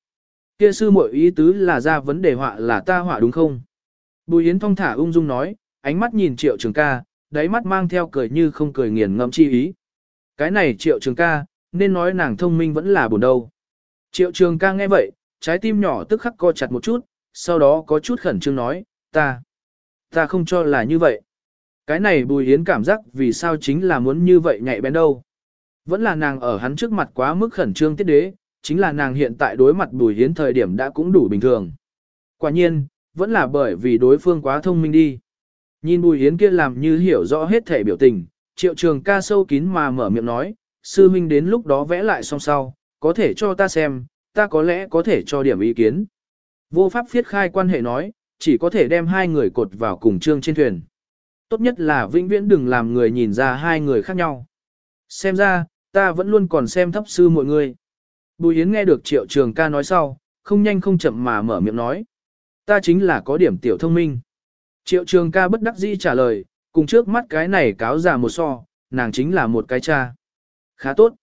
Kia sư muội ý tứ là ra vấn đề họa là ta họa đúng không? Bùi Yến thong thả ung dung nói, ánh mắt nhìn triệu trường ca, đáy mắt mang theo cười như không cười nghiền ngẫm chi ý. Cái này triệu trường ca, nên nói nàng thông minh vẫn là buồn đâu. Triệu trường ca nghe vậy, trái tim nhỏ tức khắc co chặt một chút, sau đó có chút khẩn trương nói, ta, ta không cho là như vậy. Cái này Bùi Yến cảm giác vì sao chính là muốn như vậy nhạy bén đâu. Vẫn là nàng ở hắn trước mặt quá mức khẩn trương tiết đế, chính là nàng hiện tại đối mặt Bùi hiến thời điểm đã cũng đủ bình thường. Quả nhiên, vẫn là bởi vì đối phương quá thông minh đi. Nhìn Bùi hiến kia làm như hiểu rõ hết thể biểu tình, triệu trường ca sâu kín mà mở miệng nói, sư huynh đến lúc đó vẽ lại song sau, có thể cho ta xem, ta có lẽ có thể cho điểm ý kiến. Vô pháp phiết khai quan hệ nói, chỉ có thể đem hai người cột vào cùng chương trên thuyền. Tốt nhất là vĩnh viễn đừng làm người nhìn ra hai người khác nhau. Xem ra, ta vẫn luôn còn xem thấp sư mọi người. Bùi Yến nghe được triệu trường ca nói sau, không nhanh không chậm mà mở miệng nói. Ta chính là có điểm tiểu thông minh. Triệu trường ca bất đắc dĩ trả lời, cùng trước mắt cái này cáo già một so, nàng chính là một cái cha. Khá tốt.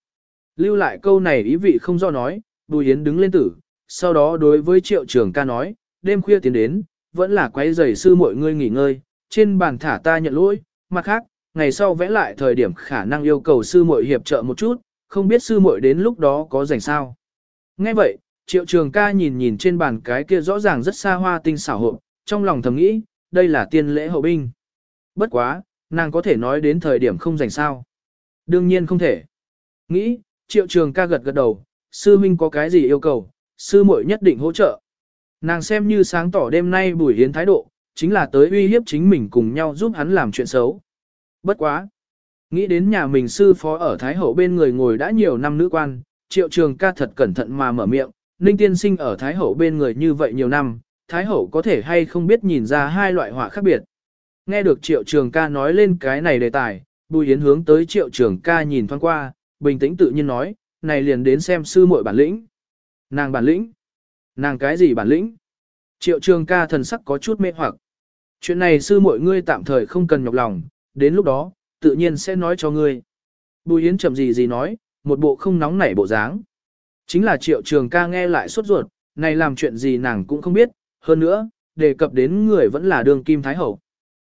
Lưu lại câu này ý vị không do nói, Bùi Yến đứng lên tử, sau đó đối với triệu trường ca nói, đêm khuya tiến đến, vẫn là quấy giày sư mọi người nghỉ ngơi, trên bàn thả ta nhận lỗi, mặt khác, ngày sau vẽ lại thời điểm khả năng yêu cầu sư muội hiệp trợ một chút, không biết sư muội đến lúc đó có rảnh sao. Nghe vậy, triệu trường ca nhìn nhìn trên bàn cái kia rõ ràng rất xa hoa tinh xảo hộp, trong lòng thầm nghĩ, đây là tiên lễ hậu binh. Bất quá, nàng có thể nói đến thời điểm không rảnh sao. Đương nhiên không thể. Nghĩ, triệu trường ca gật gật đầu, sư huynh có cái gì yêu cầu, sư muội nhất định hỗ trợ. Nàng xem như sáng tỏ đêm nay buổi hiến thái độ, chính là tới uy hiếp chính mình cùng nhau giúp hắn làm chuyện xấu. Bất quá. Nghĩ đến nhà mình sư phó ở Thái Hậu bên người ngồi đã nhiều năm nữ quan, triệu trường ca thật cẩn thận mà mở miệng, Ninh tiên sinh ở Thái Hậu bên người như vậy nhiều năm, Thái Hậu có thể hay không biết nhìn ra hai loại họa khác biệt. Nghe được triệu trường ca nói lên cái này đề tài, Bùi Yến hướng tới triệu trường ca nhìn thoáng qua, bình tĩnh tự nhiên nói, này liền đến xem sư muội bản lĩnh. Nàng bản lĩnh? Nàng cái gì bản lĩnh? Triệu trường ca thần sắc có chút mê hoặc. Chuyện này sư muội ngươi tạm thời không cần nhọc lòng, đến lúc đó, tự nhiên sẽ nói cho ngươi. Bùi Yến chậm gì gì nói, một bộ không nóng nảy bộ dáng. Chính là triệu trường ca nghe lại sốt ruột, này làm chuyện gì nàng cũng không biết, hơn nữa, đề cập đến người vẫn là đường kim thái hậu.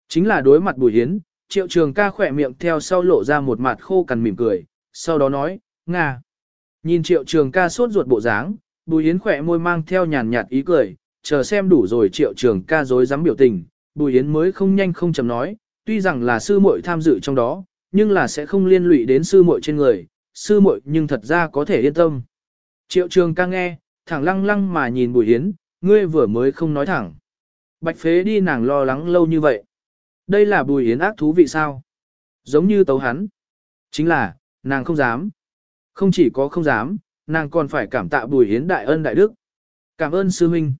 Chính là đối mặt Bùi Yến, triệu trường ca khỏe miệng theo sau lộ ra một mặt khô cằn mỉm cười, sau đó nói, Nga. Nhìn triệu trường ca sốt ruột bộ dáng, Bùi Yến khỏe môi mang theo nhàn nhạt ý cười, chờ xem đủ rồi triệu trường ca dối dám biểu tình, Bùi Yến mới không nhanh không chậm nói, tuy rằng là sư muội tham dự trong đó, nhưng là sẽ không liên lụy đến sư muội trên người, sư muội nhưng thật ra có thể yên tâm. Triệu trường ca nghe, thẳng lăng lăng mà nhìn Bùi Yến, ngươi vừa mới không nói thẳng. Bạch phế đi nàng lo lắng lâu như vậy. Đây là Bùi Yến ác thú vị sao? Giống như tấu hắn. Chính là, nàng không dám. Không chỉ có không dám, nàng còn phải cảm tạ Bùi Yến đại ân đại đức. Cảm ơn sư huynh.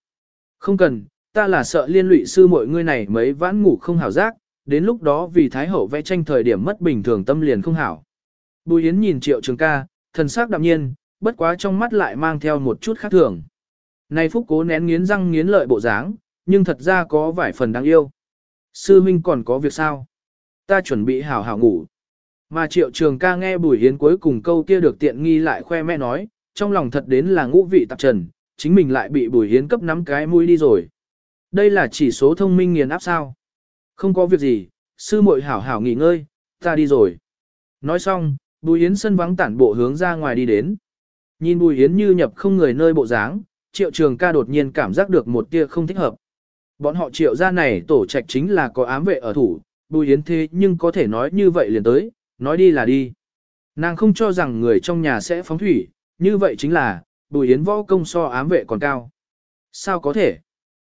Không cần, ta là sợ liên lụy sư mọi ngươi này mấy vãn ngủ không hảo giác, đến lúc đó vì Thái Hậu vẽ tranh thời điểm mất bình thường tâm liền không hảo. Bùi Yến nhìn Triệu Trường ca, thần sắc đạm nhiên, bất quá trong mắt lại mang theo một chút khác thường. nay Phúc cố nén nghiến răng nghiến lợi bộ dáng, nhưng thật ra có vài phần đáng yêu. Sư Minh còn có việc sao? Ta chuẩn bị hảo hảo ngủ. Mà Triệu Trường ca nghe Bùi Yến cuối cùng câu kia được tiện nghi lại khoe mẽ nói, trong lòng thật đến là ngũ vị tạp trần, chính mình lại bị Bùi Yến cấp nắm cái mũi đi rồi. Đây là chỉ số thông minh nghiền áp sao? Không có việc gì, sư muội hảo hảo nghỉ ngơi, ta đi rồi. Nói xong, Bùi Yến sân vắng tản bộ hướng ra ngoài đi đến. Nhìn Bùi Yến như nhập không người nơi bộ dáng, triệu trường ca đột nhiên cảm giác được một tia không thích hợp. Bọn họ triệu gia này tổ trạch chính là có ám vệ ở thủ, Bùi Yến thế nhưng có thể nói như vậy liền tới, nói đi là đi. Nàng không cho rằng người trong nhà sẽ phóng thủy, như vậy chính là, Bùi Yến võ công so ám vệ còn cao. Sao có thể?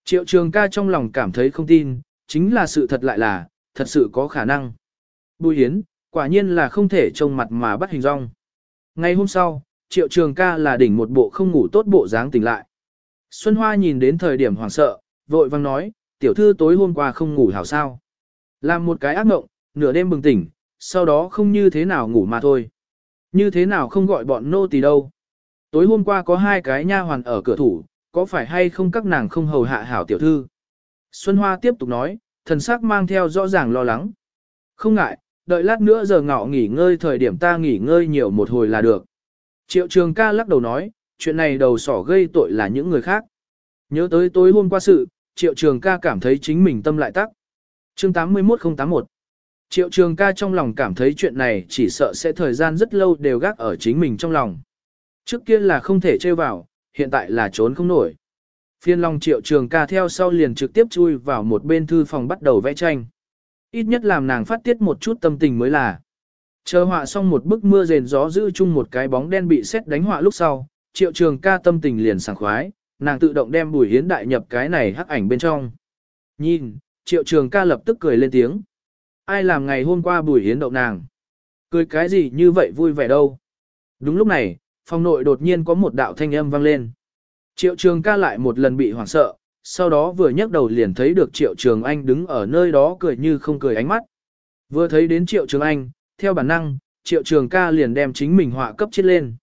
Triệu trường ca trong lòng cảm thấy không tin, chính là sự thật lại là, thật sự có khả năng. Bùi Yến, quả nhiên là không thể trông mặt mà bắt hình rong. Ngày hôm sau, triệu trường ca là đỉnh một bộ không ngủ tốt bộ dáng tỉnh lại. Xuân Hoa nhìn đến thời điểm hoảng sợ, vội vang nói, tiểu thư tối hôm qua không ngủ hảo sao. Làm một cái ác mộng, nửa đêm bừng tỉnh, sau đó không như thế nào ngủ mà thôi. Như thế nào không gọi bọn nô tỳ đâu. Tối hôm qua có hai cái nha hoàn ở cửa thủ, có phải hay không các nàng không hầu hạ hảo tiểu thư? Xuân Hoa tiếp tục nói, thần sắc mang theo rõ ràng lo lắng. Không ngại, đợi lát nữa giờ ngọ nghỉ ngơi thời điểm ta nghỉ ngơi nhiều một hồi là được. Triệu trường ca lắc đầu nói, chuyện này đầu sỏ gây tội là những người khác. Nhớ tới tối hôm qua sự, triệu trường ca cảm thấy chính mình tâm lại tắc. Chương 81081 Triệu trường ca trong lòng cảm thấy chuyện này chỉ sợ sẽ thời gian rất lâu đều gác ở chính mình trong lòng. Trước kia là không thể trêu vào, hiện tại là trốn không nổi. Phiên Long Triệu Trường ca theo sau liền trực tiếp chui vào một bên thư phòng bắt đầu vẽ tranh. Ít nhất làm nàng phát tiết một chút tâm tình mới là. Chờ họa xong một bức mưa rền gió giữ chung một cái bóng đen bị xét đánh họa lúc sau, triệu trường ca tâm tình liền sảng khoái, nàng tự động đem bùi hiến đại nhập cái này hắc ảnh bên trong. Nhìn, triệu trường ca lập tức cười lên tiếng. Ai làm ngày hôm qua bùi hiến đậu nàng? Cười cái gì như vậy vui vẻ đâu? Đúng lúc này, phòng nội đột nhiên có một đạo thanh âm vang lên. Triệu trường ca lại một lần bị hoảng sợ, sau đó vừa nhấc đầu liền thấy được triệu trường anh đứng ở nơi đó cười như không cười ánh mắt. Vừa thấy đến triệu trường anh, theo bản năng, triệu trường ca liền đem chính mình họa cấp chết lên.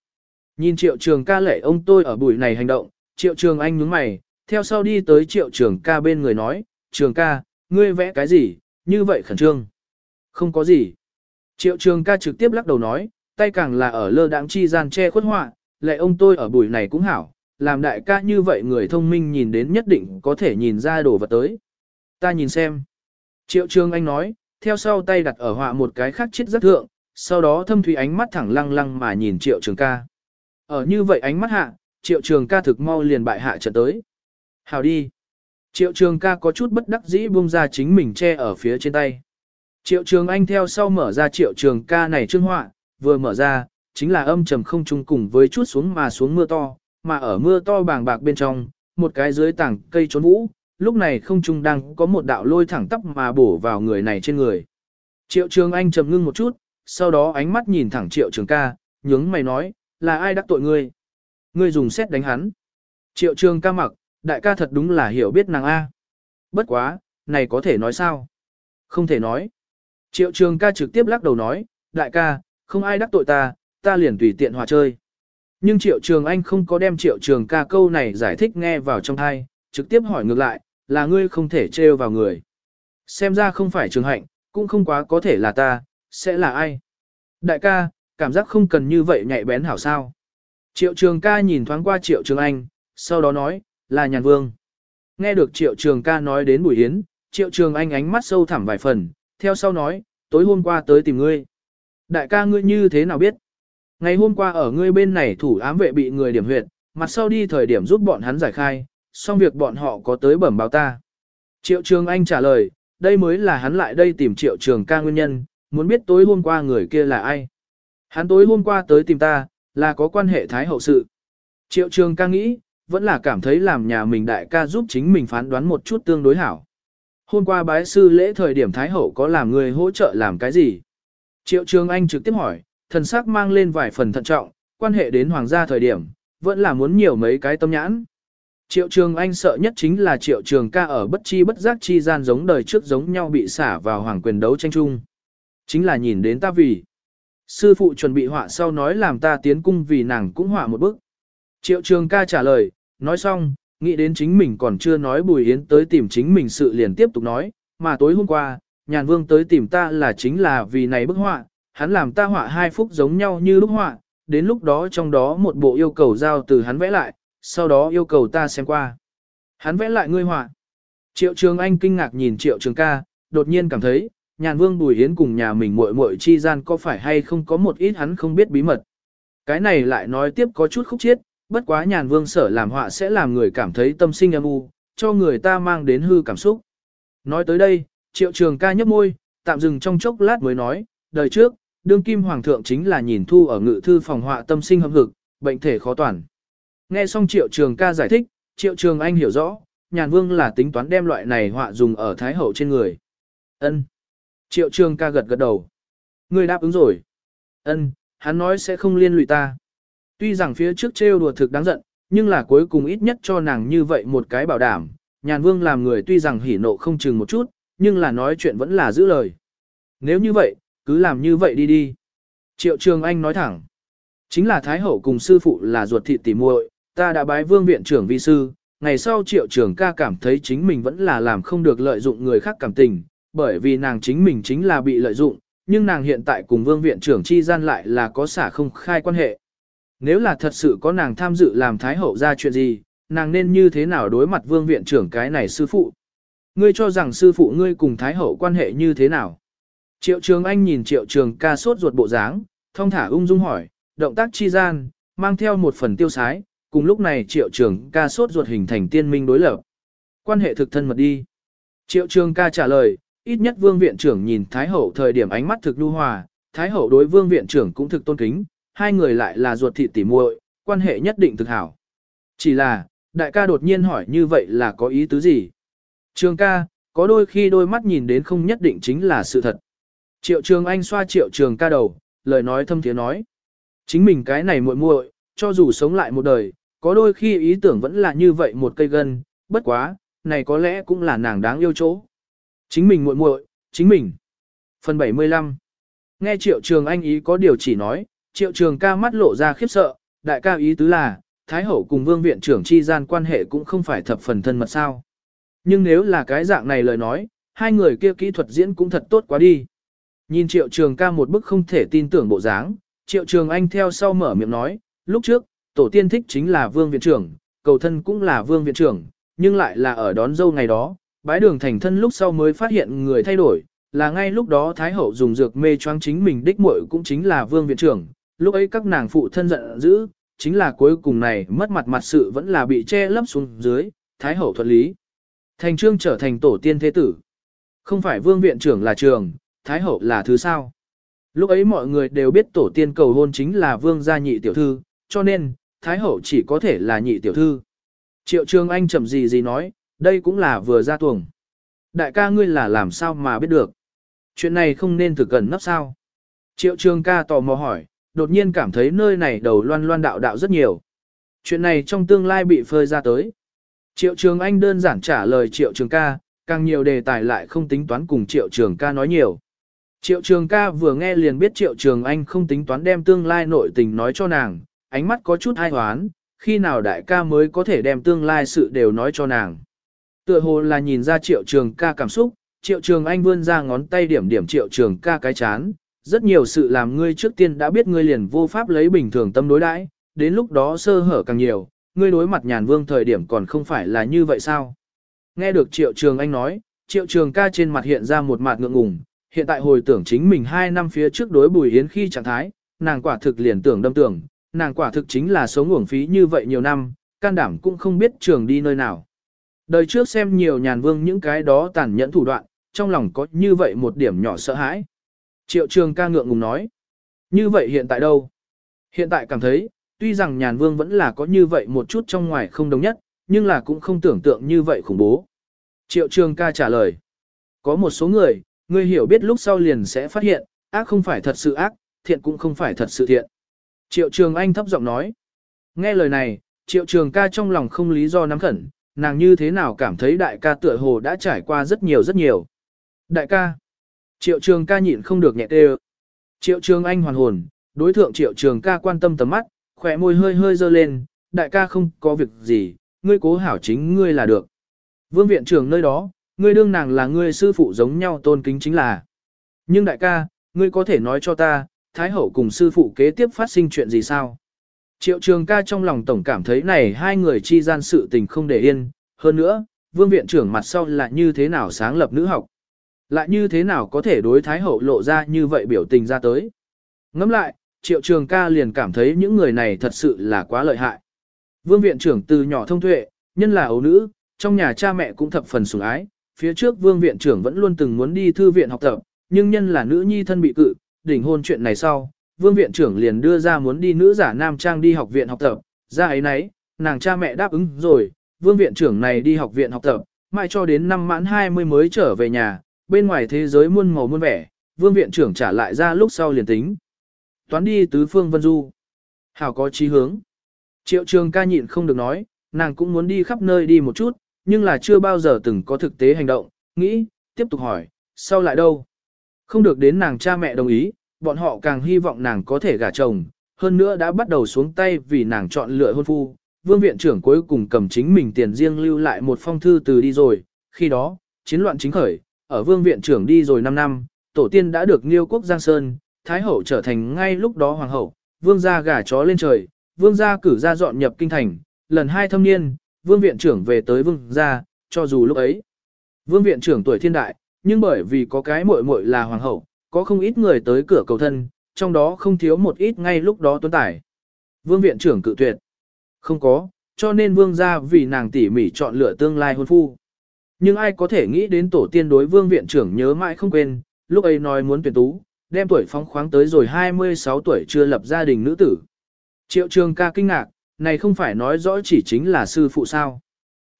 Nhìn triệu trường ca lệ ông tôi ở buổi này hành động, triệu trường anh nhướng mày, theo sau đi tới triệu trường ca bên người nói, trường ca, ngươi vẽ cái gì, như vậy khẩn trương. Không có gì. Triệu trường ca trực tiếp lắc đầu nói, tay càng là ở lơ đãng chi gian che khuất họa, lệ ông tôi ở buổi này cũng hảo, làm đại ca như vậy người thông minh nhìn đến nhất định có thể nhìn ra đồ vật tới. Ta nhìn xem. Triệu trường anh nói, theo sau tay đặt ở họa một cái khác chết rất thượng, sau đó thâm thủy ánh mắt thẳng lăng lăng mà nhìn triệu trường ca. Ở như vậy ánh mắt hạ, triệu trường ca thực mau liền bại hạ trận tới. Hào đi. Triệu trường ca có chút bất đắc dĩ buông ra chính mình che ở phía trên tay. Triệu trường anh theo sau mở ra triệu trường ca này trương họa, vừa mở ra, chính là âm trầm không chung cùng với chút xuống mà xuống mưa to, mà ở mưa to bàng bạc bên trong, một cái dưới tảng cây trốn vũ, lúc này không trung đang có một đạo lôi thẳng tắp mà bổ vào người này trên người. Triệu trường anh trầm ngưng một chút, sau đó ánh mắt nhìn thẳng triệu trường ca, nhướng mày nói, là ai đắc tội ngươi? Ngươi dùng xét đánh hắn. Triệu trường ca mặc, đại ca thật đúng là hiểu biết nàng A. Bất quá, này có thể nói sao? Không thể nói. Triệu trường ca trực tiếp lắc đầu nói, đại ca, không ai đắc tội ta, ta liền tùy tiện hòa chơi. Nhưng triệu trường anh không có đem triệu trường ca câu này giải thích nghe vào trong thai, trực tiếp hỏi ngược lại, là ngươi không thể trêu vào người. Xem ra không phải trường hạnh, cũng không quá có thể là ta, sẽ là ai. Đại ca, cảm giác không cần như vậy nhạy bén hảo sao. Triệu trường ca nhìn thoáng qua triệu trường anh, sau đó nói, là nhàn vương. Nghe được triệu trường ca nói đến buổi hiến, triệu trường anh ánh mắt sâu thẳm vài phần, theo sau nói, tối hôm qua tới tìm ngươi. Đại ca ngươi như thế nào biết? Ngày hôm qua ở ngươi bên này thủ ám vệ bị người điểm huyệt, mặt sau đi thời điểm giúp bọn hắn giải khai, xong việc bọn họ có tới bẩm báo ta. Triệu Trường Anh trả lời, đây mới là hắn lại đây tìm Triệu Trường ca nguyên nhân, muốn biết tối hôm qua người kia là ai. Hắn tối hôm qua tới tìm ta, là có quan hệ thái hậu sự. Triệu Trường ca nghĩ, vẫn là cảm thấy làm nhà mình đại ca giúp chính mình phán đoán một chút tương đối hảo. Hôm qua bái sư lễ thời điểm thái hậu có làm người hỗ trợ làm cái gì? Triệu Trường Anh trực tiếp hỏi, thần sắc mang lên vài phần thận trọng, quan hệ đến hoàng gia thời điểm, vẫn là muốn nhiều mấy cái tâm nhãn. Triệu Trường Anh sợ nhất chính là Triệu Trường ca ở bất chi bất giác chi gian giống đời trước giống nhau bị xả vào hoàng quyền đấu tranh chung. Chính là nhìn đến ta vì. Sư phụ chuẩn bị họa sau nói làm ta tiến cung vì nàng cũng họa một bức. Triệu Trường ca trả lời, nói xong, nghĩ đến chính mình còn chưa nói Bùi Yến tới tìm chính mình sự liền tiếp tục nói, mà tối hôm qua, nhàn vương tới tìm ta là chính là vì này bức họa, hắn làm ta họa hai phút giống nhau như lúc họa, đến lúc đó trong đó một bộ yêu cầu giao từ hắn vẽ lại, sau đó yêu cầu ta xem qua. Hắn vẽ lại ngươi họa. Triệu Trường Anh kinh ngạc nhìn Triệu Trường ca, đột nhiên cảm thấy, nhàn vương Bùi Hiến cùng nhà mình muội muội chi gian có phải hay không có một ít hắn không biết bí mật. Cái này lại nói tiếp có chút khúc chiết, bất quá nhàn vương sở làm họa sẽ làm người cảm thấy tâm sinh âm u, cho người ta mang đến hư cảm xúc. Nói tới đây, Triệu Trường ca nhấp môi, tạm dừng trong chốc lát mới nói, đời trước, đương kim hoàng thượng chính là nhìn thu ở ngự thư phòng họa tâm sinh hâm hực, bệnh thể khó toàn. Nghe xong triệu trường ca giải thích, triệu trường anh hiểu rõ, nhàn vương là tính toán đem loại này họa dùng ở thái hậu trên người. ân Triệu trường ca gật gật đầu. Người đáp ứng rồi. ân hắn nói sẽ không liên lụy ta. Tuy rằng phía trước trêu đùa thực đáng giận, nhưng là cuối cùng ít nhất cho nàng như vậy một cái bảo đảm. Nhàn vương làm người tuy rằng hỉ nộ không chừng một chút, nhưng là nói chuyện vẫn là giữ lời. Nếu như vậy, cứ làm như vậy đi đi. Triệu Trường Anh nói thẳng. Chính là Thái Hậu cùng sư phụ là ruột thịt tỉ muội, ta đã bái vương viện trưởng vi sư, ngày sau Triệu Trường ca cảm thấy chính mình vẫn là làm không được lợi dụng người khác cảm tình, bởi vì nàng chính mình chính là bị lợi dụng, nhưng nàng hiện tại cùng vương viện trưởng chi gian lại là có xả không khai quan hệ. Nếu là thật sự có nàng tham dự làm Thái Hậu ra chuyện gì, nàng nên như thế nào đối mặt vương viện trưởng cái này sư phụ? Ngươi cho rằng sư phụ ngươi cùng Thái Hậu quan hệ như thế nào? Triệu Trường Anh nhìn Triệu Trường ca sốt ruột bộ dáng, thông thả ung dung hỏi, động tác chi gian, mang theo một phần tiêu sái, cùng lúc này Triệu Trường ca sốt ruột hình thành tiên minh đối lập. Quan hệ thực thân mật đi. Triệu Trường ca trả lời, ít nhất vương viện trưởng nhìn Thái Hậu thời điểm ánh mắt thực nhu hòa, Thái Hậu đối vương viện trưởng cũng thực tôn kính, hai người lại là ruột thịt tỉ muội, quan hệ nhất định thực hảo. Chỉ là, đại ca đột nhiên hỏi như vậy là có ý tứ gì? Trường ca, có đôi khi đôi mắt nhìn đến không nhất định chính là sự thật. Triệu trường anh xoa triệu trường ca đầu, lời nói thâm thiế nói. Chính mình cái này muội muội, cho dù sống lại một đời, có đôi khi ý tưởng vẫn là như vậy một cây gân, bất quá, này có lẽ cũng là nàng đáng yêu chỗ. Chính mình muội muội, chính mình. Phần 75 Nghe triệu trường anh ý có điều chỉ nói, triệu trường ca mắt lộ ra khiếp sợ, đại ca ý tứ là, Thái hậu cùng vương viện trưởng chi gian quan hệ cũng không phải thập phần thân mật sao. Nhưng nếu là cái dạng này lời nói, hai người kia kỹ thuật diễn cũng thật tốt quá đi. Nhìn triệu trường ca một bức không thể tin tưởng bộ dáng, triệu trường anh theo sau mở miệng nói, lúc trước, tổ tiên thích chính là vương viện trưởng, cầu thân cũng là vương viện trưởng, nhưng lại là ở đón dâu ngày đó, bái đường thành thân lúc sau mới phát hiện người thay đổi, là ngay lúc đó Thái Hậu dùng dược mê choáng chính mình đích muội cũng chính là vương viện trưởng, lúc ấy các nàng phụ thân giận dữ, chính là cuối cùng này mất mặt mặt sự vẫn là bị che lấp xuống dưới, Thái Hậu thuận lý. Thành trương trở thành tổ tiên thế tử. Không phải vương viện trưởng là trường, Thái Hậu là thứ sao. Lúc ấy mọi người đều biết tổ tiên cầu hôn chính là vương gia nhị tiểu thư, cho nên, Thái Hậu chỉ có thể là nhị tiểu thư. Triệu Trường Anh chậm gì gì nói, đây cũng là vừa ra tuồng. Đại ca ngươi là làm sao mà biết được. Chuyện này không nên thực gần nấp sao. Triệu Trường ca tò mò hỏi, đột nhiên cảm thấy nơi này đầu loan loan đạo đạo rất nhiều. Chuyện này trong tương lai bị phơi ra tới. Triệu Trường Anh đơn giản trả lời Triệu Trường ca, càng nhiều đề tài lại không tính toán cùng Triệu Trường ca nói nhiều. Triệu Trường ca vừa nghe liền biết Triệu Trường Anh không tính toán đem tương lai nội tình nói cho nàng, ánh mắt có chút ai hoán, khi nào đại ca mới có thể đem tương lai sự đều nói cho nàng. Tựa hồ là nhìn ra Triệu Trường ca cảm xúc, Triệu Trường Anh vươn ra ngón tay điểm điểm Triệu Trường ca cái chán, rất nhiều sự làm ngươi trước tiên đã biết ngươi liền vô pháp lấy bình thường tâm đối đãi, đến lúc đó sơ hở càng nhiều, ngươi đối mặt nhàn vương thời điểm còn không phải là như vậy sao? Nghe được Triệu Trường Anh nói, Triệu Trường ca trên mặt hiện ra một mặt ngượng ngùng, hiện tại hồi tưởng chính mình hai năm phía trước đối Bùi Yến khi trạng thái, nàng quả thực liền tưởng đâm tưởng, nàng quả thực chính là sống uổng phí như vậy nhiều năm, can đảm cũng không biết trường đi nơi nào. Đời trước xem nhiều nhàn vương những cái đó tàn nhẫn thủ đoạn, trong lòng có như vậy một điểm nhỏ sợ hãi. Triệu trường ca ngượng ngùng nói. Như vậy hiện tại đâu? Hiện tại cảm thấy, tuy rằng nhàn vương vẫn là có như vậy một chút trong ngoài không đồng nhất, nhưng là cũng không tưởng tượng như vậy khủng bố. Triệu trường ca trả lời. Có một số người, Ngươi hiểu biết lúc sau liền sẽ phát hiện, ác không phải thật sự ác, thiện cũng không phải thật sự thiện. Triệu trường anh thấp giọng nói. Nghe lời này, triệu trường ca trong lòng không lý do nắm khẩn, nàng như thế nào cảm thấy đại ca tựa hồ đã trải qua rất nhiều rất nhiều. Đại ca. Triệu trường ca nhịn không được nhẹ tê Triệu trường anh hoàn hồn, đối thượng triệu trường ca quan tâm tầm mắt, khỏe môi hơi hơi dơ lên, đại ca không có việc gì, ngươi cố hảo chính ngươi là được. Vương viện trưởng nơi đó, ngươi đương nàng là ngươi sư phụ giống nhau tôn kính chính là. Nhưng đại ca, ngươi có thể nói cho ta, Thái Hậu cùng sư phụ kế tiếp phát sinh chuyện gì sao? Triệu trường ca trong lòng tổng cảm thấy này hai người chi gian sự tình không để yên, hơn nữa, vương viện trưởng mặt sau là như thế nào sáng lập nữ học. Lại như thế nào có thể đối Thái Hậu lộ ra như vậy biểu tình ra tới. Ngẫm lại, triệu trường ca liền cảm thấy những người này thật sự là quá lợi hại. Vương viện trưởng từ nhỏ thông tuệ, nhân là ấu nữ, trong nhà cha mẹ cũng thập phần sủng ái, phía trước vương viện trưởng vẫn luôn từng muốn đi thư viện học tập, nhưng nhân là nữ nhi thân bị cự, đỉnh hôn chuyện này sau, vương viện trưởng liền đưa ra muốn đi nữ giả nam trang đi học viện học tập, ra ấy nấy, nàng cha mẹ đáp ứng rồi, vương viện trưởng này đi học viện học tập, mãi cho đến năm mãn 20 mới trở về nhà, bên ngoài thế giới muôn màu muôn vẻ, vương viện trưởng trả lại ra lúc sau liền tính. Toán đi tứ phương vân du. Hảo có chí hướng. Triệu trường ca nhịn không được nói, nàng cũng muốn đi khắp nơi đi một chút, nhưng là chưa bao giờ từng có thực tế hành động, nghĩ, tiếp tục hỏi, sau lại đâu? Không được đến nàng cha mẹ đồng ý, bọn họ càng hy vọng nàng có thể gả chồng, hơn nữa đã bắt đầu xuống tay vì nàng chọn lựa hôn phu. Vương viện trưởng cuối cùng cầm chính mình tiền riêng lưu lại một phong thư từ đi rồi, khi đó, chiến loạn chính khởi, ở vương viện trưởng đi rồi 5 năm, tổ tiên đã được Nghiêu quốc Giang Sơn, Thái hậu trở thành ngay lúc đó hoàng hậu, vương gia gả chó lên trời, vương gia cử ra dọn nhập kinh thành, lần hai thâm niên, vương viện trưởng về tới vương gia, cho dù lúc ấy, vương viện trưởng tuổi thiên đại, nhưng bởi vì có cái muội muội là hoàng hậu, có không ít người tới cửa cầu thân, trong đó không thiếu một ít ngay lúc đó tuấn tải. Vương viện trưởng cự tuyệt. Không có, cho nên vương gia vì nàng tỉ mỉ chọn lựa tương lai hôn phu. nhưng ai có thể nghĩ đến tổ tiên đối vương viện trưởng nhớ mãi không quên, lúc ấy nói muốn tuyển tú, đem tuổi phóng khoáng tới rồi 26 tuổi chưa lập gia đình nữ tử. Triệu trường ca kinh ngạc, này không phải nói rõ chỉ chính là sư phụ sao.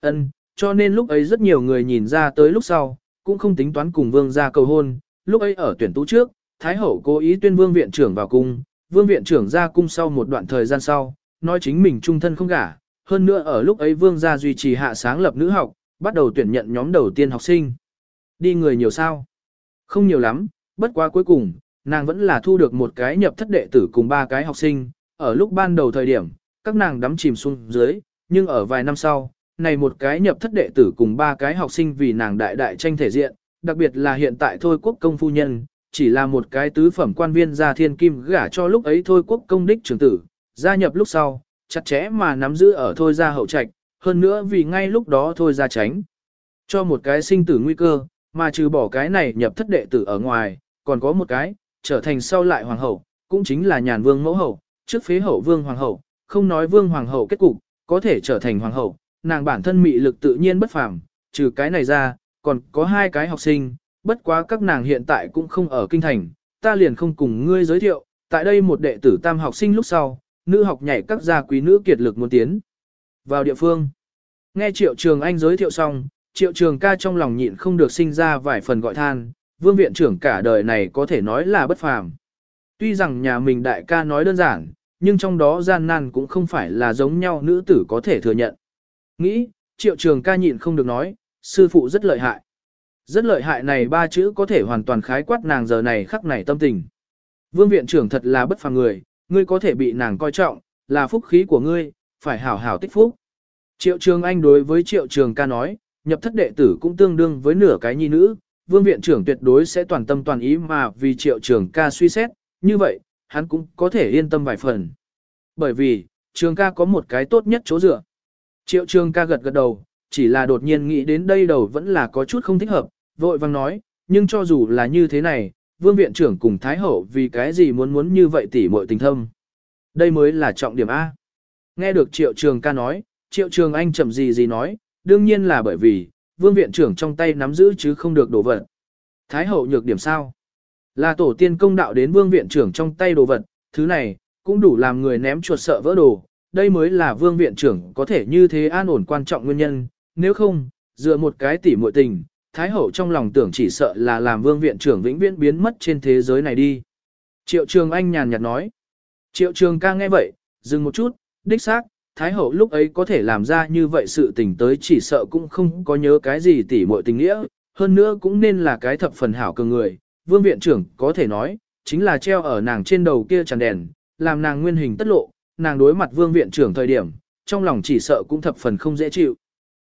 Ân, cho nên lúc ấy rất nhiều người nhìn ra tới lúc sau, cũng không tính toán cùng vương ra cầu hôn, lúc ấy ở tuyển tú trước, Thái Hậu cố ý tuyên vương viện trưởng vào cung, vương viện trưởng ra cung sau một đoạn thời gian sau, nói chính mình trung thân không gả, hơn nữa ở lúc ấy vương gia duy trì hạ sáng lập nữ học, bắt đầu tuyển nhận nhóm đầu tiên học sinh. Đi người nhiều sao? Không nhiều lắm, bất quá cuối cùng, nàng vẫn là thu được một cái nhập thất đệ tử cùng ba cái học sinh, ở lúc ban đầu thời điểm, các nàng đắm chìm xuống dưới, nhưng ở vài năm sau, này một cái nhập thất đệ tử cùng ba cái học sinh vì nàng đại đại tranh thể diện, đặc biệt là hiện tại thôi quốc công phu nhân, chỉ là một cái tứ phẩm quan viên gia thiên kim gả cho lúc ấy thôi quốc công đích trưởng tử, gia nhập lúc sau, chặt chẽ mà nắm giữ ở thôi gia hậu trạch, hơn nữa vì ngay lúc đó thôi gia tránh. Cho một cái sinh tử nguy cơ, mà trừ bỏ cái này nhập thất đệ tử ở ngoài, còn có một cái, trở thành sau lại hoàng hậu, cũng chính là nhàn vương mẫu hậu, trước phế hậu vương hoàng hậu, không nói vương hoàng hậu kết cục, có thể trở thành hoàng hậu, nàng bản thân mị lực tự nhiên bất phàm, trừ cái này ra, còn có hai cái học sinh, bất quá các nàng hiện tại cũng không ở kinh thành, ta liền không cùng ngươi giới thiệu, tại đây một đệ tử tam học sinh lúc sau, nữ học nhảy các gia quý nữ kiệt lực muốn tiến vào địa phương. Nghe Triệu Trường Anh giới thiệu xong, Triệu Trường ca trong lòng nhịn không được sinh ra vài phần gọi than, vương viện trưởng cả đời này có thể nói là bất phàm. Tuy rằng nhà mình đại ca nói đơn giản, nhưng trong đó gian nan cũng không phải là giống nhau nữ tử có thể thừa nhận. Nghĩ, Triệu Trường ca nhịn không được nói, sư phụ rất lợi hại. Rất lợi hại này ba chữ có thể hoàn toàn khái quát nàng giờ này khắc này tâm tình. Vương viện trưởng thật là bất phàm người, ngươi có thể bị nàng coi trọng, là phúc khí của ngươi, phải hảo hảo tích phúc. Triệu Trường Anh đối với Triệu Trường ca nói, nhập thất đệ tử cũng tương đương với nửa cái nhi nữ, vương viện trưởng tuyệt đối sẽ toàn tâm toàn ý mà vì Triệu Trường ca suy xét, như vậy, hắn cũng có thể yên tâm vài phần. Bởi vì, Trường ca có một cái tốt nhất chỗ dựa. Triệu Trường ca gật gật đầu, chỉ là đột nhiên nghĩ đến đây đầu vẫn là có chút không thích hợp, vội vang nói, nhưng cho dù là như thế này, vương viện trưởng cùng Thái Hậu vì cái gì muốn muốn như vậy tỉ muội tình thâm. Đây mới là trọng điểm A. Nghe được Triệu Trường ca nói, Triệu Trường Anh chậm gì gì nói, đương nhiên là bởi vì, vương viện trưởng trong tay nắm giữ chứ không được đổ vật. Thái Hậu nhược điểm sao? Là tổ tiên công đạo đến vương viện trưởng trong tay đồ vật, thứ này, cũng đủ làm người ném chuột sợ vỡ đồ. Đây mới là vương viện trưởng có thể như thế an ổn quan trọng nguyên nhân, nếu không, dựa một cái tỉ muội tình, Thái hậu trong lòng tưởng chỉ sợ là làm vương viện trưởng vĩnh viễn biến mất trên thế giới này đi. Triệu trường anh nhàn nhạt nói. Triệu trường ca nghe vậy, dừng một chút, đích xác, Thái hậu lúc ấy có thể làm ra như vậy sự tình tới chỉ sợ cũng không có nhớ cái gì tỉ muội tình nghĩa, hơn nữa cũng nên là cái thập phần hảo cường người. Vương viện trưởng có thể nói, chính là treo ở nàng trên đầu kia tràn đèn, làm nàng nguyên hình tất lộ, nàng đối mặt vương viện trưởng thời điểm, trong lòng chỉ sợ cũng thập phần không dễ chịu.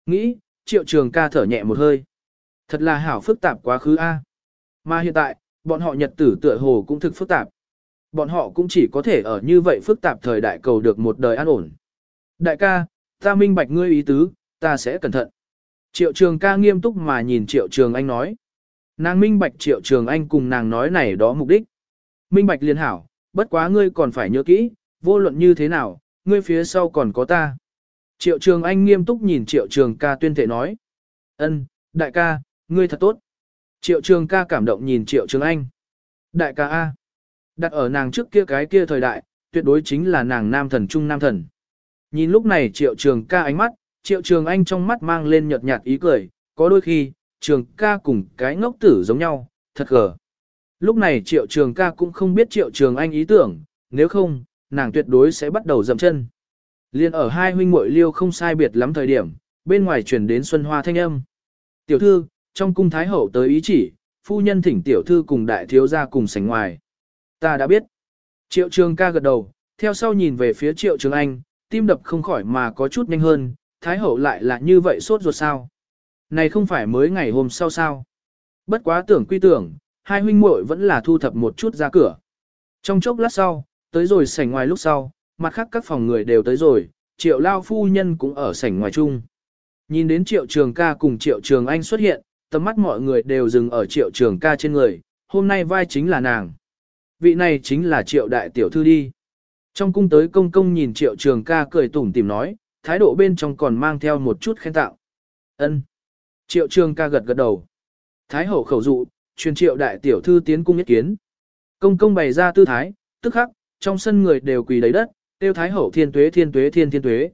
Nghĩ, triệu trường ca thở nhẹ một hơi. Thật là hảo phức tạp quá khứ A. Mà hiện tại, bọn họ nhật tử tựa hồ cũng thực phức tạp. Bọn họ cũng chỉ có thể ở như vậy phức tạp thời đại cầu được một đời an ổn. Đại ca, ta minh bạch ngươi ý tứ, ta sẽ cẩn thận. Triệu trường ca nghiêm túc mà nhìn triệu trường anh nói. Nàng minh bạch triệu trường anh cùng nàng nói này đó mục đích. Minh bạch liên hảo, bất quá ngươi còn phải nhớ kỹ, vô luận như thế nào, ngươi phía sau còn có ta. Triệu trường anh nghiêm túc nhìn triệu trường ca tuyên thể nói. ân, đại ca, ngươi thật tốt. Triệu trường ca cảm động nhìn triệu trường anh. Đại ca A. Đặt ở nàng trước kia cái kia thời đại, tuyệt đối chính là nàng nam thần trung nam thần. Nhìn lúc này triệu trường ca ánh mắt, triệu trường anh trong mắt mang lên nhợt nhạt ý cười, có đôi khi, trường ca cùng cái ngốc tử giống nhau, thật gờ. Lúc này triệu trường ca cũng không biết triệu trường anh ý tưởng, nếu không, nàng tuyệt đối sẽ bắt đầu dậm chân. Liên ở hai huynh muội liêu không sai biệt lắm thời điểm, bên ngoài chuyển đến Xuân Hoa thanh âm. Tiểu thư, trong cung thái hậu tới ý chỉ, phu nhân thỉnh tiểu thư cùng đại thiếu gia cùng sảnh ngoài. Ta đã biết. Triệu trường ca gật đầu, theo sau nhìn về phía triệu trường anh, tim đập không khỏi mà có chút nhanh hơn, thái hậu lại là như vậy sốt ruột sao. Này không phải mới ngày hôm sau sao. Bất quá tưởng quy tưởng, hai huynh muội vẫn là thu thập một chút ra cửa. Trong chốc lát sau, tới rồi sảnh ngoài lúc sau, mặt khác các phòng người đều tới rồi, triệu lao phu nhân cũng ở sảnh ngoài chung. Nhìn đến triệu trường ca cùng triệu trường anh xuất hiện, tầm mắt mọi người đều dừng ở triệu trường ca trên người, hôm nay vai chính là nàng. Vị này chính là triệu đại tiểu thư đi. Trong cung tới công công nhìn triệu trường ca cười tủm tìm nói, thái độ bên trong còn mang theo một chút khen tạo. ân Triệu trường ca gật gật đầu. Thái hậu khẩu dụ, truyền triệu đại tiểu thư tiến cung nhất kiến. Công công bày ra tư thái, tức khắc, trong sân người đều quỳ lấy đất, tiêu thái hậu thiên tuế thiên tuế thiên thiên tuế.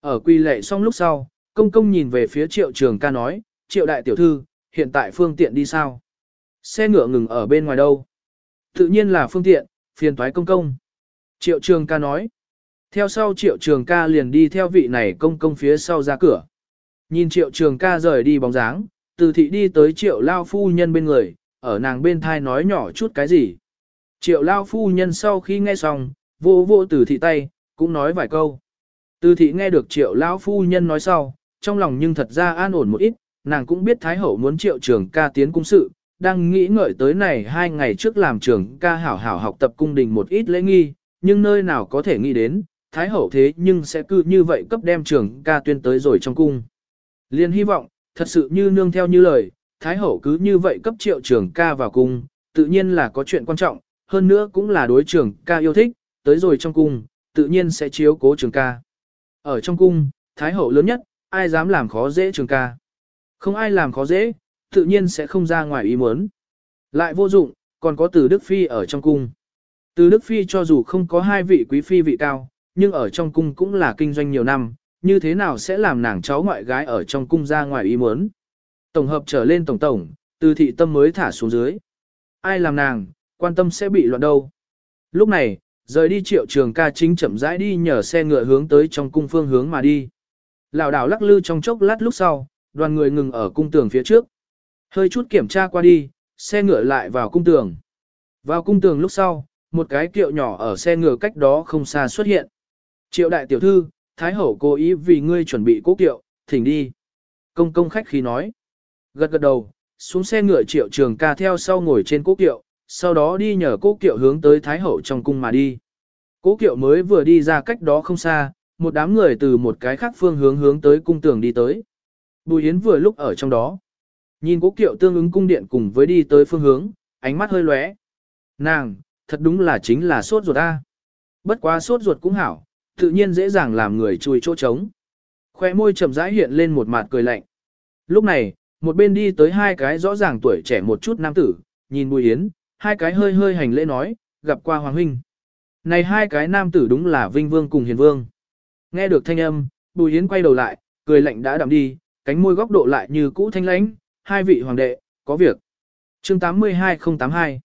Ở quỳ lệ xong lúc sau, công công nhìn về phía triệu trường ca nói, triệu đại tiểu thư, hiện tại phương tiện đi sao? Xe ngựa ngừng ở bên ngoài đâu? Tự nhiên là phương tiện, phiền thoái công công. Triệu trường ca nói. Theo sau triệu trường ca liền đi theo vị này công công phía sau ra cửa. Nhìn triệu trường ca rời đi bóng dáng, từ thị đi tới triệu lao phu nhân bên người, ở nàng bên thai nói nhỏ chút cái gì. Triệu lao phu nhân sau khi nghe xong, vô vô từ thị tay, cũng nói vài câu. Từ thị nghe được triệu lao phu nhân nói sau, trong lòng nhưng thật ra an ổn một ít, nàng cũng biết Thái Hậu muốn triệu trường ca tiến cung sự, đang nghĩ ngợi tới này hai ngày trước làm trường ca hảo hảo học tập cung đình một ít lễ nghi, nhưng nơi nào có thể nghĩ đến, Thái Hậu thế nhưng sẽ cứ như vậy cấp đem trường ca tuyên tới rồi trong cung. Liên hy vọng, thật sự như nương theo như lời, Thái Hậu cứ như vậy cấp triệu trường ca vào cung, tự nhiên là có chuyện quan trọng, hơn nữa cũng là đối trường ca yêu thích, tới rồi trong cung, tự nhiên sẽ chiếu cố trường ca. Ở trong cung, Thái Hậu lớn nhất, ai dám làm khó dễ trường ca. Không ai làm khó dễ, tự nhiên sẽ không ra ngoài ý muốn. Lại vô dụng, còn có từ Đức Phi ở trong cung. Từ Đức Phi cho dù không có hai vị quý phi vị cao, nhưng ở trong cung cũng là kinh doanh nhiều năm, như thế nào sẽ làm nàng cháu ngoại gái ở trong cung ra ngoài ý muốn. Tổng hợp trở lên tổng tổng, từ thị tâm mới thả xuống dưới. Ai làm nàng, quan tâm sẽ bị loạn đâu. Lúc này, rời đi triệu trường ca chính chậm rãi đi nhờ xe ngựa hướng tới trong cung phương hướng mà đi. Lào đảo lắc lư trong chốc lát lúc sau, đoàn người ngừng ở cung tường phía trước. Hơi chút kiểm tra qua đi, xe ngựa lại vào cung tường. Vào cung tường lúc sau, một cái kiệu nhỏ ở xe ngựa cách đó không xa xuất hiện. Triệu đại tiểu thư, Thái hậu cố ý vì ngươi chuẩn bị cố kiệu, thỉnh đi. Công công khách khi nói. Gật gật đầu, xuống xe ngựa triệu trường ca theo sau ngồi trên cố kiệu, sau đó đi nhờ cố kiệu hướng tới Thái hậu trong cung mà đi. Cố kiệu mới vừa đi ra cách đó không xa, một đám người từ một cái khác phương hướng hướng tới cung tường đi tới. Bùi Yến vừa lúc ở trong đó. Nhìn cố kiệu tương ứng cung điện cùng với đi tới phương hướng, ánh mắt hơi lóe. Nàng, thật đúng là chính là sốt ruột ta. Bất quá sốt ruột cũng hảo, tự nhiên dễ dàng làm người chui chỗ trống. Khoe môi chậm rãi hiện lên một mặt cười lạnh. Lúc này, một bên đi tới hai cái rõ ràng tuổi trẻ một chút nam tử, nhìn Bùi Yến, hai cái hơi hơi hành lễ nói, gặp qua Hoàng Huynh. Này hai cái nam tử đúng là Vinh Vương cùng Hiền Vương. Nghe được thanh âm, Bùi Yến quay đầu lại, cười lạnh đã đạm đi, cánh môi góc độ lại như cũ thanh lãnh, hai vị hoàng đệ, có việc. Chương 82082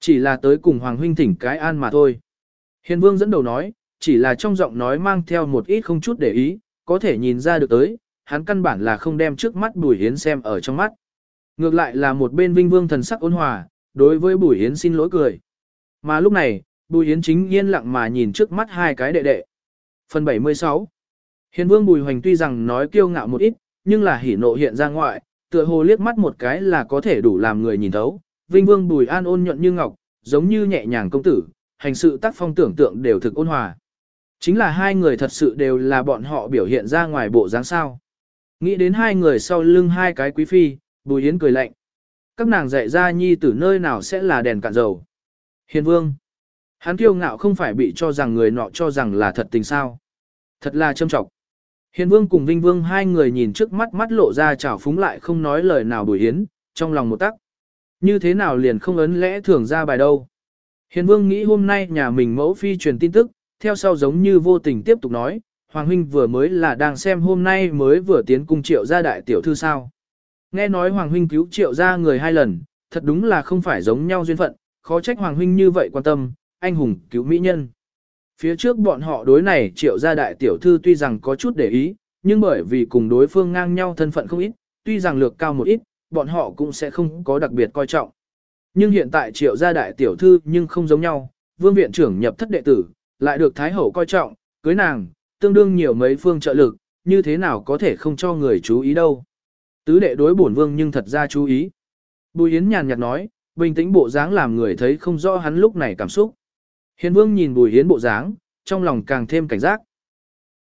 Chỉ là tới cùng Hoàng Huynh thỉnh cái an mà thôi. Hiền Vương dẫn đầu nói, chỉ là trong giọng nói mang theo một ít không chút để ý, có thể nhìn ra được tới, hắn căn bản là không đem trước mắt Bùi Hiến xem ở trong mắt. Ngược lại là một bên Vinh Vương thần sắc ôn hòa, đối với Bùi Hiến xin lỗi cười. Mà lúc này, Bùi Hiến chính yên lặng mà nhìn trước mắt hai cái đệ đệ. Phần 76 Hiền Vương Bùi Hoành tuy rằng nói kiêu ngạo một ít, nhưng là hỉ nộ hiện ra ngoại, tựa hồ liếc mắt một cái là có thể đủ làm người nhìn thấu. Vinh Vương Bùi An ôn nhuận như ngọc, giống như nhẹ nhàng công tử, hành sự tác phong tưởng tượng đều thực ôn hòa. Chính là hai người thật sự đều là bọn họ biểu hiện ra ngoài bộ dáng sao. Nghĩ đến hai người sau lưng hai cái quý phi, Bùi Yến cười lạnh. Các nàng dạy ra nhi tử nơi nào sẽ là đèn cạn dầu. Hiền vương. Hắn kiêu ngạo không phải bị cho rằng người nọ cho rằng là thật tình sao. Thật là châm trọng. Hiền vương cùng Vinh vương hai người nhìn trước mắt mắt lộ ra chảo phúng lại không nói lời nào Bùi Yến, trong lòng một tắc. Như thế nào liền không ấn lẽ thường ra bài đâu. Hiền vương nghĩ hôm nay nhà mình mẫu phi truyền tin tức, theo sau giống như vô tình tiếp tục nói, Hoàng huynh vừa mới là đang xem hôm nay mới vừa tiến cung triệu gia đại tiểu thư sao. Nghe nói Hoàng huynh cứu triệu gia người hai lần, thật đúng là không phải giống nhau duyên phận, khó trách Hoàng huynh như vậy quan tâm, anh hùng cứu mỹ nhân. Phía trước bọn họ đối này triệu gia đại tiểu thư tuy rằng có chút để ý, nhưng bởi vì cùng đối phương ngang nhau thân phận không ít, tuy rằng lược cao một ít, bọn họ cũng sẽ không có đặc biệt coi trọng. Nhưng hiện tại triệu gia đại tiểu thư nhưng không giống nhau, vương viện trưởng nhập thất đệ tử, lại được Thái Hậu coi trọng, cưới nàng, tương đương nhiều mấy phương trợ lực, như thế nào có thể không cho người chú ý đâu. Tứ đệ đối bổn vương nhưng thật ra chú ý. Bùi Yến nhàn nhạt nói, bình tĩnh bộ dáng làm người thấy không rõ hắn lúc này cảm xúc. Hiền vương nhìn Bùi Yến bộ dáng, trong lòng càng thêm cảnh giác.